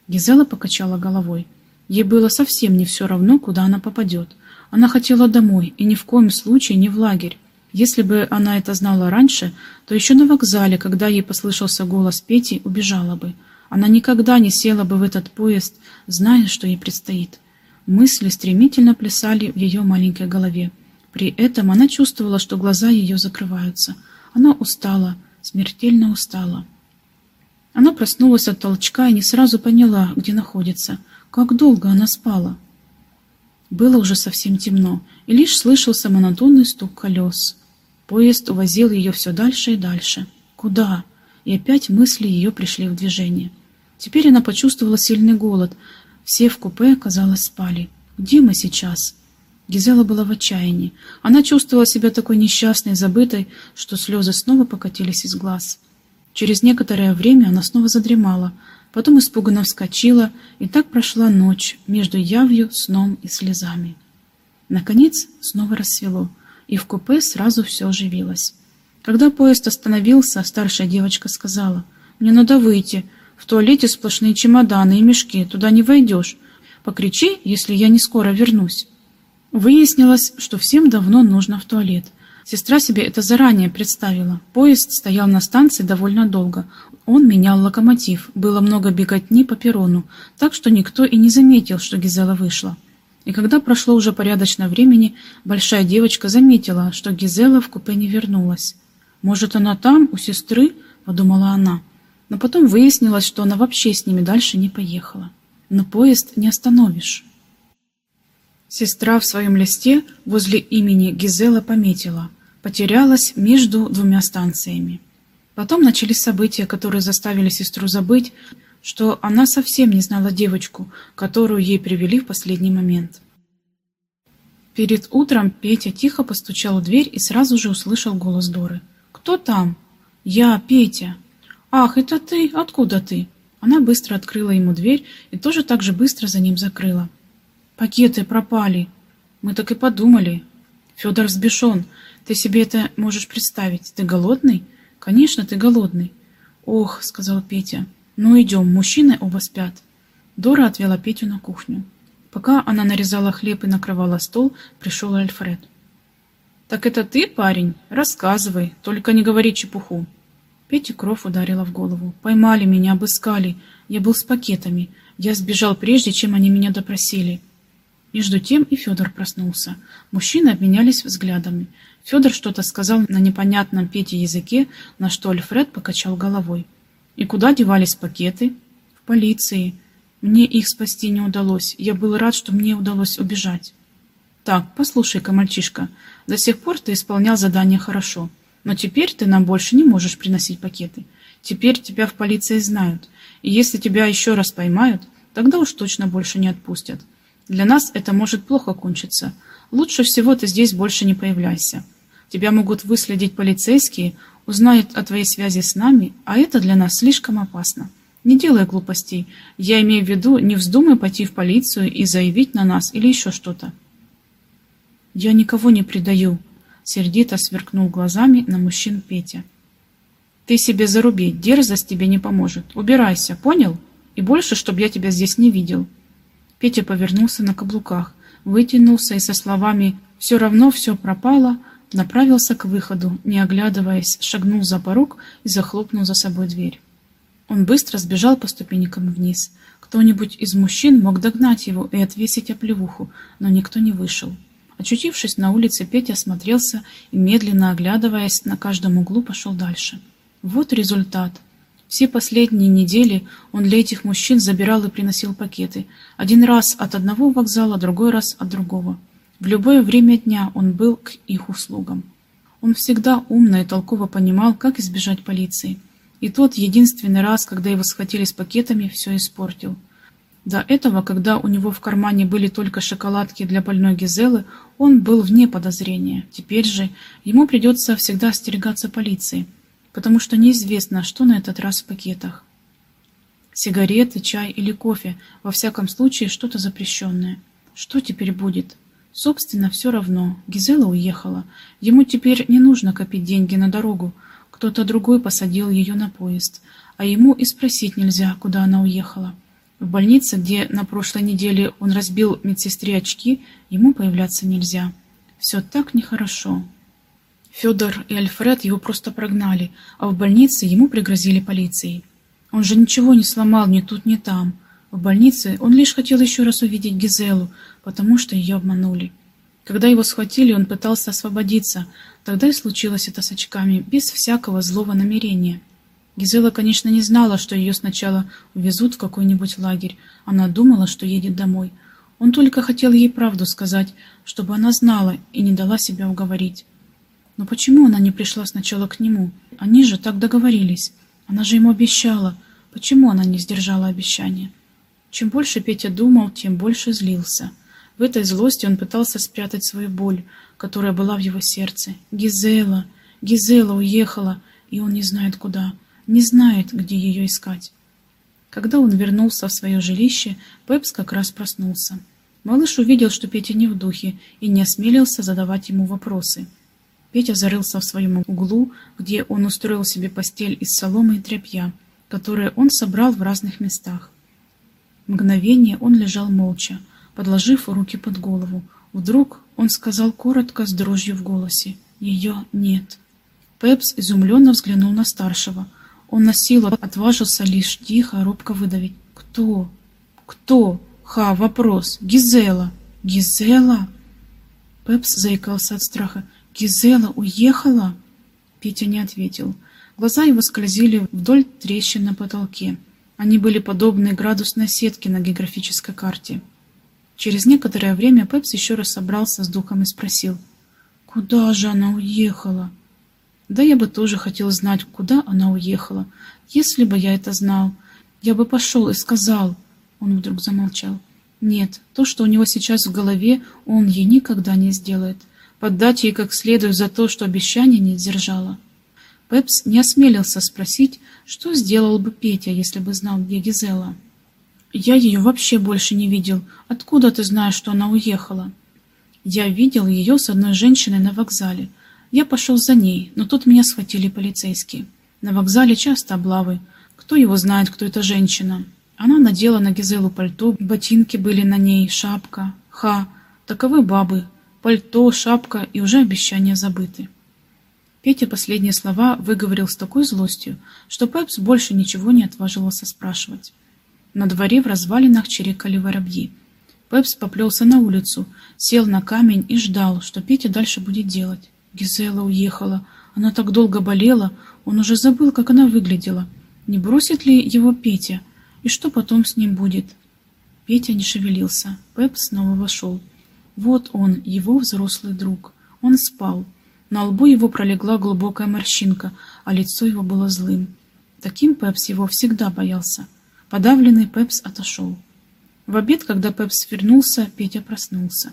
Гизела покачала головой. Ей было совсем не все равно, куда она попадет. Она хотела домой, и ни в коем случае не в лагерь. Если бы она это знала раньше, то еще на вокзале, когда ей послышался голос Пети, убежала бы. Она никогда не села бы в этот поезд, зная, что ей предстоит. Мысли стремительно плясали в ее маленькой голове. При этом она чувствовала, что глаза ее закрываются. Она устала, смертельно устала. Она проснулась от толчка и не сразу поняла, где находится. Как долго она спала? Было уже совсем темно, и лишь слышался монотонный стук колес. Поезд увозил ее все дальше и дальше. Куда? И опять мысли ее пришли в движение. Теперь она почувствовала сильный голод. Все в купе, казалось, спали. Где мы сейчас? Гизела была в отчаянии. Она чувствовала себя такой несчастной, забытой, что слезы снова покатились из глаз. Через некоторое время она снова задремала, потом испуганно вскочила, и так прошла ночь между явью, сном и слезами. Наконец снова рассвело, и в купе сразу все оживилось. Когда поезд остановился, старшая девочка сказала, «Мне надо выйти, в туалете сплошные чемоданы и мешки, туда не войдешь. Покричи, если я не скоро вернусь». Выяснилось, что всем давно нужно в туалет. Сестра себе это заранее представила. Поезд стоял на станции довольно долго. Он менял локомотив, было много беготни по перрону, так что никто и не заметил, что Гизела вышла. И когда прошло уже порядочно времени, большая девочка заметила, что Гизела в купе не вернулась. «Может, она там, у сестры?» – подумала она но потом выяснилось, что она вообще с ними дальше не поехала. Но поезд не остановишь. Сестра в своем листе возле имени Гизела пометила «потерялась между двумя станциями». Потом начались события, которые заставили сестру забыть, что она совсем не знала девочку, которую ей привели в последний момент. Перед утром Петя тихо постучал в дверь и сразу же услышал голос Доры. «Кто там?» «Я, Петя». «Ах, это ты? Откуда ты?» Она быстро открыла ему дверь и тоже так же быстро за ним закрыла. «Пакеты пропали!» «Мы так и подумали!» «Федор взбешен. Ты себе это можешь представить. Ты голодный?» «Конечно, ты голодный!» «Ох!» — сказал Петя. «Ну идем, мужчины оба спят». Дора отвела Петю на кухню. Пока она нарезала хлеб и накрывала стол, пришел Альфред. «Так это ты, парень? Рассказывай, только не говори чепуху». Пете кровь ударила в голову. Поймали меня, обыскали. Я был с пакетами. Я сбежал прежде, чем они меня допросили. Между тем и Федор проснулся. Мужчины обменялись взглядами. Федор что-то сказал на непонятном Пете языке, на что Альфред покачал головой. «И куда девались пакеты?» «В полиции. Мне их спасти не удалось. Я был рад, что мне удалось убежать». «Так, послушай-ка, мальчишка, до сих пор ты исполнял задание хорошо». Но теперь ты нам больше не можешь приносить пакеты. Теперь тебя в полиции знают. И если тебя еще раз поймают, тогда уж точно больше не отпустят. Для нас это может плохо кончиться. Лучше всего ты здесь больше не появляйся. Тебя могут выследить полицейские, узнают о твоей связи с нами, а это для нас слишком опасно. Не делай глупостей. Я имею в виду, не вздумай пойти в полицию и заявить на нас или еще что-то. Я никого не предаю, сердито сверкнул глазами на мужчин Петя. Ты себе заруби, дерзость тебе не поможет. Убирайся, понял? И больше, чтобы я тебя здесь не видел. Петя повернулся на каблуках, вытянулся и со словами «все равно все пропало» направился к выходу, не оглядываясь, шагнул за порог и захлопнул за собой дверь. Он быстро сбежал по ступенькам вниз. Кто-нибудь из мужчин мог догнать его и отвесить оплеуху, но никто не вышел. Очутившись на улице, Петя осмотрелся и, медленно оглядываясь, на каждом углу пошел дальше. Вот результат. Все последние недели он для этих мужчин забирал и приносил пакеты. Один раз от одного вокзала, другой раз от другого. В любое время дня он был к их услугам. Он всегда умно и толково понимал, как избежать полиции. И тот единственный раз, когда его схватили с пакетами, все испортил. До этого, когда у него в кармане были только шоколадки для больной Гизелы, он был вне подозрения. Теперь же ему придется всегда остерегаться полиции, потому что неизвестно, что на этот раз в пакетах. Сигареты, чай или кофе, во всяком случае что-то запрещенное. Что теперь будет? Собственно, все равно. Гизела уехала. Ему теперь не нужно копить деньги на дорогу. Кто-то другой посадил ее на поезд. А ему и спросить нельзя, куда она уехала. В больнице, где на прошлой неделе он разбил медсестре очки, ему появляться нельзя. Все так нехорошо. Федор и Альфред его просто прогнали, а в больнице ему пригрозили полицией. Он же ничего не сломал ни тут, ни там. В больнице он лишь хотел еще раз увидеть Гизелу, потому что ее обманули. Когда его схватили, он пытался освободиться. Тогда и случилось это с очками, без всякого злого намерения. Гизела, конечно, не знала, что ее сначала увезут в какой-нибудь лагерь. Она думала, что едет домой. Он только хотел ей правду сказать, чтобы она знала и не дала себя уговорить. Но почему она не пришла сначала к нему? Они же так договорились. Она же ему обещала. Почему она не сдержала обещание? Чем больше Петя думал, тем больше злился. В этой злости он пытался спрятать свою боль, которая была в его сердце. Гизела, Гизела уехала, и он не знает куда, не знает, где ее искать. Когда он вернулся в свое жилище, Пепс как раз проснулся. Малыш увидел, что Петя не в духе, и не осмелился задавать ему вопросы. Петя зарылся в своем углу, где он устроил себе постель из соломы и тряпья, которые он собрал в разных местах. Мгновение он лежал молча, подложив руки под голову. Вдруг он сказал коротко, с дрожью в голосе. «Ее нет». Пепс изумленно взглянул на старшего. Он на силу отважился лишь тихо, робко выдавить. «Кто? Кто? Ха, вопрос. Гизела. Гизела?» Пепс заикался от страха. «Гизела уехала?» Петя не ответил. Глаза его скользили вдоль трещин на потолке. Они были подобны градусной сетке на географической карте. Через некоторое время Пепс еще раз собрался с духом и спросил, «Куда же она уехала?» «Да я бы тоже хотел знать, куда она уехала. Если бы я это знал, я бы пошел и сказал...» Он вдруг замолчал. «Нет, то, что у него сейчас в голове, он ей никогда не сделает. Поддать ей как следует за то, что обещание не сдержала». Пепс не осмелился спросить, что сделал бы Петя, если бы знал, где Гизела. «Я ее вообще больше не видел. Откуда ты знаешь, что она уехала?» «Я видел ее с одной женщиной на вокзале. Я пошел за ней, но тут меня схватили полицейские. На вокзале часто облавы. Кто его знает, кто эта женщина?» Она надела на Гизелу пальто, ботинки были на ней, шапка. Ха, таковы бабы. Пальто, шапка и уже обещания забыты. Петя последние слова выговорил с такой злостью, что Пепс больше ничего не отваживался спрашивать. На дворе в развалинах чирикали воробьи. Пепс поплелся на улицу, сел на камень и ждал, что Петя дальше будет делать. Гизела уехала. Она так долго болела, он уже забыл, как она выглядела. Не бросит ли его Петя? И что потом с ним будет? Петя не шевелился. Пепс снова вошел. Вот он, его взрослый друг. Он спал. На лбу его пролегла глубокая морщинка, а лицо его было злым. Таким Пепс его всегда боялся. Подавленный Пепс отошел. В обед, когда Пепс вернулся, Петя проснулся.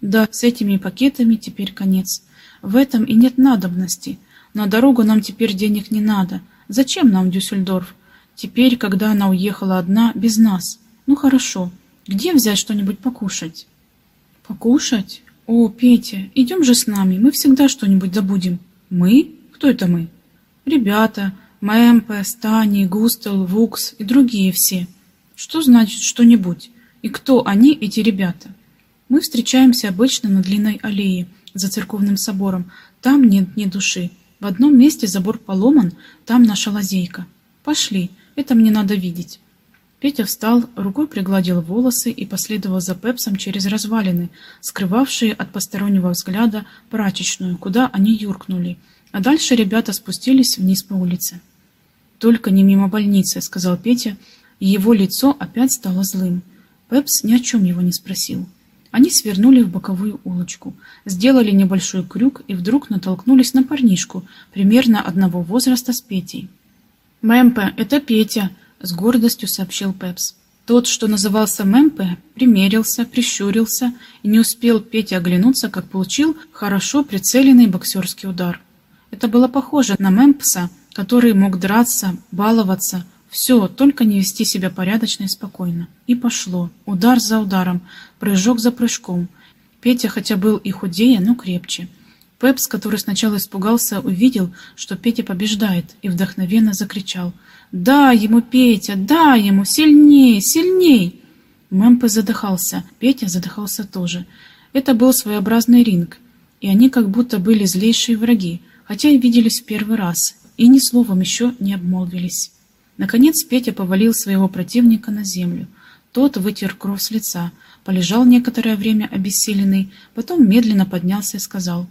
Да, с этими пакетами теперь конец. В этом и нет надобности. На дорогу нам теперь денег не надо. Зачем нам Дюссельдорф? Теперь, когда она уехала одна, без нас. Ну хорошо. Где взять что-нибудь покушать? Покушать? О, Петя, идем же с нами, мы всегда что-нибудь забудем. Мы? Кто это мы? Ребята, Мэмпе, Стани, Густел, Вукс и другие все. Что значит что-нибудь? И кто они, эти ребята? Мы встречаемся обычно на длинной аллее за церковным собором. Там нет ни души. В одном месте забор поломан, там наша лазейка. Пошли, это мне надо видеть. Петя встал, рукой пригладил волосы и последовал за Пепсом через развалины, скрывавшие от постороннего взгляда прачечную, куда они юркнули, а дальше ребята спустились вниз по улице. «Только не мимо больницы», — сказал Петя, и его лицо опять стало злым. Пепс ни о чем его не спросил. Они свернули в боковую улочку, сделали небольшой крюк и вдруг натолкнулись на парнишку, примерно одного возраста с Петей. «Мэмпе, это Петя», с гордостью сообщил Пепс. Тот, что назывался Мэмпе, примерился, прищурился и не успел Петя оглянуться, как получил хорошо прицеленный боксерский удар. Это было похоже на Мэмпса, который мог драться, баловаться, все, только не вести себя порядочно и спокойно. И пошло. Удар за ударом, прыжок за прыжком. Петя хотя был и худее, но крепче. Пепс, который сначала испугался, увидел, что Петя побеждает, и вдохновенно закричал — «Да ему, Петя, да ему! Сильней, сильней!» Мэмпе задыхался, Петя задыхался тоже. Это был своеобразный ринг, и они как будто были злейшие враги, хотя и виделись в первый раз, и ни словом еще не обмолвились. Наконец Петя повалил своего противника на землю. Тот вытер кровь с лица, полежал некоторое время обессиленный, потом медленно поднялся и сказал,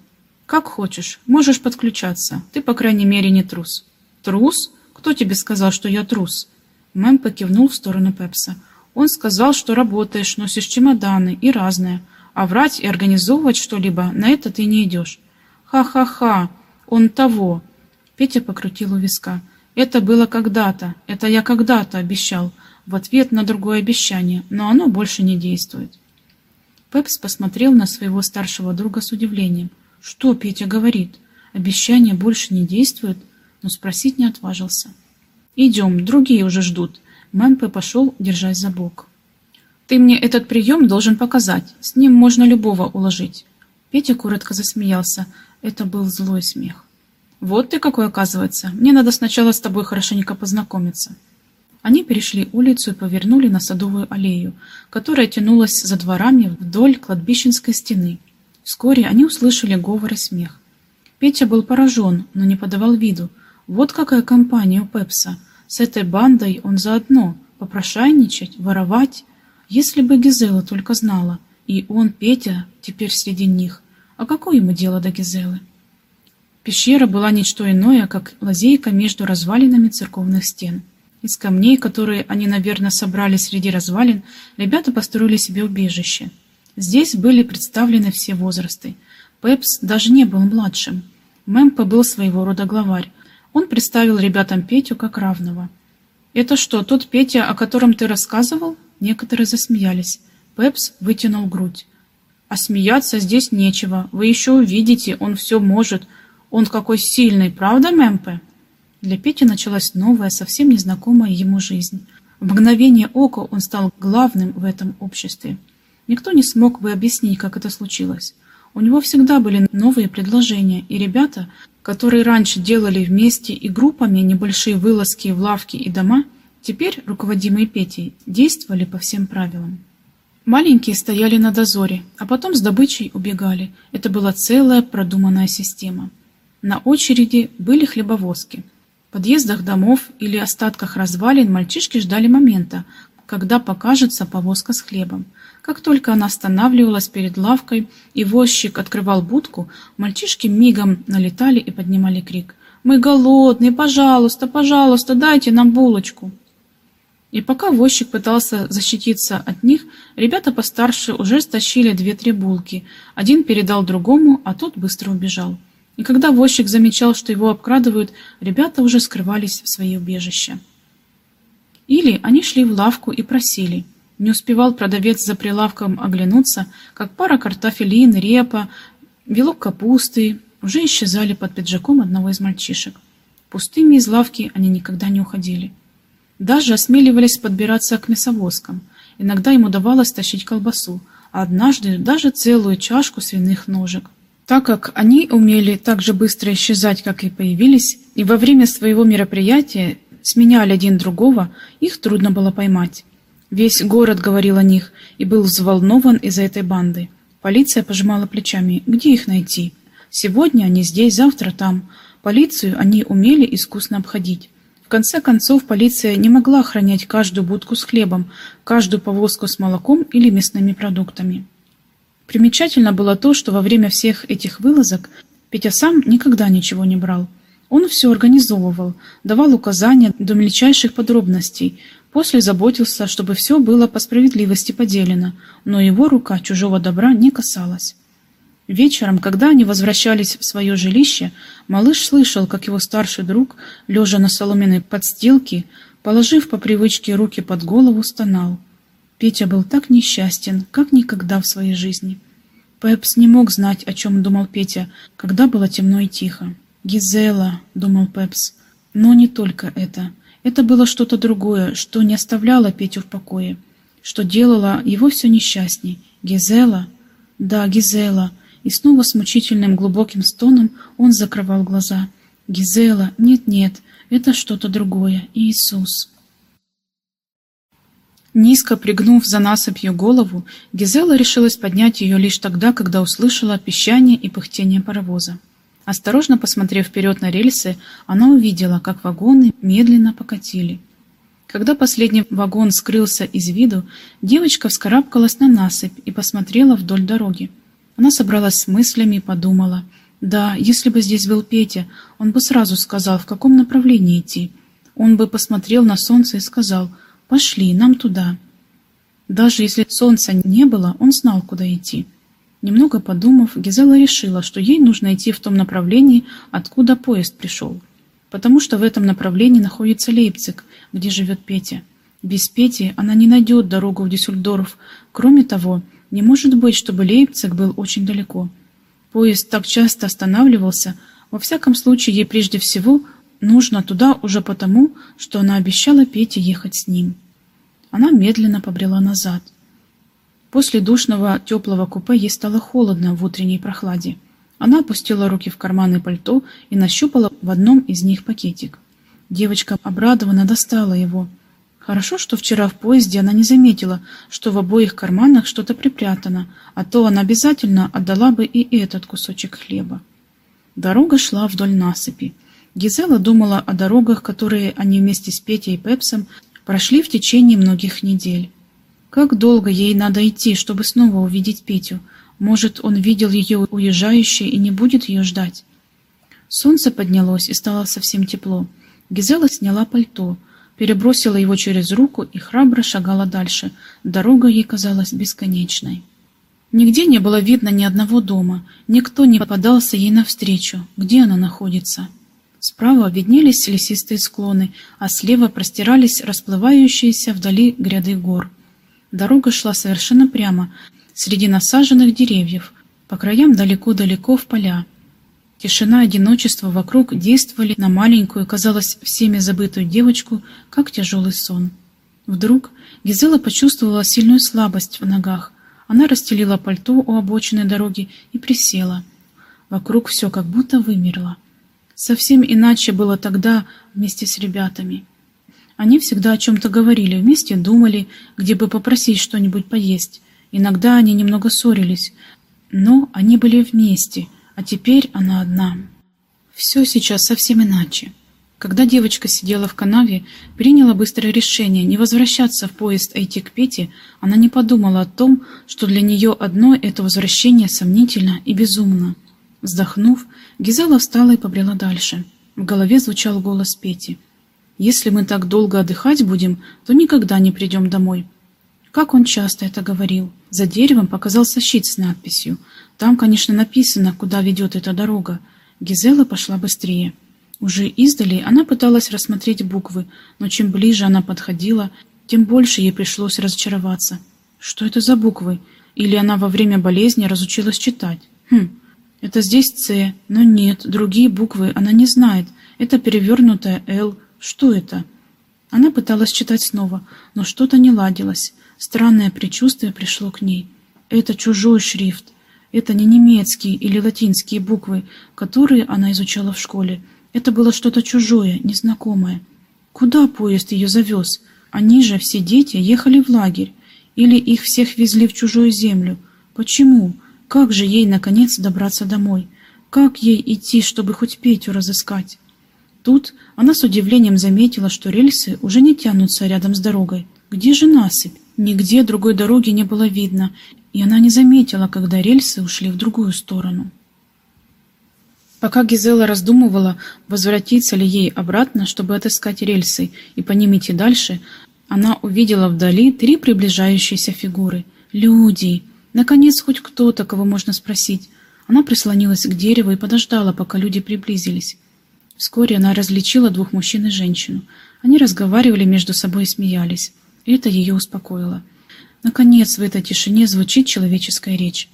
«Как хочешь, можешь подключаться, ты, по крайней мере, не трус». «Трус?» «Кто тебе сказал, что я трус?» Мэм покивнул в сторону Пепса. «Он сказал, что работаешь, носишь чемоданы и разное. А врать и организовывать что-либо, на это ты не идешь». «Ха-ха-ха! Он того!» Петя покрутил у виска. «Это было когда-то. Это я когда-то обещал. В ответ на другое обещание. Но оно больше не действует». Пепс посмотрел на своего старшего друга с удивлением. «Что Петя говорит? Обещание больше не действует?» но спросить не отважился. «Идем, другие уже ждут». Мэмпе пошел, держась за бок. «Ты мне этот прием должен показать. С ним можно любого уложить». Петя коротко засмеялся. Это был злой смех. «Вот ты какой, оказывается. Мне надо сначала с тобой хорошенько познакомиться». Они перешли улицу и повернули на Садовую аллею, которая тянулась за дворами вдоль кладбищенской стены. Вскоре они услышали говор и смех. Петя был поражен, но не подавал виду, вот какая компания у Пепса. С этой бандой он заодно. Попрошайничать, воровать. Если бы Гизела только знала. И он, Петя, теперь среди них. А какое ему дело до Гизелы? Пещера была ничто иное, как лазейка между развалинами церковных стен. Из камней, которые они, наверное, собрали среди развалин, ребята построили себе убежище. Здесь были представлены все возрасты. Пепс даже не был младшим. Мэмпа был своего рода главарь, он представил ребятам Петю как равного. «Это что, тот Петя, о котором ты рассказывал?» Некоторые засмеялись. Пепс вытянул грудь. «А смеяться здесь нечего. Вы еще увидите, он все может. Он какой сильный, правда, Мэмпе?» Для Пети началась новая, совсем незнакомая ему жизнь. В мгновение ока он стал главным в этом обществе. Никто не смог бы объяснить, как это случилось. У него всегда были новые предложения, и ребята, которые раньше делали вместе и группами небольшие вылазки в лавки и дома, теперь, руководимые Петей, действовали по всем правилам. Маленькие стояли на дозоре, а потом с добычей убегали. Это была целая продуманная система. На очереди были хлебовозки. В подъездах домов или остатках развалин мальчишки ждали момента, когда покажется повозка с хлебом. Как только она останавливалась перед лавкой и возчик открывал будку, мальчишки мигом налетали и поднимали крик. «Мы голодные, пожалуйста, пожалуйста, дайте нам булочку!» И пока возчик пытался защититься от них, ребята постарше уже стащили две-три булки. Один передал другому, а тот быстро убежал. И когда возчик замечал, что его обкрадывают, ребята уже скрывались в свои убежища. Или они шли в лавку и просили – не успевал продавец за прилавком оглянуться, как пара картофелин, репа, вилок капусты уже исчезали под пиджаком одного из мальчишек. Пустыми из лавки они никогда не уходили. Даже осмеливались подбираться к мясовозкам. Иногда им удавалось тащить колбасу, а однажды даже целую чашку свиных ножек. Так как они умели так же быстро исчезать, как и появились, и во время своего мероприятия сменяли один другого, их трудно было поймать. Весь город говорил о них и был взволнован из-за этой банды. Полиция пожимала плечами. Где их найти? Сегодня они здесь, завтра там. Полицию они умели искусно обходить. В конце концов, полиция не могла охранять каждую будку с хлебом, каждую повозку с молоком или мясными продуктами. Примечательно было то, что во время всех этих вылазок Петя сам никогда ничего не брал. Он все организовывал, давал указания до мельчайших подробностей, после заботился, чтобы все было по справедливости поделено, но его рука чужого добра не касалась. Вечером, когда они возвращались в свое жилище, малыш слышал, как его старший друг, лежа на соломенной подстилке, положив по привычке руки под голову, стонал. Петя был так несчастен, как никогда в своей жизни. Пепс не мог знать, о чем думал Петя, когда было темно и тихо. «Гизела», — думал Пепс. Но не только это. Это было что-то другое, что не оставляло Петю в покое, что делало его все несчастней. «Гизела?» «Да, Гизела», и снова с мучительным глубоким стоном он закрывал глаза. «Гизела, нет-нет, это что-то другое, Иисус». Низко пригнув за насыпью голову, Гизела решилась поднять ее лишь тогда, когда услышала пищание и пыхтение паровоза. Осторожно посмотрев вперед на рельсы, она увидела, как вагоны медленно покатили. Когда последний вагон скрылся из виду, девочка вскарабкалась на насыпь и посмотрела вдоль дороги. Она собралась с мыслями и подумала. Да, если бы здесь был Петя, он бы сразу сказал, в каком направлении идти. Он бы посмотрел на солнце и сказал «Пошли, нам туда». Даже если солнца не было, он знал, куда идти. Немного подумав, Гизела решила, что ей нужно идти в том направлении, откуда поезд пришел. Потому что в этом направлении находится Лейпциг, где живет Петя. Без Пети она не найдет дорогу в Дюссельдорф. Кроме того, не может быть, чтобы Лейпциг был очень далеко. Поезд так часто останавливался. Во всяком случае, ей прежде всего нужно туда уже потому, что она обещала Пете ехать с ним. Она медленно побрела назад. После душного теплого купе ей стало холодно в утренней прохладе. Она опустила руки в карманы пальто и нащупала в одном из них пакетик. Девочка обрадованно достала его – Хорошо, что вчера в поезде она не заметила, что в обоих карманах что-то припрятано, а то она обязательно отдала бы и этот кусочек хлеба. Дорога шла вдоль насыпи. Гизела думала о дорогах, которые они вместе с Петей и Пепсом прошли в течение многих недель. Как долго ей надо идти, чтобы снова увидеть Петю? Может, он видел ее уезжающей и не будет ее ждать? Солнце поднялось и стало совсем тепло. Гизела сняла пальто — перебросила его через руку и храбро шагала дальше. Дорога ей казалась бесконечной. Нигде не было видно ни одного дома, никто не попадался ей навстречу, где она находится. Справа виднелись лесистые склоны, а слева простирались расплывающиеся вдали гряды гор. Дорога шла совершенно прямо, среди насаженных деревьев, по краям далеко-далеко в поля. Тишина и одиночество вокруг действовали на маленькую, казалось, всеми забытую девочку, как тяжелый сон. Вдруг Гизела почувствовала сильную слабость в ногах. Она расстелила пальто у обочины дороги и присела. Вокруг все как будто вымерло. Совсем иначе было тогда вместе с ребятами. Они всегда о чем-то говорили, вместе думали, где бы попросить что-нибудь поесть. Иногда они немного ссорились, но они были вместе — а теперь она одна. Все сейчас совсем иначе. Когда девочка сидела в канаве, приняла быстрое решение не возвращаться в поезд, а идти к Пете, она не подумала о том, что для нее одно это возвращение сомнительно и безумно. Вздохнув, Гизела встала и побрела дальше. В голове звучал голос Пети. «Если мы так долго отдыхать будем, то никогда не придем домой». Как он часто это говорил. За деревом показался щит с надписью там, конечно, написано, куда ведет эта дорога. Гизела пошла быстрее. Уже издали она пыталась рассмотреть буквы, но чем ближе она подходила, тем больше ей пришлось разочароваться. Что это за буквы? Или она во время болезни разучилась читать? Хм, Это здесь «Ц», но нет, другие буквы она не знает. Это перевернутая «Л». Что это? Она пыталась читать снова, но что-то не ладилось. Странное предчувствие пришло к ней. Это чужой шрифт. Это не немецкие или латинские буквы, которые она изучала в школе. Это было что-то чужое, незнакомое. Куда поезд ее завез? Они же, все дети, ехали в лагерь. Или их всех везли в чужую землю. Почему? Как же ей, наконец, добраться домой? Как ей идти, чтобы хоть Петю разыскать? Тут она с удивлением заметила, что рельсы уже не тянутся рядом с дорогой. Где же насыпь? Нигде другой дороги не было видно, и она не заметила, когда рельсы ушли в другую сторону. Пока Гизела раздумывала, возвратиться ли ей обратно, чтобы отыскать рельсы и по ним идти дальше, она увидела вдали три приближающиеся фигуры. Люди! Наконец, хоть кто-то, кого можно спросить. Она прислонилась к дереву и подождала, пока люди приблизились. Вскоре она различила двух мужчин и женщину. Они разговаривали между собой и смеялись. Это ее успокоило. Наконец, в этой тишине звучит человеческая речь.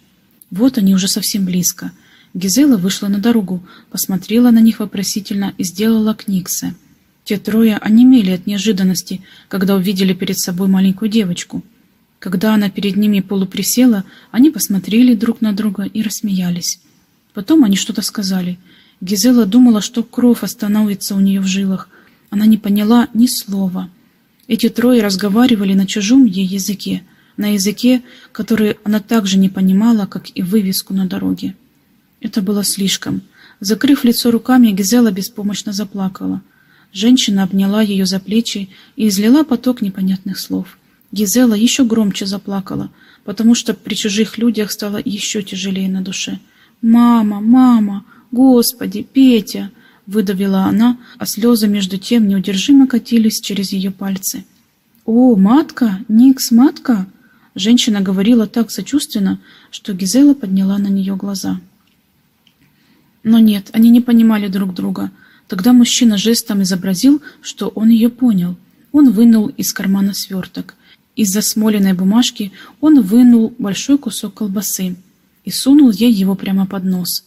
Вот они уже совсем близко. Гизела вышла на дорогу, посмотрела на них вопросительно и сделала книксы. Те трое онемели от неожиданности, когда увидели перед собой маленькую девочку. Когда она перед ними полуприсела, они посмотрели друг на друга и рассмеялись. Потом они что-то сказали. Гизела думала, что кровь остановится у нее в жилах. Она не поняла ни слова. Эти трое разговаривали на чужом ей языке, на языке, который она также не понимала, как и вывеску на дороге. Это было слишком. Закрыв лицо руками, Гизела беспомощно заплакала. Женщина обняла ее за плечи и излила поток непонятных слов. Гизела еще громче заплакала, потому что при чужих людях стало еще тяжелее на душе. «Мама! Мама! Господи! Петя!» выдавила она, а слезы между тем неудержимо катились через ее пальцы. «О, матка! Никс, матка!» Женщина говорила так сочувственно, что Гизела подняла на нее глаза. Но нет, они не понимали друг друга. Тогда мужчина жестом изобразил, что он ее понял. Он вынул из кармана сверток. Из засмоленной бумажки он вынул большой кусок колбасы и сунул ей его прямо под нос.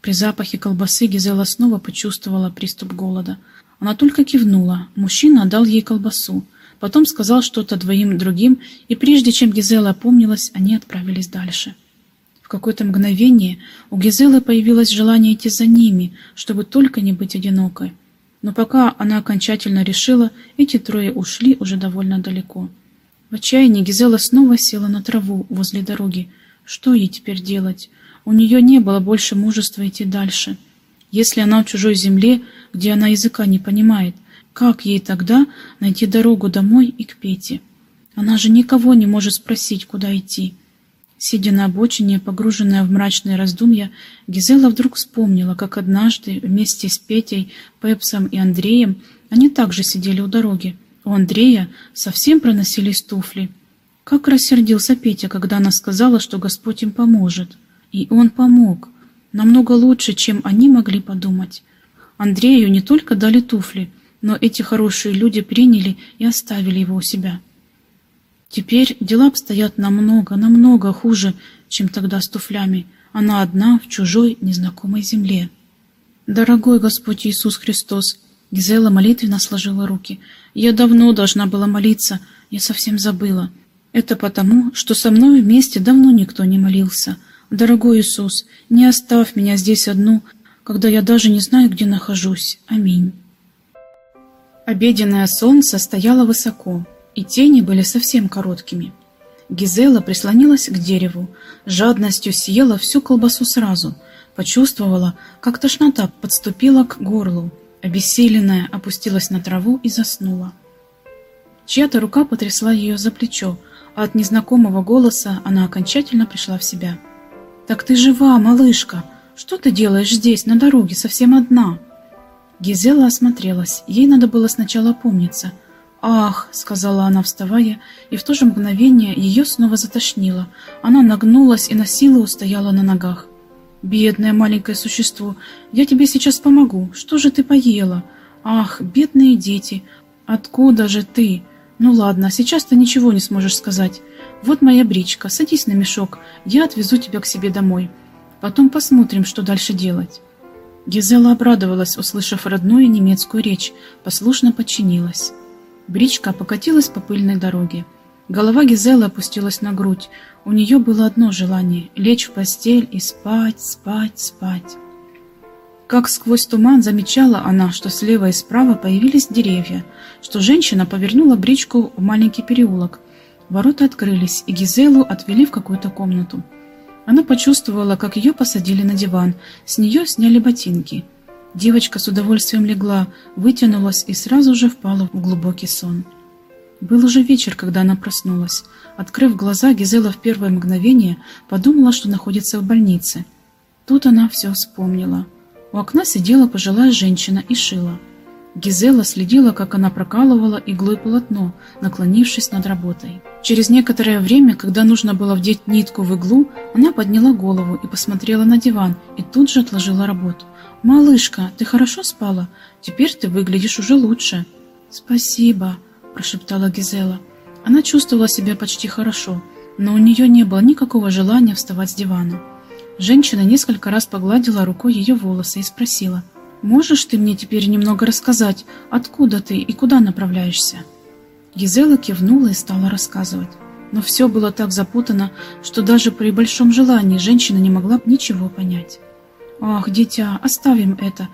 При запахе колбасы Гизела снова почувствовала приступ голода. Она только кивнула. Мужчина отдал ей колбасу. Потом сказал что-то двоим другим, и прежде чем Гизела опомнилась, они отправились дальше. В какое-то мгновение у Гизелы появилось желание идти за ними, чтобы только не быть одинокой. Но пока она окончательно решила, эти трое ушли уже довольно далеко. В отчаянии Гизела снова села на траву возле дороги. Что ей теперь делать? У нее не было больше мужества идти дальше. Если она в чужой земле, где она языка не понимает, как ей тогда найти дорогу домой и к Пете? Она же никого не может спросить, куда идти. Сидя на обочине, погруженная в мрачные раздумья, Гизела вдруг вспомнила, как однажды вместе с Петей, Пепсом и Андреем они также сидели у дороги. У Андрея совсем проносились туфли. Как рассердился Петя, когда она сказала, что Господь им поможет. И он помог. Намного лучше, чем они могли подумать. Андрею не только дали туфли, но эти хорошие люди приняли и оставили его у себя. Теперь дела обстоят намного, намного хуже, чем тогда с туфлями. Она одна в чужой, незнакомой земле. «Дорогой Господь Иисус Христос!» Гизела молитвенно сложила руки. «Я давно должна была молиться, я совсем забыла. Это потому, что со мной вместе давно никто не молился. Дорогой Иисус, не оставь меня здесь одну, когда я даже не знаю, где нахожусь. Аминь. Обеденное солнце стояло высоко, и тени были совсем короткими. Гизела прислонилась к дереву, жадностью съела всю колбасу сразу, почувствовала, как тошнота подступила к горлу, обессиленная опустилась на траву и заснула. Чья-то рука потрясла ее за плечо, а от незнакомого голоса она окончательно пришла в себя – «Так ты жива, малышка! Что ты делаешь здесь, на дороге, совсем одна?» Гизела осмотрелась. Ей надо было сначала помниться. «Ах!» — сказала она, вставая, и в то же мгновение ее снова затошнило. Она нагнулась и на силу устояла на ногах. «Бедное маленькое существо, я тебе сейчас помогу. Что же ты поела? Ах, бедные дети! Откуда же ты? Ну ладно, сейчас ты ничего не сможешь сказать. Вот моя бричка, садись на мешок, я отвезу тебя к себе домой. Потом посмотрим, что дальше делать». Гизела обрадовалась, услышав родную немецкую речь, послушно подчинилась. Бричка покатилась по пыльной дороге. Голова Гизелы опустилась на грудь. У нее было одно желание — лечь в постель и спать, спать, спать. Как сквозь туман замечала она, что слева и справа появились деревья, что женщина повернула бричку в маленький переулок. Ворота открылись, и Гизелу отвели в какую-то комнату. Она почувствовала, как ее посадили на диван, с нее сняли ботинки. Девочка с удовольствием легла, вытянулась и сразу же впала в глубокий сон. Был уже вечер, когда она проснулась. Открыв глаза, Гизела в первое мгновение подумала, что находится в больнице. Тут она все вспомнила. У окна сидела пожилая женщина и шила. Гизела следила, как она прокалывала иглой полотно, наклонившись над работой. Через некоторое время, когда нужно было вдеть нитку в иглу, она подняла голову и посмотрела на диван, и тут же отложила работу. «Малышка, ты хорошо спала? Теперь ты выглядишь уже лучше». «Спасибо», – прошептала Гизела. Она чувствовала себя почти хорошо, но у нее не было никакого желания вставать с дивана. Женщина несколько раз погладила рукой ее волосы и спросила, «Можешь ты мне теперь немного рассказать, откуда ты и куда направляешься?» Гизела кивнула и стала рассказывать. Но все было так запутано, что даже при большом желании женщина не могла ничего понять. «Ах, дитя, оставим это.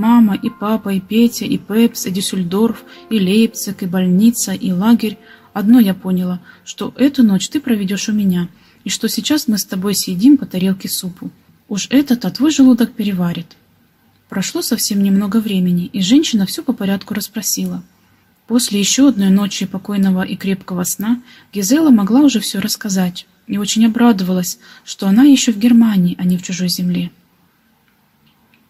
Мама и папа, и Петя, и Пепс, и Дюссельдорф, и Лейпциг, и больница, и лагерь. Одно я поняла, что эту ночь ты проведешь у меня, и что сейчас мы с тобой съедим по тарелке супу. Уж этот-то твой желудок переварит. Прошло совсем немного времени, и женщина все по порядку расспросила. После еще одной ночи покойного и крепкого сна Гизела могла уже все рассказать и очень обрадовалась, что она еще в Германии, а не в чужой земле.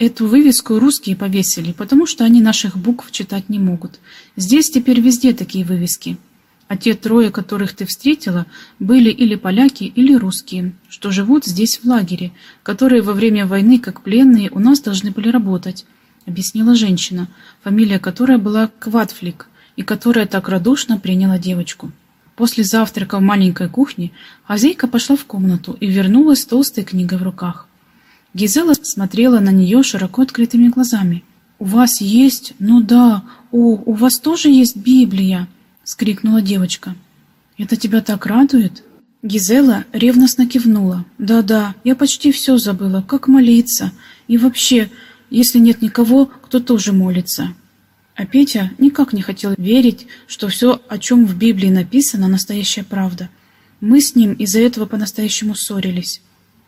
Эту вывеску русские повесили, потому что они наших букв читать не могут. Здесь теперь везде такие вывески – а те трое, которых ты встретила, были или поляки, или русские, что живут здесь в лагере, которые во время войны, как пленные, у нас должны были работать», — объяснила женщина, фамилия которой была Кватфлик, и которая так радушно приняла девочку. После завтрака в маленькой кухне хозяйка пошла в комнату и вернулась с толстой книгой в руках. Гизела смотрела на нее широко открытыми глазами. «У вас есть? Ну да. О, у вас тоже есть Библия!» скрикнула девочка. «Это тебя так радует?» Гизела ревностно кивнула. «Да-да, я почти все забыла, как молиться. И вообще, если нет никого, кто тоже молится». А Петя никак не хотел верить, что все, о чем в Библии написано, настоящая правда. Мы с ним из-за этого по-настоящему ссорились.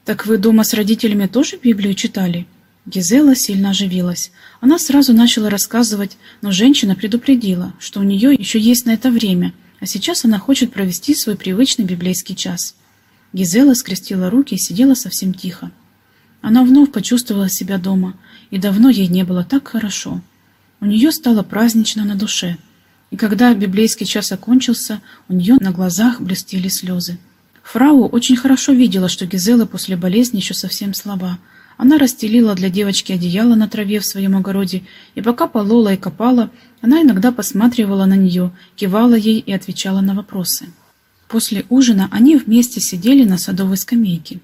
«Так вы дома с родителями тоже Библию читали?» Гизела сильно оживилась. Она сразу начала рассказывать, но женщина предупредила, что у нее еще есть на это время, а сейчас она хочет провести свой привычный библейский час. Гизела скрестила руки и сидела совсем тихо. Она вновь почувствовала себя дома, и давно ей не было так хорошо. У нее стало празднично на душе, и когда библейский час окончился, у нее на глазах блестели слезы. Фрау очень хорошо видела, что Гизела после болезни еще совсем слаба, она расстелила для девочки одеяло на траве в своем огороде, и пока полола и копала, она иногда посматривала на нее, кивала ей и отвечала на вопросы. После ужина они вместе сидели на садовой скамейке.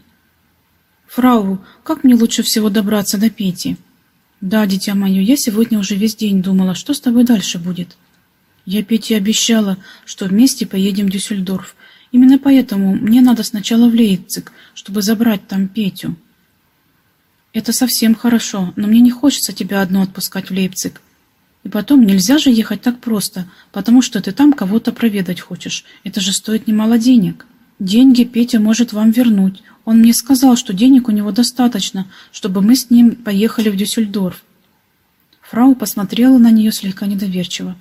«Фрау, как мне лучше всего добраться до Пети?» «Да, дитя мое, я сегодня уже весь день думала, что с тобой дальше будет». «Я Пете обещала, что вместе поедем в Дюссельдорф. Именно поэтому мне надо сначала в Лейпциг, чтобы забрать там Петю». Это совсем хорошо, но мне не хочется тебя одну отпускать в Лейпциг. И потом, нельзя же ехать так просто, потому что ты там кого-то проведать хочешь. Это же стоит немало денег. Деньги Петя может вам вернуть. Он мне сказал, что денег у него достаточно, чтобы мы с ним поехали в Дюссельдорф. Фрау посмотрела на нее слегка недоверчиво.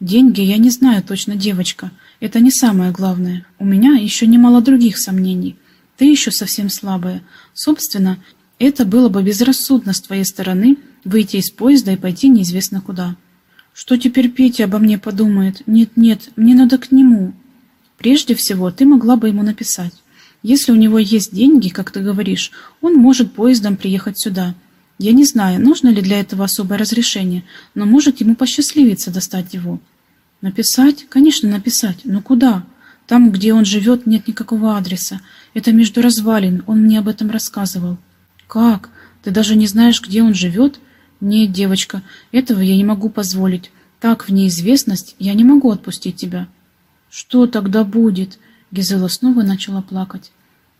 «Деньги я не знаю точно, девочка. Это не самое главное. У меня еще немало других сомнений. Ты еще совсем слабая. Собственно, это было бы безрассудно с твоей стороны выйти из поезда и пойти неизвестно куда. Что теперь Петя обо мне подумает? Нет-нет, мне надо к нему. Прежде всего, ты могла бы ему написать. Если у него есть деньги, как ты говоришь, он может поездом приехать сюда. Я не знаю, нужно ли для этого особое разрешение, но может ему посчастливиться достать его. Написать? Конечно, написать. Но куда? Там, где он живет, нет никакого адреса. Это между развалин, он мне об этом рассказывал. «Как? Ты даже не знаешь, где он живет?» «Нет, девочка, этого я не могу позволить. Так, в неизвестность я не могу отпустить тебя». «Что тогда будет?» Гизела снова начала плакать.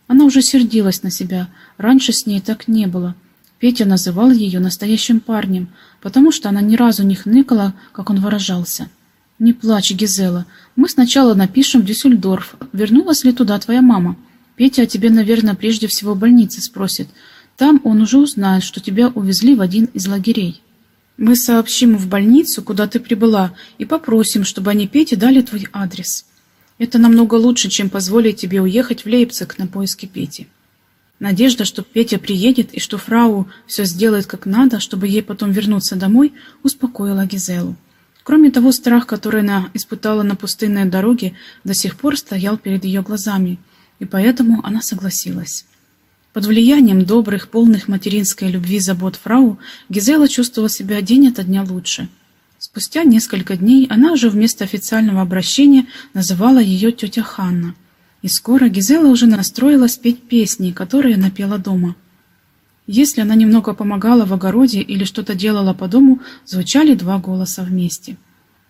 Она уже сердилась на себя. Раньше с ней так не было. Петя называл ее настоящим парнем, потому что она ни разу не хныкала, как он выражался. «Не плачь, Гизела. Мы сначала напишем в Дюссельдорф, вернулась ли туда твоя мама. Петя о тебе, наверное, прежде всего в больнице спросит. Там он уже узнает, что тебя увезли в один из лагерей. Мы сообщим в больницу, куда ты прибыла, и попросим, чтобы они Пете дали твой адрес. Это намного лучше, чем позволить тебе уехать в Лейпциг на поиски Пети. Надежда, что Петя приедет и что фрау все сделает как надо, чтобы ей потом вернуться домой, успокоила Гизелу. Кроме того, страх, который она испытала на пустынной дороге, до сих пор стоял перед ее глазами, и поэтому она согласилась. Под влиянием добрых, полных материнской любви забот фрау, Гизела чувствовала себя день ото дня лучше. Спустя несколько дней она уже вместо официального обращения называла ее тетя Ханна. И скоро Гизела уже настроилась петь песни, которые напела дома. Если она немного помогала в огороде или что-то делала по дому, звучали два голоса вместе.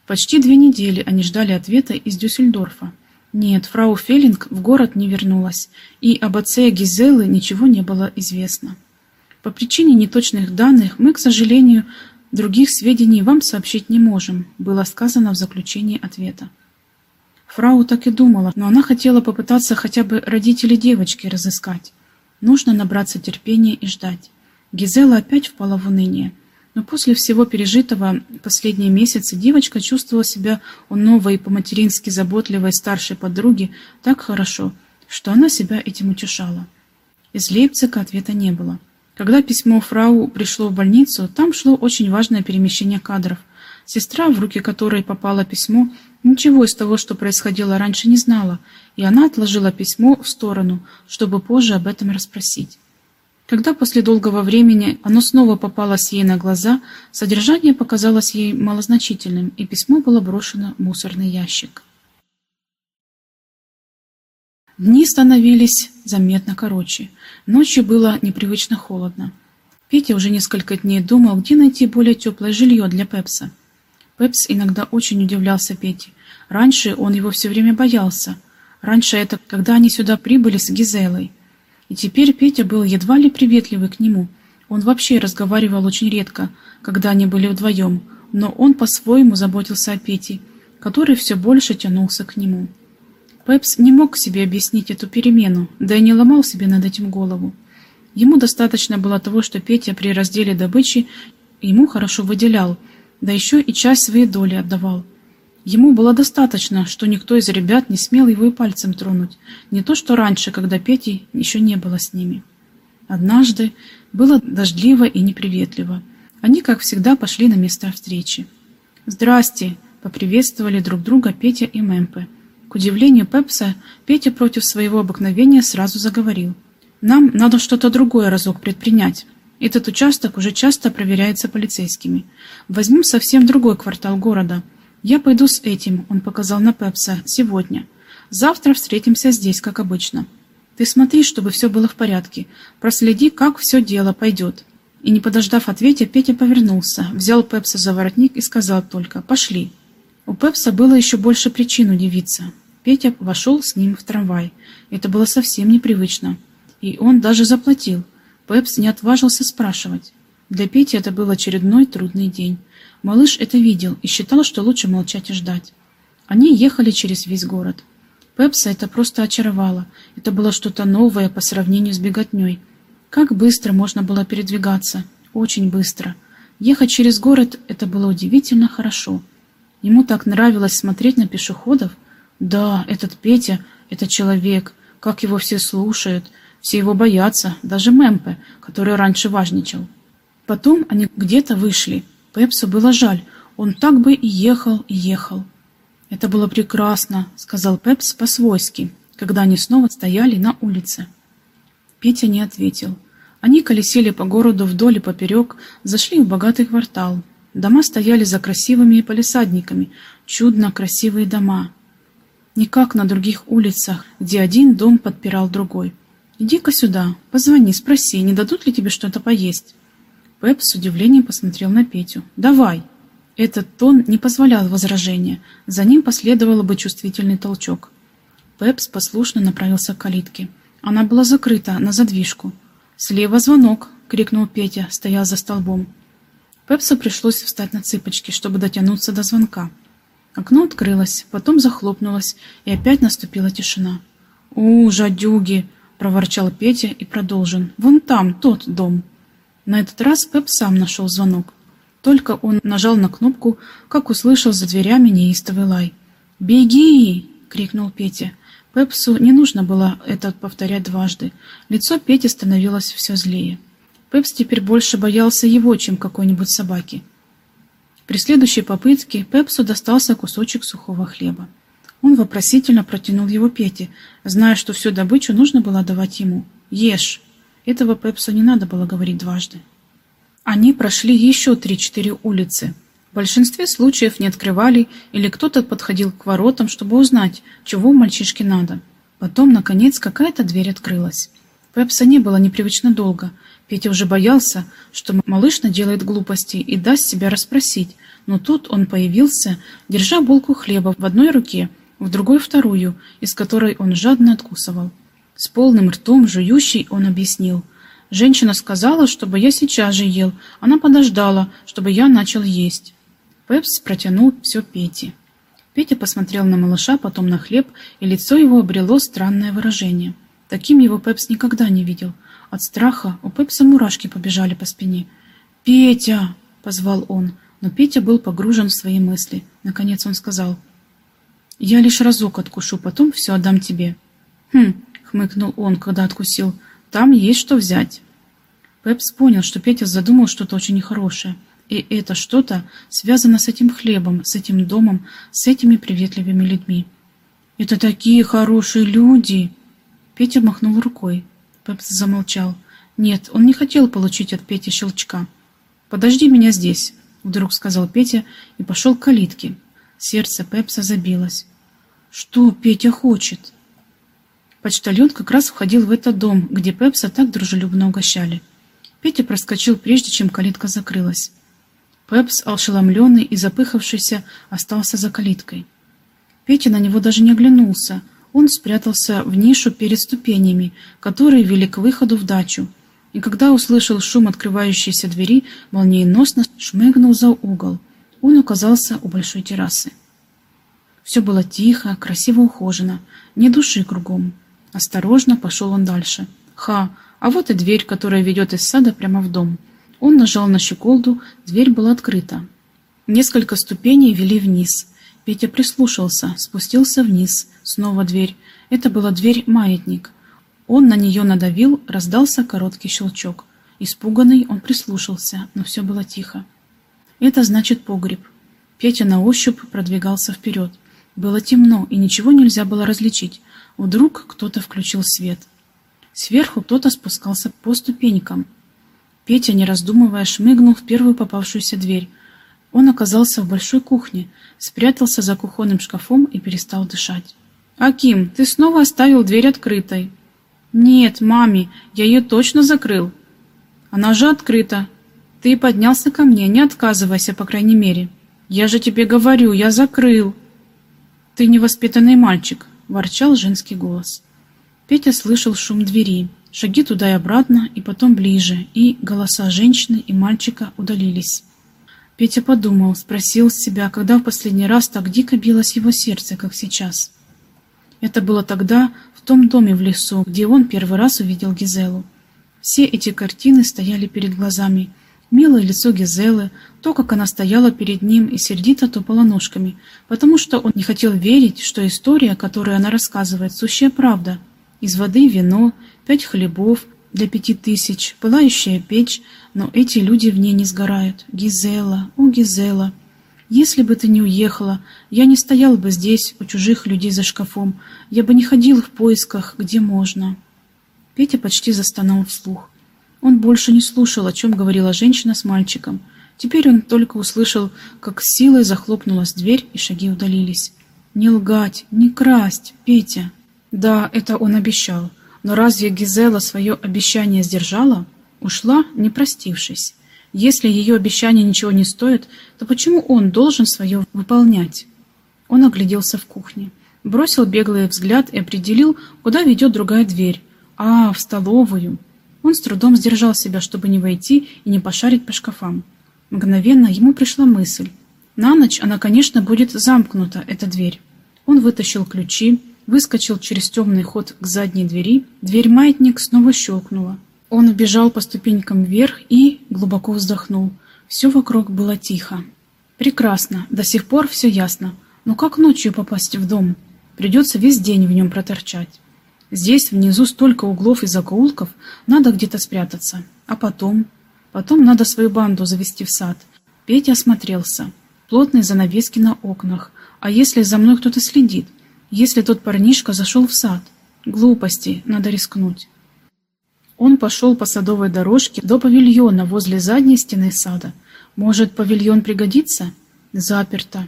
Почти две недели они ждали ответа из Дюссельдорфа. Нет, фрау Феллинг в город не вернулась, и об отце Гизелы ничего не было известно. По причине неточных данных мы, к сожалению, других сведений вам сообщить не можем, было сказано в заключении ответа. Фрау так и думала, но она хотела попытаться хотя бы родителей девочки разыскать. Нужно набраться терпения и ждать. Гизела опять впала в уныние. Но после всего пережитого последние месяцы девочка чувствовала себя у новой по-матерински заботливой старшей подруги так хорошо, что она себя этим утешала. Из Лейпцига ответа не было. Когда письмо фрау пришло в больницу, там шло очень важное перемещение кадров. Сестра, в руки которой попало письмо, ничего из того, что происходило раньше, не знала, и она отложила письмо в сторону, чтобы позже об этом расспросить. Когда после долгого времени оно снова попалось ей на глаза, содержание показалось ей малозначительным, и письмо было брошено в мусорный ящик. Дни становились заметно короче. Ночью было непривычно холодно. Петя уже несколько дней думал, где найти более теплое жилье для Пепса. Пепс иногда очень удивлялся Пете. Раньше он его все время боялся. Раньше это, когда они сюда прибыли с Гизелой – и теперь Петя был едва ли приветливый к нему. Он вообще разговаривал очень редко, когда они были вдвоем, но он по-своему заботился о Пете, который все больше тянулся к нему. Пепс не мог себе объяснить эту перемену, да и не ломал себе над этим голову. Ему достаточно было того, что Петя при разделе добычи ему хорошо выделял, да еще и часть своей доли отдавал. Ему было достаточно, что никто из ребят не смел его и пальцем тронуть, не то что раньше, когда Пети еще не было с ними. Однажды было дождливо и неприветливо. Они, как всегда, пошли на место встречи. «Здрасте!» — поприветствовали друг друга Петя и Мэмпе. К удивлению Пепса, Петя против своего обыкновения сразу заговорил. «Нам надо что-то другое разок предпринять. Этот участок уже часто проверяется полицейскими. Возьмем совсем другой квартал города — «Я пойду с этим», — он показал на Пепса, — «сегодня. Завтра встретимся здесь, как обычно. Ты смотри, чтобы все было в порядке. Проследи, как все дело пойдет». И не подождав ответа, Петя повернулся, взял Пепса за воротник и сказал только «Пошли». У Пепса было еще больше причин удивиться. Петя вошел с ним в трамвай. Это было совсем непривычно. И он даже заплатил. Пепс не отважился спрашивать. Для Пети это был очередной трудный день. Малыш это видел и считал, что лучше молчать и ждать. Они ехали через весь город. Пепса это просто очаровало. Это было что-то новое по сравнению с беготней. Как быстро можно было передвигаться. Очень быстро. Ехать через город — это было удивительно хорошо. Ему так нравилось смотреть на пешеходов. Да, этот Петя — это человек. Как его все слушают. Все его боятся, даже Мемпе, который раньше важничал. Потом они где-то вышли — Пепсу было жаль, он так бы и ехал, и ехал. «Это было прекрасно», — сказал Пепс по-свойски, когда они снова стояли на улице. Петя не ответил. Они колесили по городу вдоль и поперек, зашли в богатый квартал. Дома стояли за красивыми палисадниками, чудно красивые дома. Не как на других улицах, где один дом подпирал другой. Иди-ка сюда, позвони, спроси, не дадут ли тебе что-то поесть. Пеп с удивлением посмотрел на Петю. «Давай!» Этот тон не позволял возражения. За ним последовал бы чувствительный толчок. Пепс послушно направился к калитке. Она была закрыта на задвижку. «Слева звонок!» — крикнул Петя, стоя за столбом. Пепсу пришлось встать на цыпочки, чтобы дотянуться до звонка. Окно открылось, потом захлопнулось, и опять наступила тишина. «У, жадюги!» — проворчал Петя и продолжил. «Вон там, тот дом». На этот раз Пеп сам нашел звонок. Только он нажал на кнопку, как услышал за дверями неистовый лай. «Беги!» — крикнул Петя. Пепсу не нужно было это повторять дважды. Лицо Пети становилось все злее. Пепс теперь больше боялся его, чем какой-нибудь собаки. При следующей попытке Пепсу достался кусочек сухого хлеба. Он вопросительно протянул его Пете, зная, что всю добычу нужно было давать ему. «Ешь!» Этого Пепсу не надо было говорить дважды. Они прошли еще три-четыре улицы. В большинстве случаев не открывали или кто-то подходил к воротам, чтобы узнать, чего мальчишке надо. Потом, наконец, какая-то дверь открылась. Пепса не было непривычно долго. Петя уже боялся, что малыш наделает глупости и даст себя расспросить, но тут он появился, держа булку хлеба в одной руке, в другой вторую, из которой он жадно откусывал. С полным ртом жующий он объяснил. Женщина сказала, чтобы я сейчас же ел. Она подождала, чтобы я начал есть. Пепс протянул все Пете. Петя посмотрел на малыша, потом на хлеб, и лицо его обрело странное выражение. Таким его Пепс никогда не видел. От страха у Пепса мурашки побежали по спине. «Петя!» — позвал он, но Петя был погружен в свои мысли. Наконец он сказал. «Я лишь разок откушу, потом все отдам тебе». «Хм!» — хмыкнул он, когда откусил. «Там есть что взять». Пепс понял, что Петя задумал что-то очень нехорошее. И это что-то связано с этим хлебом, с этим домом, с этими приветливыми людьми. «Это такие хорошие люди!» Петя махнул рукой. Пепс замолчал. Нет, он не хотел получить от Пети щелчка. «Подожди меня здесь», — вдруг сказал Петя и пошел к калитке. Сердце Пепса забилось. «Что Петя хочет?» Почтальон как раз входил в этот дом, где Пепса так дружелюбно угощали. Петя проскочил, прежде чем калитка закрылась. Пепс, ошеломленный и запыхавшийся, остался за калиткой. Петя на него даже не оглянулся. Он спрятался в нишу перед ступенями, которые вели к выходу в дачу. И когда услышал шум открывающейся двери, молниеносно шмыгнул за угол. Он оказался у большой террасы. Все было тихо, красиво ухожено, ни души кругом. Осторожно пошел он дальше. Ха, а вот и дверь, которая ведет из сада прямо в дом. Он нажал на щеколду, дверь была открыта. Несколько ступеней вели вниз. Петя прислушался, спустился вниз. Снова дверь. Это была дверь-маятник. Он на нее надавил, раздался короткий щелчок. Испуганный, он прислушался, но все было тихо. Это значит погреб. Петя на ощупь продвигался вперед. Было темно, и ничего нельзя было различить. Вдруг кто-то включил свет. Сверху кто-то спускался по ступенькам. Петя, не раздумывая, шмыгнул в первую попавшуюся дверь. Он оказался в большой кухне, спрятался за кухонным шкафом и перестал дышать. «Аким, ты снова оставил дверь открытой». «Нет, маме, я ее точно закрыл». «Она же открыта. Ты поднялся ко мне, не отказывайся, по крайней мере». «Я же тебе говорю, я закрыл». «Ты невоспитанный мальчик ворчал женский голос. Петя слышал шум двери, шаги туда и обратно, и потом ближе, и голоса женщины и мальчика удалились. Петя подумал, спросил себя, когда в последний раз так дико билось его сердце, как сейчас. Это было тогда, в том доме в лесу, где он первый раз увидел Гизелу. Все эти картины стояли перед глазами – Милое лицо Гизелы, то, как она стояла перед ним и сердито топала ножками, потому что он не хотел верить, что история, которую она рассказывает, сущая правда. Из воды вино, пять хлебов для пяти тысяч, пылающая печь, но эти люди в ней не сгорают. Гизела, о Гизела! Если бы ты не уехала, я не стоял бы здесь, у чужих людей за шкафом, я бы не ходил в поисках, где можно. Петя почти застонал вслух. Он больше не слушал, о чем говорила женщина с мальчиком. Теперь он только услышал, как с силой захлопнулась дверь, и шаги удалились. «Не лгать, не красть, Петя!» Да, это он обещал. Но разве Гизела свое обещание сдержала? Ушла, не простившись. Если ее обещание ничего не стоит, то почему он должен свое выполнять? Он огляделся в кухне, бросил беглый взгляд и определил, куда ведет другая дверь. А, в столовую. Он с трудом сдержал себя, чтобы не войти и не пошарить по шкафам. Мгновенно ему пришла мысль. На ночь она, конечно, будет замкнута, эта дверь. Он вытащил ключи, выскочил через темный ход к задней двери, дверь-маятник снова щелкнула. Он убежал по ступенькам вверх и глубоко вздохнул. Все вокруг было тихо. Прекрасно, до сих пор все ясно. Но как ночью попасть в дом? Придется весь день в нем проторчать. Здесь внизу столько углов и закоулков, надо где-то спрятаться. А потом? Потом надо свою банду завести в сад. Петя осмотрелся. Плотные занавески на окнах. А если за мной кто-то следит? если тот парнишка зашел в сад. Глупости, надо рискнуть. Он пошел по садовой дорожке до павильона возле задней стены сада. Может, павильон пригодится? Заперто.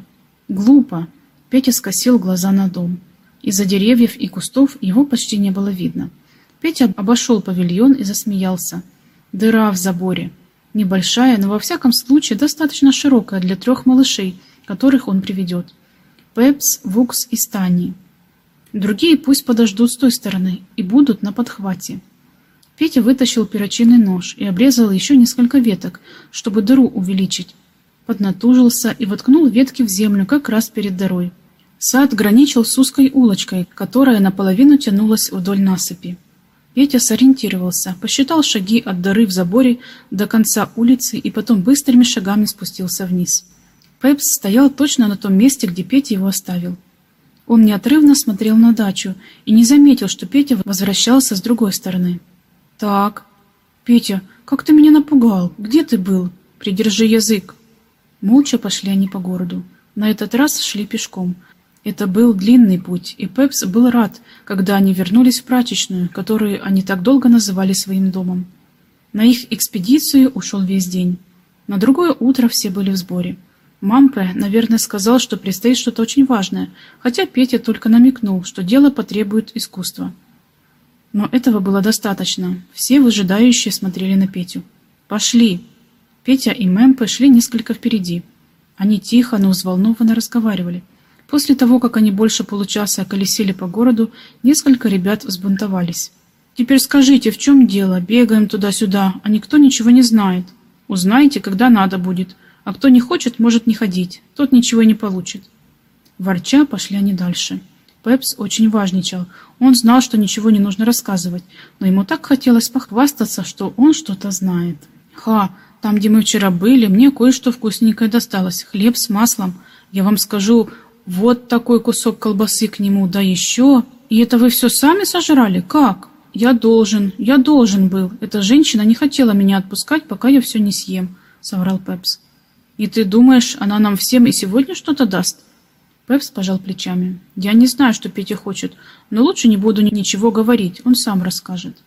Глупо. Петя скосил глаза на дом. Из-за деревьев и кустов его почти не было видно. Петя обошел павильон и засмеялся. Дыра в заборе. Небольшая, но во всяком случае достаточно широкая для трех малышей, которых он приведет. Пепс, Вукс и Стани. Другие пусть подождут с той стороны и будут на подхвате. Петя вытащил перочинный нож и обрезал еще несколько веток, чтобы дыру увеличить. Поднатужился и воткнул ветки в землю как раз перед дырой. Сад граничил с узкой улочкой, которая наполовину тянулась вдоль насыпи. Петя сориентировался, посчитал шаги от дыры в заборе до конца улицы и потом быстрыми шагами спустился вниз. Пепс стоял точно на том месте, где Петя его оставил. Он неотрывно смотрел на дачу и не заметил, что Петя возвращался с другой стороны. «Так, Петя, как ты меня напугал? Где ты был? Придержи язык!» Молча пошли они по городу. На этот раз шли пешком. Это был длинный путь, и Пепс был рад, когда они вернулись в прачечную, которую они так долго называли своим домом. На их экспедицию ушел весь день. На другое утро все были в сборе. Мампе, наверное, сказал, что предстоит что-то очень важное, хотя Петя только намекнул, что дело потребует искусства. Но этого было достаточно. Все выжидающие смотрели на Петю. «Пошли!» Петя и Мэмпе шли несколько впереди. Они тихо, но взволнованно разговаривали. После того, как они больше получаса колесили по городу, несколько ребят взбунтовались. «Теперь скажите, в чем дело? Бегаем туда-сюда, а никто ничего не знает. Узнаете, когда надо будет. А кто не хочет, может не ходить. Тот ничего не получит. Ворча пошли они дальше. Пепс очень важничал. Он знал, что ничего не нужно рассказывать, но ему так хотелось похвастаться, что он что-то знает. «Ха, там, где мы вчера были, мне кое-что вкусненькое досталось. Хлеб с маслом. Я вам скажу, вот такой кусок колбасы к нему, да еще... И это вы все сами сожрали? Как?» «Я должен, я должен был. Эта женщина не хотела меня отпускать, пока я все не съем», — соврал Пепс. «И ты думаешь, она нам всем и сегодня что-то даст?» Пепс пожал плечами. «Я не знаю, что Петя хочет, но лучше не буду ничего говорить, он сам расскажет».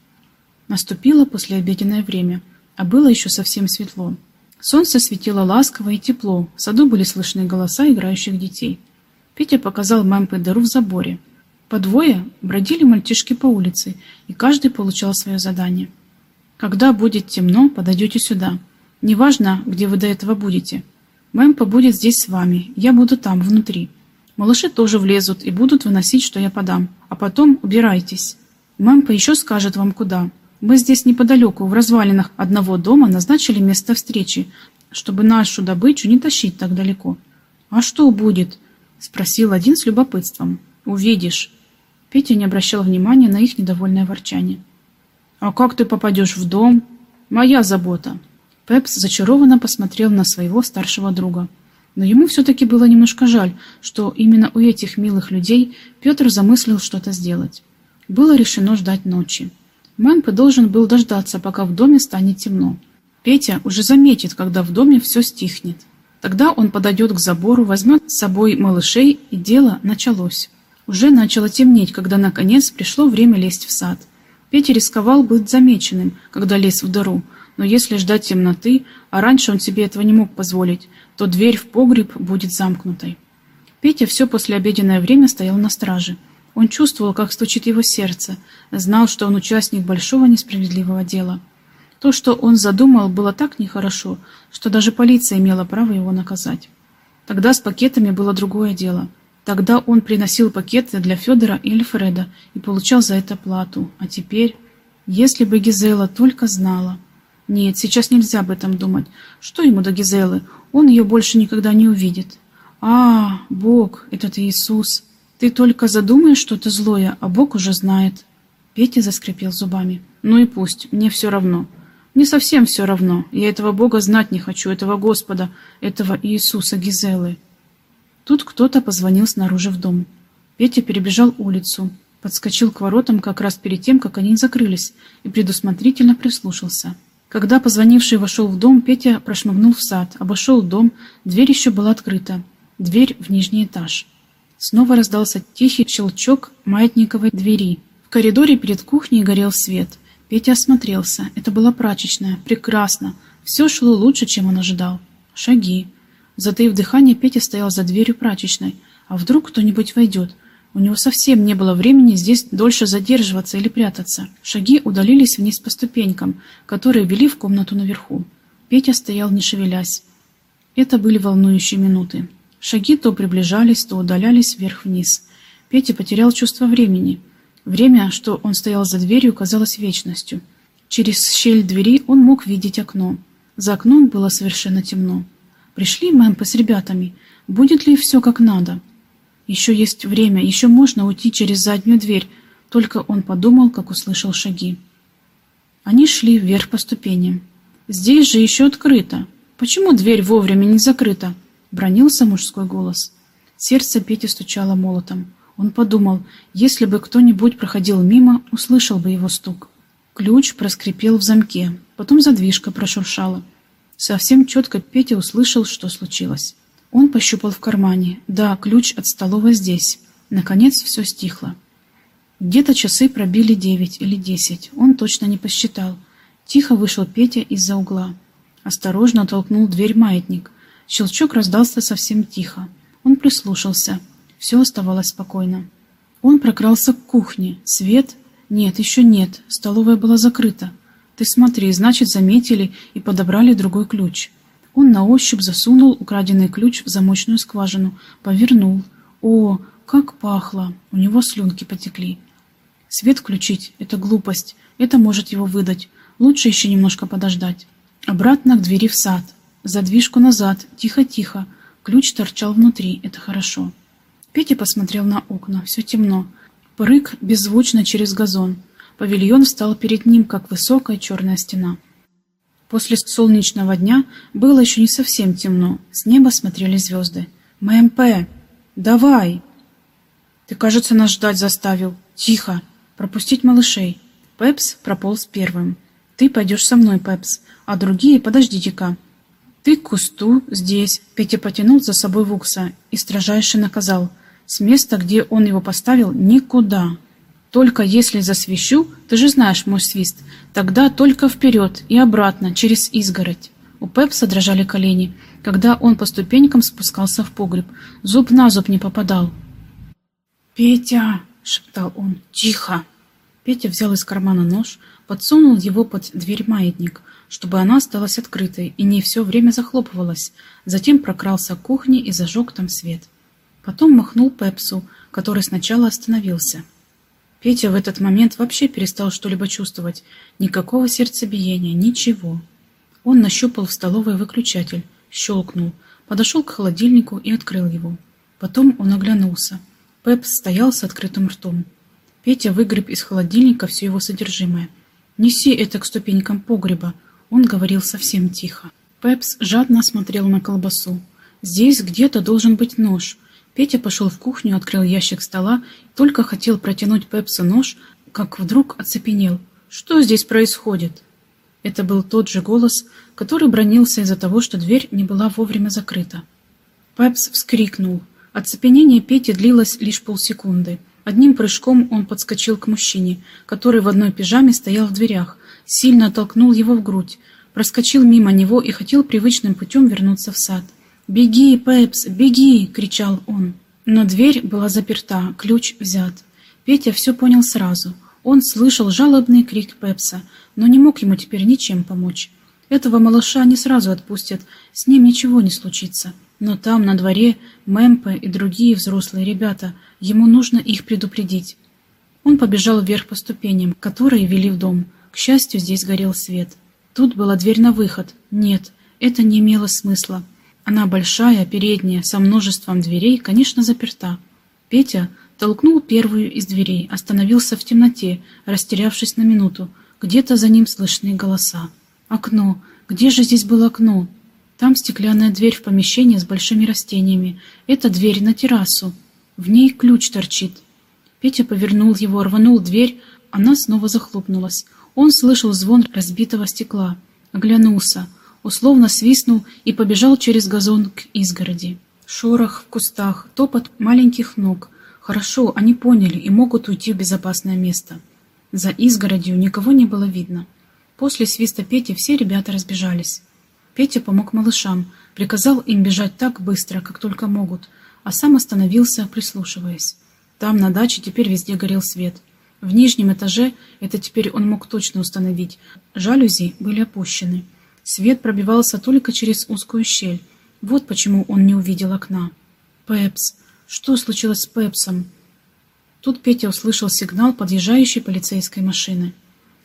Наступило послеобеденное время, а было еще совсем светло. Солнце светило ласково и тепло, в саду были слышны голоса играющих детей. Петя показал мампе дыру в заборе. По двое бродили мальчишки по улице, и каждый получал свое задание. «Когда будет темно, подойдете сюда. Неважно, где вы до этого будете. Мэм побудет здесь с вами, я буду там, внутри. Малыши тоже влезут и будут выносить, что я подам. А потом убирайтесь. Мэмпа еще скажет вам куда. Мы здесь неподалеку, в развалинах одного дома, назначили место встречи, чтобы нашу добычу не тащить так далеко. «А что будет?» — спросил один с любопытством. «Увидишь». Петя не обращал внимания на их недовольное ворчание. «А как ты попадешь в дом?» «Моя забота. Пепс зачарованно посмотрел на своего старшего друга. Но ему все-таки было немножко жаль, что именно у этих милых людей Петр замыслил что-то сделать. Было решено ждать ночи. Мэмпе должен был дождаться, пока в доме станет темно. Петя уже заметит, когда в доме все стихнет. Тогда он подойдет к забору, возьмет с собой малышей, и дело началось. Уже начало темнеть, когда наконец пришло время лезть в сад. Петя рисковал быть замеченным, когда лез в дыру, но если ждать темноты, а раньше он себе этого не мог позволить, то дверь в погреб будет замкнутой. Петя все послеобеденное время стоял на страже. Он чувствовал, как стучит его сердце, знал, что он участник большого несправедливого дела. То, что он задумал, было так нехорошо, что даже полиция имела право его наказать. Тогда с пакетами было другое дело. Тогда он приносил пакеты для Федора и Эльфреда и получал за это плату. А теперь, если бы Гизела только знала... Нет, сейчас нельзя об этом думать. Что ему до Гизелы? Он ее больше никогда не увидит. А, Бог, этот Иисус. Ты только задумаешь что-то злое, а Бог уже знает. Петя заскрипел зубами. Ну и пусть, мне все равно. Не совсем все равно. Я этого Бога знать не хочу, этого Господа, этого Иисуса Гизелы. Тут кто-то позвонил снаружи в дом. Петя перебежал улицу, подскочил к воротам как раз перед тем, как они закрылись, и предусмотрительно прислушался. Когда позвонивший вошел в дом, Петя прошмыгнул в сад, обошел дом, дверь еще была открыта, дверь в нижний этаж. Снова раздался тихий щелчок маятниковой двери. В коридоре перед кухней горел свет. Петя осмотрелся. Это была прачечная. Прекрасно. Все шло лучше, чем он ожидал. Шаги. Затаив дыхание, Петя стоял за дверью прачечной. А вдруг кто-нибудь войдет? У него совсем не было времени здесь дольше задерживаться или прятаться. Шаги удалились вниз по ступенькам, которые вели в комнату наверху. Петя стоял, не шевелясь. Это были волнующие минуты. Шаги то приближались, то удалялись вверх-вниз. Петя потерял чувство времени. Время, что он стоял за дверью, казалось вечностью. Через щель двери он мог видеть окно. За окном было совершенно темно. Пришли Мэмпы с ребятами. Будет ли все как надо? Еще есть время, еще можно уйти через заднюю дверь. Только он подумал, как услышал шаги. Они шли вверх по ступеням. Здесь же еще открыто. Почему дверь вовремя не закрыта? Бронился мужской голос. Сердце Пети стучало молотом. Он подумал, если бы кто-нибудь проходил мимо, услышал бы его стук. Ключ проскрипел в замке, потом задвижка прошуршала. Совсем четко Петя услышал, что случилось. Он пощупал в кармане. Да, ключ от столовой здесь. Наконец все стихло. Где-то часы пробили девять или десять. Он точно не посчитал. Тихо вышел Петя из-за угла. Осторожно толкнул дверь маятник. Щелчок раздался совсем тихо. Он прислушался. Все оставалось спокойно. Он прокрался к кухне. Свет? Нет, еще нет. Столовая была закрыта. Ты смотри, значит, заметили и подобрали другой ключ. Он на ощупь засунул украденный ключ в замочную скважину, повернул. О, как пахло! У него слюнки потекли. Свет включить — это глупость. Это может его выдать. Лучше еще немножко подождать. Обратно к двери в сад. Задвижку назад. Тихо-тихо. Ключ торчал внутри. Это хорошо. Петя посмотрел на окна. Все темно. Прыг беззвучно через газон. Павильон встал перед ним, как высокая черная стена. После солнечного дня было еще не совсем темно. С неба смотрели звезды. «ММП! Давай!» «Ты, кажется, нас ждать заставил. Тихо! Пропустить малышей!» Пепс прополз первым. «Ты пойдешь со мной, Пепс, а другие подождите-ка!» «Ты к кусту, здесь!» Петя потянул за собой Вукса и строжайше наказал. «С места, где он его поставил, никуда!» Только если засвищу, ты же знаешь мой свист, тогда только вперед и обратно, через изгородь. У Пепса дрожали колени, когда он по ступенькам спускался в погреб. Зуб на зуб не попадал. «Петя!» — шептал он. «Тихо!» Петя взял из кармана нож, подсунул его под дверь маятник, чтобы она осталась открытой и не все время захлопывалась. Затем прокрался к кухне и зажег там свет. Потом махнул Пепсу, который сначала остановился. Петя в этот момент вообще перестал что-либо чувствовать. Никакого сердцебиения, ничего. Он нащупал в столовой выключатель, щелкнул, подошел к холодильнику и открыл его. Потом он оглянулся. Пепс стоял с открытым ртом. Петя выгреб из холодильника все его содержимое. «Неси это к ступенькам погреба», — он говорил совсем тихо. Пепс жадно смотрел на колбасу. «Здесь где-то должен быть нож», Петя пошел в кухню, открыл ящик стола, только хотел протянуть Пепсу нож, как вдруг оцепенел. Что здесь происходит? Это был тот же голос, который бронился из-за того, что дверь не была вовремя закрыта. Пепс вскрикнул. Оцепенение Пети длилось лишь полсекунды. Одним прыжком он подскочил к мужчине, который в одной пижаме стоял в дверях, сильно толкнул его в грудь, проскочил мимо него и хотел привычным путем вернуться в сад. «Беги, Пепс, беги!» — кричал он. Но дверь была заперта, ключ взят. Петя все понял сразу. Он слышал жалобный крик Пепса, но не мог ему теперь ничем помочь. Этого малыша не сразу отпустят, с ним ничего не случится. Но там, на дворе, Мэмпе и другие взрослые ребята, ему нужно их предупредить. Он побежал вверх по ступеням, которые вели в дом. К счастью, здесь горел свет. Тут была дверь на выход. Нет, это не имело смысла. Она большая, передняя, со множеством дверей, конечно, заперта. Петя толкнул первую из дверей, остановился в темноте, растерявшись на минуту. Где-то за ним слышны голоса. Окно. Где же здесь было окно? Там стеклянная дверь в помещение с большими растениями. Это дверь на террасу. В ней ключ торчит. Петя повернул его, рванул дверь. Она снова захлопнулась. Он слышал звон разбитого стекла. Оглянулся. Условно свистнул и побежал через газон к изгороди. Шорох в кустах, топот маленьких ног. Хорошо, они поняли и могут уйти в безопасное место. За изгородью никого не было видно. После свиста Пети все ребята разбежались. Петя помог малышам, приказал им бежать так быстро, как только могут, а сам остановился, прислушиваясь. Там, на даче, теперь везде горел свет. В нижнем этаже, это теперь он мог точно установить, жалюзи были опущены. Свет пробивался только через узкую щель. Вот почему он не увидел окна. «Пепс! Что случилось с Пепсом?» Тут Петя услышал сигнал подъезжающей полицейской машины.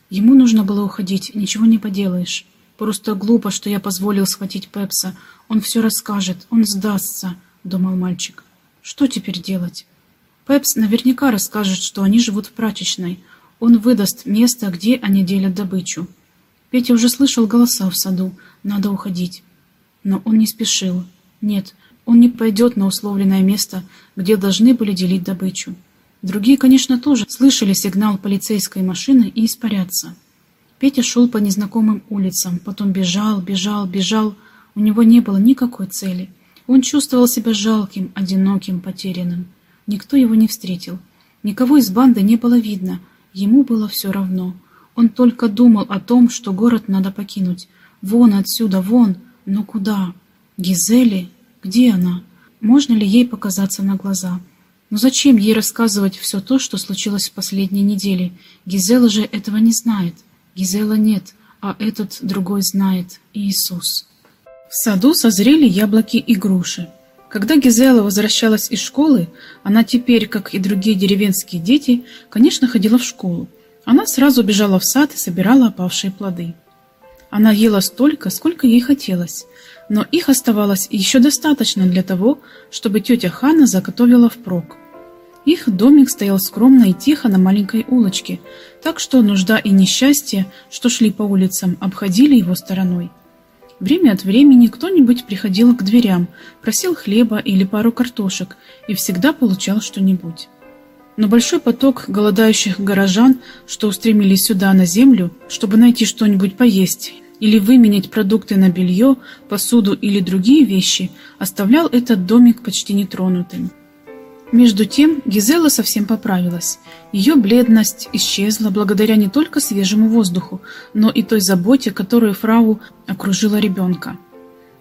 Ему нужно было уходить, ничего не поделаешь. Просто глупо, что я позволил схватить Пепса. Он все расскажет, он сдастся, — думал мальчик. Что теперь делать? Пепс наверняка расскажет, что они живут в прачечной. Он выдаст место, где они делят добычу. Петя уже слышал голоса в саду. Надо уходить. Но он не спешил. Нет, он не пойдет на условленное место, где должны были делить добычу. Другие, конечно, тоже слышали сигнал полицейской машины и испарятся. Петя шел по незнакомым улицам, потом бежал, бежал, бежал. У него не было никакой цели. Он чувствовал себя жалким, одиноким, потерянным. Никто его не встретил. Никого из банды не было видно. Ему было все равно. Он только думал о том, что город надо покинуть. Вон отсюда, вон. Но куда? Гизели? Где она? Можно ли ей показаться на глаза? Но зачем ей рассказывать все то, что случилось в последние недели? Гизела же этого не знает. Гизела нет, а этот другой знает – Иисус. В саду созрели яблоки и груши. Когда Гизела возвращалась из школы, она теперь, как и другие деревенские дети, конечно, ходила в школу. Она сразу бежала в сад и собирала опавшие плоды. Она ела столько, сколько ей хотелось, но их оставалось еще достаточно для того, чтобы тетя Хана заготовила впрок. Их домик стоял скромно и тихо на маленькой улочке, так что нужда и несчастье, что шли по улицам, обходили его стороной. Время от времени кто-нибудь приходил к дверям, просил хлеба или пару картошек и всегда получал что-нибудь. Но большой поток голодающих горожан, что устремились сюда на землю, чтобы найти что-нибудь поесть или выменять продукты на белье, посуду или другие вещи, оставлял этот домик почти нетронутым. Между тем Гизела совсем поправилась. Ее бледность исчезла благодаря не только свежему воздуху, но и той заботе, которую фрау окружила ребенка.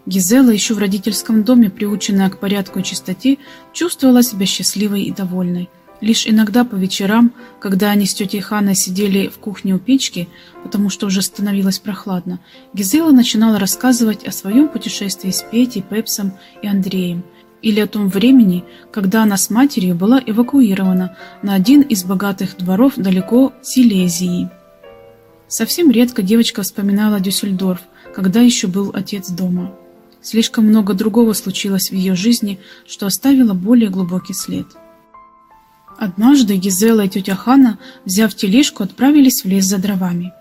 Гизела, еще в родительском доме, приученная к порядку и чистоте, чувствовала себя счастливой и довольной. Лишь иногда по вечерам, когда они с тетей Ханой сидели в кухне у печки, потому что уже становилось прохладно, Гизела начинала рассказывать о своем путешествии с Петей, Пепсом и Андреем – или о том времени, когда она с матерью была эвакуирована на один из богатых дворов далеко Силезии. Совсем редко девочка вспоминала Дюссельдорф, когда еще был отец дома. Слишком много другого случилось в ее жизни, что оставило более глубокий след. Однажды Гизела и тетя Хана, взяв тележку, отправились в лес за дровами.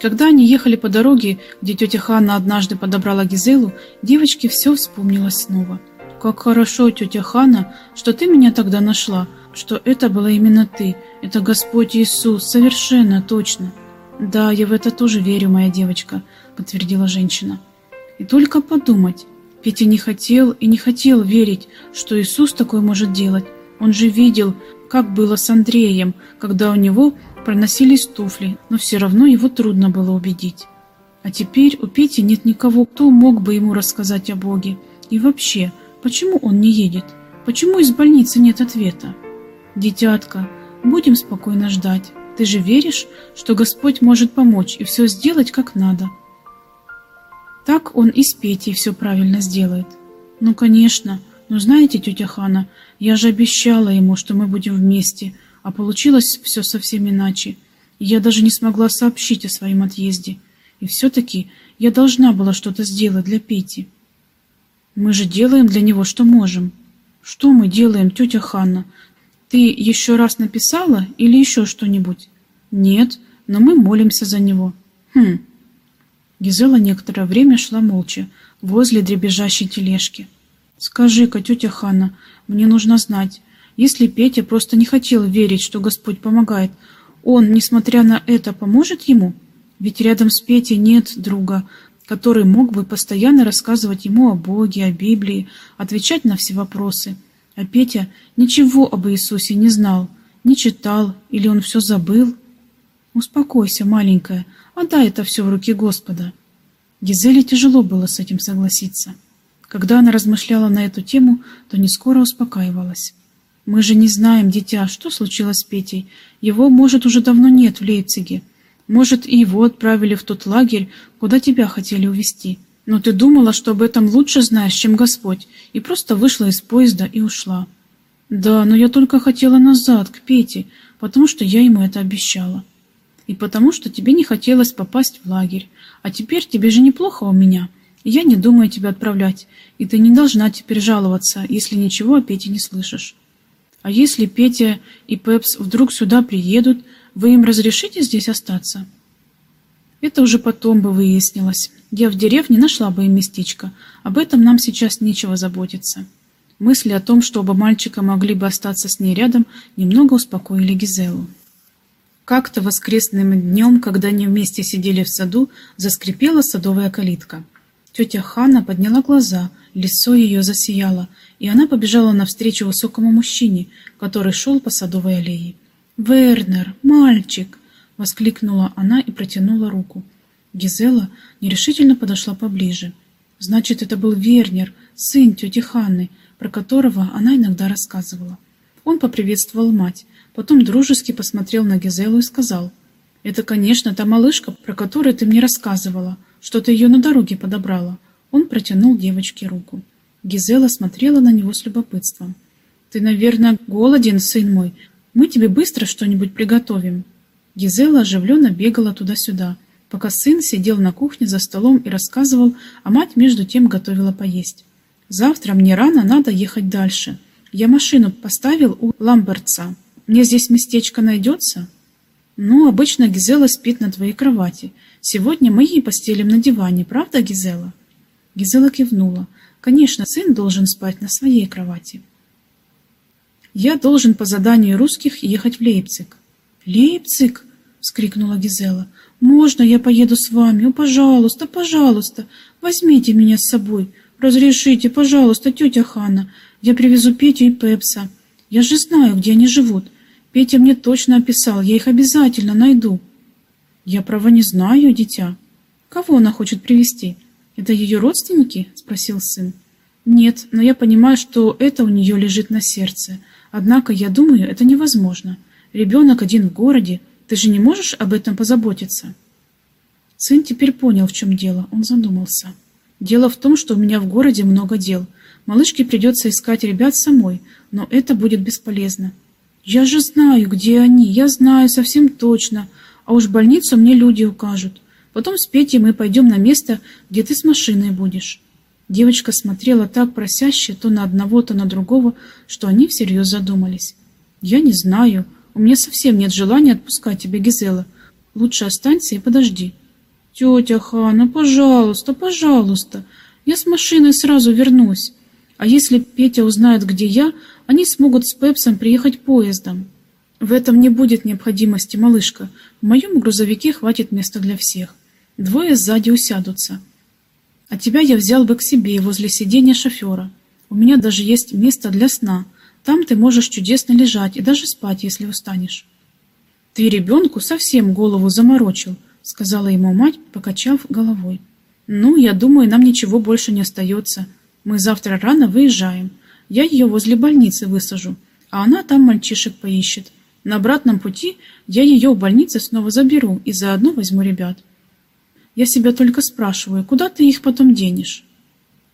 Когда они ехали по дороге, где тетя Хана однажды подобрала Гизелу, девочке все вспомнилось снова – как хорошо, тетя Хана, что ты меня тогда нашла, что это была именно ты, это Господь Иисус, совершенно точно. Да, я в это тоже верю, моя девочка, подтвердила женщина. И только подумать, Петя не хотел и не хотел верить, что Иисус такое может делать. Он же видел, как было с Андреем, когда у него проносились туфли, но все равно его трудно было убедить. А теперь у Пети нет никого, кто мог бы ему рассказать о Боге. И вообще, Почему он не едет? Почему из больницы нет ответа? Дитятка, Будем спокойно ждать. Ты же веришь, что Господь может помочь и все сделать как надо. Так он и с Петей все правильно сделает. Ну, конечно. Но знаете, тетя Хана, я же обещала ему, что мы будем вместе, а получилось все совсем иначе. Я даже не смогла сообщить о своем отъезде. И все-таки я должна была что-то сделать для Пети. Мы же делаем для него, что можем. Что мы делаем, тетя Ханна? Ты еще раз написала или еще что-нибудь? Нет, но мы молимся за него. Хм. Гизела некоторое время шла молча, возле дребезжащей тележки. Скажи-ка, тетя Ханна, мне нужно знать, если Петя просто не хотел верить, что Господь помогает, он, несмотря на это, поможет ему? Ведь рядом с Петей нет друга, который мог бы постоянно рассказывать ему о Боге, о Библии, отвечать на все вопросы. А Петя ничего об Иисусе не знал, не читал, или он все забыл. Успокойся, маленькая, отдай это все в руки Господа. Гизеле тяжело было с этим согласиться. Когда она размышляла на эту тему, то не скоро успокаивалась. «Мы же не знаем, дитя, что случилось с Петей. Его, может, уже давно нет в Лейпциге. Может, и его отправили в тот лагерь, куда тебя хотели увезти. Но ты думала, что об этом лучше знаешь, чем Господь, и просто вышла из поезда и ушла. Да, но я только хотела назад, к Пете, потому что я ему это обещала. И потому что тебе не хотелось попасть в лагерь. А теперь тебе же неплохо у меня, я не думаю тебя отправлять, и ты не должна теперь жаловаться, если ничего о Пете не слышишь. А если Петя и Пепс вдруг сюда приедут, вы им разрешите здесь остаться? Это уже потом бы выяснилось. Я в деревне нашла бы им местечко. Об этом нам сейчас нечего заботиться. Мысли о том, что оба мальчика могли бы остаться с ней рядом, немного успокоили Гизелу. Как-то воскресным днем, когда они вместе сидели в саду, заскрипела садовая калитка. Тетя Ханна подняла глаза, лицо ее засияло, и она побежала навстречу высокому мужчине, который шел по садовой аллее. «Вернер, мальчик!» — воскликнула она и протянула руку. Гизела нерешительно подошла поближе. Значит, это был Вернер, сын тети Ханны, про которого она иногда рассказывала. Он поприветствовал мать, потом дружески посмотрел на Гизелу и сказал, «Это, конечно, та малышка, про которую ты мне рассказывала, что ты ее на дороге подобрала». Он протянул девочке руку. Гизела смотрела на него с любопытством. «Ты, наверное, голоден, сын мой. Мы тебе быстро что-нибудь приготовим». Гизела оживленно бегала туда-сюда, пока сын сидел на кухне за столом и рассказывал, а мать между тем готовила поесть. «Завтра мне рано надо ехать дальше. Я машину поставил у Ламбертса. Мне здесь местечко найдется?» «Ну, обычно Гизела спит на твоей кровати. Сегодня мы ей постелим на диване, правда, Гизела?» Гизела кивнула. «Конечно, сын должен спать на своей кровати». Я должен по заданию русских ехать в Лейпциг. Лейпциг? вскрикнула Гизела. Можно я поеду с вами? О, пожалуйста, пожалуйста, возьмите меня с собой. Разрешите, пожалуйста, тетя Ханна. Я привезу Петю и Пепса. Я же знаю, где они живут. Петя мне точно описал, я их обязательно найду. Я право не знаю, дитя. Кого она хочет привести? Это ее родственники? спросил сын. Нет, но я понимаю, что это у нее лежит на сердце. Однако, я думаю, это невозможно. Ребенок один в городе, ты же не можешь об этом позаботиться?» Сын теперь понял, в чем дело. Он задумался. «Дело в том, что у меня в городе много дел. Малышке придется искать ребят самой, но это будет бесполезно. Я же знаю, где они, я знаю совсем точно, а уж больницу мне люди укажут. Потом с Петей мы пойдем на место, где ты с машиной будешь. Девочка смотрела так просяще то на одного, то на другого, что они всерьез задумались. «Я не знаю. У меня совсем нет желания отпускать тебя, Гизела. Лучше останься и подожди». «Тетя Хана, пожалуйста, пожалуйста. Я с машиной сразу вернусь. А если Петя узнает, где я, они смогут с Пепсом приехать поездом». «В этом не будет необходимости, малышка. В моем грузовике хватит места для всех. Двое сзади усядутся». А тебя я взял бы к себе возле сиденья шофера. У меня даже есть место для сна. Там ты можешь чудесно лежать и даже спать, если устанешь. Ты ребенку совсем голову заморочил, сказала ему мать, покачав головой. Ну, я думаю, нам ничего больше не остается. Мы завтра рано выезжаем. Я ее возле больницы высажу, а она там мальчишек поищет. На обратном пути я ее в больнице снова заберу и заодно возьму ребят. Я себя только спрашиваю, куда ты их потом денешь?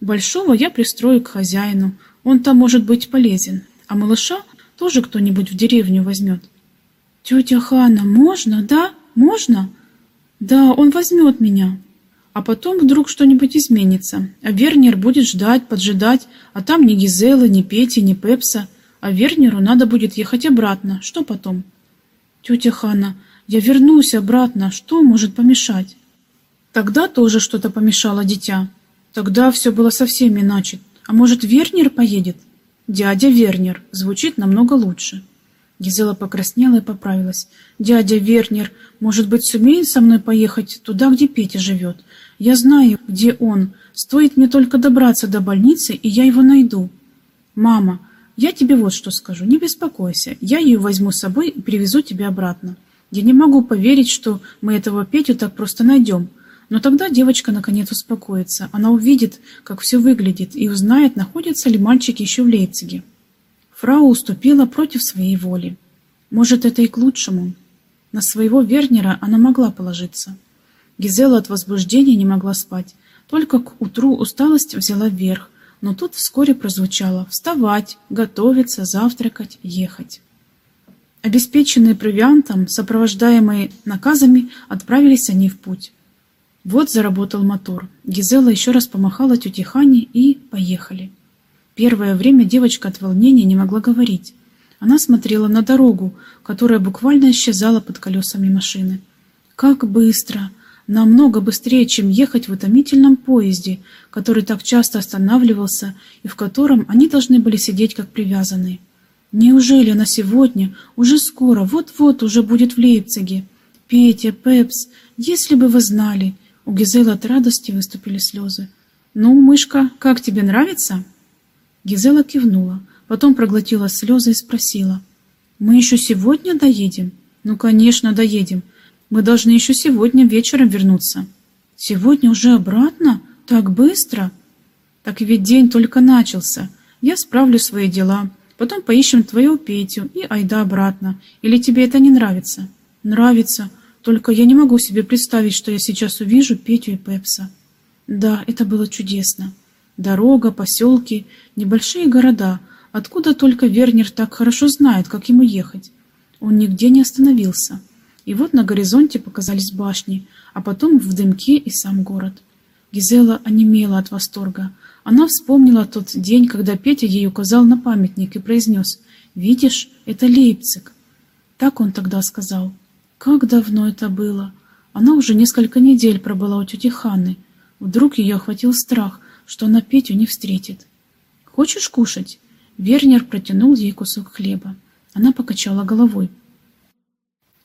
Большого я пристрою к хозяину, он там может быть полезен, а малыша тоже кто-нибудь в деревню возьмет. Тетя Хана, можно, да? Можно? Да, он возьмет меня. А потом вдруг что-нибудь изменится, а Вернер будет ждать, поджидать, а там ни Гизелы, ни Пети, ни Пепса, а Вернеру надо будет ехать обратно. Что потом? Тетя Хана, я вернусь обратно, что может помешать? Тогда тоже что-то помешало дитя. Тогда все было совсем иначе. А может, Вернер поедет? Дядя Вернер. Звучит намного лучше. Гизела покраснела и поправилась. «Дядя Вернер, может быть, сумеет со мной поехать туда, где Петя живет? Я знаю, где он. Стоит мне только добраться до больницы, и я его найду». «Мама, я тебе вот что скажу. Не беспокойся. Я ее возьму с собой и привезу тебе обратно. Я не могу поверить, что мы этого Петю так просто найдем. Но тогда девочка наконец успокоится. Она увидит, как все выглядит, и узнает, находится ли мальчик еще в Лейпциге. Фрау уступила против своей воли. Может, это и к лучшему. На своего Вернера она могла положиться. Гизела от возбуждения не могла спать. Только к утру усталость взяла вверх, но тут вскоре прозвучало «вставать, готовиться, завтракать, ехать». Обеспеченные провиантом, сопровождаемые наказами, отправились они в путь. Вот заработал мотор. Гизела еще раз помахала тете Хане и поехали. Первое время девочка от волнения не могла говорить. Она смотрела на дорогу, которая буквально исчезала под колесами машины. Как быстро! Намного быстрее, чем ехать в утомительном поезде, который так часто останавливался и в котором они должны были сидеть как привязанные. Неужели она сегодня, уже скоро, вот-вот уже будет в Лейпциге? Петя, Пепс, если бы вы знали, у Гизелы от радости выступили слезы. «Ну, мышка, как тебе нравится?» Гизела кивнула, потом проглотила слезы и спросила. «Мы еще сегодня доедем?» «Ну, конечно, доедем. Мы должны еще сегодня вечером вернуться». «Сегодня уже обратно? Так быстро?» «Так ведь день только начался. Я справлю свои дела. Потом поищем твою Петю и айда обратно. Или тебе это не нравится?» «Нравится. Только я не могу себе представить, что я сейчас увижу Петю и Пепса. Да, это было чудесно. Дорога, поселки, небольшие города, откуда только Вернер так хорошо знает, как ему ехать. Он нигде не остановился. И вот на горизонте показались башни, а потом в дымке и сам город. Гизела онемела от восторга. Она вспомнила тот день, когда Петя ей указал на памятник и произнес «Видишь, это Лейпциг». Так он тогда сказал. Как давно это было! Она уже несколько недель пробыла у тети Ханны. Вдруг ее охватил страх, что она Петю не встретит. «Хочешь кушать?» Вернер протянул ей кусок хлеба. Она покачала головой.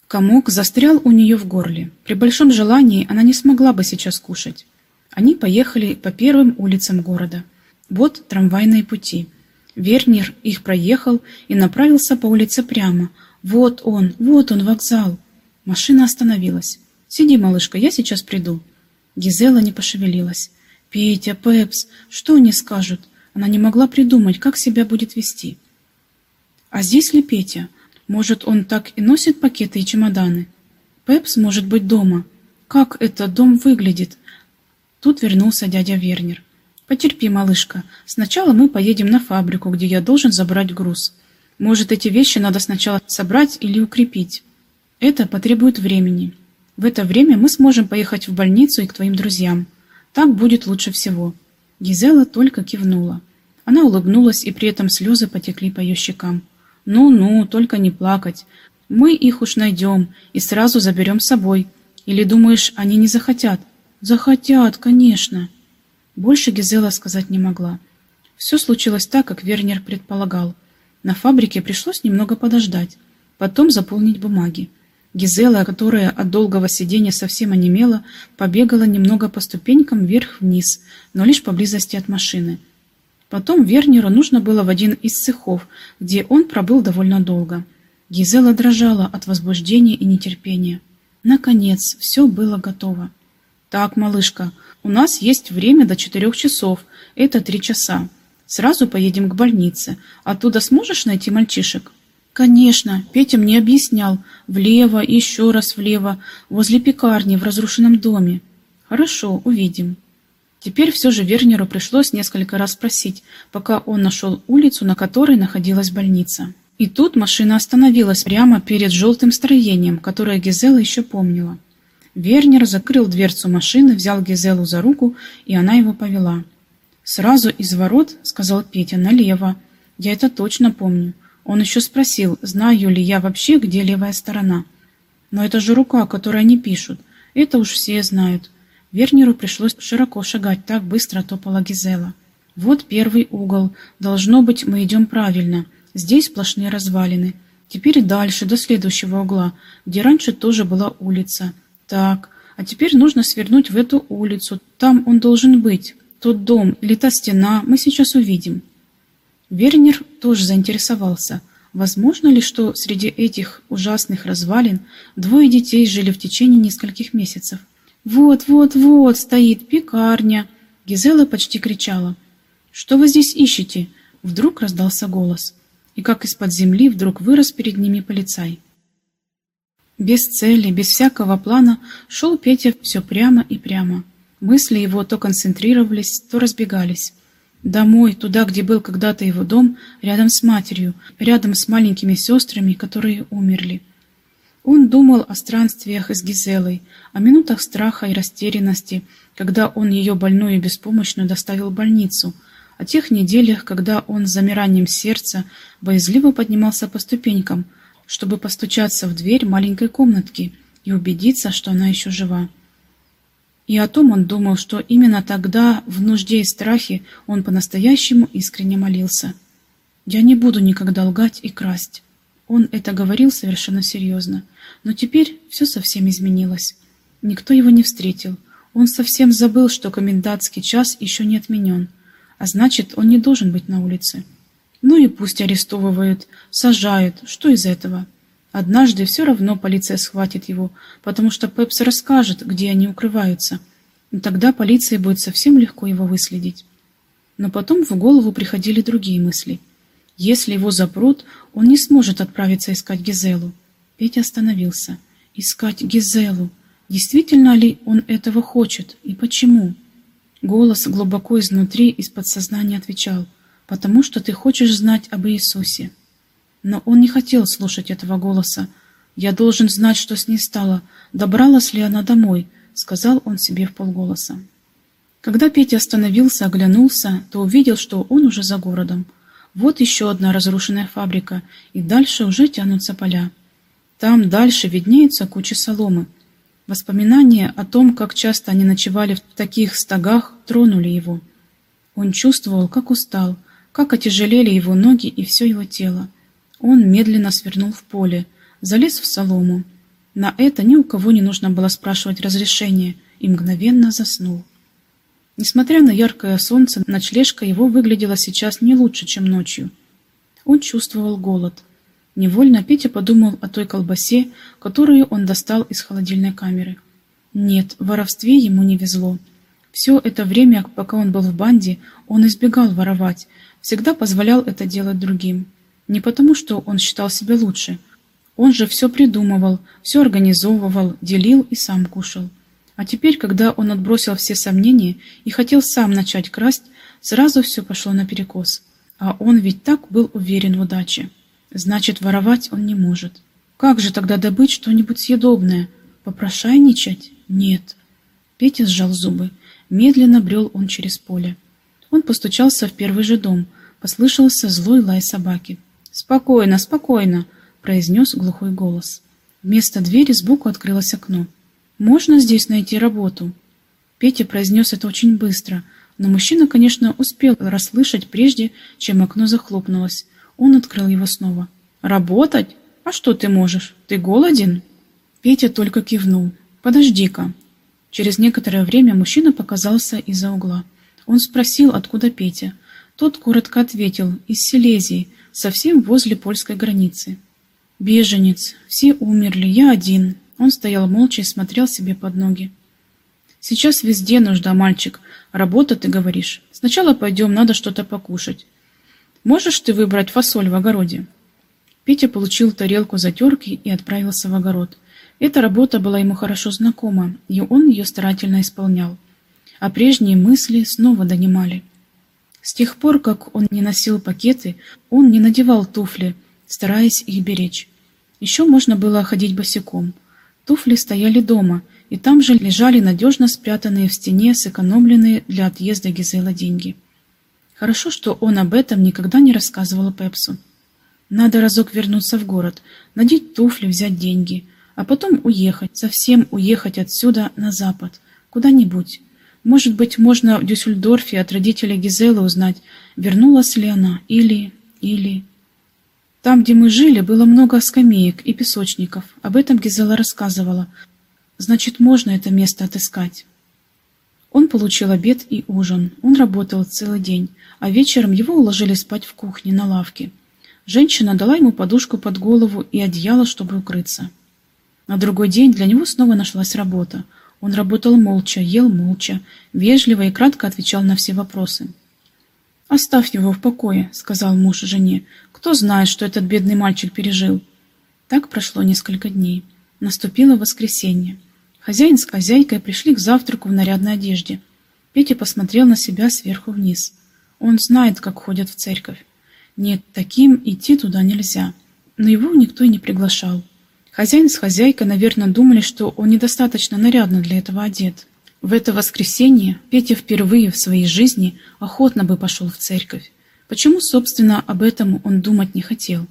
Комок застрял у нее в горле. При большом желании она не смогла бы сейчас кушать. Они поехали по первым улицам города. Вот трамвайные пути. Вернер их проехал и направился по улице прямо. Вот он, вот он, вокзал. Машина остановилась. «Сиди, малышка, я сейчас приду». Гизела не пошевелилась. «Петя, Пепс, что они скажут?» Она не могла придумать, как себя будет вести. «А здесь ли Петя? Может, он так и носит пакеты и чемоданы? Пепс может быть дома. Как этот дом выглядит?» Тут вернулся дядя Вернер. «Потерпи, малышка. Сначала мы поедем на фабрику, где я должен забрать груз. Может, эти вещи надо сначала собрать или укрепить. Это потребует времени. В это время мы сможем поехать в больницу и к твоим друзьям. Так будет лучше всего». Гизела только кивнула. Она улыбнулась, и при этом слезы потекли по ее щекам. «Ну-ну, только не плакать. Мы их уж найдем и сразу заберем с собой. Или думаешь, они не захотят?» «Захотят, конечно». Больше Гизела сказать не могла. Все случилось так, как Вернер предполагал. На фабрике пришлось немного подождать, потом заполнить бумаги. Гизела, которая от долгого сидения совсем онемела, побегала немного по ступенькам вверх-вниз, но лишь поблизости от машины. Потом Вернеру нужно было в один из цехов, где он пробыл довольно долго. Гизела дрожала от возбуждения и нетерпения. Наконец, все было готово. «Так, малышка, у нас есть время до четырех часов. Это три часа. Сразу поедем к больнице. Оттуда сможешь найти мальчишек?» Конечно, Петя мне объяснял. Влево, еще раз влево, возле пекарни в разрушенном доме. Хорошо, увидим. Теперь все же Вернеру пришлось несколько раз спросить, пока он нашел улицу, на которой находилась больница. И тут машина остановилась прямо перед желтым строением, которое Гизела еще помнила. Вернер закрыл дверцу машины, взял Гизелу за руку, и она его повела. «Сразу из ворот», — сказал Петя, — «налево. Я это точно помню». Он еще спросил, знаю ли я вообще, где левая сторона. Но это же рука, которой они пишут. Это уж все знают. Вернеру пришлось широко шагать, так быстро топала Гизела. Вот первый угол. Должно быть, мы идем правильно. Здесь сплошные развалины. Теперь дальше, до следующего угла, где раньше тоже была улица. Так, а теперь нужно свернуть в эту улицу. Там он должен быть. Тот дом или та стена, мы сейчас увидим. Вернер тоже заинтересовался. Возможно ли, что среди этих ужасных развалин двое детей жили в течение нескольких месяцев? «Вот, вот, вот, стоит пекарня!» Гизела почти кричала. «Что вы здесь ищете?» Вдруг раздался голос. И как из-под земли вдруг вырос перед ними полицай. Без цели, без всякого плана шел Петя все прямо и прямо. Мысли его то концентрировались, то разбегались. Домой, туда, где был когда-то его дом, рядом с матерью, рядом с маленькими сестрами, которые умерли. Он думал о странствиях с Гизелой, о минутах страха и растерянности, когда он ее больную и беспомощную доставил в больницу, о тех неделях, когда он с замиранием сердца боязливо поднимался по ступенькам, чтобы постучаться в дверь маленькой комнатки и убедиться, что она еще жива. И о том он думал, что именно тогда, в нужде и страхе, он по-настоящему искренне молился. «Я не буду никогда лгать и красть». Он это говорил совершенно серьезно. Но теперь все совсем изменилось. Никто его не встретил. Он совсем забыл, что комендантский час еще не отменен. А значит, он не должен быть на улице. Ну и пусть арестовывают, сажают. Что из этого? Однажды все равно полиция схватит его, потому что Пепс расскажет, где они укрываются. И тогда полиции будет совсем легко его выследить. Но потом в голову приходили другие мысли. Если его запрут, он не сможет отправиться искать Гизелу. Петя остановился. Искать Гизелу. Действительно ли он этого хочет и почему? Голос глубоко изнутри, из подсознания отвечал. «Потому что ты хочешь знать об Иисусе». Но он не хотел слушать этого голоса. «Я должен знать, что с ней стало. Добралась ли она домой?» — сказал он себе в полголоса. Когда Петя остановился, оглянулся, то увидел, что он уже за городом. Вот еще одна разрушенная фабрика, и дальше уже тянутся поля. Там дальше виднеются кучи соломы. Воспоминания о том, как часто они ночевали в таких стогах, тронули его. Он чувствовал, как устал, как отяжелели его ноги и все его тело. Он медленно свернул в поле, залез в солому. На это ни у кого не нужно было спрашивать разрешения, и мгновенно заснул. Несмотря на яркое солнце, ночлежка его выглядела сейчас не лучше, чем ночью. Он чувствовал голод. Невольно Петя подумал о той колбасе, которую он достал из холодильной камеры. Нет, в воровстве ему не везло. Все это время, пока он был в банде, он избегал воровать, всегда позволял это делать другим. Не потому, что он считал себя лучше. Он же все придумывал, все организовывал, делил и сам кушал. А теперь, когда он отбросил все сомнения и хотел сам начать красть, сразу все пошло наперекос. А он ведь так был уверен в удаче. Значит, воровать он не может. Как же тогда добыть что-нибудь съедобное? Попрошайничать? Нет. Петя сжал зубы. Медленно брел он через поле. Он постучался в первый же дом. Послышался злой лай собаки. «Спокойно, спокойно!» — произнес глухой голос. Вместо двери сбоку открылось окно. «Можно здесь найти работу?» Петя произнес это очень быстро, но мужчина, конечно, успел расслышать прежде, чем окно захлопнулось. Он открыл его снова. «Работать? А что ты можешь? Ты голоден?» Петя только кивнул. «Подожди-ка». Через некоторое время мужчина показался из-за угла. Он спросил, откуда Петя. Тот коротко ответил, из Силезии, совсем возле польской границы. «Беженец. Все умерли. Я один». Он стоял молча и смотрел себе под ноги. «Сейчас везде нужда, мальчик. Работа, ты говоришь. Сначала пойдем, надо что-то покушать. Можешь ты выбрать фасоль в огороде?» Петя получил тарелку затерки и отправился в огород. Эта работа была ему хорошо знакома, и он ее старательно исполнял. А прежние мысли снова донимали. С тех пор, как он не носил пакеты, он не надевал туфли, стараясь их беречь. Еще можно было ходить босиком. Туфли стояли дома, и там же лежали надежно спрятанные в стене сэкономленные для отъезда Гизела деньги. Хорошо, что он об этом никогда не рассказывал Пепсу. Надо разок вернуться в город, надеть туфли, взять деньги, а потом уехать, совсем уехать отсюда на запад, куда-нибудь. Может быть, можно в Дюссельдорфе от родителей Гизелы узнать, вернулась ли она, или... или... Там, где мы жили, было много скамеек и песочников. Об этом Гизела рассказывала. Значит, можно это место отыскать. Он получил обед и ужин. Он работал целый день, а вечером его уложили спать в кухне на лавке. Женщина дала ему подушку под голову и одеяло, чтобы укрыться. На другой день для него снова нашлась работа. Он работал молча, ел молча, вежливо и кратко отвечал на все вопросы. «Оставь его в покое», — сказал муж жене. «Кто знает, что этот бедный мальчик пережил?» Так прошло несколько дней. Наступило воскресенье. Хозяин с хозяйкой пришли к завтраку в нарядной одежде. Петя посмотрел на себя сверху вниз. Он знает, как ходят в церковь. Нет, таким идти туда нельзя. Но его никто и не приглашал. Хозяин с хозяйкой, наверное, думали, что он недостаточно нарядно для этого одет. В это воскресенье Петя впервые в своей жизни охотно бы пошел в церковь. Почему, собственно, об этом он думать не хотел?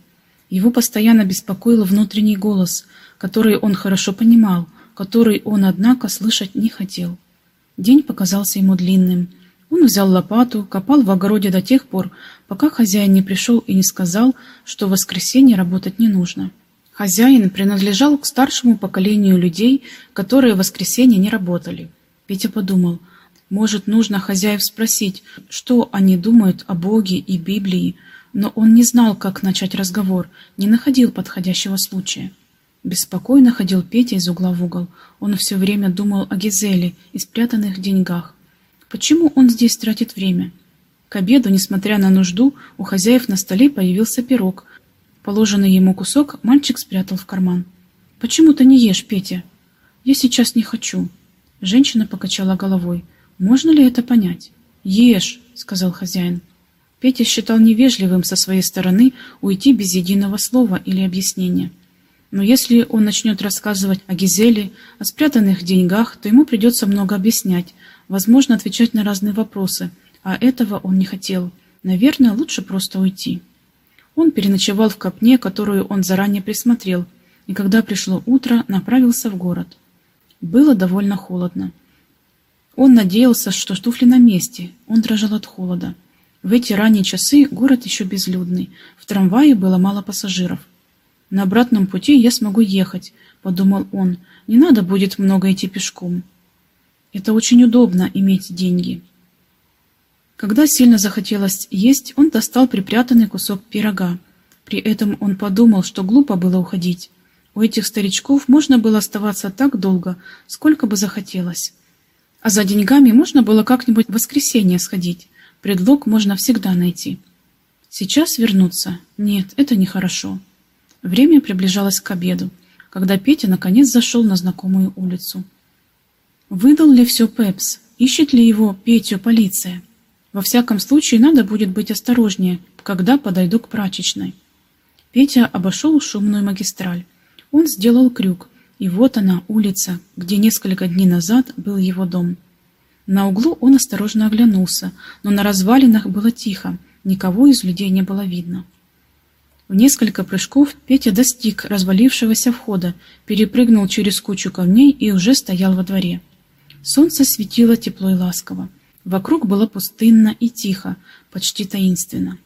Его постоянно беспокоил внутренний голос, который он хорошо понимал, который он, однако, слышать не хотел. День показался ему длинным. Он взял лопату, копал в огороде до тех пор, пока хозяин не пришел и не сказал, что в воскресенье работать не нужно. Хозяин принадлежал к старшему поколению людей, которые в воскресенье не работали. Петя подумал, может, нужно хозяев спросить, что они думают о Боге и Библии, но он не знал, как начать разговор, не находил подходящего случая. Беспокойно ходил Петя из угла в угол. Он все время думал о Гизеле и спрятанных деньгах. Почему он здесь тратит время? К обеду, несмотря на нужду, у хозяев на столе появился пирог. Положенный ему кусок мальчик спрятал в карман. «Почему ты не ешь, Петя?» «Я сейчас не хочу». Женщина покачала головой. «Можно ли это понять?» «Ешь», — сказал хозяин. Петя считал невежливым со своей стороны уйти без единого слова или объяснения. Но если он начнет рассказывать о Гизеле, о спрятанных деньгах, то ему придется много объяснять, возможно, отвечать на разные вопросы, а этого он не хотел. Наверное, лучше просто уйти. Он переночевал в копне, которую он заранее присмотрел, и когда пришло утро, направился в город. Было довольно холодно. Он надеялся, что туфли на месте, он дрожал от холода. В эти ранние часы город еще безлюдный, в трамвае было мало пассажиров. На обратном пути я смогу ехать, подумал он. Не надо будет много идти пешком. Это очень удобно иметь деньги. Когда сильно захотелось есть, он достал припрятанный кусок пирога. При этом он подумал, что глупо было уходить. У этих старичков можно было оставаться так долго, сколько бы захотелось. А за деньгами можно было как-нибудь в воскресенье сходить. Предлог можно всегда найти. Сейчас вернуться? Нет, это нехорошо. Время приближалось к обеду, когда Петя наконец зашел на знакомую улицу. Выдал ли все Пепс? Ищет ли его Петю полиция? Во всяком случае, надо будет быть осторожнее, когда подойду к прачечной. Петя обошел шумную магистраль. Он сделал крюк, и вот она, улица, где несколько дней назад был его дом. На углу он осторожно оглянулся, но на развалинах было тихо, никого из людей не было видно. В несколько прыжков Петя достиг развалившегося входа, перепрыгнул через кучу камней и уже стоял во дворе. Солнце светило тепло и ласково. Вокруг было пустынно и тихо, почти таинственно.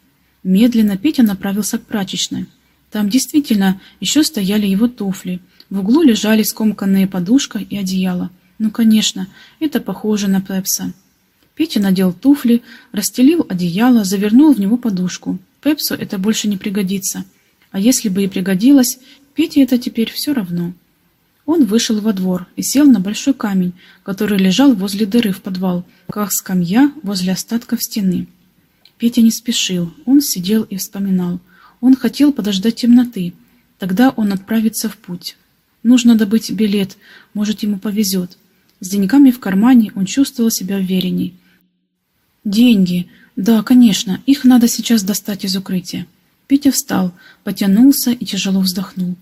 Медленно Петя направился к прачечной. Там действительно еще стояли его туфли. В углу лежали скомканные подушка и одеяло. Ну, конечно, это похоже на Пепса. Петя надел туфли, расстелил одеяло, завернул в него подушку. Пепсу это больше не пригодится. А если бы и пригодилось, Пете это теперь все равно. Он вышел во двор и сел на большой камень, который лежал возле дыры в подвал, как скамья возле остатков стены. Петя не спешил, он сидел и вспоминал. Он хотел подождать темноты. Тогда он отправится в путь. Нужно добыть билет, может, ему повезет. С деньгами в кармане он чувствовал себя уверенней. Деньги. Да, конечно, их надо сейчас достать из укрытия. Петя встал, потянулся и тяжело вздохнул.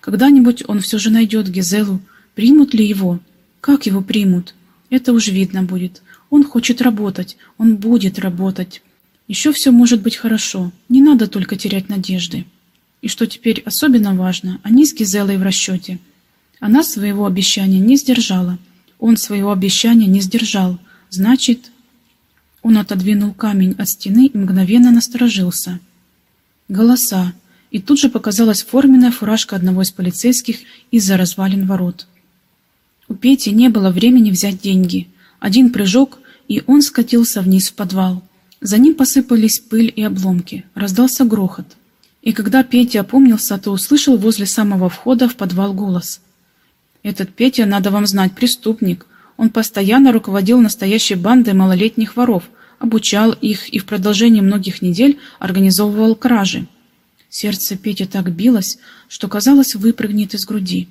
Когда-нибудь он все же найдет Гизелу. Примут ли его? Как его примут? Это уж видно будет. Он хочет работать, он будет работать. Еще все может быть хорошо, не надо только терять надежды. И что теперь особенно важно, они с Гизелой в расчете. Она своего обещания не сдержала. Он своего обещания не сдержал. Значит... Он отодвинул камень от стены и мгновенно насторожился. Голоса. И тут же показалась форменная фуражка одного из полицейских из-за развалин ворот. У Пети не было времени взять деньги. Один прыжок, и он скатился вниз в подвал. За ним посыпались пыль и обломки. Раздался грохот. И когда Петя опомнился, то услышал возле самого входа в подвал голос. «Этот Петя, надо вам знать, преступник. Он постоянно руководил настоящей бандой малолетних воров, обучал их и в продолжении многих недель организовывал кражи». Сердце Пети так билось, что, казалось, выпрыгнет из груди.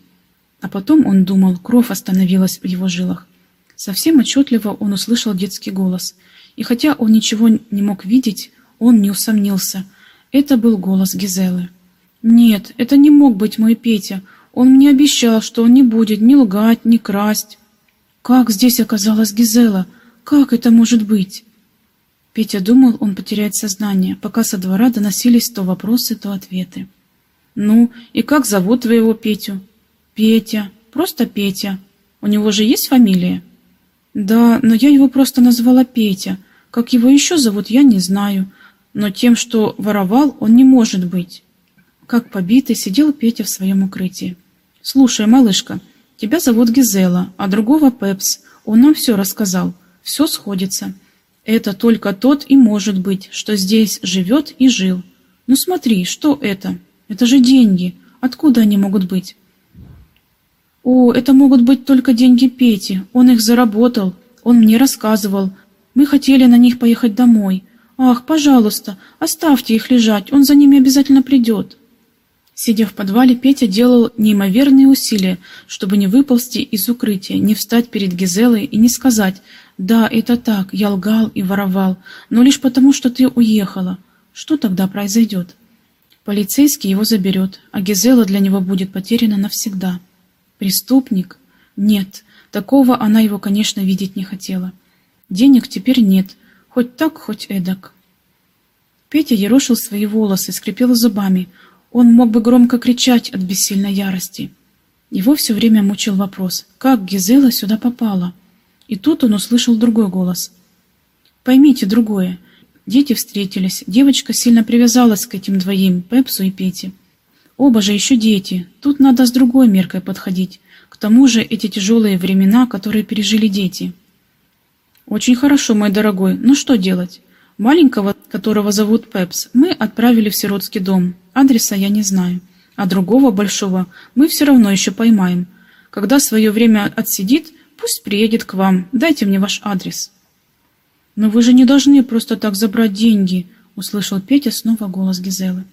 А потом он думал, кровь остановилась в его жилах. Совсем отчетливо он услышал детский голос. И хотя он ничего не мог видеть, он не усомнился – это был голос Гизелы. «Нет, это не мог быть мой Петя. Он мне обещал, что он не будет ни лгать, ни красть». «Как здесь оказалась Гизела? Как это может быть?» Петя думал, он потеряет сознание, пока со двора доносились то вопросы, то ответы. «Ну, и как зовут твоего Петю?» «Петя. Просто Петя. У него же есть фамилия?» «Да, но я его просто назвала Петя. Как его еще зовут, я не знаю но тем, что воровал, он не может быть. Как побитый сидел Петя в своем укрытии. «Слушай, малышка, тебя зовут Гизела, а другого Пепс. Он нам все рассказал. Все сходится. Это только тот и может быть, что здесь живет и жил. Ну смотри, что это? Это же деньги. Откуда они могут быть?» «О, это могут быть только деньги Пети. Он их заработал. Он мне рассказывал. Мы хотели на них поехать домой. «Ах, пожалуйста, оставьте их лежать, он за ними обязательно придет». Сидя в подвале, Петя делал неимоверные усилия, чтобы не выползти из укрытия, не встать перед Гизелой и не сказать «Да, это так, я лгал и воровал, но лишь потому, что ты уехала». Что тогда произойдет? Полицейский его заберет, а Гизела для него будет потеряна навсегда. Преступник? Нет, такого она его, конечно, видеть не хотела. Денег теперь нет, Хоть так, хоть эдак. Петя ерошил свои волосы, скрипел зубами. Он мог бы громко кричать от бессильной ярости. Его все время мучил вопрос, как Гизела сюда попала. И тут он услышал другой голос. Поймите другое. Дети встретились, девочка сильно привязалась к этим двоим, Пепсу и Пете. Оба же еще дети, тут надо с другой меркой подходить. К тому же эти тяжелые времена, которые пережили дети. «Очень хорошо, мой дорогой. Ну что делать? Маленького, которого зовут Пепс, мы отправили в сиротский дом. Адреса я не знаю. А другого, большого, мы все равно еще поймаем. Когда свое время отсидит, пусть приедет к вам. Дайте мне ваш адрес». «Но вы же не должны просто так забрать деньги», — услышал Петя снова голос Гизелы.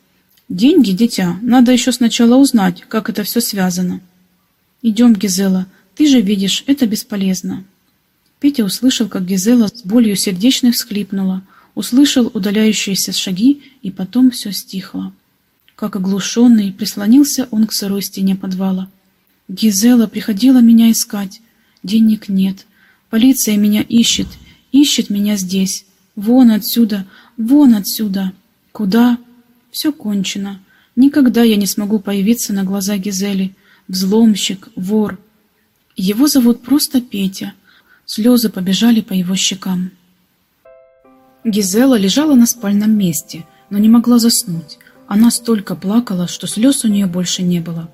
«Деньги, дитя, надо еще сначала узнать, как это все связано». «Идем, Гизела, ты же видишь, это бесполезно». Петя услышал, как Гизела с болью сердечных всхлипнула, услышал удаляющиеся шаги, и потом все стихло. Как оглушенный, прислонился он к сырой стене подвала. «Гизела приходила меня искать. Денег нет. Полиция меня ищет, ищет меня здесь. Вон отсюда, вон отсюда. Куда? Все кончено. Никогда я не смогу появиться на глаза Гизели. Взломщик, вор. Его зовут просто Петя». Слезы побежали по его щекам. Гизела лежала на спальном месте, но не могла заснуть. Она столько плакала, что слез у нее больше не было.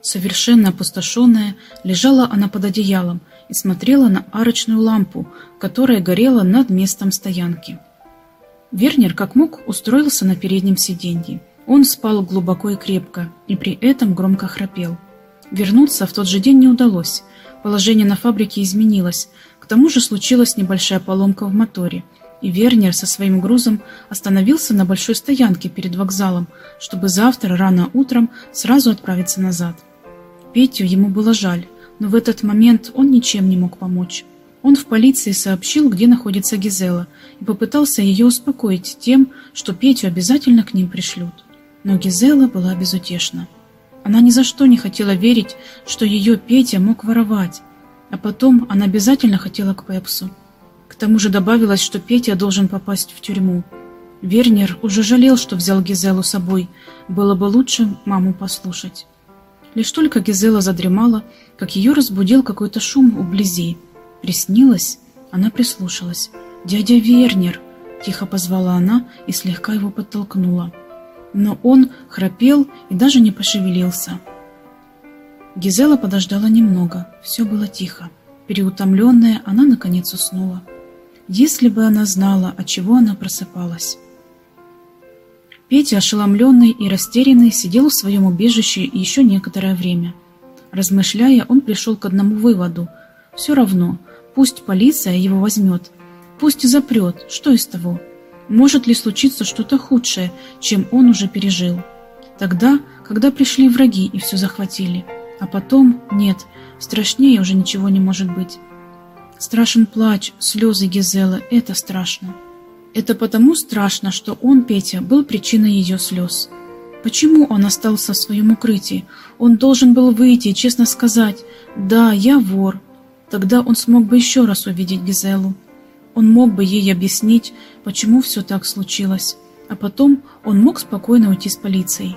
Совершенно опустошенная, лежала она под одеялом и смотрела на арочную лампу, которая горела над местом стоянки. Вернер, как мог, устроился на переднем сиденье. Он спал глубоко и крепко, и при этом громко храпел. Вернуться в тот же день не удалось. Положение на фабрике изменилось, к тому же случилась небольшая поломка в моторе, и Вернер со своим грузом остановился на большой стоянке перед вокзалом, чтобы завтра рано утром сразу отправиться назад. Петю ему было жаль, но в этот момент он ничем не мог помочь. Он в полиции сообщил, где находится Гизела, и попытался ее успокоить тем, что Петю обязательно к ним пришлют. Но Гизела была безутешна. Она ни за что не хотела верить, что ее Петя мог воровать, а потом она обязательно хотела к Пепсу. К тому же добавилось, что Петя должен попасть в тюрьму. Вернер уже жалел, что взял Гизелу с собой. Было бы лучше маму послушать. Лишь только Гизела задремала, как ее разбудил какой-то шум вблизи. Приснилось, она прислушалась. «Дядя Вернер!» — тихо позвала она и слегка его подтолкнула. Но он храпел и даже не пошевелился. Гизела подождала немного, все было тихо. Переутомленная, она наконец уснула. Если бы она знала, от чего она просыпалась. Петя, ошеломленный и растерянный, сидел в своем убежище еще некоторое время. Размышляя, он пришел к одному выводу. Все равно, пусть полиция его возьмет, пусть запрет, что из того? Может ли случиться что-то худшее, чем он уже пережил? Тогда, когда пришли враги и все захватили. А потом, нет, страшнее уже ничего не может быть. Страшен плач, слезы Гизелы, это страшно. Это потому страшно, что он, Петя, был причиной ее слез. Почему он остался в своем укрытии? Он должен был выйти и честно сказать «Да, я вор». Тогда он смог бы еще раз увидеть Гизелу. Он мог бы ей объяснить, почему все так случилось. А потом он мог спокойно уйти с полицией.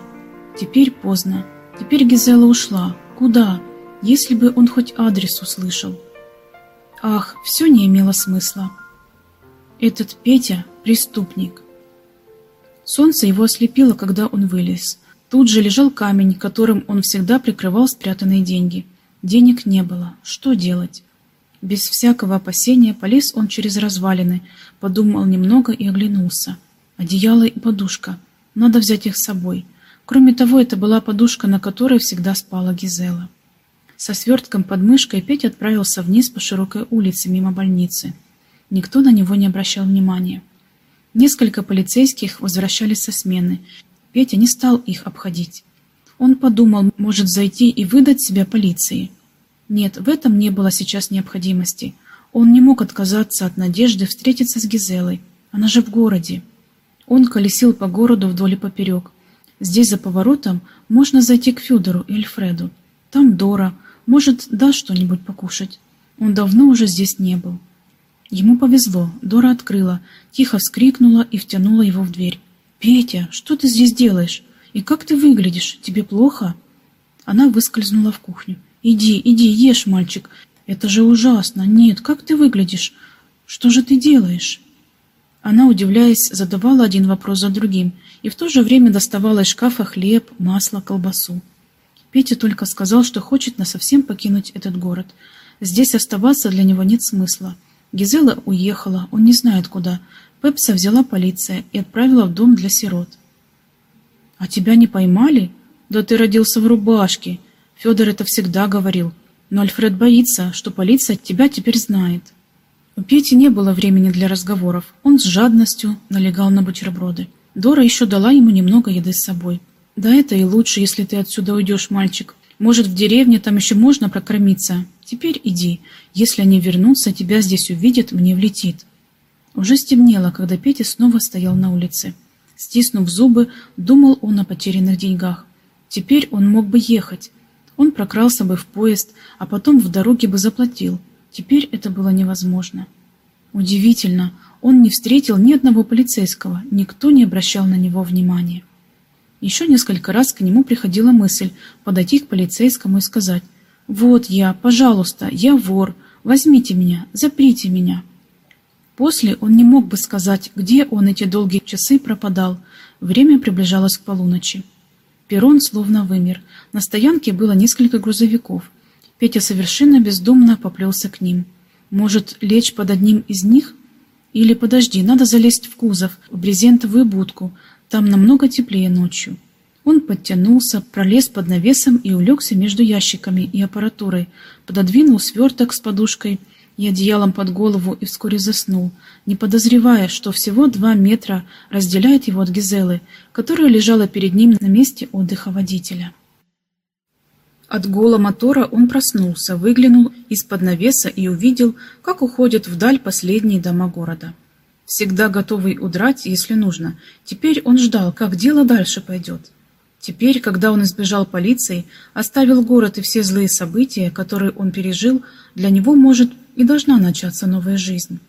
Теперь поздно. Теперь Гизела ушла. Куда? Если бы он хоть адрес услышал. Ах, все не имело смысла. Этот Петя — преступник. Солнце его ослепило, когда он вылез. Тут же лежал камень, которым он всегда прикрывал спрятанные деньги. Денег не было. Что делать? Без всякого опасения полез он через развалины, подумал немного и оглянулся. Одеяло и подушка. Надо взять их с собой. Кроме того, это была подушка, на которой всегда спала Гизела. Со свертком под мышкой Петя отправился вниз по широкой улице мимо больницы. Никто на него не обращал внимания. Несколько полицейских возвращались со смены. Петя не стал их обходить. Он подумал, может зайти и выдать себя полиции. Нет, в этом не было сейчас необходимости. Он не мог отказаться от надежды встретиться с Гизелой. Она же в городе. Он колесил по городу вдоль и поперек. Здесь за поворотом можно зайти к Федору и Альфреду. Там Дора. Может, даст что-нибудь покушать. Он давно уже здесь не был. Ему повезло. Дора открыла, тихо вскрикнула и втянула его в дверь. «Петя, что ты здесь делаешь? И как ты выглядишь? Тебе плохо?» Она выскользнула в кухню. «Иди, иди, ешь, мальчик. Это же ужасно. Нет, как ты выглядишь? Что же ты делаешь?» Она, удивляясь, задавала один вопрос за другим и в то же время доставала из шкафа хлеб, масло, колбасу. Петя только сказал, что хочет насовсем покинуть этот город. Здесь оставаться для него нет смысла. Гизела уехала, он не знает куда. Пепса взяла полиция и отправила в дом для сирот. «А тебя не поймали? Да ты родился в рубашке!» Федор это всегда говорил. Но Альфред боится, что полиция тебя теперь знает. У Пети не было времени для разговоров. Он с жадностью налегал на бутерброды. Дора еще дала ему немного еды с собой. «Да это и лучше, если ты отсюда уйдешь, мальчик. Может, в деревне там еще можно прокормиться. Теперь иди. Если они вернутся, тебя здесь увидят, мне влетит. Уже стемнело, когда Петя снова стоял на улице. Стиснув зубы, думал он о потерянных деньгах. Теперь он мог бы ехать. Он прокрался бы в поезд, а потом в дороге бы заплатил. Теперь это было невозможно. Удивительно, он не встретил ни одного полицейского, никто не обращал на него внимания. Еще несколько раз к нему приходила мысль подойти к полицейскому и сказать «Вот я, пожалуйста, я вор, возьмите меня, заприте меня». После он не мог бы сказать, где он эти долгие часы пропадал. Время приближалось к полуночи. Перрон словно вымер. На стоянке было несколько грузовиков. Петя совершенно бездумно поплелся к ним. Может, лечь под одним из них? Или, подожди, надо залезть в кузов, в брезентовую будку. Там намного теплее ночью. Он подтянулся, пролез под навесом и улегся между ящиками и аппаратурой, пододвинул сверток с подушкой, и одеялом под голову и вскоре заснул, не подозревая, что всего два метра разделяет его от Гизелы, которая лежала перед ним на месте отдыха водителя. От гола мотора он проснулся, выглянул из-под навеса и увидел, как уходят вдаль последние дома города. Всегда готовый удрать, если нужно, теперь он ждал, как дело дальше пойдет. Теперь, когда он избежал полиции, оставил город и все злые события, которые он пережил, для него может и должна начаться новая жизнь.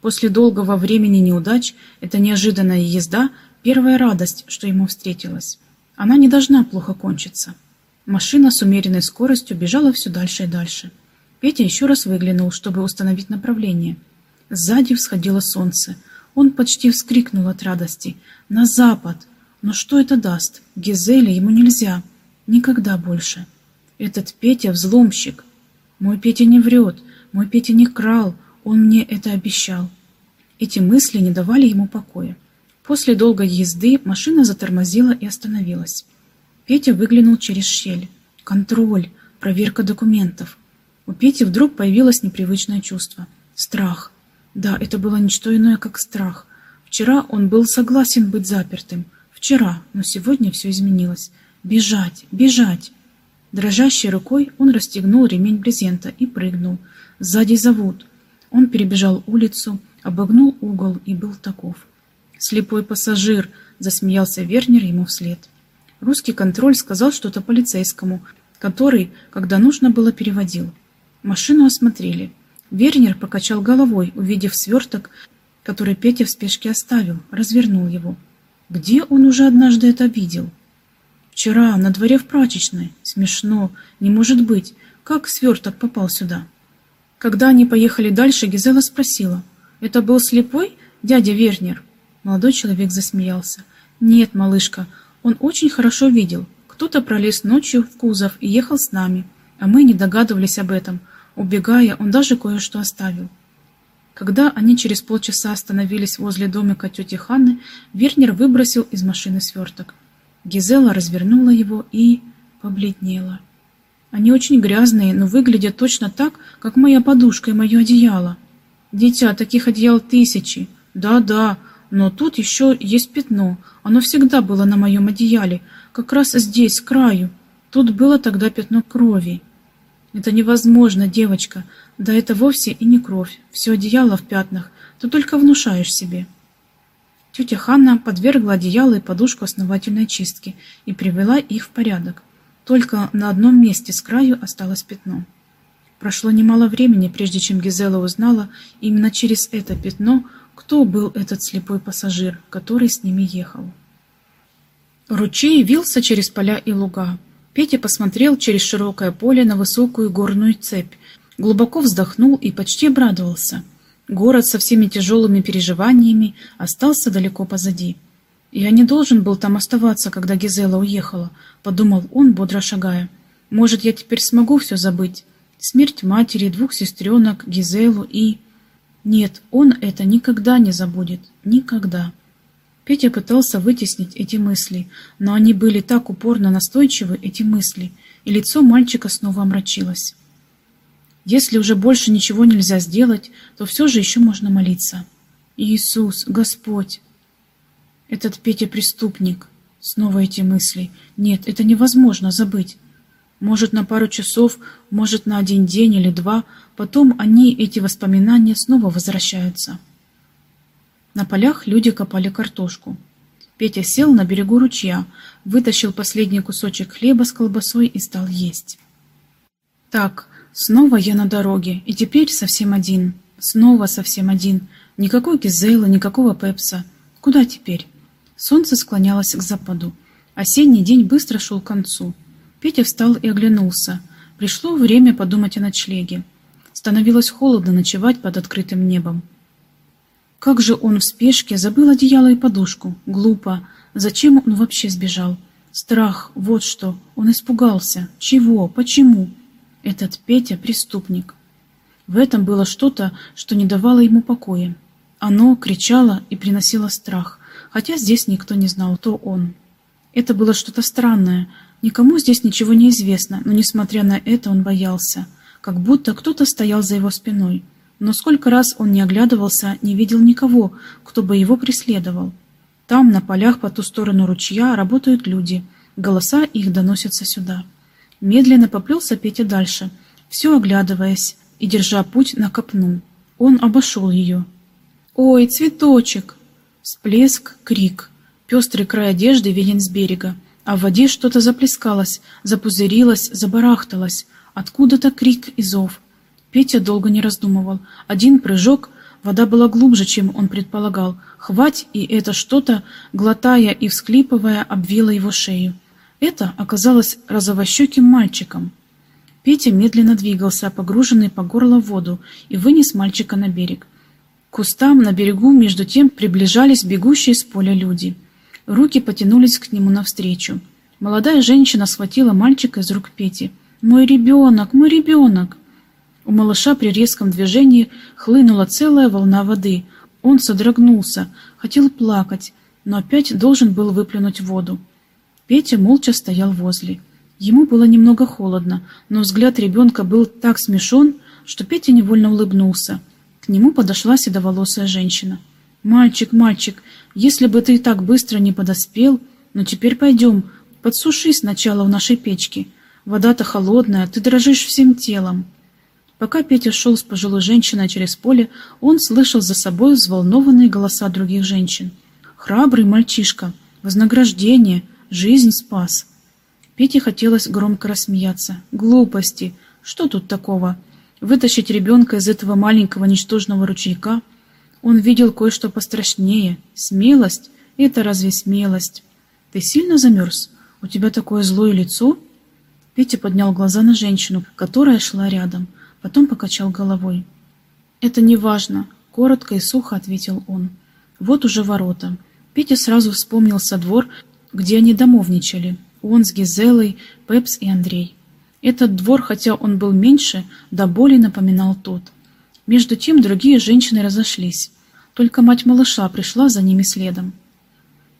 После долгого времени неудач эта неожиданная езда – первая радость, что ему встретилась. Она не должна плохо кончиться. Машина с умеренной скоростью бежала все дальше и дальше. Петя еще раз выглянул, чтобы установить направление. Сзади всходило солнце. Он почти вскрикнул от радости. «На запад!» Но что это даст? Гизеле ему нельзя. Никогда больше. Этот Петя взломщик. Мой Петя не врет. Мой Петя не крал. Он мне это обещал. Эти мысли не давали ему покоя. После долгой езды машина затормозила и остановилась. Петя выглянул через щель. Контроль, проверка документов. У Пети вдруг появилось непривычное чувство. Страх. Да, это было ничто иное, как страх. Вчера он был согласен быть запертым. Вчера, но сегодня все изменилось. Бежать, бежать. Дрожащей рукой он расстегнул ремень брезента и прыгнул. Сзади зовут. Он перебежал улицу, обогнул угол и был таков. «Слепой пассажир!» — засмеялся Вернер ему вслед. Русский контроль сказал что-то полицейскому, который, когда нужно было, переводил. Машину осмотрели. Вернер покачал головой, увидев сверток, который Петя в спешке оставил, развернул его. Где он уже однажды это видел? Вчера, на дворе в прачечной. Смешно, не может быть. Как сверток попал сюда? Когда они поехали дальше, Гизела спросила. «Это был слепой, дядя Вернер?» Молодой человек засмеялся. «Нет, малышка, он очень хорошо видел. Кто-то пролез ночью в кузов и ехал с нами, а мы не догадывались об этом. Убегая, он даже кое-что оставил. Когда они через полчаса остановились возле домика тети Ханны, Вернер выбросил из машины сверток. Гизела развернула его и побледнела. Они очень грязные, но выглядят точно так, как моя подушка и мое одеяло. Дитя, таких одеял тысячи. Да-да, но тут еще есть пятно. Оно всегда было на моем одеяле, как раз здесь, с краю. Тут было тогда пятно крови. Это невозможно, девочка. Да это вовсе и не кровь. Все одеяло в пятнах. Ты только внушаешь себе. Тетя Ханна подвергла одеяло и подушку основательной чистке и привела их в порядок. Только на одном месте с краю осталось пятно. Прошло немало времени, прежде чем Гизела узнала именно через это пятно, кто был этот слепой пассажир, который с ними ехал. Ручей вился через поля и луга. Петя посмотрел через широкое поле на высокую горную цепь, глубоко вздохнул и почти обрадовался. Город со всеми тяжелыми переживаниями остался далеко позади. «Я не должен был там оставаться, когда Гизела уехала», — подумал он, бодро шагая. «Может, я теперь смогу все забыть? Смерть матери, двух сестренок, Гизелу и...» Нет, он это никогда не забудет. Никогда. Петя пытался вытеснить эти мысли, но они были так упорно настойчивы, эти мысли, и лицо мальчика снова омрачилось. Если уже больше ничего нельзя сделать, то все же еще можно молиться. Иисус, Господь! Этот Петя преступник. Снова эти мысли. Нет, это невозможно забыть. Может, на пару часов, может, на один день или два, потом они, эти воспоминания, снова возвращаются. На полях люди копали картошку. Петя сел на берегу ручья, вытащил последний кусочек хлеба с колбасой и стал есть. Так, снова я на дороге, и теперь совсем один. Снова совсем один. Никакой Гизела, никакого Пепса. Куда теперь? Солнце склонялось к западу. Осенний день быстро шел к концу. Петя встал и оглянулся. Пришло время подумать о ночлеге. Становилось холодно ночевать под открытым небом. Как же он в спешке забыл одеяло и подушку. Глупо. Зачем он вообще сбежал? Страх, вот что. Он испугался. Чего? Почему? Этот Петя — преступник. В этом было что-то, что не давало ему покоя. Оно кричало и приносило страх, хотя здесь никто не знал, кто он. Это было что-то странное, Никому здесь ничего не известно, но, несмотря на это, он боялся. как будто кто-то стоял за его спиной. Но сколько раз он не оглядывался, не видел никого, кто бы его преследовал. Там, на полях по ту сторону ручья, работают люди. Голоса их доносятся сюда. Медленно поплелся Петя дальше, все оглядываясь и держа путь на копну. Он обошел ее. «Ой, цветочек!» Всплеск, крик. Пестрый край одежды виден с берега, а в воде что-то заплескалось, запузырилось, забарахталось. Откуда-то крик и зов. Петя долго не раздумывал. Один прыжок, вода была глубже, чем он предполагал. Хвать, и это что-то, глотая и всклипывая, обвило его шею. Это оказалось розовощеким мальчиком. Петя медленно двигался, погруженный по горло в воду, и вынес мальчика на берег. К кустам на берегу между тем приближались бегущие с поля люди. Руки потянулись к нему навстречу. Молодая женщина схватила мальчика из рук Пети. «Мой ребенок! Мой ребенок!» У малыша при резком движении хлынула целая волна воды. Он содрогнулся, хотел плакать, но опять должен был выплюнуть воду. Петя молча стоял возле. Ему было немного холодно, но взгляд ребенка был так смешон, что Петя невольно улыбнулся. К нему подошла седоволосая женщина. «Мальчик, мальчик, если бы ты так быстро не подоспел, но теперь пойдем, подсуши сначала в нашей печке. Вода-то холодная, ты дрожишь всем телом». Пока Петя шел с пожилой женщиной через поле, он слышал за собой взволнованные голоса других женщин. «Храбрый мальчишка! Вознаграждение! Жизнь спас!» Пете хотелось громко рассмеяться. «Глупости! Что тут такого? Вытащить ребенка из этого маленького ничтожного ручейка? Он видел кое-что пострашнее. Смелость? Это разве смелость? Ты сильно замерз? У тебя такое злое лицо?» Петя поднял глаза на женщину, которая шла рядом. Потом покачал головой. «Это не важно», — коротко и сухо ответил он. «Вот уже ворота». Петя сразу вспомнился двор, где они домовничали. Он с Гизелой, Пепс и Андрей. Этот двор, хотя он был меньше, до боли напоминал тот. Между тем другие женщины разошлись. Только мать малыша пришла за ними следом.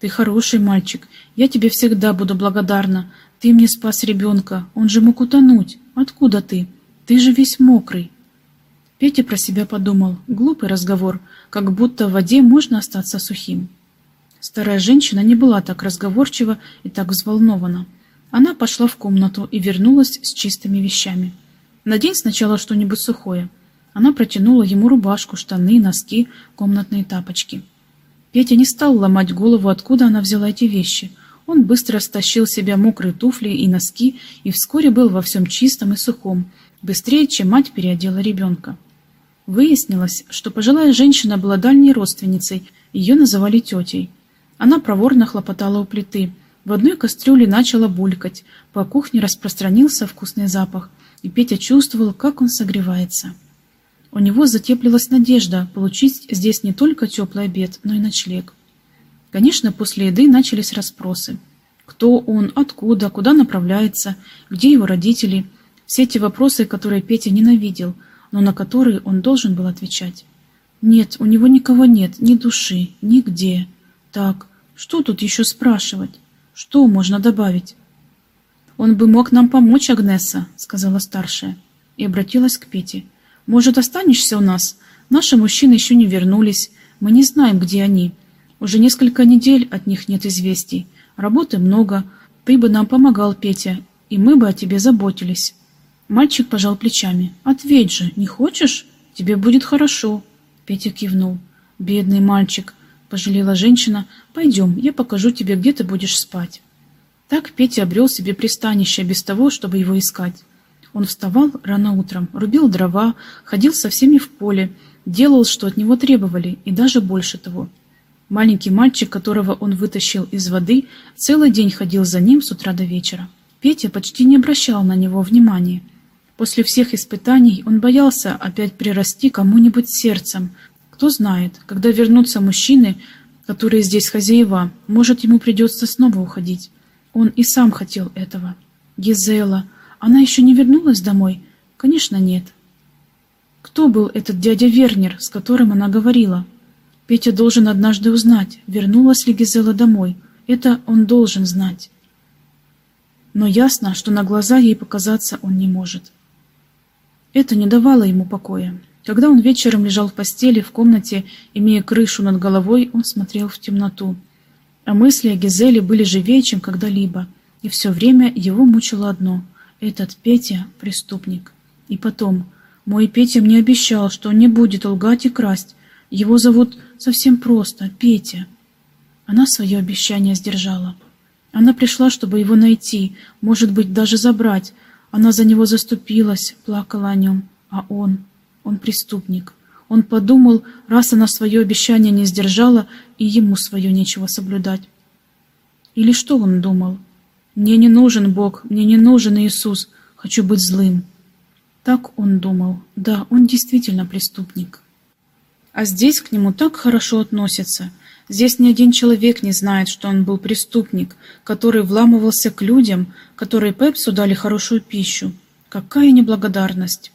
«Ты хороший мальчик. Я тебе всегда буду благодарна. Ты мне спас ребенка. Он же мог утонуть. Откуда ты?» Ты же весь мокрый. Петя про себя подумал. Глупый разговор, как будто в воде можно остаться сухим. Старая женщина не была так разговорчива и так взволнована. Она пошла в комнату и вернулась с чистыми вещами. «Надень сначала что-нибудь сухое». Она протянула ему рубашку, штаны, носки, комнатные тапочки. Петя не стал ломать голову, откуда она взяла эти вещи. Он быстро стащил себя мокрые туфли и носки и вскоре был во всем чистом и сухом, быстрее, чем мать переодела ребенка. Выяснилось, что пожилая женщина была дальней родственницей, ее называли тетей. Она проворно хлопотала у плиты. В одной кастрюле начала булькать, по кухне распространился вкусный запах, и Петя чувствовал, как он согревается. У него затеплилась надежда получить здесь не только теплый обед, но и ночлег. Конечно, после еды начались расспросы. Кто он, откуда, куда направляется, где его родители – все эти вопросы, которые Петя ненавидел, но на которые он должен был отвечать. Нет, у него никого нет, ни души, нигде. Так, что тут еще спрашивать? Что можно добавить? «Он бы мог нам помочь, Агнеса», — сказала старшая, и обратилась к Пете. «Может, останешься у нас? Наши мужчины еще не вернулись. Мы не знаем, где они. Уже несколько недель от них нет известий. Работы много. Ты бы нам помогал, Петя, и мы бы о тебе заботились». Мальчик пожал плечами. «Ответь же, не хочешь? Тебе будет хорошо». Петя кивнул. «Бедный мальчик», — пожалела женщина. «Пойдем, я покажу тебе, где ты будешь спать». Так Петя обрел себе пристанище без того, чтобы его искать. Он вставал рано утром, рубил дрова, ходил со всеми в поле, делал, что от него требовали, и даже больше того. Маленький мальчик, которого он вытащил из воды, целый день ходил за ним с утра до вечера. Петя почти не обращал на него внимания. После всех испытаний он боялся опять прирасти кому-нибудь сердцем. Кто знает, когда вернутся мужчины, которые здесь хозяева, может, ему придется снова уходить. Он и сам хотел этого. Гизела. Она еще не вернулась домой? Конечно, нет. Кто был этот дядя Вернер, с которым она говорила? Петя должен однажды узнать, вернулась ли Гизела домой. Это он должен знать. Но ясно, что на глаза ей показаться он не может. Это не давало ему покоя. Когда он вечером лежал в постели в комнате, имея крышу над головой, он смотрел в темноту. А мысли о Гизеле были живее, чем когда-либо, и все время его мучило одно — этот Петя — преступник. И потом, мой Петя мне обещал, что он не будет лгать и красть. Его зовут совсем просто — Петя. Она свое обещание сдержала. Она пришла, чтобы его найти, может быть, даже забрать. Она за него заступилась, плакала о нем, а он... Он преступник. Он подумал, раз она свое обещание не сдержала, и ему свое нечего соблюдать. Или что он думал? «Мне не нужен Бог, мне не нужен Иисус, хочу быть злым». Так он думал. Да, он действительно преступник. А здесь к нему так хорошо относятся. Здесь ни один человек не знает, что он был преступник, который вламывался к людям, которые Пепсу дали хорошую пищу. Какая неблагодарность!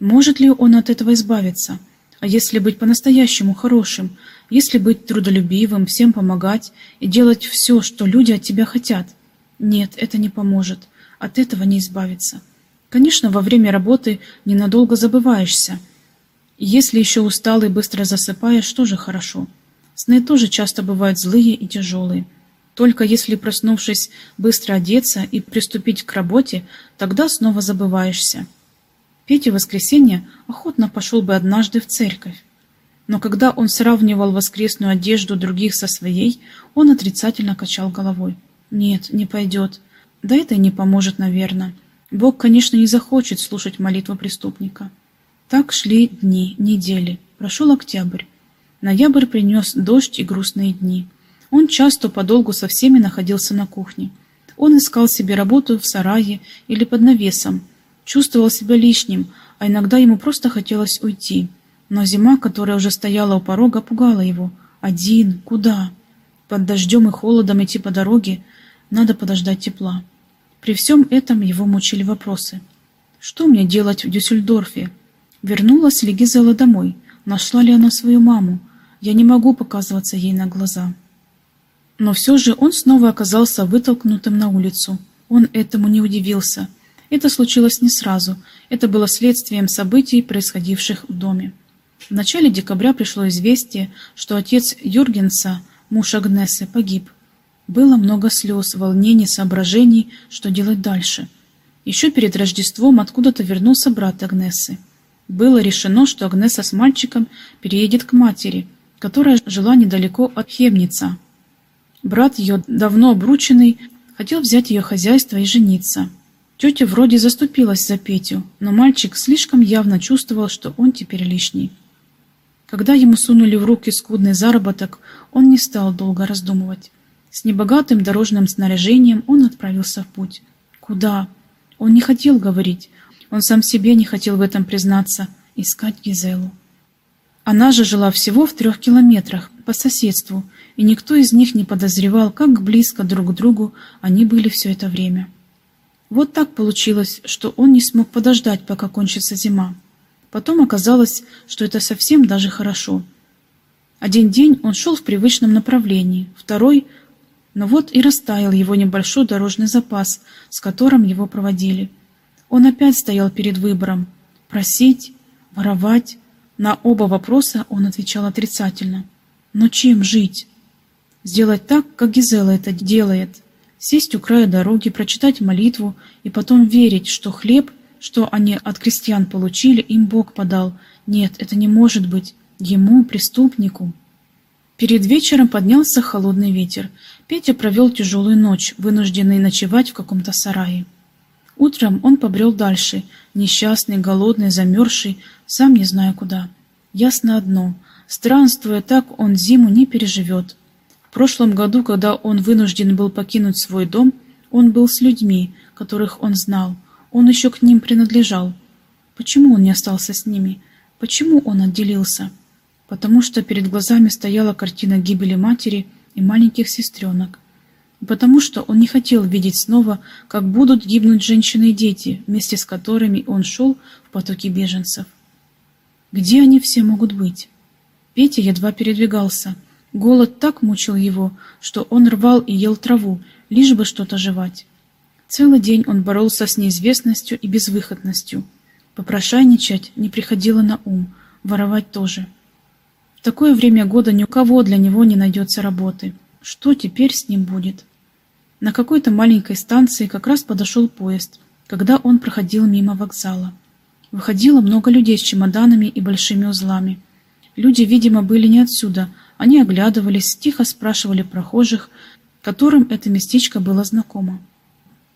Может ли он от этого избавиться? А если быть по-настоящему хорошим, если быть трудолюбивым, всем помогать и делать все, что люди от тебя хотят? Нет, это не поможет. От этого не избавиться. Конечно, во время работы ненадолго забываешься. Если еще устал и быстро засыпаешь, тоже хорошо. Сны тоже часто бывают злые и тяжелые. Только если, проснувшись, быстро одеться и приступить к работе, тогда снова забываешься. Петя в воскресенье охотно пошел бы однажды в церковь. Но когда он сравнивал воскресную одежду других со своей, он отрицательно качал головой. «Нет, не пойдет. Да это и не поможет, наверное. Бог, конечно, не захочет слушать молитву преступника». Так шли дни, недели. Прошел октябрь. Ноябрь принес дождь и грустные дни. Он часто подолгу со всеми находился на кухне. Он искал себе работу в сарае или под навесом, чувствовал себя лишним, а иногда ему просто хотелось уйти. Но зима, которая уже стояла у порога, пугала его. Один? Куда? Под дождем и холодом идти по дороге надо подождать тепла. При всем этом его мучили вопросы. Что мне делать в Дюссельдорфе? Вернулась ли Гизела домой? Нашла ли она свою маму? Я не могу показываться ей на глаза. Но все же он снова оказался вытолкнутым на улицу. Он этому не удивился – это случилось не сразу. Это было следствием событий, происходивших в доме. В начале декабря пришло известие, что отец Юргенса, муж Агнесы, погиб. Было много слез, волнений, соображений, что делать дальше. Еще перед Рождеством откуда-то вернулся брат Агнесы. Было решено, что Агнеса с мальчиком переедет к матери, которая жила недалеко от Хемница. Брат ее, давно обрученный, хотел взять ее хозяйство и жениться. Тетя вроде заступилась за Петю, но мальчик слишком явно чувствовал, что он теперь лишний. Когда ему сунули в руки скудный заработок, он не стал долго раздумывать. С небогатым дорожным снаряжением он отправился в путь. Куда? Он не хотел говорить. Он сам себе не хотел в этом признаться. Искать Гизелу. Она же жила всего в трех километрах, по соседству, и никто из них не подозревал, как близко друг к другу они были все это время. Вот так получилось, что он не смог подождать, пока кончится зима. Потом оказалось, что это совсем даже хорошо. Один день он шел в привычном направлении, второй, но вот и растаял его небольшой дорожный запас, с которым его проводили. Он опять стоял перед выбором – просить, воровать. На оба вопроса он отвечал отрицательно. Но чем жить? Сделать так, как Гизела это делает – сесть у края дороги, прочитать молитву и потом верить, что хлеб, что они от крестьян получили, им Бог подал. Нет, это не может быть. Ему, преступнику. Перед вечером поднялся холодный ветер. Петя провел тяжелую ночь, вынужденный ночевать в каком-то сарае. Утром он побрел дальше, несчастный, голодный, замерзший, сам не зная куда. Ясно одно — странствуя так, он зиму не переживет прошлом году, когда он вынужден был покинуть свой дом, он был с людьми, которых он знал. Он еще к ним принадлежал. Почему он не остался с ними? Почему он отделился? Потому что перед глазами стояла картина гибели матери и маленьких сестренок. потому что он не хотел видеть снова, как будут гибнуть женщины и дети, вместе с которыми он шел в потоке беженцев. Где они все могут быть? Петя едва передвигался – Голод так мучил его, что он рвал и ел траву, лишь бы что-то жевать. Целый день он боролся с неизвестностью и безвыходностью. Попрошайничать не приходило на ум, воровать тоже. В такое время года ни у кого для него не найдется работы. Что теперь с ним будет? На какой-то маленькой станции как раз подошел поезд, когда он проходил мимо вокзала. Выходило много людей с чемоданами и большими узлами. Люди, видимо, были не отсюда. Они оглядывались, тихо спрашивали прохожих, которым это местечко было знакомо.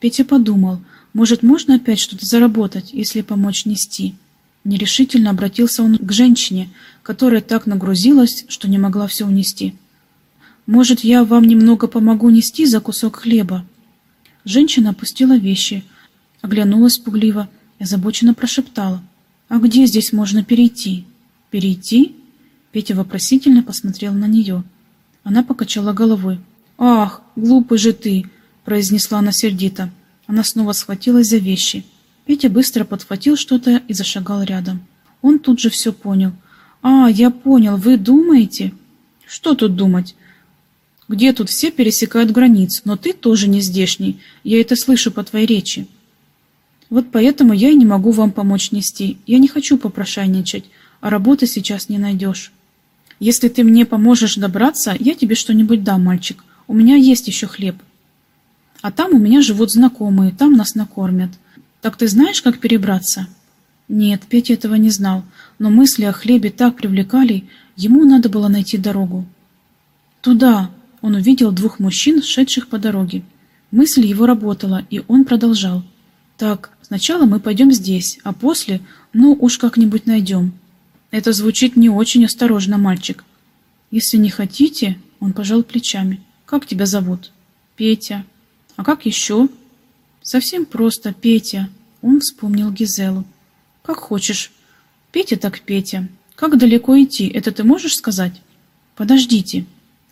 Петя подумал, может, можно опять что-то заработать, если помочь нести. Нерешительно обратился он к женщине, которая так нагрузилась, что не могла все унести. «Может, я вам немного помогу нести за кусок хлеба?» Женщина опустила вещи, оглянулась пугливо озабоченно прошептала. «А где здесь можно перейти?» «Перейти?» Петя вопросительно посмотрел на нее. Она покачала головой. «Ах, глупый же ты!» произнесла она сердито. Она снова схватилась за вещи. Петя быстро подхватил что-то и зашагал рядом. Он тут же все понял. «А, я понял, вы думаете?» «Что тут думать?» «Где тут все пересекают границу, но ты тоже не здешний. Я это слышу по твоей речи». «Вот поэтому я и не могу вам помочь нести. Я не хочу попрошайничать, а работы сейчас не найдешь. Если ты мне поможешь добраться, я тебе что-нибудь дам, мальчик. У меня есть еще хлеб». А там у меня живут знакомые, там нас накормят. Так ты знаешь, как перебраться?» Нет, Петя этого не знал, но мысли о хлебе так привлекали, ему надо было найти дорогу. «Туда!» Он увидел двух мужчин, шедших по дороге. Мысль его работала, и он продолжал. «Так, сначала мы пойдем здесь, а после, ну уж как-нибудь найдем». Это звучит не очень осторожно, мальчик. «Если не хотите...» — он пожал плечами. «Как тебя зовут?» «Петя». А как еще? Совсем просто, Петя. Он вспомнил Гизелу. Как хочешь. Петя так Петя. Как далеко идти, это ты можешь сказать? Подождите.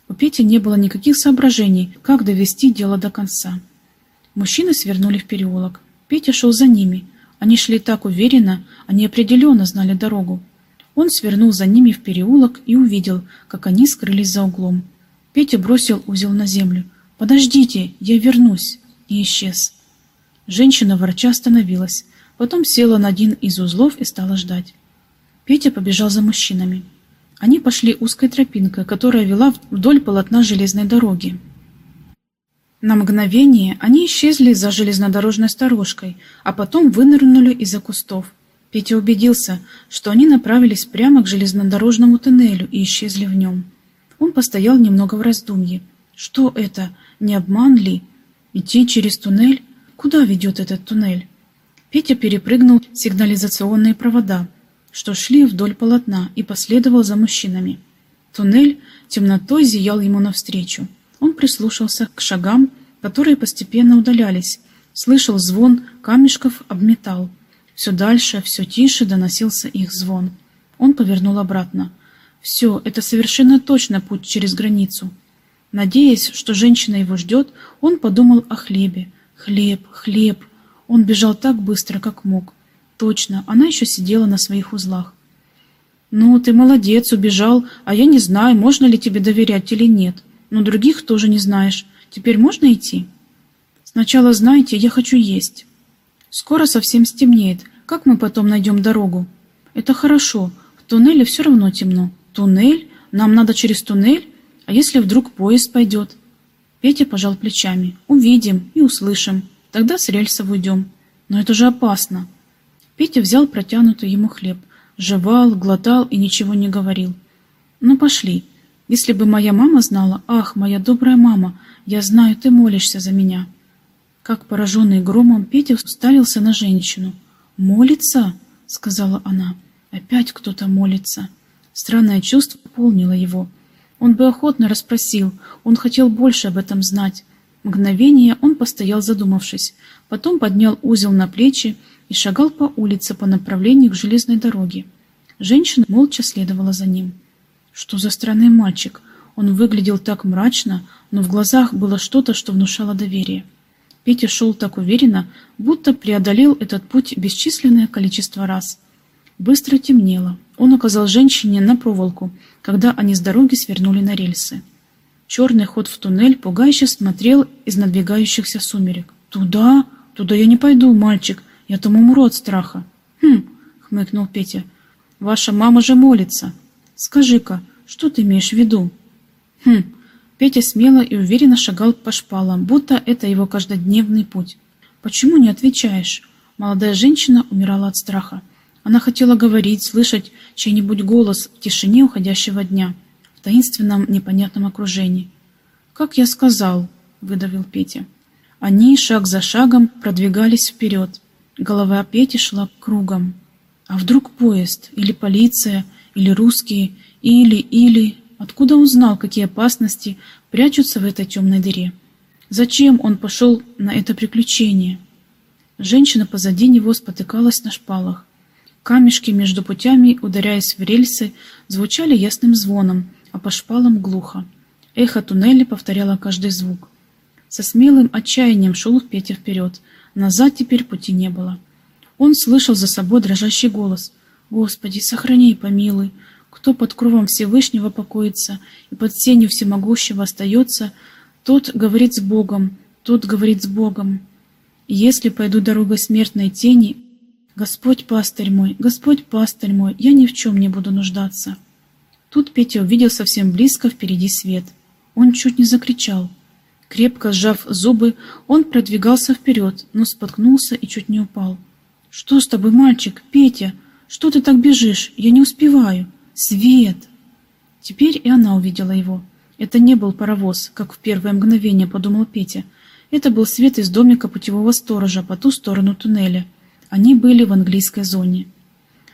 У Пети не было никаких соображений, как довести дело до конца. Мужчины свернули в переулок. Петя шел за ними. Они шли так уверенно, они определенно знали дорогу. Он свернул за ними в переулок и увидел, как они скрылись за углом. Петя бросил узел на землю. «Подождите, я вернусь!» и исчез. Женщина ворча остановилась, потом села на один из узлов и стала ждать. Петя побежал за мужчинами. Они пошли узкой тропинкой, которая вела вдоль полотна железной дороги. На мгновение они исчезли за железнодорожной сторожкой, а потом вынырнули из-за кустов. Петя убедился, что они направились прямо к железнодорожному туннелю и исчезли в нем. Он постоял немного в раздумье. Что это? Не обман ли? Идти через туннель? Куда ведет этот туннель? Петя перепрыгнул сигнализационные провода, что шли вдоль полотна, и последовал за мужчинами. Туннель темнотой зиял ему навстречу. Он прислушался к шагам, которые постепенно удалялись, слышал звон камешков об металл. Все дальше, все тише доносился их звон. Он повернул обратно. Все, это совершенно точно путь через границу. Надеясь, что женщина его ждет, он подумал о хлебе. Хлеб, хлеб. Он бежал так быстро, как мог. Точно, она еще сидела на своих узлах. «Ну, ты молодец, убежал, а я не знаю, можно ли тебе доверять или нет. Но других тоже не знаешь. Теперь можно идти?» «Сначала, знаете, я хочу есть. Скоро совсем стемнеет. Как мы потом найдем дорогу?» «Это хорошо. В туннеле все равно темно». «Туннель? Нам надо через туннель? А если вдруг поезд пойдет? Петя пожал плечами. Увидим и услышим. Тогда с рельса уйдем. Но это же опасно. Петя взял протянутый ему хлеб. Жевал, глотал и ничего не говорил. Ну, пошли. Если бы моя мама знала, ах, моя добрая мама, я знаю, ты молишься за меня. Как пораженный громом, Петя уставился на женщину. «Молится?» — сказала она. «Опять кто-то молится». Странное чувство полнило его. Он бы охотно расспросил, он хотел больше об этом знать. Мгновение он постоял задумавшись, потом поднял узел на плечи и шагал по улице по направлению к железной дороге. Женщина молча следовала за ним. Что за странный мальчик? Он выглядел так мрачно, но в глазах было что-то, что внушало доверие. Петя шел так уверенно, будто преодолел этот путь бесчисленное количество раз. Быстро темнело. Он указал женщине на проволоку, когда они с дороги свернули на рельсы. Черный ход в туннель пугающе смотрел из надвигающихся сумерек. «Туда? Туда я не пойду, мальчик. Я там умру от страха». «Хм, хмыкнул Петя. «Ваша мама же молится. Скажи-ка, что ты имеешь в виду?» «Хм». Петя смело и уверенно шагал по шпалам, будто это его каждодневный путь. «Почему не отвечаешь?» Молодая женщина умирала от страха. Она хотела говорить, слышать чей-нибудь голос в тишине уходящего дня, в таинственном непонятном окружении. «Как я сказал», — выдавил Петя. Они шаг за шагом продвигались вперед. Голова Пети шла кругом. А вдруг поезд, или полиция, или русские, или, или... Откуда узнал, какие опасности прячутся в этой темной дыре? Зачем он пошел на это приключение? Женщина позади него спотыкалась на шпалах. Камешки между путями, ударяясь в рельсы, звучали ясным звоном, а по шпалам глухо. Эхо туннеля повторяло каждый звук. Со смелым отчаянием шел Петя вперед. Назад теперь пути не было. Он слышал за собой дрожащий голос. «Господи, сохрани и помилуй! Кто под кровом Всевышнего покоится и под сенью Всемогущего остается, тот говорит с Богом, тот говорит с Богом. Если пойду дорогой смертной тени, Господь пастырь мой, Господь пастырь мой, я ни в чем не буду нуждаться. Тут Петя увидел совсем близко впереди свет. Он чуть не закричал. Крепко сжав зубы, он продвигался вперед, но споткнулся и чуть не упал. «Что с тобой, мальчик? Петя? Что ты так бежишь? Я не успеваю. Свет!» Теперь и она увидела его. Это не был паровоз, как в первое мгновение подумал Петя. Это был свет из домика путевого сторожа по ту сторону туннеля. Они были в английской зоне.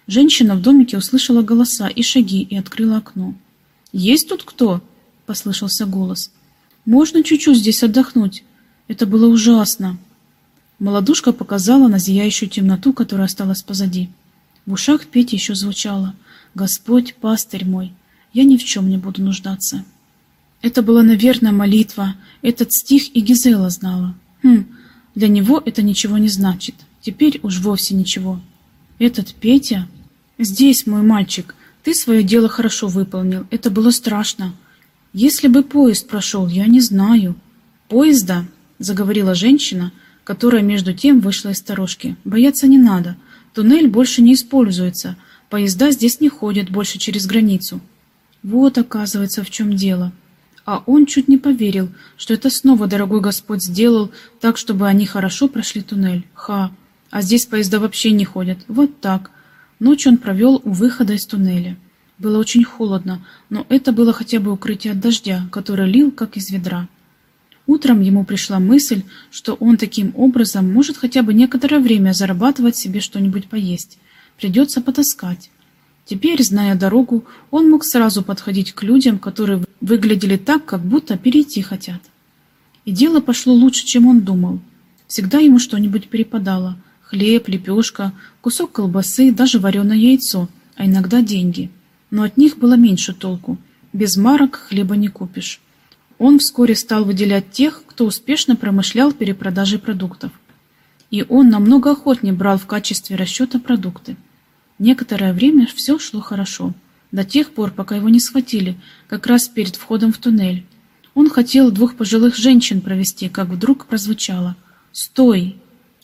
Женщина в домике услышала голоса и шаги и открыла окно. «Есть тут кто?» — послышался голос. «Можно чуть-чуть здесь отдохнуть?» Это было ужасно. Молодушка показала на зияющую темноту, которая осталась позади. В ушах Пети еще звучало «Господь, пастырь мой, я ни в чем не буду нуждаться». Это была, наверное, молитва. Этот стих и Гизела знала. Хм, для него это ничего не значит. Теперь уж вовсе ничего. Этот Петя... Здесь, мой мальчик, ты свое дело хорошо выполнил. Это было страшно. Если бы поезд прошел, я не знаю. Поезда, заговорила женщина, которая между тем вышла из сторожки. Бояться не надо. Туннель больше не используется. Поезда здесь не ходят больше через границу. Вот, оказывается, в чем дело. А он чуть не поверил, что это снова дорогой Господь сделал так, чтобы они хорошо прошли туннель. Ха! А здесь поезда вообще не ходят. Вот так. Ночь он провел у выхода из туннеля. Было очень холодно, но это было хотя бы укрытие от дождя, который лил, как из ведра. Утром ему пришла мысль, что он таким образом может хотя бы некоторое время зарабатывать себе что-нибудь поесть. Придется потаскать. Теперь, зная дорогу, он мог сразу подходить к людям, которые выглядели так, как будто перейти хотят. И дело пошло лучше, чем он думал. Всегда ему что-нибудь перепадало. Хлеб, лепешка, кусок колбасы, даже вареное яйцо, а иногда деньги. Но от них было меньше толку. Без марок хлеба не купишь. Он вскоре стал выделять тех, кто успешно промышлял перепродажей продуктов. И он намного охотнее брал в качестве расчета продукты. Некоторое время все шло хорошо, до тех пор, пока его не схватили, как раз перед входом в туннель. Он хотел двух пожилых женщин провести, как вдруг прозвучало «Стой!».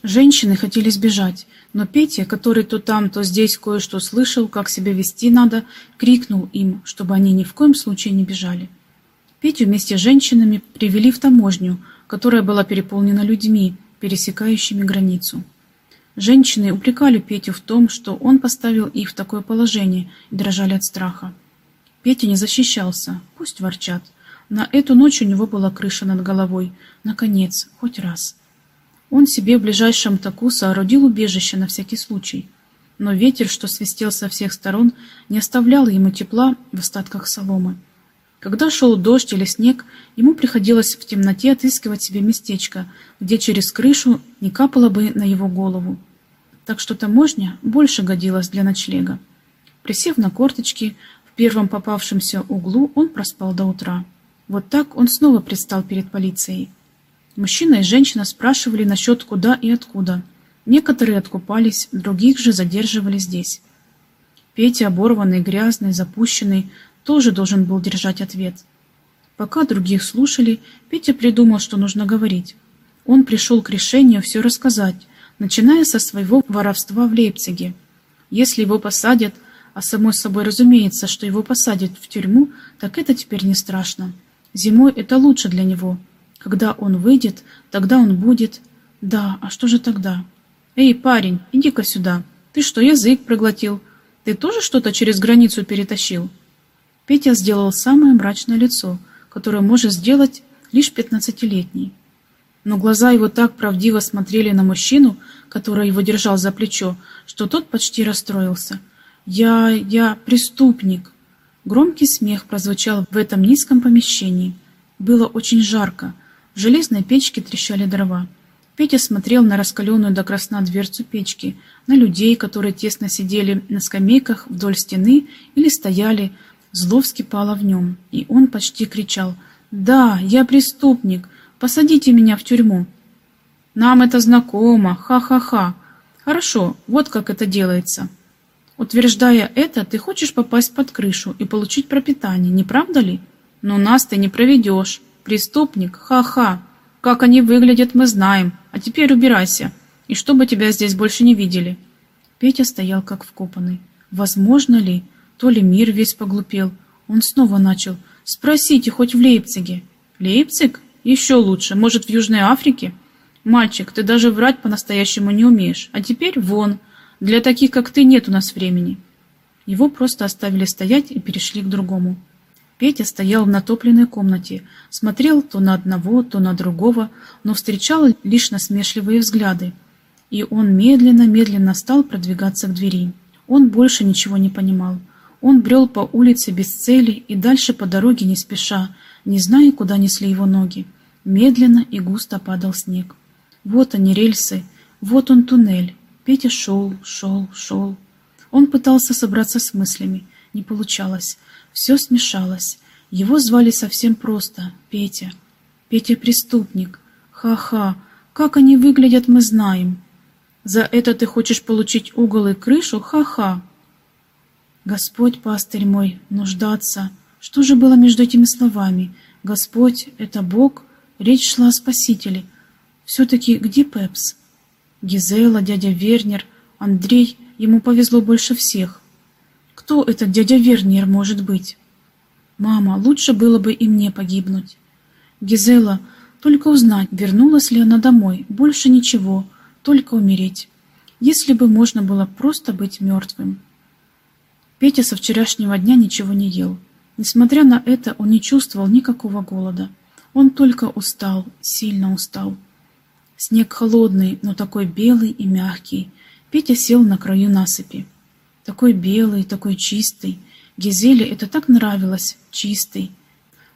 Женщины хотели сбежать, но Петя, который то там, то здесь кое-что слышал, как себя вести надо, крикнул им, чтобы они ни в коем случае не бежали. Петю вместе с женщинами привели в таможню, которая была переполнена людьми, пересекающими границу. Женщины упрекали Петю в том, что он поставил их в такое положение и дрожали от страха. Петя не защищался, пусть ворчат. На эту ночь у него была крыша над головой. Наконец, хоть раз. Он себе в ближайшем таку соорудил убежище на всякий случай. Но ветер, что свистел со всех сторон, не оставлял ему тепла в остатках соломы. Когда шел дождь или снег, ему приходилось в темноте отыскивать себе местечко, где через крышу не капало бы на его голову так что таможня больше годилась для ночлега. Присев на корточки, в первом попавшемся углу он проспал до утра. Вот так он снова предстал перед полицией. Мужчина и женщина спрашивали насчет куда и откуда. Некоторые откупались, других же задерживали здесь. Петя, оборванный, грязный, запущенный, тоже должен был держать ответ. Пока других слушали, Петя придумал, что нужно говорить. Он пришел к решению все рассказать, начиная со своего воровства в Лейпциге. Если его посадят, а самой собой разумеется, что его посадят в тюрьму, так это теперь не страшно. Зимой это лучше для него. Когда он выйдет, тогда он будет... Да, а что же тогда? Эй, парень, иди-ка сюда. Ты что, язык проглотил? Ты тоже что-то через границу перетащил? Петя сделал самое мрачное лицо, которое может сделать лишь пятнадцатилетний. Но глаза его так правдиво смотрели на мужчину, который его держал за плечо, что тот почти расстроился. «Я... я преступник!» Громкий смех прозвучал в этом низком помещении. Было очень жарко. В железной печке трещали дрова. Петя смотрел на раскаленную до красна дверцу печки, на людей, которые тесно сидели на скамейках вдоль стены или стояли. Зло вскипало в нем, и он почти кричал «Да, я преступник! Посадите меня в тюрьму!» «Нам это знакомо! Ха-ха-ха!» «Хорошо, вот как это делается!» Утверждая это, ты хочешь попасть под крышу и получить пропитание, не правда ли? Но нас ты не проведешь. Преступник, ха-ха. Как они выглядят, мы знаем. А теперь убирайся. И чтобы тебя здесь больше не видели. Петя стоял как вкопанный. Возможно ли? То ли мир весь поглупел. Он снова начал. Спросите, хоть в Лейпциге. Лейпциг? Еще лучше. Может, в Южной Африке? Мальчик, ты даже врать по-настоящему не умеешь. А теперь вон. Для таких, как ты, нет у нас времени. Его просто оставили стоять и перешли к другому. Петя стоял в натопленной комнате, смотрел то на одного, то на другого, но встречал лишь насмешливые взгляды. И он медленно-медленно стал продвигаться к двери. Он больше ничего не понимал. Он брел по улице без цели и дальше по дороге не спеша, не зная, куда несли его ноги. Медленно и густо падал снег. Вот они рельсы, вот он туннель, Петя шел, шел, шел. Он пытался собраться с мыслями. Не получалось. Все смешалось. Его звали совсем просто — Петя. Петя — преступник. Ха-ха, как они выглядят, мы знаем. За это ты хочешь получить угол и крышу? Ха-ха. Господь, пастырь мой, нуждаться. Что же было между этими словами? Господь — это Бог? Речь шла о Спасителе. Все-таки где Пепс? Гизела, дядя Вернер, Андрей, ему повезло больше всех. Кто этот дядя Вернер может быть? Мама, лучше было бы и мне погибнуть. Гизела, только узнать, вернулась ли она домой, больше ничего, только умереть. Если бы можно было просто быть мертвым. Петя со вчерашнего дня ничего не ел. Несмотря на это, он не чувствовал никакого голода. Он только устал, сильно устал. Снег холодный, но такой белый и мягкий. Петя сел на краю насыпи. Такой белый, такой чистый. Гизеле это так нравилось, чистый.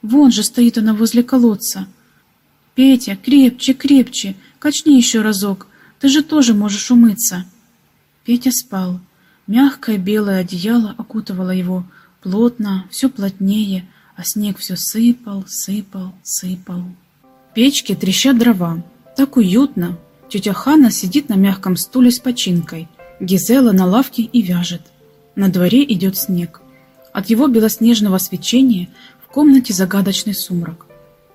Вон же стоит она возле колодца. «Петя, крепче, крепче, качни еще разок, ты же тоже можешь умыться». Петя спал. Мягкое белое одеяло окутывало его, плотно, все плотнее, а снег все сыпал, сыпал, сыпал. В печке трещат дрова. Так уютно. Тетя Хана сидит на мягком стуле с починкой. Гизела на лавке и вяжет. На дворе идет снег. От его белоснежного свечения в комнате загадочный сумрак.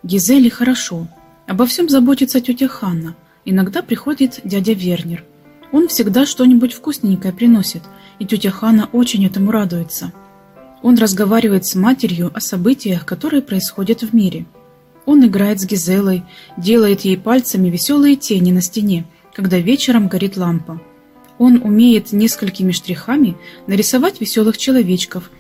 Гизеле хорошо. Обо всем заботится тетя Ханна. Иногда приходит дядя Вернер. Он всегда что-нибудь вкусненькое приносит, и тетя Ханна очень этому радуется. Он разговаривает с матерью о событиях, которые происходят в мире – он играет с Гизелой, делает ей пальцами веселые тени на стене, когда вечером горит лампа. Он умеет несколькими штрихами нарисовать веселых человечков,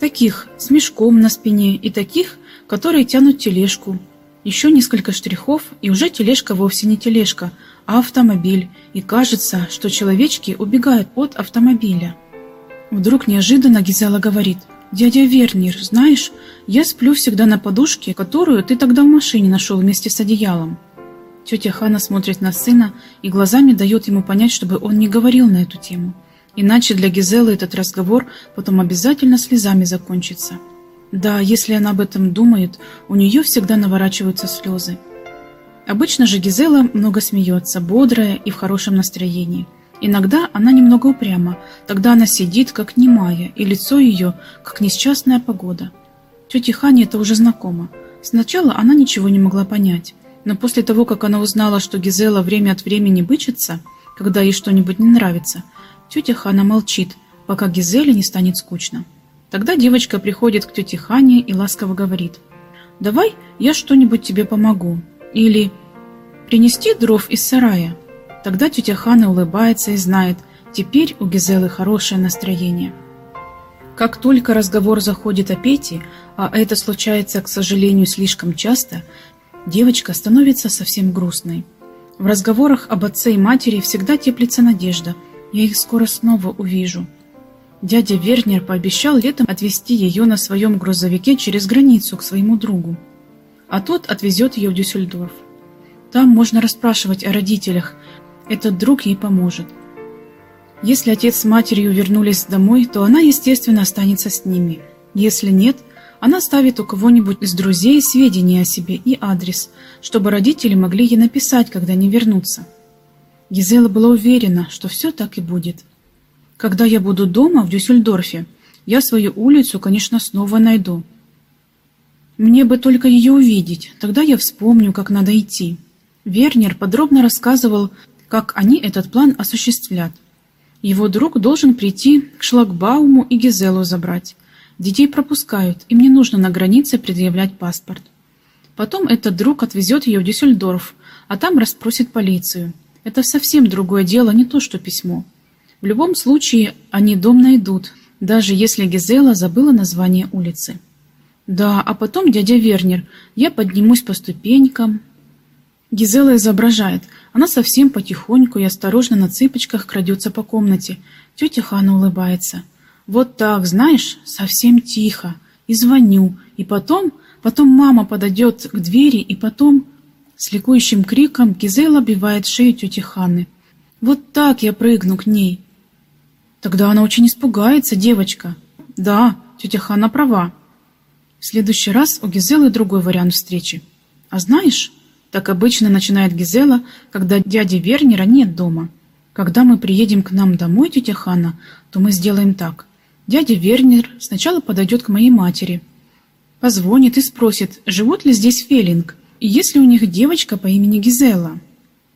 таких с мешком на спине и таких, которые тянут тележку. Еще несколько штрихов, и уже тележка вовсе не тележка, автомобиль, и кажется, что человечки убегают от автомобиля. Вдруг неожиданно Гизела говорит – «Дядя Вернер, знаешь, я сплю всегда на подушке, которую ты тогда в машине нашел вместе с одеялом». Тетя Хана смотрит на сына и глазами дает ему понять, чтобы он не говорил на эту тему. Иначе для Гизелы этот разговор потом обязательно слезами закончится. Да, если она об этом думает, у нее всегда наворачиваются слезы. Обычно же Гизела много смеется, бодрая и в хорошем настроении – Иногда она немного упряма, тогда она сидит, как немая, и лицо ее, как несчастная погода. Тете Хане это уже знакомо. Сначала она ничего не могла понять, но после того, как она узнала, что Гизела время от времени бычится, когда ей что-нибудь не нравится, тетя Хана молчит, пока Гизеле не станет скучно. Тогда девочка приходит к тете Хане и ласково говорит, «Давай я что-нибудь тебе помогу». Или «Принести дров из сарая». Тогда тетя Хана улыбается и знает, теперь у Гизелы хорошее настроение. Как только разговор заходит о Пете, а это случается, к сожалению, слишком часто, девочка становится совсем грустной. В разговорах об отце и матери всегда теплится надежда. Я их скоро снова увижу. Дядя Вернер пообещал летом отвезти ее на своем грузовике через границу к своему другу. А тот отвезет ее в Дюссельдорф. Там можно расспрашивать о родителях. Этот друг ей поможет. Если отец с матерью вернулись домой, то она, естественно, останется с ними. Если нет, она ставит у кого-нибудь из друзей сведения о себе и адрес, чтобы родители могли ей написать, когда они вернутся. Гизела была уверена, что все так и будет. Когда я буду дома в Дюссельдорфе, я свою улицу, конечно, снова найду. Мне бы только ее увидеть, тогда я вспомню, как надо идти. Вернер подробно рассказывал, как они этот план осуществлят. Его друг должен прийти к шлагбауму и Гизелу забрать. Детей пропускают, им не нужно на границе предъявлять паспорт. Потом этот друг отвезет ее в Дюссельдорф, а там расспросит полицию. Это совсем другое дело, не то что письмо. В любом случае, они дом найдут, даже если Гизела забыла название улицы. Да, а потом дядя Вернер, я поднимусь по ступенькам. Гизела изображает. Она совсем потихоньку и осторожно на цыпочках крадется по комнате. Тетя Хана улыбается. Вот так, знаешь, совсем тихо. И звоню. И потом, потом мама подойдет к двери, и потом... С ликующим криком Гизела обивает шею тети Ханны. Вот так я прыгну к ней. Тогда она очень испугается, девочка. Да, тетя Ханна права. В следующий раз у Гизелы другой вариант встречи. А знаешь, так обычно начинает Гизела, когда дяди Вернера нет дома. Когда мы приедем к нам домой, тетя Ханна, то мы сделаем так. Дядя Вернер сначала подойдет к моей матери, позвонит и спросит, живут ли здесь Фелинг, и есть ли у них девочка по имени Гизела.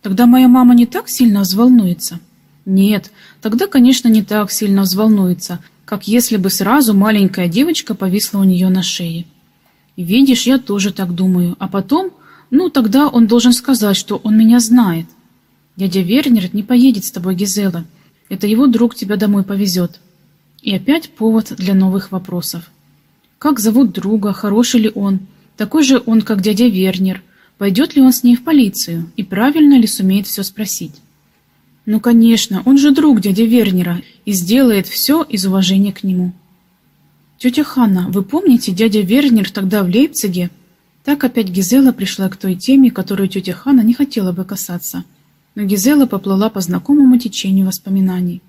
Тогда моя мама не так сильно взволнуется. Нет, тогда, конечно, не так сильно взволнуется, как если бы сразу маленькая девочка повисла у нее на шее. Видишь, я тоже так думаю. А потом, ну, тогда он должен сказать, что он меня знает. Дядя Вернер не поедет с тобой, Гизела. Это его друг тебя домой повезет. И опять повод для новых вопросов. Как зовут друга, хороший ли он, такой же он, как дядя Вернер, пойдет ли он с ней в полицию и правильно ли сумеет все спросить. Ну, конечно, он же друг дяди Вернера и сделает все из уважения к нему. Тетя Ханна, вы помните, дядя Вернер тогда в Лейпциге? Так опять Гизела пришла к той теме, которую тетя Ханна не хотела бы касаться. Но Гизела поплыла по знакомому течению воспоминаний.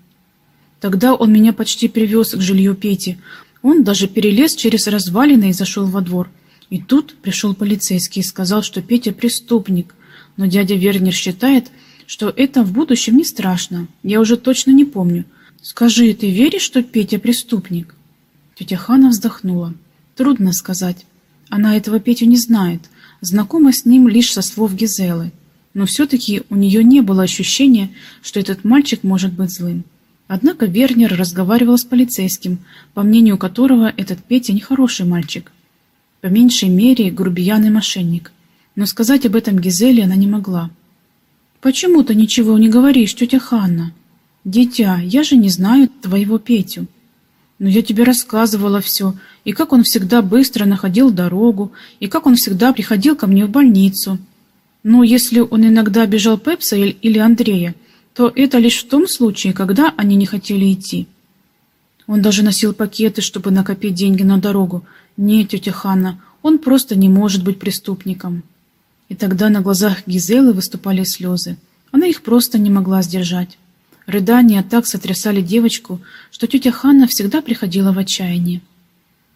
Тогда он меня почти привез к жилью Пети. Он даже перелез через развалины и зашел во двор. И тут пришел полицейский и сказал, что Петя преступник. Но дядя Вернер считает, что это в будущем не страшно. Я уже точно не помню. Скажи, ты веришь, что Петя преступник? Тетя Хана вздохнула. Трудно сказать. Она этого Петю не знает. Знакома с ним лишь со слов Гизелы. Но все-таки у нее не было ощущения, что этот мальчик может быть злым. Однако Вернер разговаривал с полицейским, по мнению которого этот Петя нехороший мальчик. По меньшей мере, грубиян и мошенник. Но сказать об этом Гизеле она не могла. «Почему ты ничего не говоришь, тетя Ханна?» «Дитя, я же не знаю твоего Петю». «Но я тебе рассказывала все, и как он всегда быстро находил дорогу, и как он всегда приходил ко мне в больницу. Ну, если он иногда обижал Пепса или Андрея, то это лишь в том случае, когда они не хотели идти. Он даже носил пакеты, чтобы накопить деньги на дорогу. Нет, тетя Ханна, он просто не может быть преступником. И тогда на глазах Гизелы выступали слезы. Она их просто не могла сдержать. Рыдания так сотрясали девочку, что тетя Ханна всегда приходила в отчаяние.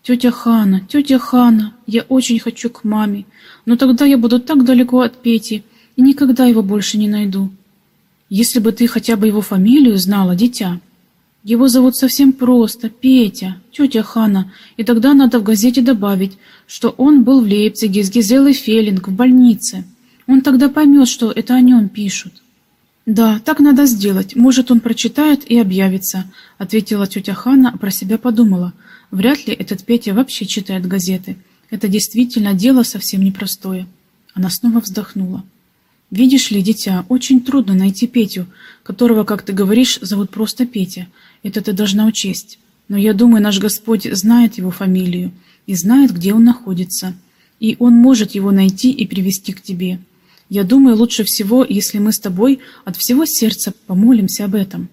«Тетя Хана, тетя Хана, я очень хочу к маме, но тогда я буду так далеко от Пети и никогда его больше не найду. Если бы ты хотя бы его фамилию знала, дитя. Его зовут совсем просто, Петя, тетя Хана, и тогда надо в газете добавить, что он был в Лейпциге с Гизелой Феллинг в больнице. Он тогда поймет, что это о нем пишут. «Да, так надо сделать. Может, он прочитает и объявится», — ответила тетя Хана, а про себя подумала. «Вряд ли этот Петя вообще читает газеты. Это действительно дело совсем непростое». Она снова вздохнула. «Видишь ли, дитя, очень трудно найти Петю, которого, как ты говоришь, зовут просто Петя. Это ты должна учесть. Но я думаю, наш Господь знает его фамилию и знает, где он находится. И он может его найти и привести к тебе. Я думаю, лучше всего, если мы с тобой от всего сердца помолимся об этом.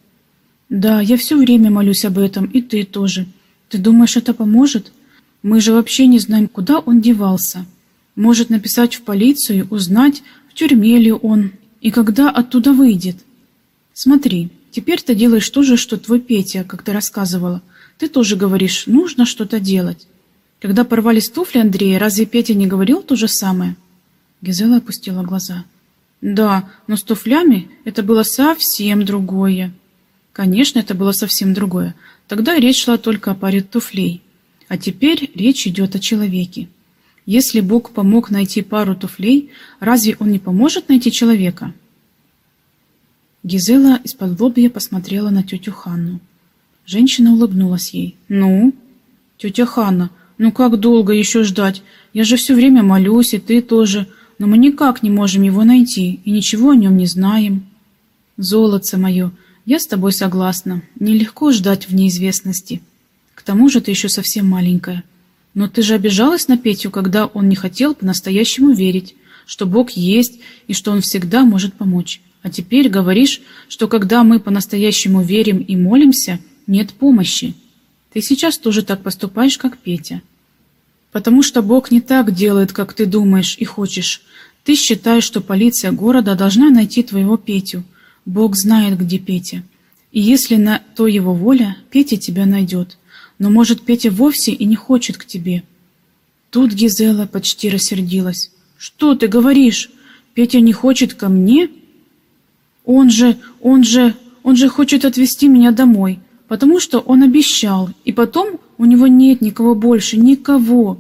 Да, я все время молюсь об этом, и ты тоже. Ты думаешь, это поможет? Мы же вообще не знаем, куда он девался. Может написать в полицию, узнать, в тюрьме ли он, и когда оттуда выйдет. Смотри, теперь ты делаешь то же, что твой Петя, как ты рассказывала. Ты тоже говоришь, нужно что-то делать. Когда порвались туфли Андрея, разве Петя не говорил то же самое? Гизела опустила глаза. Да, но с туфлями это было совсем другое. Конечно, это было совсем другое. Тогда речь шла только о паре туфлей. А теперь речь идет о человеке. Если Бог помог найти пару туфлей, разве Он не поможет найти человека? Гизела из-под лобья посмотрела на тетю Ханну. Женщина улыбнулась ей. «Ну?» «Тетя Ханна, ну как долго еще ждать? Я же все время молюсь, и ты тоже но мы никак не можем его найти и ничего о нем не знаем. Золотце мое, я с тобой согласна, нелегко ждать в неизвестности. К тому же ты еще совсем маленькая. Но ты же обижалась на Петю, когда он не хотел по-настоящему верить, что Бог есть и что Он всегда может помочь. А теперь говоришь, что когда мы по-настоящему верим и молимся, нет помощи. Ты сейчас тоже так поступаешь, как Петя. Потому что Бог не так делает, как ты думаешь и хочешь. Ты считаешь, что полиция города должна найти твоего Петю. Бог знает, где Петя. И если на то его воля, Петя тебя найдет. Но, может, Петя вовсе и не хочет к тебе. Тут Гизела почти рассердилась. «Что ты говоришь? Петя не хочет ко мне?» «Он же, он же, он же хочет отвезти меня домой, потому что он обещал, и потом у него нет никого больше, никого.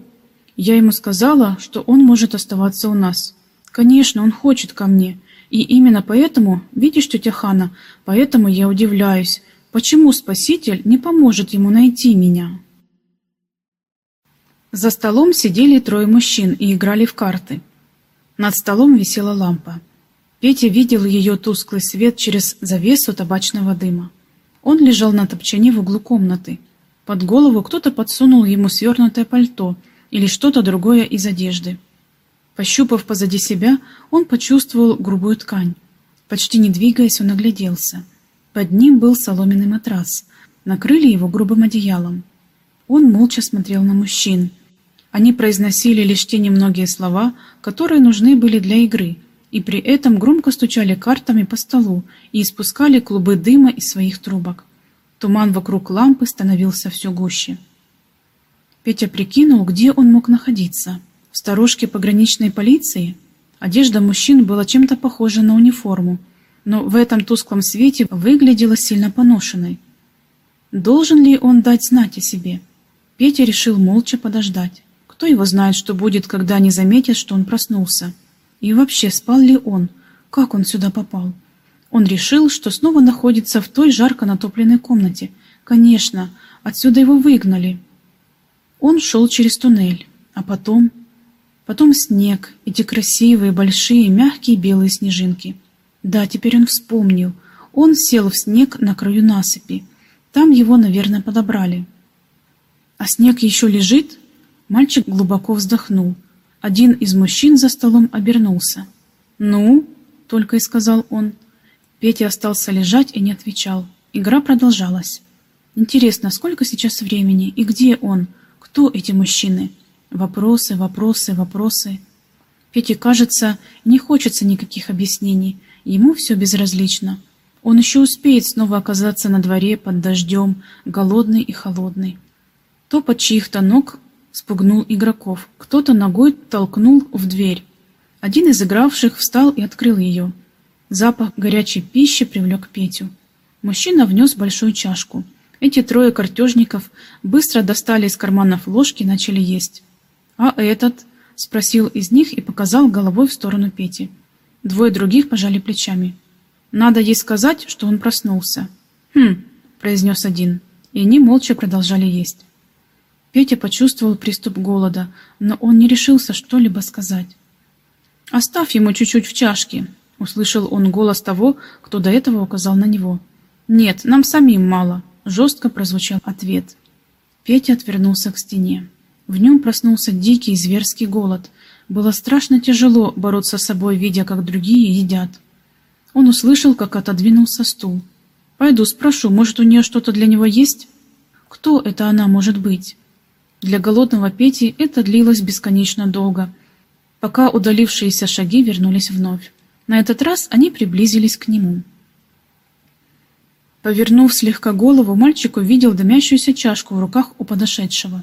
Я ему сказала, что он может оставаться у нас. Конечно, он хочет ко мне. И именно поэтому, видишь, тетя Хана, поэтому я удивляюсь, почему Спаситель не поможет ему найти меня. За столом сидели трое мужчин и играли в карты. Над столом висела лампа. Петя видел ее тусклый свет через завесу табачного дыма. Он лежал на топчане в углу комнаты. Под голову кто-то подсунул ему свернутое пальто или что-то другое из одежды. Пощупав позади себя, он почувствовал грубую ткань. Почти не двигаясь, он огляделся. Под ним был соломенный матрас. Накрыли его грубым одеялом. Он молча смотрел на мужчин. Они произносили лишь те немногие слова, которые нужны были для игры, и при этом громко стучали картами по столу и испускали клубы дыма из своих трубок. Туман вокруг лампы становился все гуще. Петя прикинул, где он мог находиться. В сторожке пограничной полиции одежда мужчин была чем-то похожа на униформу, но в этом тусклом свете выглядела сильно поношенной. Должен ли он дать знать о себе? Петя решил молча подождать. Кто его знает, что будет, когда они заметят, что он проснулся? И вообще, спал ли он? Как он сюда попал? Он решил, что снова находится в той жарко натопленной комнате. Конечно, отсюда его выгнали. Он шел через туннель, а потом... Потом снег, эти красивые, большие, мягкие белые снежинки. Да, теперь он вспомнил. Он сел в снег на краю насыпи. Там его, наверное, подобрали. А снег еще лежит? Мальчик глубоко вздохнул. Один из мужчин за столом обернулся. «Ну?» — только и сказал он. Петя остался лежать и не отвечал. Игра продолжалась. Интересно, сколько сейчас времени и где он? Кто эти мужчины? Вопросы, вопросы, вопросы. Пете, кажется, не хочется никаких объяснений. Ему все безразлично. Он еще успеет снова оказаться на дворе под дождем, голодный и холодный. Топот чьих-то ног спугнул игроков. Кто-то ногой толкнул в дверь. Один из игравших встал и открыл ее. Запах горячей пищи привлек Петю. Мужчина внес большую чашку. Эти трое картежников быстро достали из карманов ложки и начали есть. «А этот?» — спросил из них и показал головой в сторону Пети. Двое других пожали плечами. Надо ей сказать, что он проснулся. «Хм», — произнес один, и они молча продолжали есть. Петя почувствовал приступ голода, но он не решился что-либо сказать. «Оставь ему чуть-чуть в чашке», — услышал он голос того, кто до этого указал на него. «Нет, нам самим мало», — жестко прозвучал ответ. Петя отвернулся к стене. В нем проснулся дикий зверский голод. Было страшно тяжело бороться с собой, видя, как другие едят. Он услышал, как отодвинулся стул. «Пойду спрошу, может, у нее что-то для него есть?» «Кто это она может быть?» Для голодного Пети это длилось бесконечно долго, пока удалившиеся шаги вернулись вновь. На этот раз они приблизились к нему. Повернув слегка голову, мальчик увидел дымящуюся чашку в руках у подошедшего.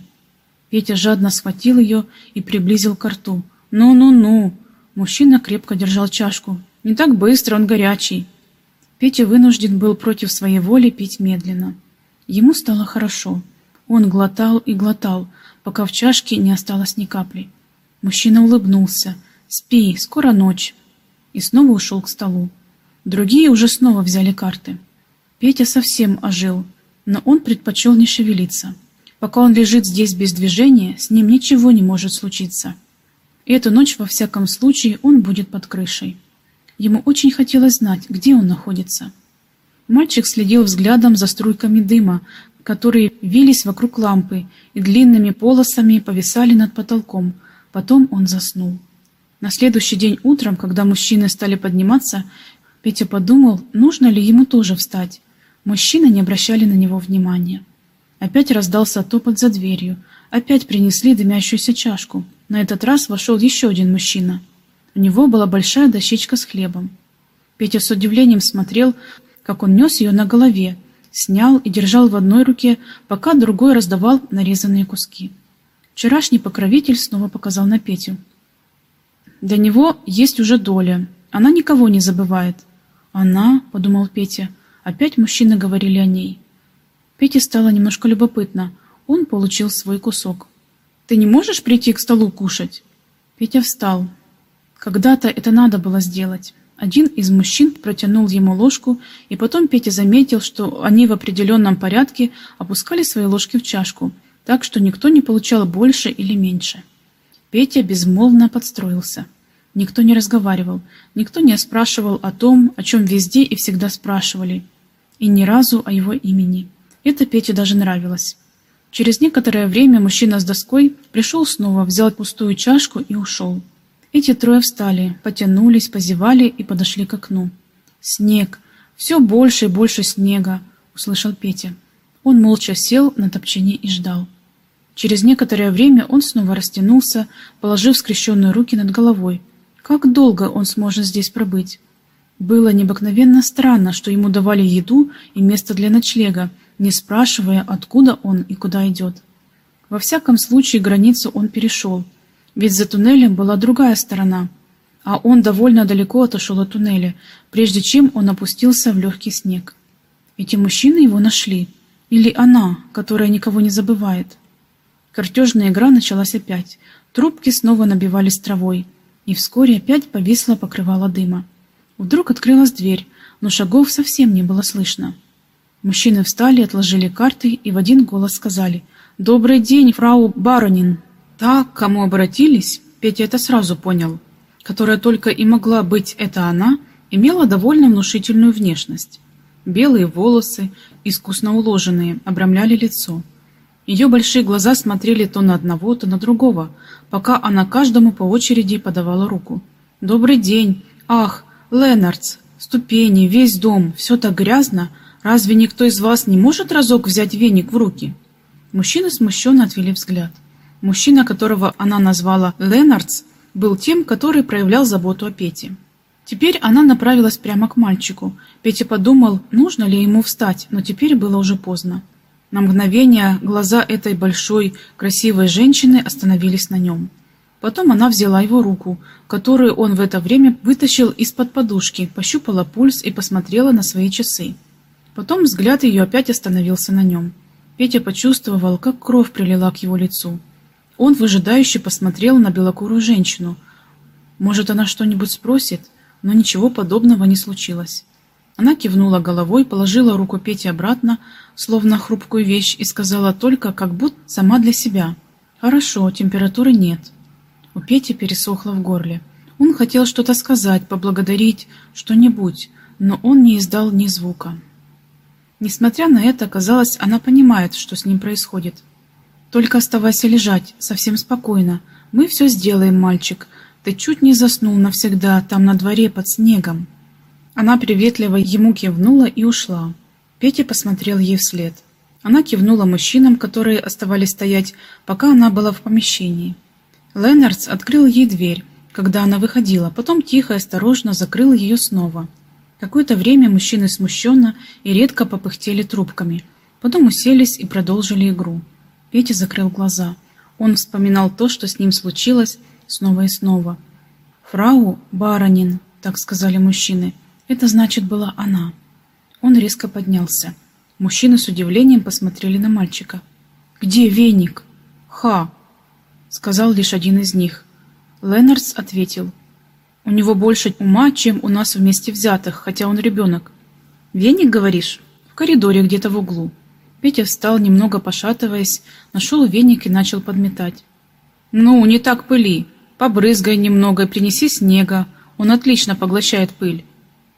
Петя жадно схватил ее и приблизил к рту. «Ну-ну-ну!» Мужчина крепко держал чашку. Не так быстро, он горячий. Петя вынужден был против своей воли пить медленно. Ему стало хорошо. Он глотал и глотал, пока в чашке не осталось ни капли. Мужчина улыбнулся. «Спи, скоро ночь». И снова ушел к столу. Другие уже снова взяли карты. Петя совсем ожил, но он предпочел не шевелиться. Пока он лежит здесь без движения, с ним ничего не может случиться. Эту ночь, во всяком случае, он будет под крышей. Ему очень хотелось знать, где он находится. Мальчик следил взглядом за струйками дыма, которые вились вокруг лампы и длинными полосами повисали над потолком. Потом он заснул. На следующий день утром, когда мужчины стали подниматься, Петя подумал, нужно ли ему тоже встать. Мужчины не обращали на него внимания. Опять раздался топот за дверью. Опять принесли дымящуюся чашку. На этот раз вошел еще один мужчина — у него была большая дощечка с хлебом. Петя с удивлением смотрел, как он нес ее на голове, снял и держал в одной руке, пока другой раздавал нарезанные куски. Вчерашний покровитель снова показал на Петю. Для него есть уже доля. Она никого не забывает. Она, — подумал Петя, — опять мужчины говорили о ней. Пете стало немножко любопытно. Он получил свой кусок. «Ты не можешь прийти к столу кушать?» Петя встал, когда-то это надо было сделать. Один из мужчин протянул ему ложку, и потом Петя заметил, что они в определенном порядке опускали свои ложки в чашку, так что никто не получал больше или меньше. Петя безмолвно подстроился. Никто не разговаривал, никто не спрашивал о том, о чем везде и всегда спрашивали, и ни разу о его имени. Это Пете даже нравилось. Через некоторое время мужчина с доской пришел снова, взял пустую чашку и ушел. Эти трое встали, потянулись, позевали и подошли к окну. «Снег! Все больше и больше снега!» — услышал Петя. Он молча сел на топчине и ждал. Через некоторое время он снова растянулся, положив скрещенные руки над головой. Как долго он сможет здесь пробыть? Было необыкновенно странно, что ему давали еду и место для ночлега, не спрашивая, откуда он и куда идет. Во всяком случае, границу он перешел — ведь за туннелем была другая сторона, а он довольно далеко отошел от туннеля, прежде чем он опустился в легкий снег. Эти мужчины его нашли. Или она, которая никого не забывает. Картежная игра началась опять. Трубки снова набивались травой, и вскоре опять повисло покрывало дыма. Вдруг открылась дверь, но шагов совсем не было слышно. Мужчины встали, отложили карты и в один голос сказали «Добрый день, фрау Баронин!» Та, к кому обратились, Петя это сразу понял, которая только и могла быть это она, имела довольно внушительную внешность. Белые волосы, искусно уложенные, обрамляли лицо. Ее большие глаза смотрели то на одного, то на другого, пока она каждому по очереди подавала руку. «Добрый день! Ах, Ленардс! Ступени, весь дом, все так грязно! Разве никто из вас не может разок взять веник в руки?» Мужчины смущенно отвели взгляд. Мужчина, которого она назвала Ленардс, был тем, который проявлял заботу о Пете. Теперь она направилась прямо к мальчику. Петя подумал, нужно ли ему встать, но теперь было уже поздно. На мгновение глаза этой большой, красивой женщины остановились на нем. Потом она взяла его руку, которую он в это время вытащил из-под подушки, пощупала пульс и посмотрела на свои часы. Потом взгляд ее опять остановился на нем. Петя почувствовал, как кровь прилила к его лицу. Он выжидающе посмотрел на белокурую женщину. Может, она что-нибудь спросит, но ничего подобного не случилось. Она кивнула головой, положила руку Пете обратно, словно хрупкую вещь, и сказала только, как будто сама для себя. «Хорошо, температуры нет». У Пети пересохло в горле. Он хотел что-то сказать, поблагодарить, что-нибудь, но он не издал ни звука. Несмотря на это, казалось, она понимает, что с ним происходит. «Только оставайся лежать, совсем спокойно. Мы все сделаем, мальчик. Ты чуть не заснул навсегда там на дворе под снегом». Она приветливо ему кивнула и ушла. Петя посмотрел ей вслед. Она кивнула мужчинам, которые оставались стоять, пока она была в помещении. Леннардс открыл ей дверь, когда она выходила, потом тихо и осторожно закрыл ее снова. Какое-то время мужчины смущенно и редко попыхтели трубками, потом уселись и продолжили игру. Петя закрыл глаза. Он вспоминал то, что с ним случилось, снова и снова. «Фрау Баранин», — так сказали мужчины, — это значит, была она. Он резко поднялся. Мужчины с удивлением посмотрели на мальчика. «Где веник?» «Ха!» — сказал лишь один из них. Леннардс ответил. «У него больше ума, чем у нас вместе взятых, хотя он ребенок». «Веник, говоришь?» «В коридоре где-то в углу». Петя встал, немного пошатываясь, нашел веник и начал подметать. «Ну, не так пыли. Побрызгай немного и принеси снега. Он отлично поглощает пыль».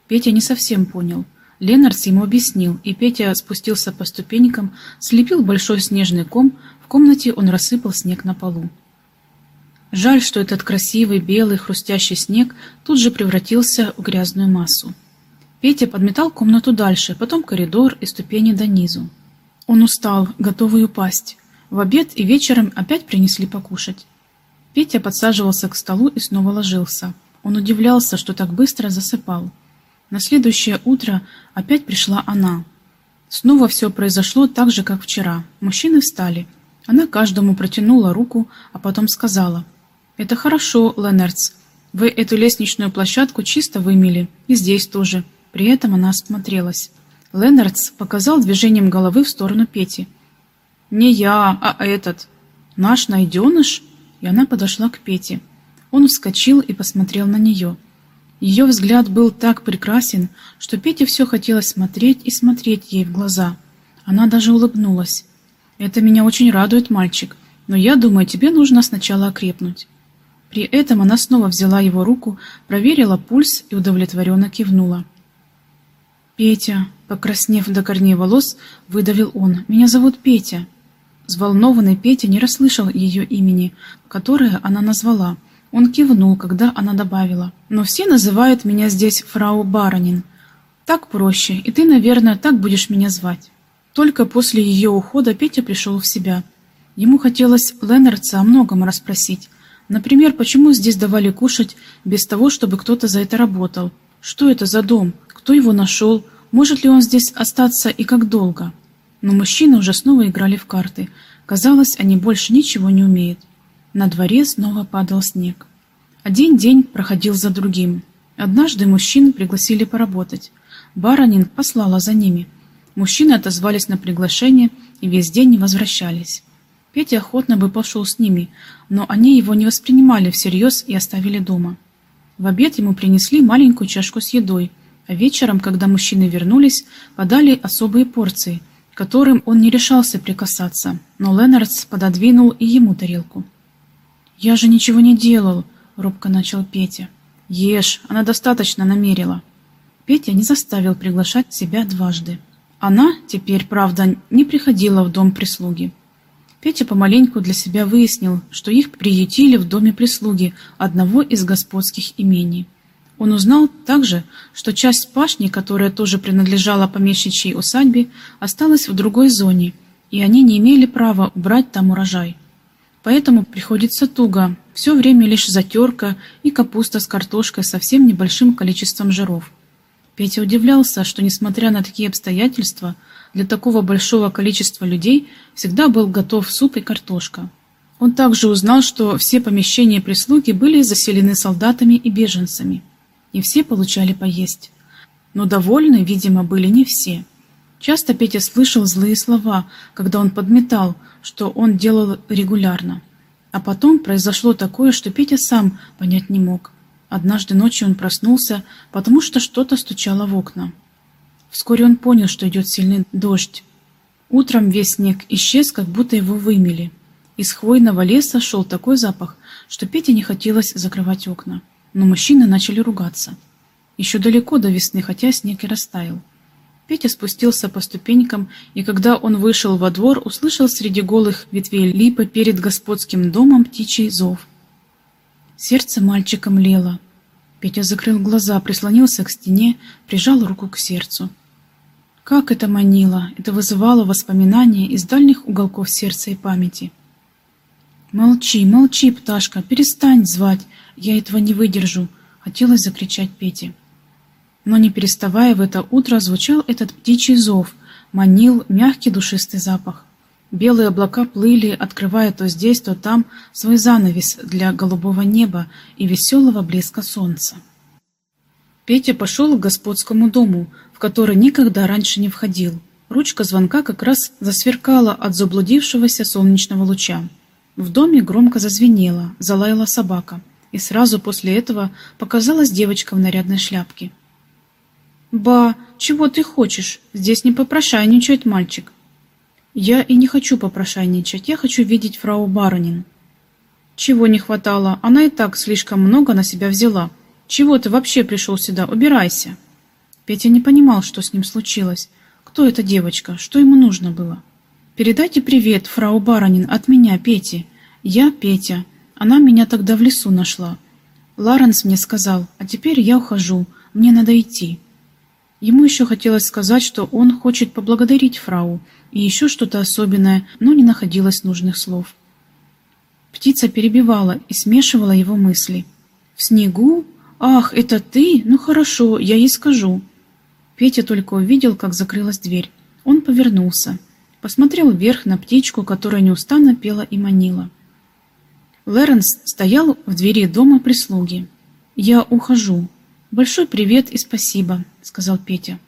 Петя не совсем понял. Ленарс ему объяснил, и Петя спустился по ступенькам, слепил большой снежный ком, в комнате он рассыпал снег на полу. Жаль, что этот красивый, белый, хрустящий снег тут же превратился в грязную массу. Петя подметал комнату дальше, потом коридор и ступени до низу. Он устал, готовый упасть. В обед и вечером опять принесли покушать. Петя подсаживался к столу и снова ложился. Он удивлялся, что так быстро засыпал. На следующее утро опять пришла она. Снова все произошло так же, как вчера. Мужчины встали. Она каждому протянула руку, а потом сказала. «Это хорошо, Леннерц. Вы эту лестничную площадку чисто вымели. И здесь тоже». При этом она осмотрелась. Леннардс показал движением головы в сторону Пети. «Не я, а этот. Наш найденыш?» И она подошла к Пете. Он вскочил и посмотрел на нее. Ее взгляд был так прекрасен, что Пете все хотелось смотреть и смотреть ей в глаза. Она даже улыбнулась. «Это меня очень радует, мальчик, но я думаю, тебе нужно сначала окрепнуть». При этом она снова взяла его руку, проверила пульс и удовлетворенно кивнула. «Петя», покраснев до корней волос, выдавил он, «меня зовут Петя». Взволнованный Петя не расслышал ее имени, которое она назвала – он кивнул, когда она добавила. «Но все называют меня здесь фрау Баронин. Так проще, и ты, наверное, так будешь меня звать». Только после ее ухода Петя пришел в себя. Ему хотелось Леннардса о многом расспросить. Например, почему здесь давали кушать без того, чтобы кто-то за это работал? Что это за дом? Кто его нашел? Может ли он здесь остаться и как долго? Но мужчины уже снова играли в карты. Казалось, они больше ничего не умеют. На дворе снова падал снег. Один день проходил за другим. Однажды мужчин пригласили поработать. Баронин послала за ними. Мужчины отозвались на приглашение и весь день не возвращались. Петя охотно бы пошел с ними, но они его не воспринимали всерьез и оставили дома. В обед ему принесли маленькую чашку с едой, а вечером, когда мужчины вернулись, подали особые порции, которым он не решался прикасаться, но Леннардс пододвинул и ему тарелку. «Я же ничего не делал», — робко начал Петя. «Ешь, она достаточно намерила». Петя не заставил приглашать себя дважды. Она теперь, правда, не приходила в дом прислуги. Петя помаленьку для себя выяснил, что их приютили в доме прислуги одного из господских имений. Он узнал также, что часть пашни, которая тоже принадлежала помещичьей усадьбе, осталась в другой зоне, и они не имели права убрать там урожай. Поэтому приходится туго, все время лишь затерка и капуста с картошкой со совсем небольшим количеством жиров. Петя удивлялся, что, несмотря на такие обстоятельства, для такого большого количества людей всегда был готов суп и картошка. Он также узнал, что все помещения прислуги были заселены солдатами и беженцами, и все получали поесть. Но довольны, видимо, были не все. Часто Петя слышал злые слова, когда он подметал, что он делал регулярно. А потом произошло такое, что Петя сам понять не мог. Однажды ночью он проснулся, потому что что-то стучало в окна. Вскоре он понял, что идет сильный дождь. Утром весь снег исчез, как будто его вымели. Из хвойного леса шел такой запах, что Пете не хотелось закрывать окна. Но мужчины начали ругаться. Еще далеко до весны, хотя снег и растаял. Петя спустился по ступенькам, и когда он вышел во двор, услышал среди голых ветвей липы перед господским домом птичий зов. Сердце мальчика млело. Петя закрыл глаза, прислонился к стене, прижал руку к сердцу. Как это манило, это вызывало воспоминания из дальних уголков сердца и памяти. «Молчи, молчи, пташка, перестань звать, я этого не выдержу», — хотелось закричать Пете. Но не переставая в это утро звучал этот птичий зов, манил мягкий душистый запах. Белые облака плыли, открывая то здесь, то там свой занавес для голубого неба и веселого блеска солнца. Петя пошел к господскому дому, в который никогда раньше не входил. Ручка звонка как раз засверкала от заблудившегося солнечного луча. В доме громко зазвенело, залаяла собака, и сразу после этого показалась девочка в нарядной шляпке. «Ба, чего ты хочешь? Здесь не попрошайничает мальчик». «Я и не хочу попрошайничать, я хочу видеть фрау Баронин». «Чего не хватало? Она и так слишком много на себя взяла. Чего ты вообще пришел сюда? Убирайся!» Петя не понимал, что с ним случилось. Кто эта девочка? Что ему нужно было? «Передайте привет, фрау Баронин, от меня, Пети. Я Петя. Она меня тогда в лесу нашла. Ларенс мне сказал, а теперь я ухожу, мне надо идти». Ему еще хотелось сказать, что он хочет поблагодарить фрау, и еще что-то особенное, но не находилось нужных слов. Птица перебивала и смешивала его мысли. «В снегу? Ах, это ты? Ну хорошо, я ей скажу». Петя только увидел, как закрылась дверь. Он повернулся. Посмотрел вверх на птичку, которая неустанно пела и манила. Леренс стоял в двери дома прислуги. «Я ухожу», «Большой привет и спасибо», — сказал Петя.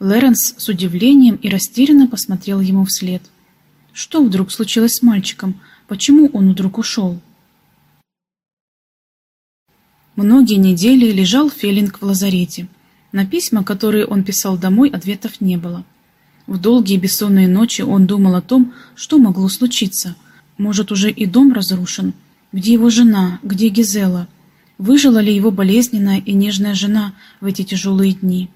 Леренс с удивлением и растерянно посмотрел ему вслед. Что вдруг случилось с мальчиком? Почему он вдруг ушел? Многие недели лежал Фелинг в лазарете. На письма, которые он писал домой, ответов не было. В долгие бессонные ночи он думал о том, что могло случиться. Может, уже и дом разрушен? Где его жена? Где Гизела? Выжила ли его болезненная и нежная жена в эти тяжелые дни?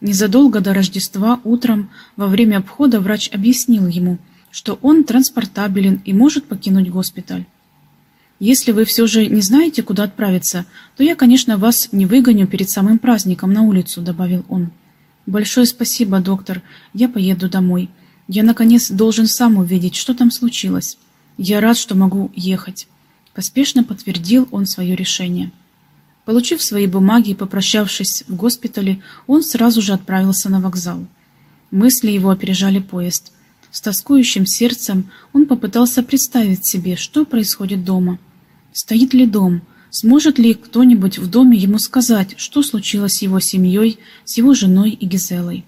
Незадолго до Рождества утром во время обхода врач объяснил ему, что он транспортабелен и может покинуть госпиталь. Если вы все же не знаете, куда отправиться, то я, конечно, вас не выгоню перед самым праздником на улицу», — добавил он. «Большое спасибо, доктор. Я поеду домой. Я, наконец, должен сам увидеть, что там случилось. Я рад, что могу ехать». Поспешно подтвердил он свое решение. Получив свои бумаги и попрощавшись в госпитале, он сразу же отправился на вокзал. Мысли его опережали поезд. С тоскующим сердцем он попытался представить себе, что происходит дома. Стоит ли дом? Сможет ли кто-нибудь в доме ему сказать, что случилось с его семьей, с его женой и Гизелой?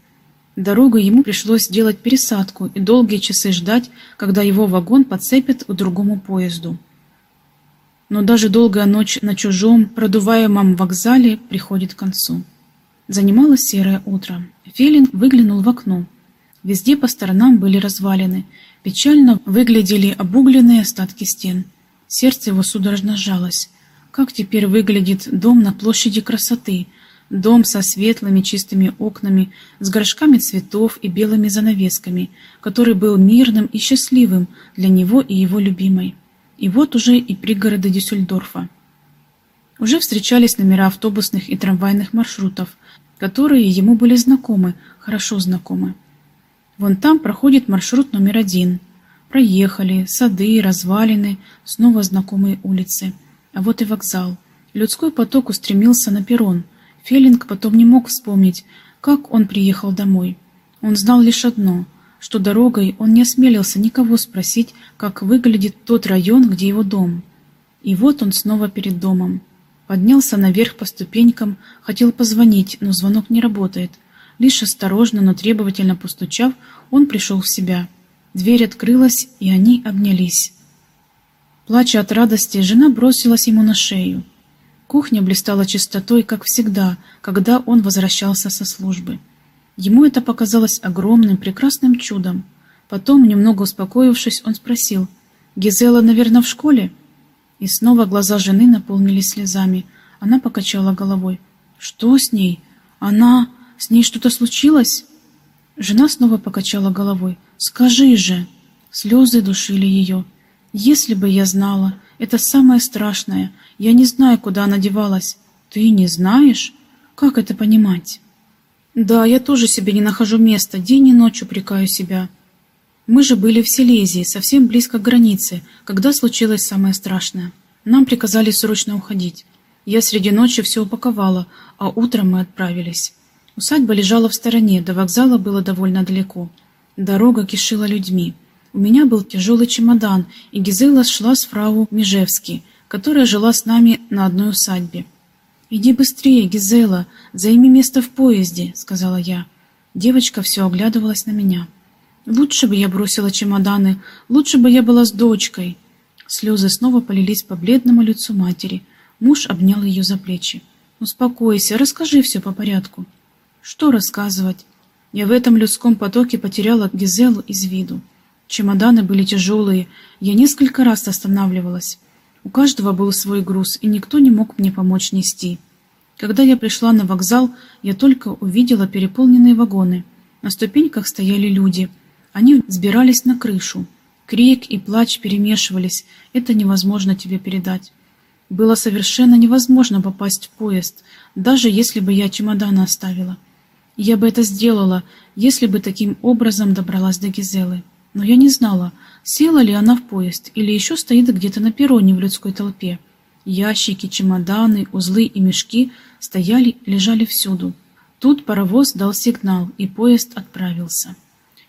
Дорогой ему пришлось делать пересадку и долгие часы ждать, когда его вагон подцепят к другому поезду. Но даже долгая ночь на чужом, продуваемом вокзале приходит к концу. Занималось серое утро. Филин выглянул в окно. Везде по сторонам были развалины. Печально выглядели обугленные остатки стен. Сердце его судорожно сжалось. Как теперь выглядит дом на площади красоты? Дом со светлыми чистыми окнами, с горшками цветов и белыми занавесками, который был мирным и счастливым для него и его любимой. И вот уже и пригороды Дюссельдорфа. Уже встречались номера автобусных и трамвайных маршрутов, которые ему были знакомы, хорошо знакомы. Вон там проходит маршрут номер один. Проехали, сады, развалины, снова знакомые улицы. А вот и вокзал. Людской поток устремился на перрон. Феллинг потом не мог вспомнить, как он приехал домой. Он знал лишь одно что дорогой он не осмелился никого спросить, как выглядит тот район, где его дом. И вот он снова перед домом. Поднялся наверх по ступенькам, хотел позвонить, но звонок не работает. Лишь осторожно, но требовательно постучав, он пришел в себя. Дверь открылась, и они обнялись. Плача от радости, жена бросилась ему на шею. Кухня блистала чистотой, как всегда, когда он возвращался со службы. Ему это показалось огромным, прекрасным чудом. Потом, немного успокоившись, он спросил, «Гизела, наверное, в школе?» И снова глаза жены наполнились слезами. Она покачала головой. «Что с ней? Она... С ней что-то случилось?» Жена снова покачала головой. «Скажи же!» Слезы душили ее. «Если бы я знала, это самое страшное. Я не знаю, куда она девалась». «Ты не знаешь? Как это понимать?» «Да, я тоже себе не нахожу места, день и ночь упрекаю себя». Мы же были в Силезии, совсем близко к границе, когда случилось самое страшное. Нам приказали срочно уходить. Я среди ночи все упаковала, а утром мы отправились. Усадьба лежала в стороне, до вокзала было довольно далеко. Дорога кишила людьми. У меня был тяжелый чемодан, и Гизела шла с фрау Межевски, которая жила с нами на одной усадьбе. «Иди быстрее, Гизела, займи место в поезде», — сказала я. Девочка все оглядывалась на меня. Лучше бы я бросила чемоданы, лучше бы я была с дочкой. Слезы снова полились по бледному лицу матери. Муж обнял ее за плечи. «Успокойся, расскажи все по порядку». «Что рассказывать?» Я в этом людском потоке потеряла Гизелу из виду. Чемоданы были тяжелые, я несколько раз останавливалась. У каждого был свой груз, и никто не мог мне помочь нести. Когда я пришла на вокзал, я только увидела переполненные вагоны. На ступеньках стояли люди — они взбирались на крышу. Крик и плач перемешивались. Это невозможно тебе передать. Было совершенно невозможно попасть в поезд, даже если бы я чемоданы оставила. Я бы это сделала, если бы таким образом добралась до Гизелы. Но я не знала, села ли она в поезд или еще стоит где-то на перроне в людской толпе. Ящики, чемоданы, узлы и мешки стояли лежали всюду. Тут паровоз дал сигнал, и поезд отправился.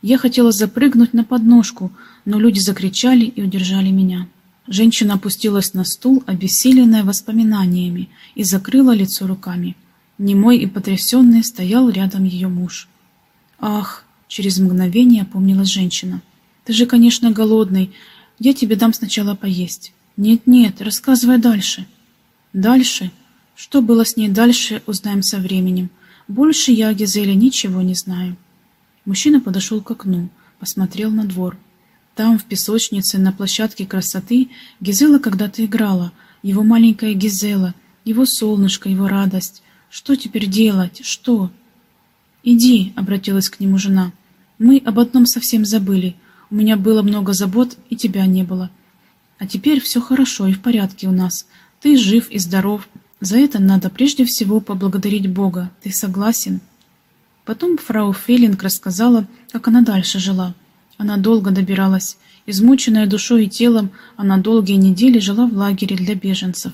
Я хотела запрыгнуть на подножку, но люди закричали и удержали меня. Женщина опустилась на стул, обессиленная воспоминаниями, и закрыла лицо руками. Немой и потрясенный стоял рядом ее муж. «Ах!» — через мгновение опомнилась женщина. «Ты же, конечно, голодный. Я тебе дам сначала поесть». «Нет-нет, рассказывай дальше». «Дальше?» Что было с ней дальше, узнаем со временем. Больше я о Гизеле ничего не знаю. Мужчина подошел к окну, посмотрел на двор. Там, в песочнице, на площадке красоты, Гизела когда-то играла, его маленькая Гизела, его солнышко, его радость. Что теперь делать? Что? «Иди», — обратилась к нему жена. «Мы об одном совсем забыли. У меня было много забот, и тебя не было. А теперь все хорошо и в порядке у нас. Ты жив и здоров. За это надо прежде всего поблагодарить Бога. Ты согласен?» Потом фрау Феллинг рассказала, как она дальше жила. Она долго добиралась. Измученная душой и телом, она долгие недели жила в лагере для беженцев.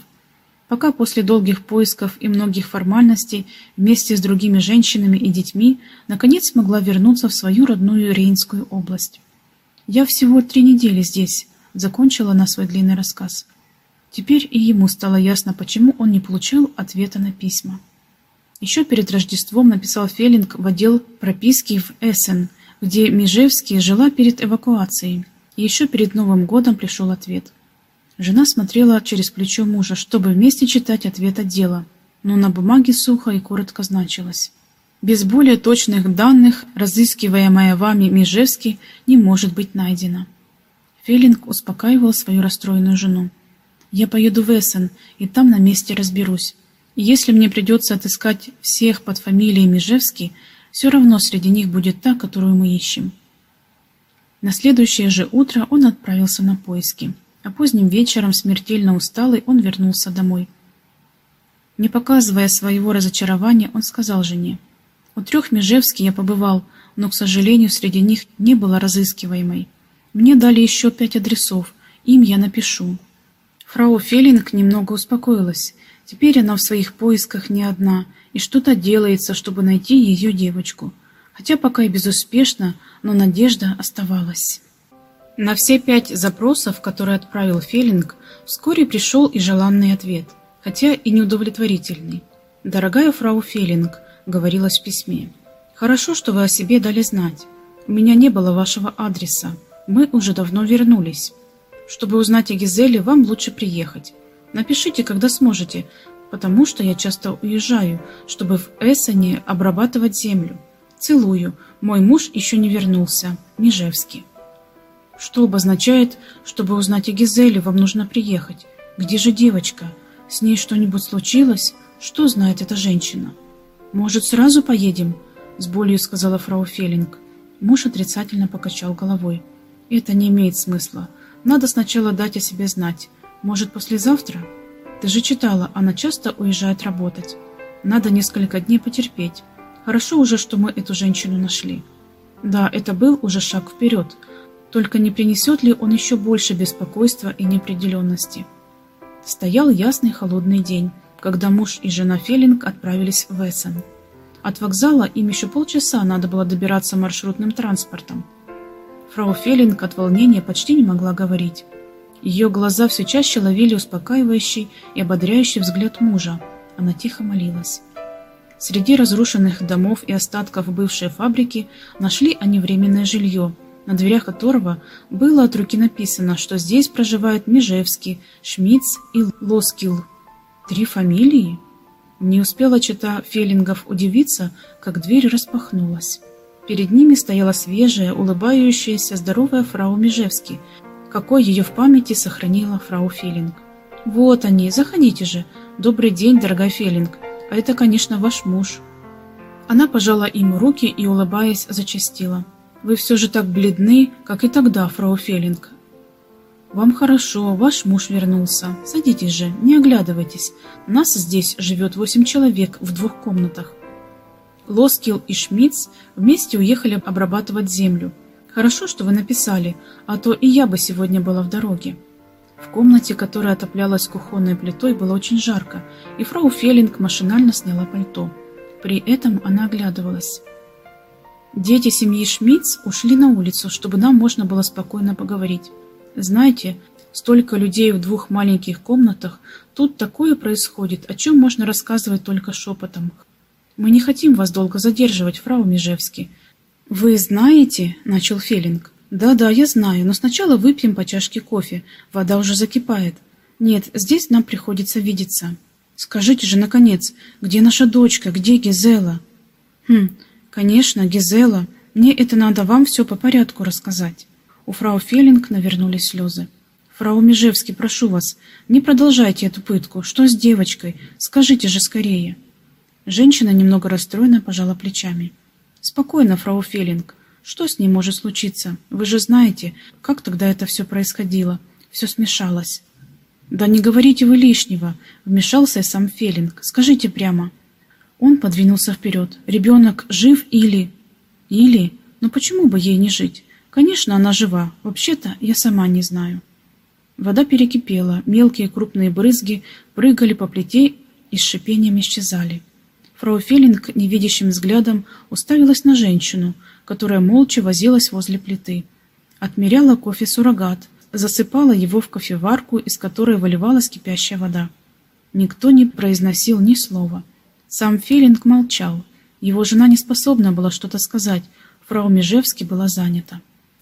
Пока после долгих поисков и многих формальностей вместе с другими женщинами и детьми наконец смогла вернуться в свою родную Рейнскую область. «Я всего три недели здесь», — закончила она свой длинный рассказ. Теперь и ему стало ясно, почему он не получал ответа на письма. Еще перед Рождеством написал Феллинг в отдел прописки в Эссен, где Межевский жила перед эвакуацией. И еще перед Новым годом пришел ответ. Жена смотрела через плечо мужа, чтобы вместе читать ответ отдела, но на бумаге сухо и коротко значилось. Без более точных данных, разыскиваемая вами Межевский не может быть найдена. Феллинг успокаивал свою расстроенную жену. «Я поеду в Эссен, и там на месте разберусь. И если мне придется отыскать всех под фамилией Межевский, все равно среди них будет та, которую мы ищем. На следующее же утро он отправился на поиски, а поздним вечером, смертельно усталый, он вернулся домой. Не показывая своего разочарования, он сказал жене, «У трех Межевски я побывал, но, к сожалению, среди них не было разыскиваемой. Мне дали еще пять адресов, им я напишу». Фрау Феллинг немного успокоилась, Теперь она в своих поисках не одна, и что-то делается, чтобы найти ее девочку. Хотя пока и безуспешно, но надежда оставалась. На все пять запросов, которые отправил Феллинг, вскоре пришел и желанный ответ, хотя и неудовлетворительный. «Дорогая фрау Феллинг», — говорилось в письме, — «хорошо, что вы о себе дали знать. У меня не было вашего адреса. Мы уже давно вернулись. Чтобы узнать о Гизеле, вам лучше приехать. Напишите, когда сможете, потому что я часто уезжаю, чтобы в Эссене обрабатывать землю. Целую. Мой муж еще не вернулся. Межевский. Что обозначает, чтобы узнать о Гизеле, вам нужно приехать? Где же девочка? С ней что-нибудь случилось? Что знает эта женщина? Может, сразу поедем? С болью сказала фрау Феллинг. Муж отрицательно покачал головой. Это не имеет смысла. Надо сначала дать о себе знать. Может, послезавтра? Ты же читала, она часто уезжает работать. Надо несколько дней потерпеть. Хорошо уже, что мы эту женщину нашли. Да, это был уже шаг вперед. Только не принесет ли он еще больше беспокойства и неопределенности? Стоял ясный холодный день, когда муж и жена Феллинг отправились в Эссен. От вокзала им еще полчаса надо было добираться маршрутным транспортом. Фрау Феллинг от волнения почти не могла говорить. Ее глаза все чаще ловили успокаивающий и ободряющий взгляд мужа. Она тихо молилась. Среди разрушенных домов и остатков бывшей фабрики нашли они временное жилье, на дверях которого было от руки написано, что здесь проживают Межевский, Шмидц и Лоскил. Три фамилии? Не успела чита Феллингов удивиться, как дверь распахнулась. Перед ними стояла свежая, улыбающаяся, здоровая фрау Межевский, какой ее в памяти сохранила фрау Феллинг. «Вот они, заходите же. Добрый день, дорогая Феллинг. А это, конечно, ваш муж». Она пожала ему руки и, улыбаясь, зачастила. «Вы все же так бледны, как и тогда, фрау Феллинг. «Вам хорошо, ваш муж вернулся. Садитесь же, не оглядывайтесь. Нас здесь живет восемь человек в двух комнатах. Лоскил и Шмидц вместе уехали обрабатывать землю. Хорошо, что вы написали, а то и я бы сегодня была в дороге». В комнате, которая отоплялась кухонной плитой, было очень жарко, и фрау Феллинг машинально сняла пальто. При этом она оглядывалась. Дети семьи Шмидц ушли на улицу, чтобы нам можно было спокойно поговорить. Знаете, столько людей в двух маленьких комнатах, тут такое происходит, о чем можно рассказывать только шепотом. Мы не хотим вас долго задерживать, фрау Межевский. Вы знаете, — начал Феллинг. Да-да, я знаю, но сначала выпьем по чашке кофе, вода уже закипает. Нет, здесь нам приходится видеться. Скажите же, наконец, где наша дочка, где Гизела? Хм, конечно, Гизела. Мне это надо вам все по порядку рассказать. У фрау Феллинг навернулись слезы. «Фрау Межевский, прошу вас, не продолжайте эту пытку. Что с девочкой? Скажите же скорее». Женщина немного расстроена пожала плечами. «Спокойно, фрау Феллинг. Что с ней может случиться? Вы же знаете, как тогда это все происходило. Все смешалось». «Да не говорите вы лишнего», — вмешался и сам Феллинг. «Скажите прямо». Он подвинулся вперед. «Ребенок жив или...» «Или? Но почему бы ей не жить? Конечно, она жива. Вообще-то я сама не знаю. Вода перекипела, мелкие крупные брызги прыгали по плите и с шипением исчезали. Фрау Феллинг невидящим взглядом уставилась на женщину, которая молча возилась возле плиты. Отмеряла кофе суррогат, засыпала его в кофеварку, из которой выливалась кипящая вода. Никто не произносил ни слова. Сам Феллинг молчал. Его жена не способна была что-то сказать, фрау Межевский была занята.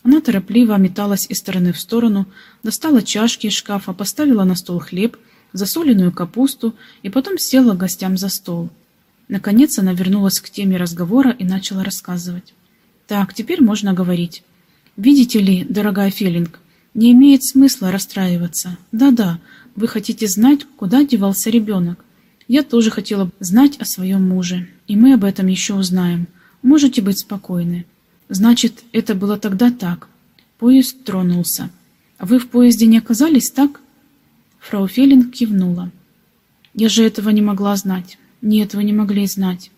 Она торопливо металась из стороны в сторону, достала чашки из шкафа, поставила на стол хлеб, засоленную капусту и потом села гостям за стол. Наконец она вернулась к теме разговора и начала рассказывать. «Так, теперь можно говорить. Видите ли, дорогая Феллинг, не имеет смысла расстраиваться. Да-да, вы хотите знать, куда девался ребенок. Я тоже хотела знать о своем муже, и мы об этом еще узнаем. Можете быть спокойны. Значит, это было тогда так. Поезд тронулся. Вы в поезде не оказались, так? Фрау Феллинг кивнула. Я же этого не могла знать. Нет, вы не могли знать.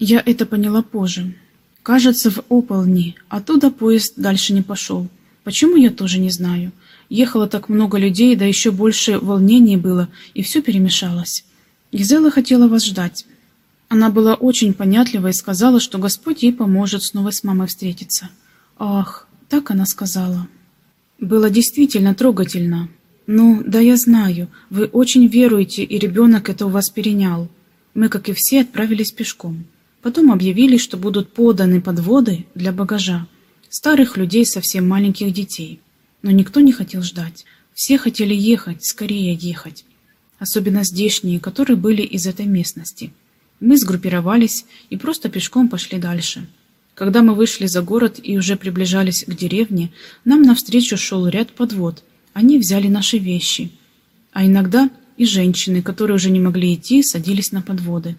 Я это поняла позже. Кажется, в Ополни. Оттуда поезд дальше не пошел. Почему, я тоже не знаю. Ехало так много людей, да еще больше волнений было, и все перемешалось. Гизела хотела вас ждать. Она была очень понятлива и сказала, что Господь ей поможет снова с мамой встретиться. Ах, так она сказала. Было действительно трогательно. Ну, да я знаю, вы очень веруете, и ребенок это у вас перенял. Мы, как и все, отправились пешком. Потом объявили, что будут поданы подводы для багажа. Старых людей, совсем маленьких детей. Но никто не хотел ждать. Все хотели ехать, скорее ехать. Особенно здешние, которые были из этой местности – мы сгруппировались и просто пешком пошли дальше. Когда мы вышли за город и уже приближались к деревне, нам навстречу шел ряд подвод. Они взяли наши вещи. А иногда и женщины, которые уже не могли идти, садились на подводы.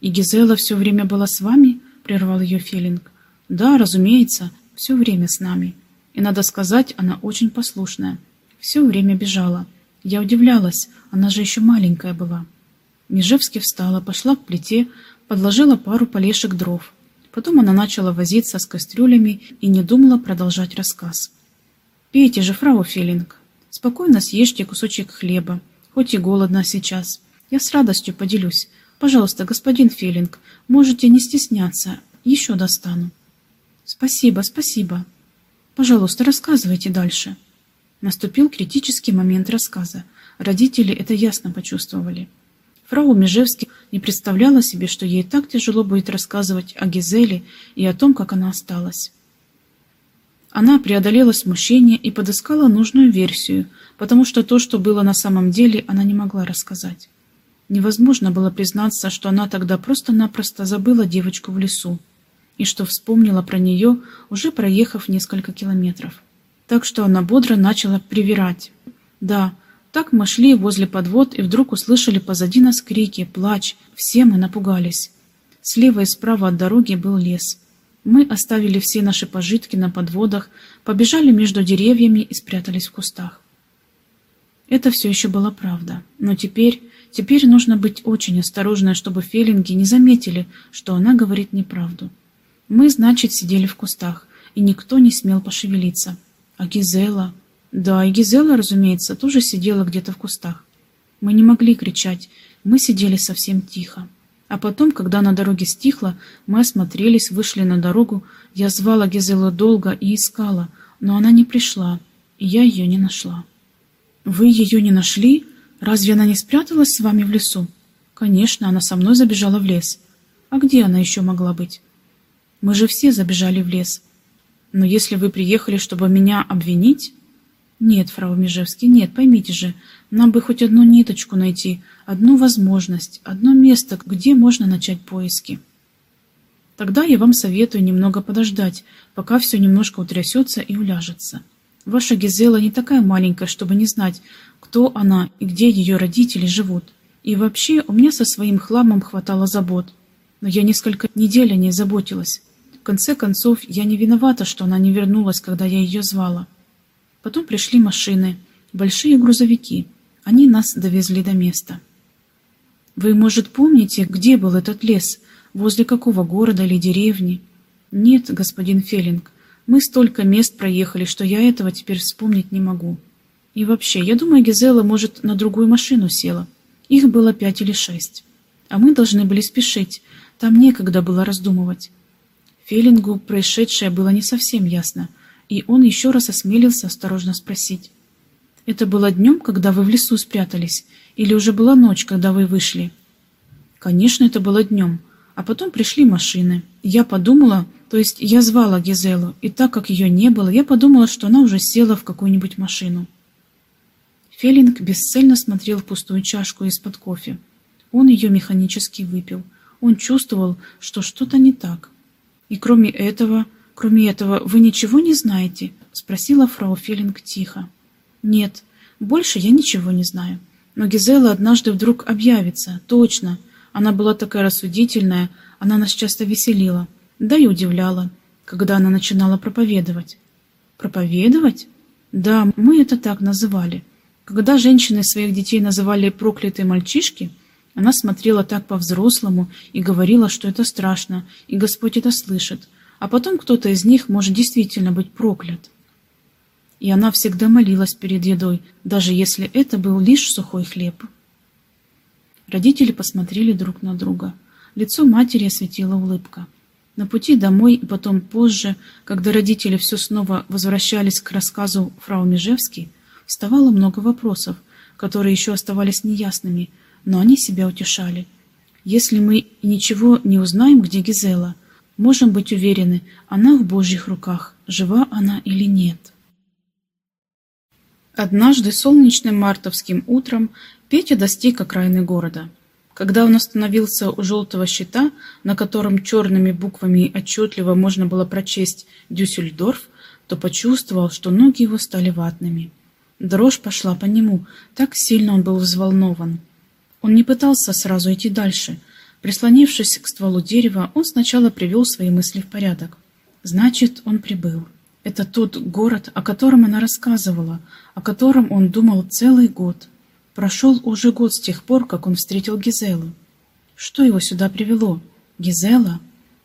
«И Гизела все время была с вами?» — прервал ее Фелинг. «Да, разумеется, все время с нами. И, надо сказать, она очень послушная. Все время бежала. Я удивлялась, она же еще маленькая была». Межевски встала, пошла к плите, подложила пару полешек дров. Потом она начала возиться с кастрюлями и не думала продолжать рассказ. «Пейте же, фрау Фелинг. Спокойно съешьте кусочек хлеба, хоть и голодно сейчас. Я с радостью поделюсь. Пожалуйста, господин Фелинг, можете не стесняться, еще достану». «Спасибо, спасибо. Пожалуйста, рассказывайте дальше». Наступил критический момент рассказа. Родители это ясно почувствовали. Фрау Межевски не представляла себе, что ей так тяжело будет рассказывать о Гизеле и о том, как она осталась. Она преодолела смущение и подыскала нужную версию, потому что то, что было на самом деле, она не могла рассказать. Невозможно было признаться, что она тогда просто-напросто забыла девочку в лесу и что вспомнила про нее, уже проехав несколько километров. Так что она бодро начала привирать. Да, так мы шли возле подвод и вдруг услышали позади нас крики, плач. Все мы напугались. Слева и справа от дороги был лес. Мы оставили все наши пожитки на подводах, побежали между деревьями и спрятались в кустах. Это все еще была правда. Но теперь, теперь нужно быть очень осторожной, чтобы фелинги не заметили, что она говорит неправду. Мы, значит, сидели в кустах, и никто не смел пошевелиться. А Гизела... Да, и Гизела, разумеется, тоже сидела где-то в кустах. Мы не могли кричать, мы сидели совсем тихо. А потом, когда на дороге стихло, мы осмотрелись, вышли на дорогу. Я звала Гизелу долго и искала, но она не пришла, и я ее не нашла. «Вы ее не нашли? Разве она не спряталась с вами в лесу?» «Конечно, она со мной забежала в лес. А где она еще могла быть?» «Мы же все забежали в лес. Но если вы приехали, чтобы меня обвинить...» «Нет, фрау Межевский, нет, поймите же, нам бы хоть одну ниточку найти, одну возможность, одно место, где можно начать поиски». Тогда я вам советую немного подождать, пока все немножко утрясется и уляжется. Ваша Гизела не такая маленькая, чтобы не знать, кто она и где ее родители живут. И вообще, у меня со своим хламом хватало забот. Но я несколько недель о ней заботилась. В конце концов, я не виновата, что она не вернулась, когда я ее звала. Потом пришли машины, большие грузовики. Они нас довезли до места. Вы, может, помните, где был этот лес? Возле какого города или деревни? Нет, господин Феллинг, мы столько мест проехали, что я этого теперь вспомнить не могу. И вообще, я думаю, Гизела, может, на другую машину села. Их было пять или шесть. А мы должны были спешить. Там некогда было раздумывать. Феллингу происшедшее было не совсем ясно и он еще раз осмелился осторожно спросить. «Это было днем, когда вы в лесу спрятались, или уже была ночь, когда вы вышли?» «Конечно, это было днем, а потом пришли машины. Я подумала, то есть я звала Гизелу, и так как ее не было, я подумала, что она уже села в какую-нибудь машину». Феллинг бесцельно смотрел в пустую чашку из-под кофе. Он ее механически выпил. Он чувствовал, что что-то не так. И кроме этого «Кроме этого, вы ничего не знаете?» — спросила фрау Феллинг тихо. «Нет, больше я ничего не знаю. Но Гизела однажды вдруг объявится, точно. Она была такая рассудительная, она нас часто веселила, да и удивляла, когда она начинала проповедовать». «Проповедовать?» «Да, мы это так называли. Когда женщины своих детей называли проклятые мальчишки, она смотрела так по-взрослому и говорила, что это страшно, и Господь это слышит, а потом кто-то из них может действительно быть проклят. И она всегда молилась перед едой, даже если это был лишь сухой хлеб. Родители посмотрели друг на друга. Лицо матери осветила улыбка. На пути домой и потом позже, когда родители все снова возвращались к рассказу фрау Межевски, вставало много вопросов, которые еще оставались неясными, но они себя утешали. Если мы ничего не узнаем, где Гизела – можем быть уверены, она в Божьих руках, жива она или нет. Однажды солнечным мартовским утром Петя достиг окраины города. Когда он остановился у желтого щита, на котором черными буквами отчетливо можно было прочесть «Дюссельдорф», то почувствовал, что ноги его стали ватными. Дрожь пошла по нему, так сильно он был взволнован. Он не пытался сразу идти дальше. Прислонившись к стволу дерева, он сначала привел свои мысли в порядок. Значит, он прибыл. Это тот город, о котором она рассказывала, о котором он думал целый год. Прошел уже год с тех пор, как он встретил Гизелу. Что его сюда привело? Гизела?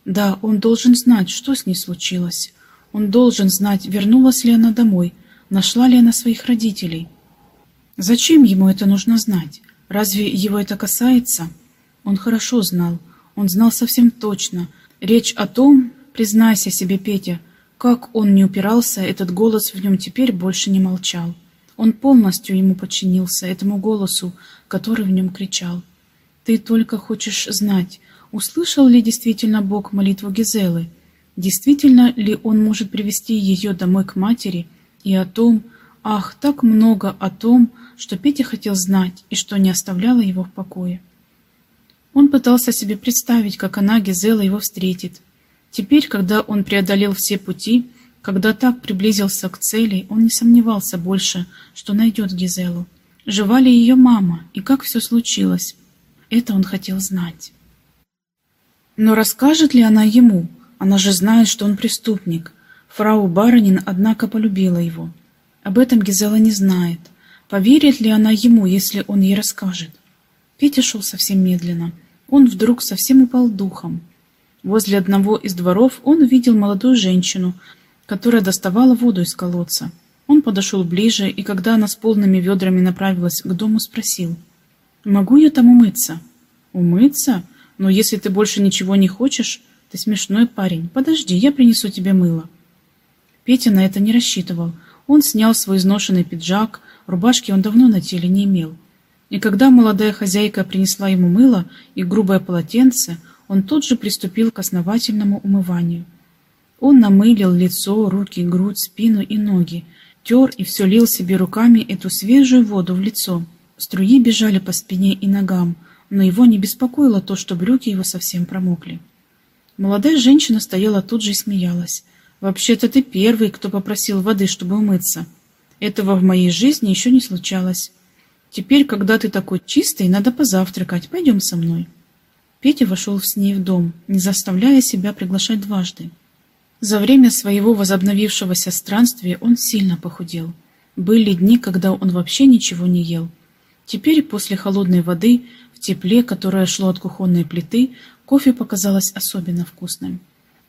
Да, он должен знать, что с ней случилось. Он должен знать, вернулась ли она домой, нашла ли она своих родителей. Зачем ему это нужно знать? Разве его это касается? Он хорошо знал, он знал совсем точно. Речь о том, признайся себе, Петя, как он не упирался, этот голос в нем теперь больше не молчал. Он полностью ему подчинился, этому голосу, который в нем кричал. «Ты только хочешь знать, услышал ли действительно Бог молитву Гизелы? Действительно ли он может привести ее домой к матери? И о том, ах, так много о том, что Петя хотел знать и что не оставляло его в покое». Он пытался себе представить, как она, Гизела, его встретит. Теперь, когда он преодолел все пути, когда так приблизился к цели, он не сомневался больше, что найдет Гизелу. Жива ли ее мама и как все случилось? Это он хотел знать. Но расскажет ли она ему? Она же знает, что он преступник. Фрау Баронин, однако, полюбила его. Об этом Гизела не знает. Поверит ли она ему, если он ей расскажет? Петя шел совсем медленно. Он вдруг совсем упал духом. Возле одного из дворов он увидел молодую женщину, которая доставала воду из колодца. Он подошел ближе, и когда она с полными ведрами направилась к дому, спросил. «Могу я там умыться?» «Умыться? Но если ты больше ничего не хочешь, ты смешной парень. Подожди, я принесу тебе мыло». Петя на это не рассчитывал. Он снял свой изношенный пиджак, рубашки он давно на теле не имел. И когда молодая хозяйка принесла ему мыло и грубое полотенце, он тут же приступил к основательному умыванию. Он намылил лицо, руки, грудь, спину и ноги, тер и все лил себе руками эту свежую воду в лицо. Струи бежали по спине и ногам, но его не беспокоило то, что брюки его совсем промокли. Молодая женщина стояла тут же и смеялась. «Вообще-то ты первый, кто попросил воды, чтобы умыться. Этого в моей жизни еще не случалось. Теперь, когда ты такой чистый, надо позавтракать. Пойдем со мной». Петя вошел с ней в дом, не заставляя себя приглашать дважды. За время своего возобновившегося странствия он сильно похудел. Были дни, когда он вообще ничего не ел. Теперь, после холодной воды, в тепле, которое шло от кухонной плиты, кофе показалось особенно вкусным.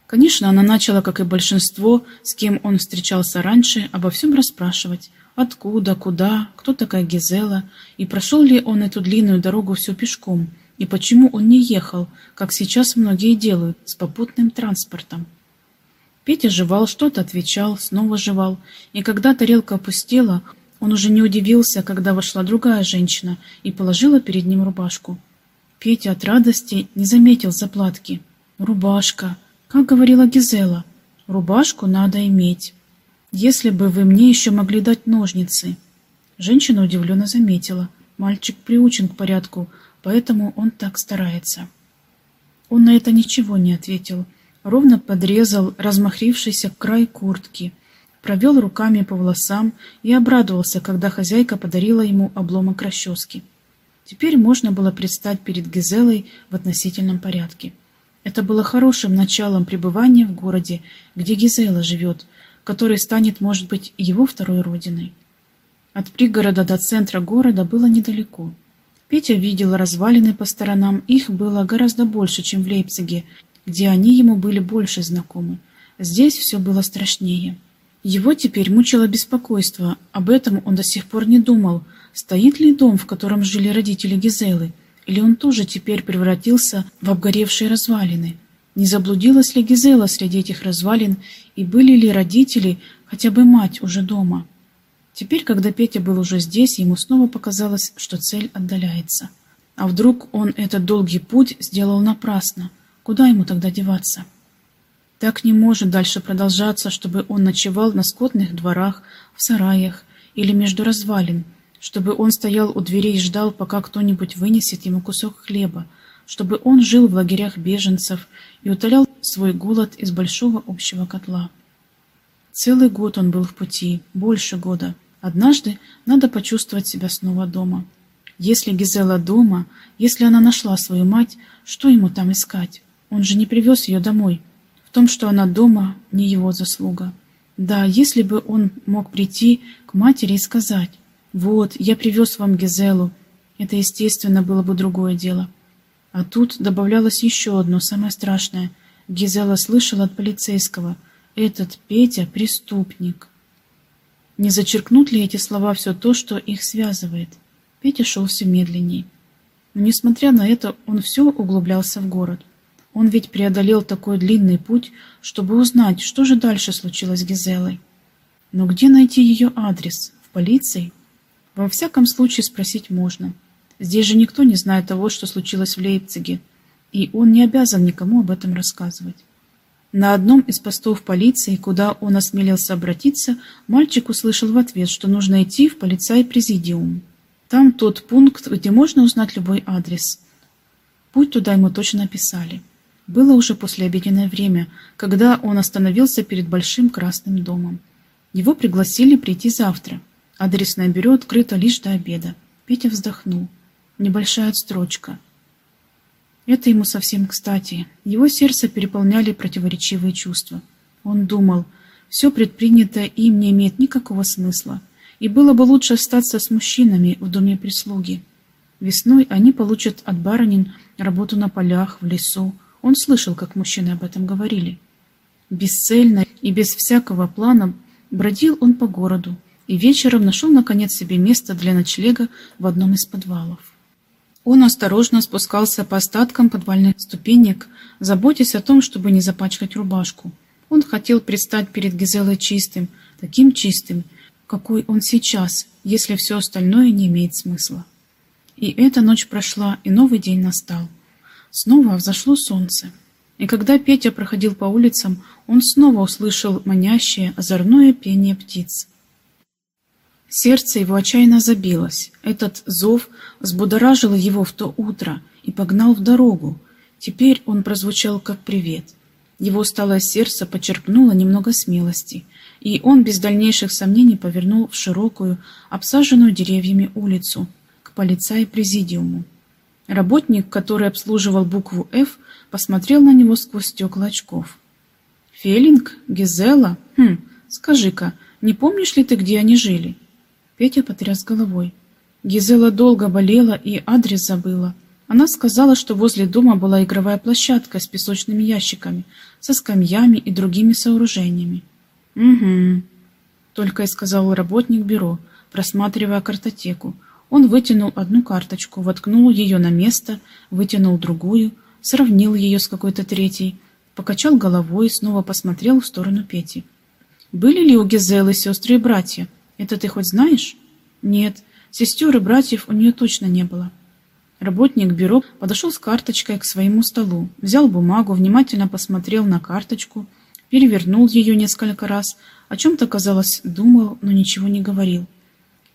Конечно, она начала, как и большинство, с кем он встречался раньше, обо всем расспрашивать. Откуда, куда, кто такая Гизела, и прошел ли он эту длинную дорогу все пешком, и почему он не ехал, как сейчас многие делают, с попутным транспортом. Петя жевал, что-то отвечал, снова жевал, и когда тарелка опустела, он уже не удивился, когда вошла другая женщина и положила перед ним рубашку. Петя от радости не заметил заплатки. «Рубашка!» Как говорила Гизела, «рубашку надо иметь. Если бы вы мне еще могли дать ножницы». Женщина удивленно заметила. Мальчик приучен к порядку, поэтому он так старается. Он на это ничего не ответил ровно подрезал размахрившийся край куртки, провел руками по волосам и обрадовался, когда хозяйка подарила ему обломок расчески. Теперь можно было предстать перед Гизелой в относительном порядке. Это было хорошим началом пребывания в городе, где Гизела живет, который станет, может быть, его второй родиной. От пригорода до центра города было недалеко. Петя видел развалины по сторонам, их было гораздо больше, чем в Лейпциге, где они ему были больше знакомы. Здесь все было страшнее. Его теперь мучило беспокойство, об этом он до сих пор не думал, стоит ли дом, в котором жили родители Гизелы, или он тоже теперь превратился в обгоревшие развалины. Не заблудилась ли Гизела среди этих развалин, и были ли родители, хотя бы мать, уже дома? Теперь, когда Петя был уже здесь, ему снова показалось, что цель отдаляется. А вдруг он этот долгий путь сделал напрасно? Куда ему тогда деваться? Так не может дальше продолжаться, чтобы он ночевал на скотных дворах, в сараях или между развалин, чтобы он стоял у дверей и ждал, пока кто-нибудь вынесет ему кусок хлеба, чтобы он жил в лагерях беженцев и утолял свой голод из большого общего котла. Целый год он был в пути, больше года. Однажды надо почувствовать себя снова дома. Если Гизела дома, если она нашла свою мать, что ему там искать? Он же не привез ее домой. В том, что она дома, не его заслуга. Да, если бы он мог прийти к матери и сказать, «Вот, я привез вам Гизелу», это, естественно, было бы другое дело. А тут добавлялось еще одно, самое страшное. Гизела слышала от полицейского, «Этот Петя — преступник». Не зачеркнут ли эти слова все то, что их связывает? Петя шел все медленней. Но, несмотря на это, он все углублялся в город. Он ведь преодолел такой длинный путь, чтобы узнать, что же дальше случилось с Гизелой. Но где найти ее адрес? В полиции? Во всяком случае спросить можно. Здесь же никто не знает того, что случилось в Лейпциге, и он не обязан никому об этом рассказывать. На одном из постов полиции, куда он осмелился обратиться, мальчик услышал в ответ, что нужно идти в полицай-президиум. Там тот пункт, где можно узнать любой адрес. Путь туда ему точно описали. Было уже послеобеденное время, когда он остановился перед большим красным домом. Его пригласили прийти завтра. Адресное бюро открыто лишь до обеда. Петя вздохнул. Небольшая отстрочка. Это ему совсем кстати. Его сердце переполняли противоречивые чувства. Он думал, все предпринятое им не имеет никакого смысла, и было бы лучше остаться с мужчинами в доме прислуги. Весной они получат от барынин работу на полях, в лесу, он слышал, как мужчины об этом говорили. Бесцельно и без всякого плана бродил он по городу и вечером нашел, наконец, себе место для ночлега в одном из подвалов. Он осторожно спускался по остаткам подвальных ступенек, заботясь о том, чтобы не запачкать рубашку. Он хотел предстать перед Гизелой чистым, таким чистым, какой он сейчас, если все остальное не имеет смысла. И эта ночь прошла, и новый день настал. Снова взошло солнце. И когда Петя проходил по улицам, он снова услышал манящее, озорное пение птиц. Сердце его отчаянно забилось. Этот зов взбудоражил его в то утро и погнал в дорогу. Теперь он прозвучал как привет. Его усталое сердце почерпнуло немного смелости, и он без дальнейших сомнений повернул в широкую, обсаженную деревьями улицу, к полицай-президиуму. Работник, который обслуживал букву «Ф», посмотрел на него сквозь стекла очков. «Фелинг? Гизела? Хм, скажи-ка, не помнишь ли ты, где они жили?» Петя потряс головой. Гизела долго болела и адрес забыла. Она сказала, что возле дома была игровая площадка с песочными ящиками, со скамьями и другими сооружениями. «Угу», — только и сказал работник бюро, просматривая картотеку, он вытянул одну карточку, воткнул ее на место, вытянул другую, сравнил ее с какой-то третьей, покачал головой и снова посмотрел в сторону Пети. «Были ли у Гизелы сестры и братья? Это ты хоть знаешь?» «Нет, сестер и братьев у нее точно не было». Работник бюро подошел с карточкой к своему столу, взял бумагу, внимательно посмотрел на карточку, перевернул ее несколько раз, о чем-то, казалось, думал, но ничего не говорил.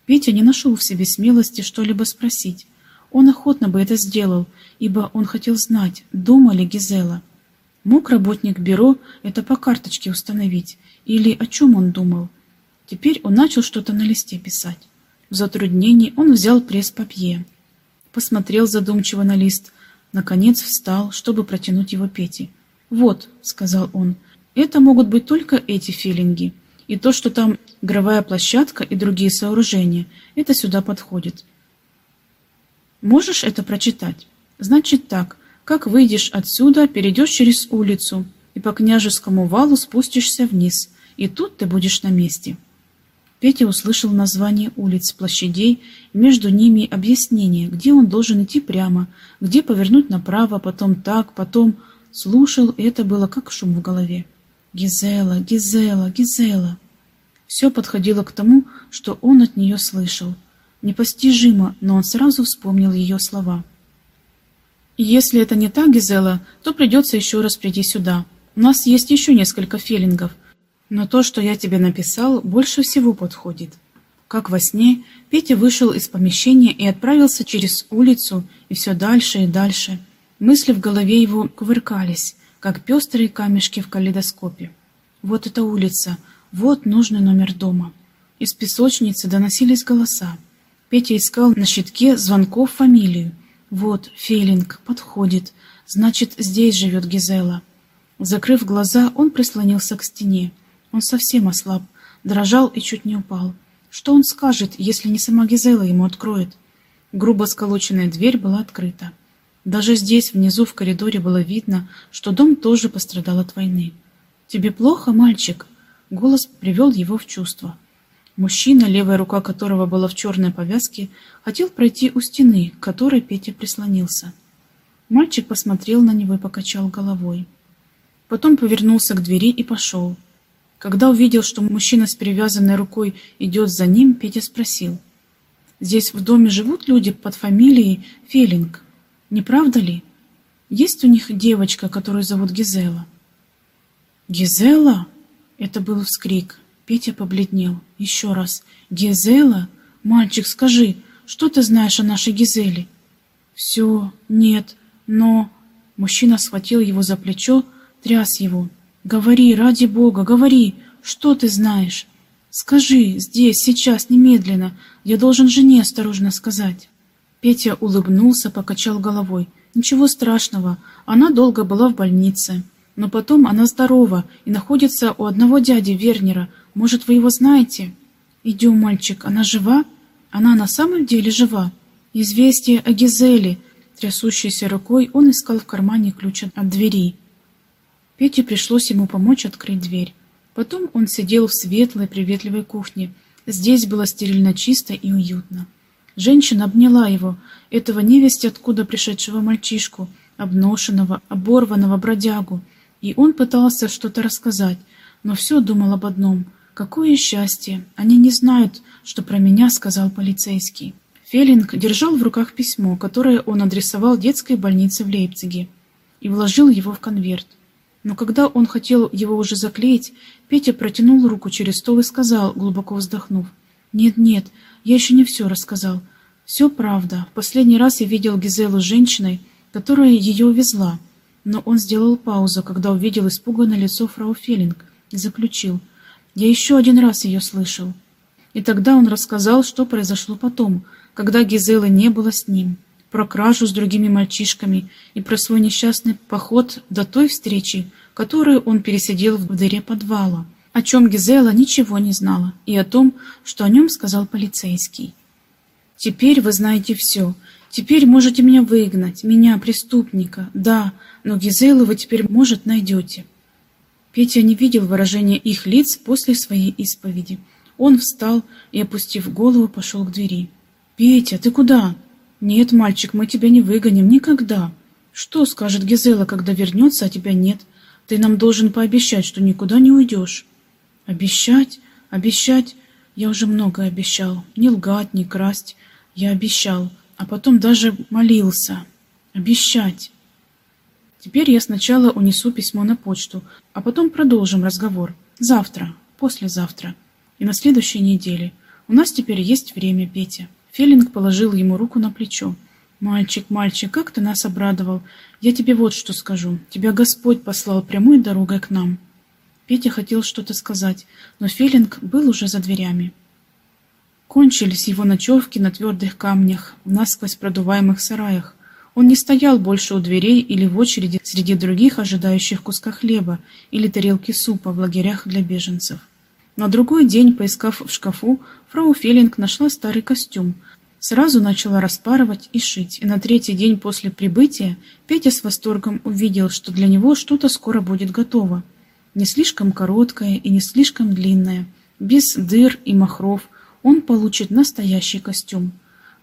Петя не нашел в себе смелости что-либо спросить. Он охотно бы это сделал, ибо он хотел знать, дома ли Гизела. Мог работник бюро это по карточке установить, или о чем он думал? Теперь он начал что-то на листе писать. В затруднении он взял пресс-папье, посмотрел задумчиво на лист, наконец встал, чтобы протянуть его Пете. «Вот», — сказал он, — «это могут быть только эти филинги». И то, что там игровая площадка и другие сооружения, это сюда подходит. Можешь это прочитать? Значит так, как выйдешь отсюда, перейдешь через улицу и по княжескому валу спустишься вниз, и тут ты будешь на месте. Петя услышал название улиц, площадей, между ними объяснение, где он должен идти прямо, где повернуть направо, потом так, потом... Слушал, и это было как шум в голове. Гизела, Гизела, Гизела. Все подходило к тому, что он от нее слышал. Непостижимо, но он сразу вспомнил ее слова. «Если это не так, Гизела, то придется еще раз прийти сюда. У нас есть еще несколько феллингов, но то, что я тебе написал, больше всего подходит». Как во сне, Петя вышел из помещения и отправился через улицу, и все дальше и дальше. Мысли в голове его кувыркались, как пестрые камешки в калейдоскопе. Вот эта улица, вот нужный номер дома. Из песочницы доносились голоса. Петя искал на щитке звонков фамилию. Вот, Фейлинг, подходит. Значит, здесь живет Гизела. Закрыв глаза, он прислонился к стене. Он совсем ослаб, дрожал и чуть не упал. Что он скажет, если не сама Гизела ему откроет? Грубо сколоченная дверь была открыта. Даже здесь, внизу в коридоре, было видно, что дом тоже пострадал от войны. «Тебе плохо, мальчик?» Голос привел его в чувство. Мужчина, левая рука которого была в черной повязке, хотел пройти у стены, к которой Петя прислонился. Мальчик посмотрел на него и покачал головой. Потом повернулся к двери и пошел. Когда увидел, что мужчина с перевязанной рукой идет за ним, Петя спросил. «Здесь в доме живут люди под фамилией Фелинг, не правда ли? Есть у них девочка, которую зовут Гизела?» «Гизела?» — это был вскрик. Петя побледнел. Еще раз. «Гизела? Мальчик, скажи, что ты знаешь о нашей Гизеле?» «Все, нет, но...» Мужчина схватил его за плечо, тряс его. Говори, ради Бога, говори, что ты знаешь? Скажи, здесь, сейчас, немедленно. Я должен жене осторожно сказать. Петя улыбнулся, покачал головой. Ничего страшного, она долго была в больнице. Но потом она здорова и находится у одного дяди Вернера. Может, вы его знаете? Идем, мальчик, она жива? Она на самом деле жива. Известие о Гизеле. Трясущейся рукой он искал в кармане ключ от двери. Пете пришлось ему помочь открыть дверь. Потом он сидел в светлой, приветливой кухне. Здесь было стерильно чисто и уютно. Женщина обняла его, этого невесть откуда пришедшего мальчишку, обношенного, оборванного бродягу, и он пытался что-то рассказать, но все думал об одном. Какое счастье! Они не знают, что про меня сказал полицейский. Феллинг держал в руках письмо, которое он адресовал детской больнице в Лейпциге, и вложил его в конверт. Но когда он хотел его уже заклеить, Петя протянул руку через стол и сказал, глубоко вздохнув, «Нет-нет, я еще не все рассказал. Все правда. В последний раз я видел Гизелу с женщиной, которая ее увезла». Но он сделал паузу, когда увидел испуганное лицо фрау Феллинг, и заключил, «Я еще один раз ее слышал». И тогда он рассказал, что произошло потом, когда Гизелы не было с ним про кражу с другими мальчишками и про свой несчастный поход до той встречи, которую он пересидел в дыре подвала, о чем Гизела ничего не знала, и о том, что о нем сказал полицейский. «Теперь вы знаете все. Теперь можете меня выгнать, меня, преступника, да, но Гизелу вы теперь, может, найдете». Петя не видел выражения их лиц после своей исповеди. Он встал и, опустив голову, пошел к двери. «Петя, ты куда?» «Нет, мальчик, мы тебя не выгоним никогда. Что скажет Гизела, когда вернется, а тебя нет? Ты нам должен пообещать, что никуда не уйдешь». «Обещать? Обещать? Я уже много обещал. Не лгать, не красть. Я обещал, а потом даже молился. Обещать». Теперь я сначала унесу письмо на почту, а потом продолжим разговор. Завтра, послезавтра и на следующей неделе. У нас теперь есть время, Петя. Феллинг положил ему руку на плечо. «Мальчик, мальчик, как ты нас обрадовал! Я тебе вот что скажу. Тебя Господь послал прямой дорогой к нам». Петя хотел что-то сказать, но Феллинг был уже за дверями. Кончились его ночевки на твердых камнях, в насквозь продуваемых сараях. Он не стоял больше у дверей или в очереди среди других ожидающих куска хлеба или тарелки супа в лагерях для беженцев. На другой день, поискав в шкафу, фрау Феллинг нашла старый костюм. Сразу начала распарывать и шить, и на третий день после прибытия Петя с восторгом увидел, что для него что-то скоро будет готово. Не слишком короткое и не слишком длинное, без дыр и махров, он получит настоящий костюм.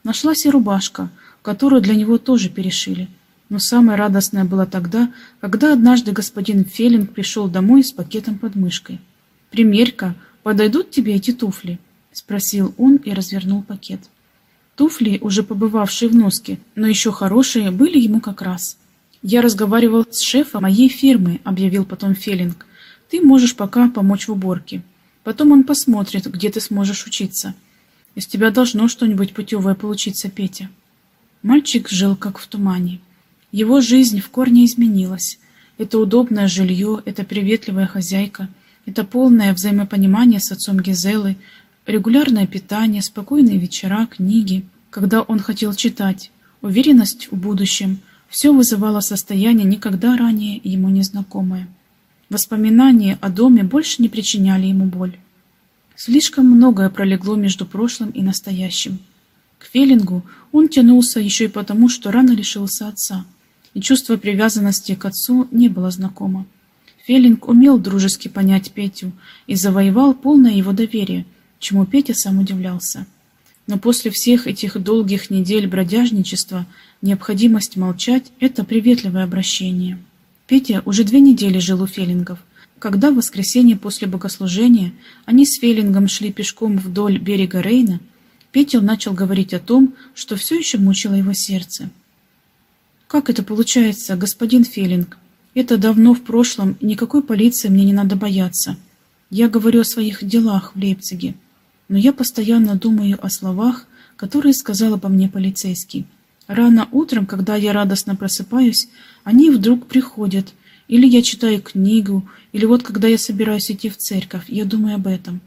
Нашлась и рубашка, которую для него тоже перешили. Но самое радостное было тогда, когда однажды господин Феллинг пришел домой с пакетом под мышкой. «Примерь-ка, подойдут тебе эти туфли?» — спросил он и развернул пакет. Туфли, уже побывавшие в носке, но еще хорошие, были ему как раз. «Я разговаривал с шефом моей фирмы», — объявил потом Феллинг. «Ты можешь пока помочь в уборке. Потом он посмотрит, где ты сможешь учиться. Из тебя должно что-нибудь путевое получиться, Петя. Мальчик жил как в тумане. Его жизнь в корне изменилась. Это удобное жилье, это приветливая хозяйка, это полное взаимопонимание с отцом Гизелы, регулярное питание, спокойные вечера, книги, когда он хотел читать, уверенность в будущем – все вызывало состояние никогда ранее ему незнакомое. Воспоминания о доме больше не причиняли ему боль. Слишком многое пролегло между прошлым и настоящим. К Фелингу он тянулся еще и потому, что рано лишился отца, и чувство привязанности к отцу не было знакомо. Фелинг умел дружески понять Петю и завоевал полное его доверие, чему Петя сам удивлялся. Но после всех этих долгих недель бродяжничества необходимость молчать – это приветливое обращение. Петя уже две недели жил у Фелингов. Когда в воскресенье после богослужения они с Фелингом шли пешком вдоль берега Рейна, Петя начал говорить о том, что все еще мучило его сердце. «Как это получается, господин Фелинг? Это давно в прошлом, никакой полиции мне не надо бояться. Я говорю о своих делах в Лейпциге но я постоянно думаю о словах, которые сказал обо мне полицейский. Рано утром, когда я радостно просыпаюсь, они вдруг приходят, или я читаю книгу, или вот когда я собираюсь идти в церковь, я думаю об этом.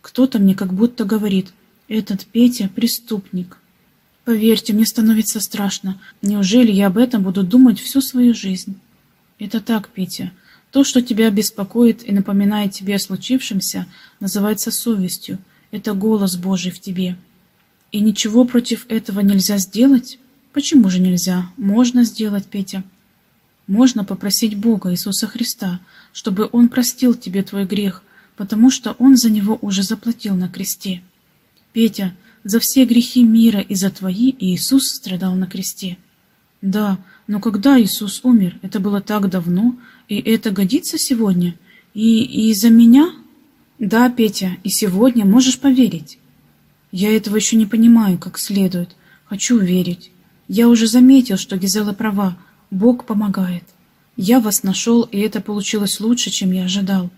Кто-то мне как будто говорит, этот Петя – преступник. Поверьте, мне становится страшно. Неужели я об этом буду думать всю свою жизнь? Это так, Петя. То, что тебя беспокоит и напоминает тебе о случившемся, называется совестью – это голос Божий в тебе. И ничего против этого нельзя сделать? Почему же нельзя? Можно сделать, Петя. Можно попросить Бога Иисуса Христа, чтобы Он простил тебе твой грех, потому что Он за него уже заплатил на кресте. Петя, за все грехи мира и за твои Иисус страдал на кресте. Да, но когда Иисус умер, это было так давно, и это годится сегодня, и, и за меня да, Петя, и сегодня можешь поверить. Я этого еще не понимаю как следует. Хочу верить. Я уже заметил, что Гизела права. Бог помогает. Я вас нашел, и это получилось лучше, чем я ожидал.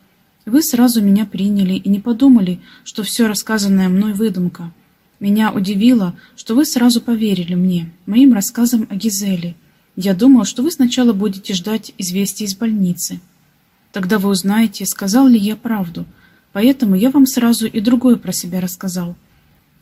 Вы сразу меня приняли и не подумали, что все рассказанное мной выдумка. Меня удивило, что вы сразу поверили мне, моим рассказам о Гизеле. Я думал, что вы сначала будете ждать известия из больницы. Тогда вы узнаете, сказал ли я правду, Поэтому я вам сразу и другое про себя рассказал.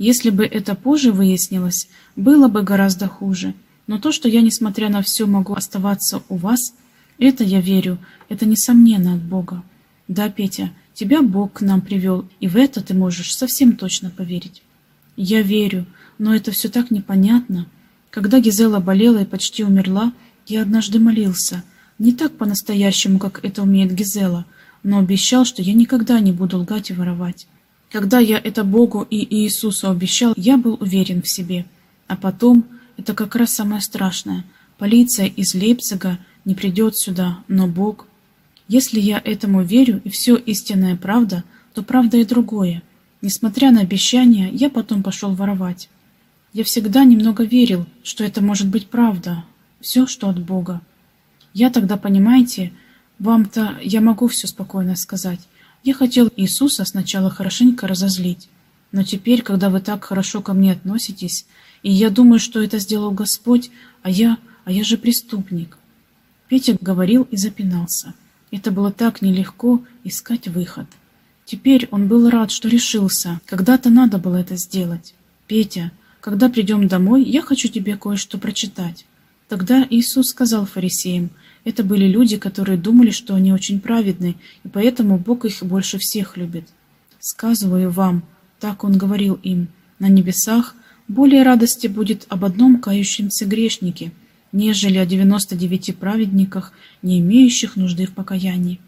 Если бы это позже выяснилось, было бы гораздо хуже. Но то, что я, несмотря на все, могу оставаться у вас, это я верю, это несомненно от Бога. Да, Петя, тебя Бог к нам привел, и в это ты можешь совсем точно поверить. Я верю, но это все так непонятно. Когда Гизела болела и почти умерла, я однажды молился. Не так по-настоящему, как это умеет Гизела, но обещал, что я никогда не буду лгать и воровать. Когда я это Богу и Иисусу обещал, я был уверен в себе. А потом, это как раз самое страшное, полиция из Лейпцига не придет сюда, но Бог... Если я этому верю и все истинная правда, то правда и другое. Несмотря на обещания, я потом пошел воровать. Я всегда немного верил, что это может быть правда, все, что от Бога. Я тогда, понимаете, вам-то я могу все спокойно сказать. Я хотел Иисуса сначала хорошенько разозлить. Но теперь, когда вы так хорошо ко мне относитесь, и я думаю, что это сделал Господь, а я, а я же преступник. Петя говорил и запинался. Это было так нелегко искать выход. Теперь он был рад, что решился. Когда-то надо было это сделать. Петя, когда придем домой, я хочу тебе кое-что прочитать. Тогда Иисус сказал фарисеям, это были люди, которые думали, что они очень праведны, и поэтому Бог их больше всех любит. «Сказываю вам», — так он говорил им, — «на небесах более радости будет об одном кающемся грешнике, нежели о девяносто девяти праведниках, не имеющих нужды в покаянии».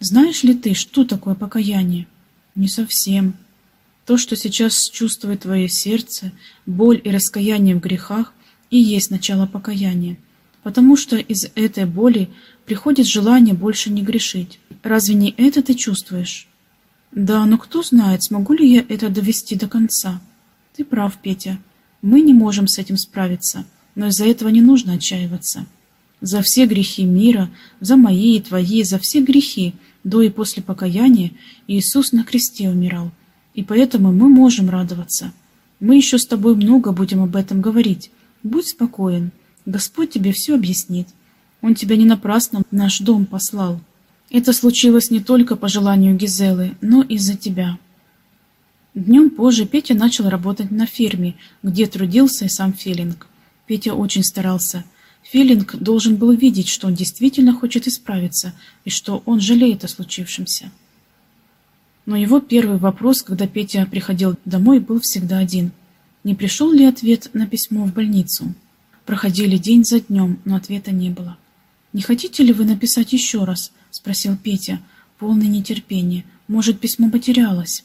Знаешь ли ты, что такое покаяние? Не совсем. То, что сейчас чувствует твое сердце, боль и раскаяние в грехах, и есть начало покаяния потому что из этой боли приходит желание больше не грешить. Разве не это ты чувствуешь? Да, но кто знает, смогу ли я это довести до конца. Ты прав, Петя. Мы не можем с этим справиться, но из-за этого не нужно отчаиваться. За все грехи мира, за мои и твои, за все грехи, до и после покаяния, Иисус на кресте умирал. и поэтому мы можем радоваться. Мы еще с тобой много будем об этом говорить. Будь спокоен, Господь тебе все объяснит. Он тебя не напрасно в наш дом послал. Это случилось не только по желанию Гизелы, но и из-за тебя. Днем позже Петя начал работать на ферме, где трудился и сам Филинг. Петя очень старался. Филинг должен был видеть, что он действительно хочет исправиться и что он жалеет о случившемся. Но его первый вопрос, когда Петя приходил домой, был всегда один. Не пришел ли ответ на письмо в больницу? Проходили день за днем, но ответа не было. «Не хотите ли вы написать еще раз?» — спросил Петя, полный нетерпения. «Может, письмо потерялось?»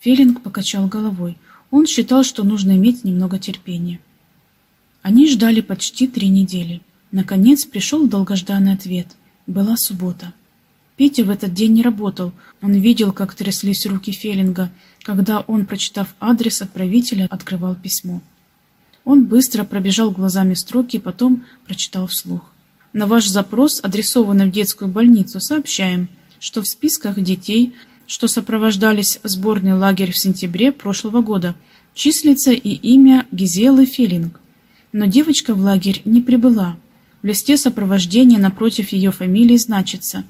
Фелинг покачал головой. Он считал, что нужно иметь немного терпения. Они ждали почти три недели. Наконец пришел долгожданный ответ. Была суббота. Петя в этот день не работал. Он видел, как тряслись руки Фелинга, когда он, прочитав адрес отправителя, открывал письмо. Он быстро пробежал глазами строки, потом прочитал вслух. На ваш запрос, адресованный в детскую больницу, сообщаем, что в списках детей, что сопровождались сборный лагерь в сентябре прошлого года, числится и имя Гизелы Филинг. Но девочка в лагерь не прибыла. В листе сопровождения напротив ее фамилии значится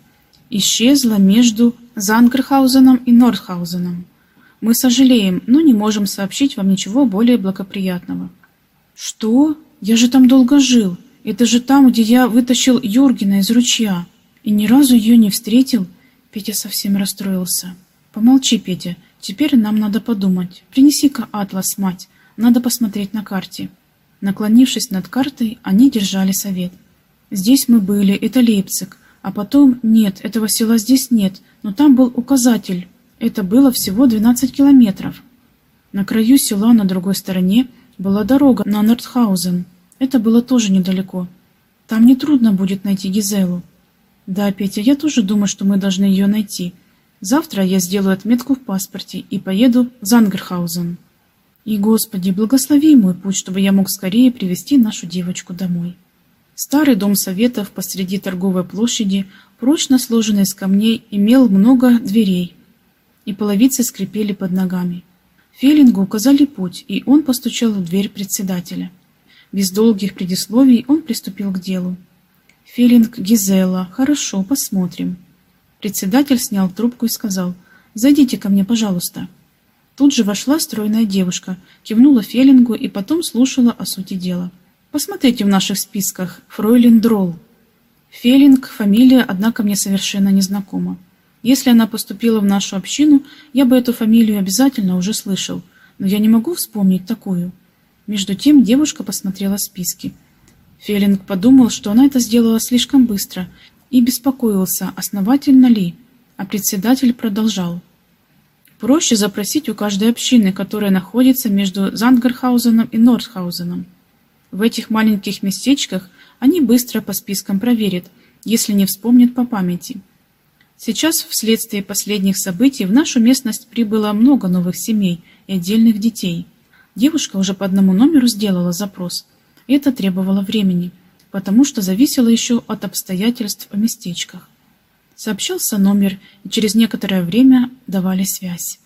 «Исчезла между Зангерхаузеном и Нордхаузеном». Мы сожалеем, но не можем сообщить вам ничего более благоприятного. Что? Я же там долго жил. Это же там, где я вытащил Юргена из ручья. И ни разу ее не встретил. Петя совсем расстроился. Помолчи, Петя. Теперь нам надо подумать. Принеси-ка атлас, мать. Надо посмотреть на карте. Наклонившись над картой, они держали совет. Здесь мы были, это Лейпциг. А потом, нет, этого села здесь нет, но там был указатель. Это было всего 12 километров. На краю села на другой стороне была дорога на Нордхаузен. Это было тоже недалеко. Там нетрудно будет найти Гизелу. Да, Петя, я тоже думаю, что мы должны ее найти. Завтра я сделаю отметку в паспорте и поеду в Зангерхаузен. И, Господи, благослови мой путь, чтобы я мог скорее привести нашу девочку домой. Старый дом советов посреди торговой площади, прочно сложенный из камней, имел много дверей, и половицы скрипели под ногами. Фелингу указали путь, и он постучал в дверь председателя. Без долгих предисловий он приступил к делу. «Филинг Гизела. Хорошо, посмотрим». Председатель снял трубку и сказал, «Зайдите ко мне, пожалуйста». Тут же вошла стройная девушка, кивнула Фелингу и потом слушала о сути дела. «Посмотрите в наших списках. Фройлин Дролл». Фелинг, фамилия, однако, мне совершенно незнакома. Если она поступила в нашу общину, я бы эту фамилию обязательно уже слышал, но я не могу вспомнить такую. Между тем девушка посмотрела списки. Фелинг подумал, что она это сделала слишком быстро, и беспокоился, основательно ли, а председатель продолжал. Проще запросить у каждой общины, которая находится между Зангерхаузеном и Нордхаузеном. В этих маленьких местечках они быстро по спискам проверят, если не вспомнят по памяти. Сейчас, вследствие последних событий, в нашу местность прибыло много новых семей и отдельных детей – Девушка уже по одному номеру сделала запрос. Это требовало времени, потому что зависело еще от обстоятельств о местечках. Сообщался номер, и через некоторое время давали связь.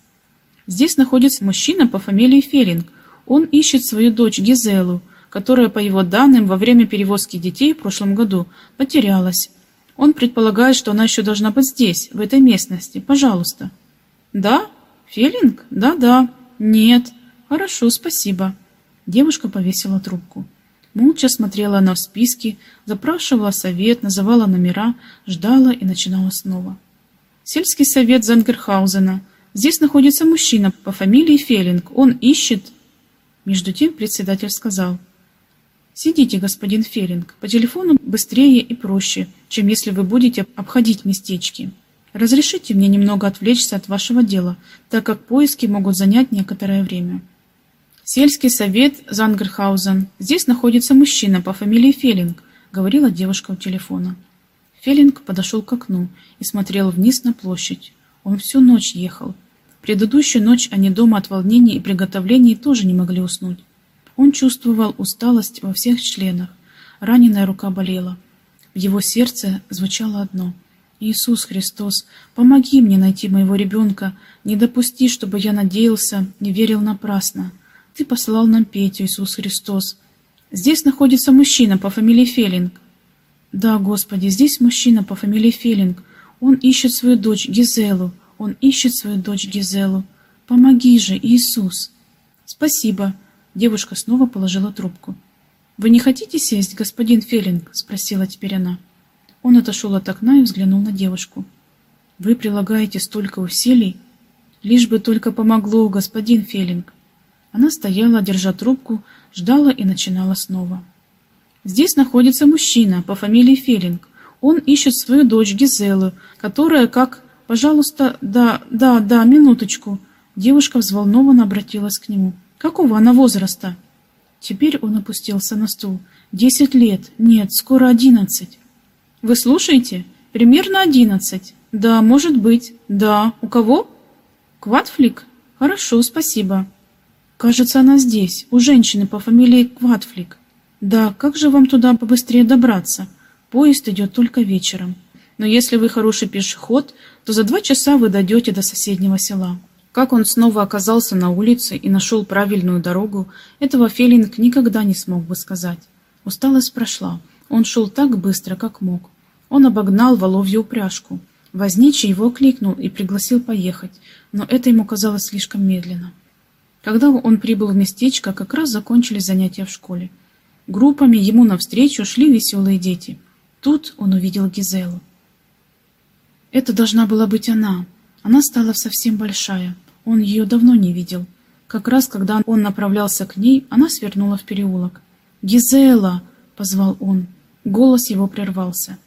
Здесь находится мужчина по фамилии Фелинг. Он ищет свою дочь Гизелу, которая, по его данным, во время перевозки детей в прошлом году потерялась. Он предполагает, что она еще должна быть здесь, в этой местности. Пожалуйста. Да? Фелинг? Да-да. Нет. «Хорошо, спасибо». Девушка повесила трубку. Молча смотрела она в списки, запрашивала совет, называла номера, ждала и начинала снова. «Сельский совет Зангерхаузена. Здесь находится мужчина по фамилии Фелинг. Он ищет...» Между тем председатель сказал. «Сидите, господин Фелинг. По телефону быстрее и проще, чем если вы будете обходить местечки. Разрешите мне немного отвлечься от вашего дела, так как поиски могут занять некоторое время». «Сельский совет Зангерхаузен. Здесь находится мужчина по фамилии Фелинг», — говорила девушка у телефона. Фелинг подошел к окну и смотрел вниз на площадь. Он всю ночь ехал. Предыдущую ночь они дома от волнений и приготовлений тоже не могли уснуть. Он чувствовал усталость во всех членах. Раненая рука болела. В его сердце звучало одно. Иисус Христос, помоги мне найти моего ребенка, не допусти, чтобы я надеялся, не верил напрасно. Ты послал нам Петю, Иисус Христос. Здесь находится мужчина по фамилии Фелинг. Да, Господи, здесь мужчина по фамилии Фелинг. Он ищет свою дочь Гизелу. Он ищет свою дочь Гизелу. Помоги же, Иисус. Спасибо. Девушка снова положила трубку. «Вы не хотите сесть, господин Феллинг?» — спросила теперь она. Он отошел от окна и взглянул на девушку. «Вы прилагаете столько усилий, лишь бы только помогло, господин Феллинг». Она стояла, держа трубку, ждала и начинала снова. «Здесь находится мужчина по фамилии Феллинг. Он ищет свою дочь Гизелу, которая как... Пожалуйста, да, да, да, минуточку». Девушка взволнованно обратилась к нему. «Какого она возраста?» Теперь он опустился на стул. «Десять лет. Нет, скоро одиннадцать». «Вы слушаете? Примерно одиннадцать. Да, может быть. Да. У кого?» «Кватфлик? Хорошо, спасибо». «Кажется, она здесь, у женщины по фамилии Кватфлик». «Да, как же вам туда побыстрее добраться? Поезд идет только вечером. Но если вы хороший пешеход, то за два часа вы дойдете до соседнего села». Как он снова оказался на улице и нашел правильную дорогу, этого Фелинг никогда не смог бы сказать. Усталость прошла. Он шел так быстро, как мог. Он обогнал воловью упряжку. Возничий его кликнул и пригласил поехать, но это ему казалось слишком медленно. Когда он прибыл в местечко, как раз закончились занятия в школе. Группами ему навстречу шли веселые дети. Тут он увидел Гизелу. Это должна была быть она. Она стала совсем большая. Он ее давно не видел. Как раз, когда он направлялся к ней, она свернула в переулок. «Гизела!» — позвал он. Голос его прервался.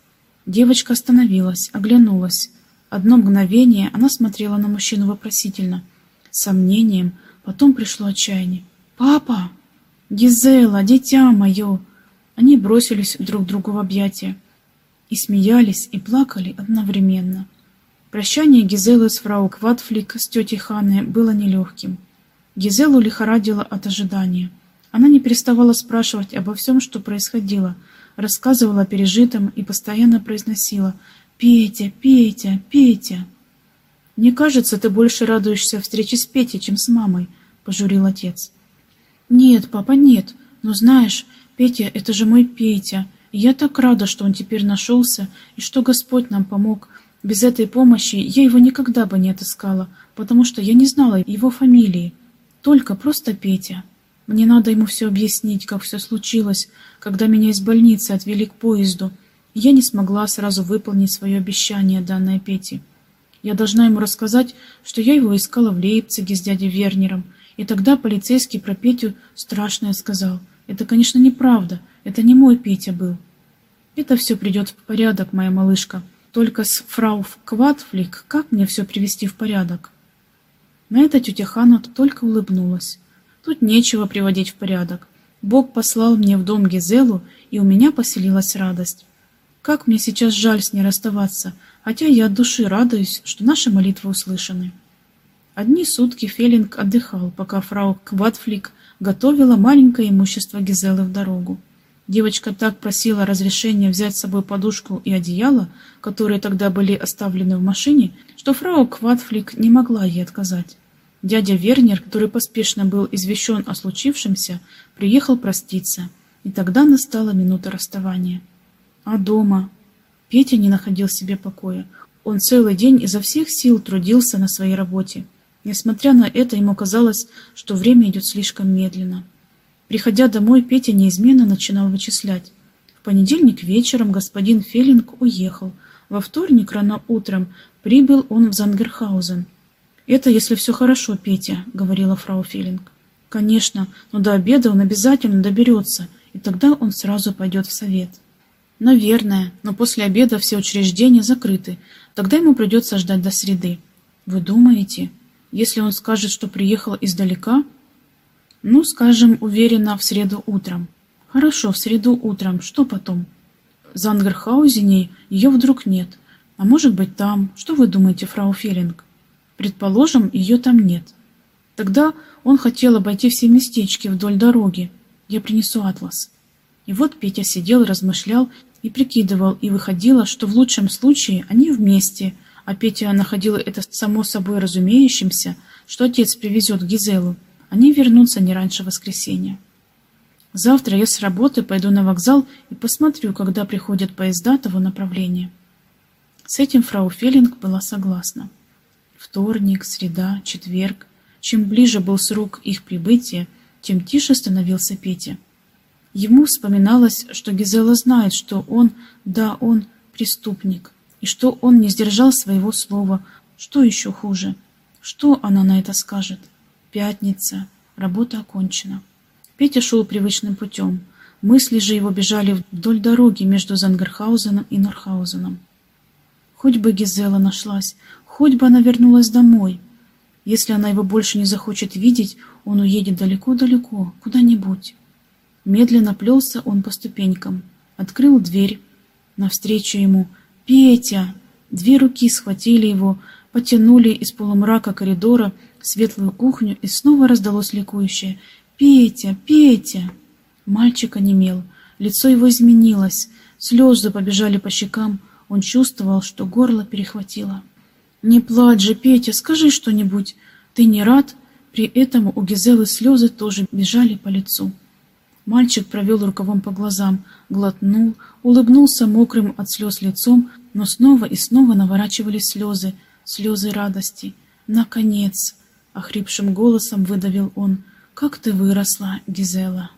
Девочка остановилась, оглянулась. Одно мгновение она смотрела на мужчину вопросительно, сомнением, потом пришло отчаяние. «Папа! Гизела, дитя мое!» Они бросились друг другу в объятия и смеялись, и плакали одновременно. Прощание Гизелы с фрау Квадфлик с тетей Ханной было нелегким. Гизелу лихорадило от ожидания. Она не переставала спрашивать обо всем, что происходило, рассказывала о пережитом и постоянно произносила «Петя, Петя, Петя». «Мне кажется, ты больше радуешься встрече с Петей, чем с мамой», — пожурил отец. «Нет, папа, нет. Но знаешь, Петя — это же мой Петя, и я так рада, что он теперь нашелся, и что Господь нам помог, без этой помощи я его никогда бы не отыскала, потому что я не знала его фамилии. Только просто Петя. Мне надо ему все объяснить, как все случилось, когда меня из больницы отвели к поезду. я не смогла сразу выполнить свое обещание, данное Пете. Я должна ему рассказать, что я его искала в Лейпциге с дядей Вернером, и тогда полицейский про Петю страшное сказал. Это, конечно, неправда, это не мой Петя был. Это все придет в порядок, моя малышка. Только с фрау Кватфлик как мне все привести в порядок? На это тетя Хана только улыбнулась. Тут нечего приводить в порядок. Бог послал мне в дом Гизелу, и у меня поселилась радость. Как мне сейчас жаль с ней расставаться, хотя я от души радуюсь, что наши молитвы услышаны. Одни сутки Фелинг отдыхал, пока фрау Кватфлик готовила маленькое имущество Гизелы в дорогу. Девочка так просила разрешения взять с собой подушку и одеяло, которые тогда были оставлены в машине, что фрау Кватфлик не могла ей отказать. Дядя Вернер, который поспешно был извещен о случившемся, приехал проститься, и тогда настала минута расставания. А дома? Петя не находил себе покоя. Он целый день изо всех сил трудился на своей работе. Несмотря на это, ему казалось, что время идет слишком медленно. Приходя домой, Петя неизменно начинал вычислять. В понедельник вечером господин Феллинг уехал. Во вторник рано утром прибыл он в Зангерхаузен. «Это если все хорошо, Петя», — говорила фрау Феллинг. «Конечно, но до обеда он обязательно доберется, и тогда он сразу пойдет в совет». «Наверное, но после обеда все учреждения закрыты. Тогда ему придется ждать до среды». «Вы думаете, если он скажет, что приехал издалека, ну, скажем, уверенно, в среду утром. Хорошо, в среду утром. Что потом? В Зангерхаузене ее вдруг нет. А может быть там. Что вы думаете, фрау Феллинг? Предположим, ее там нет. Тогда он хотел обойти все местечки вдоль дороги. Я принесу атлас. И вот Петя сидел, размышлял и прикидывал, и выходило, что в лучшем случае они вместе, а Петя находила это само собой разумеющимся, что отец привезет Гизелу. Они вернутся не раньше воскресенья. Завтра я с работы пойду на вокзал и посмотрю, когда приходят поезда того направления. С этим фрау Феллинг была согласна. Вторник, среда, четверг. Чем ближе был срок их прибытия, тем тише становился Петя. Ему вспоминалось, что Гизела знает, что он, да, он преступник, и что он не сдержал своего слова. Что еще хуже? Что она на это скажет? Пятница. Работа окончена. Петя шел привычным путем. Мысли же его бежали вдоль дороги между Зангерхаузеном и Норхаузеном. Хоть бы Гизела нашлась, хоть бы она вернулась домой. Если она его больше не захочет видеть, он уедет далеко-далеко, куда-нибудь. Медленно плелся он по ступенькам, открыл дверь. Навстречу ему «Петя!» Две руки схватили его, потянули из полумрака коридора светлую кухню, и снова раздалось ликующее «Петя! Петя!» Мальчик онемел, лицо его изменилось, слезы побежали по щекам, он чувствовал, что горло перехватило. «Не плачь же, Петя, скажи что-нибудь. Ты не рад?» При этом у Гизелы слезы тоже бежали по лицу. Мальчик провел рукавом по глазам, глотнул, улыбнулся мокрым от слез лицом, но снова и снова наворачивались слезы, слезы радости. «Наконец!» — охрипшим голосом выдавил он. «Как ты выросла, Гизела!»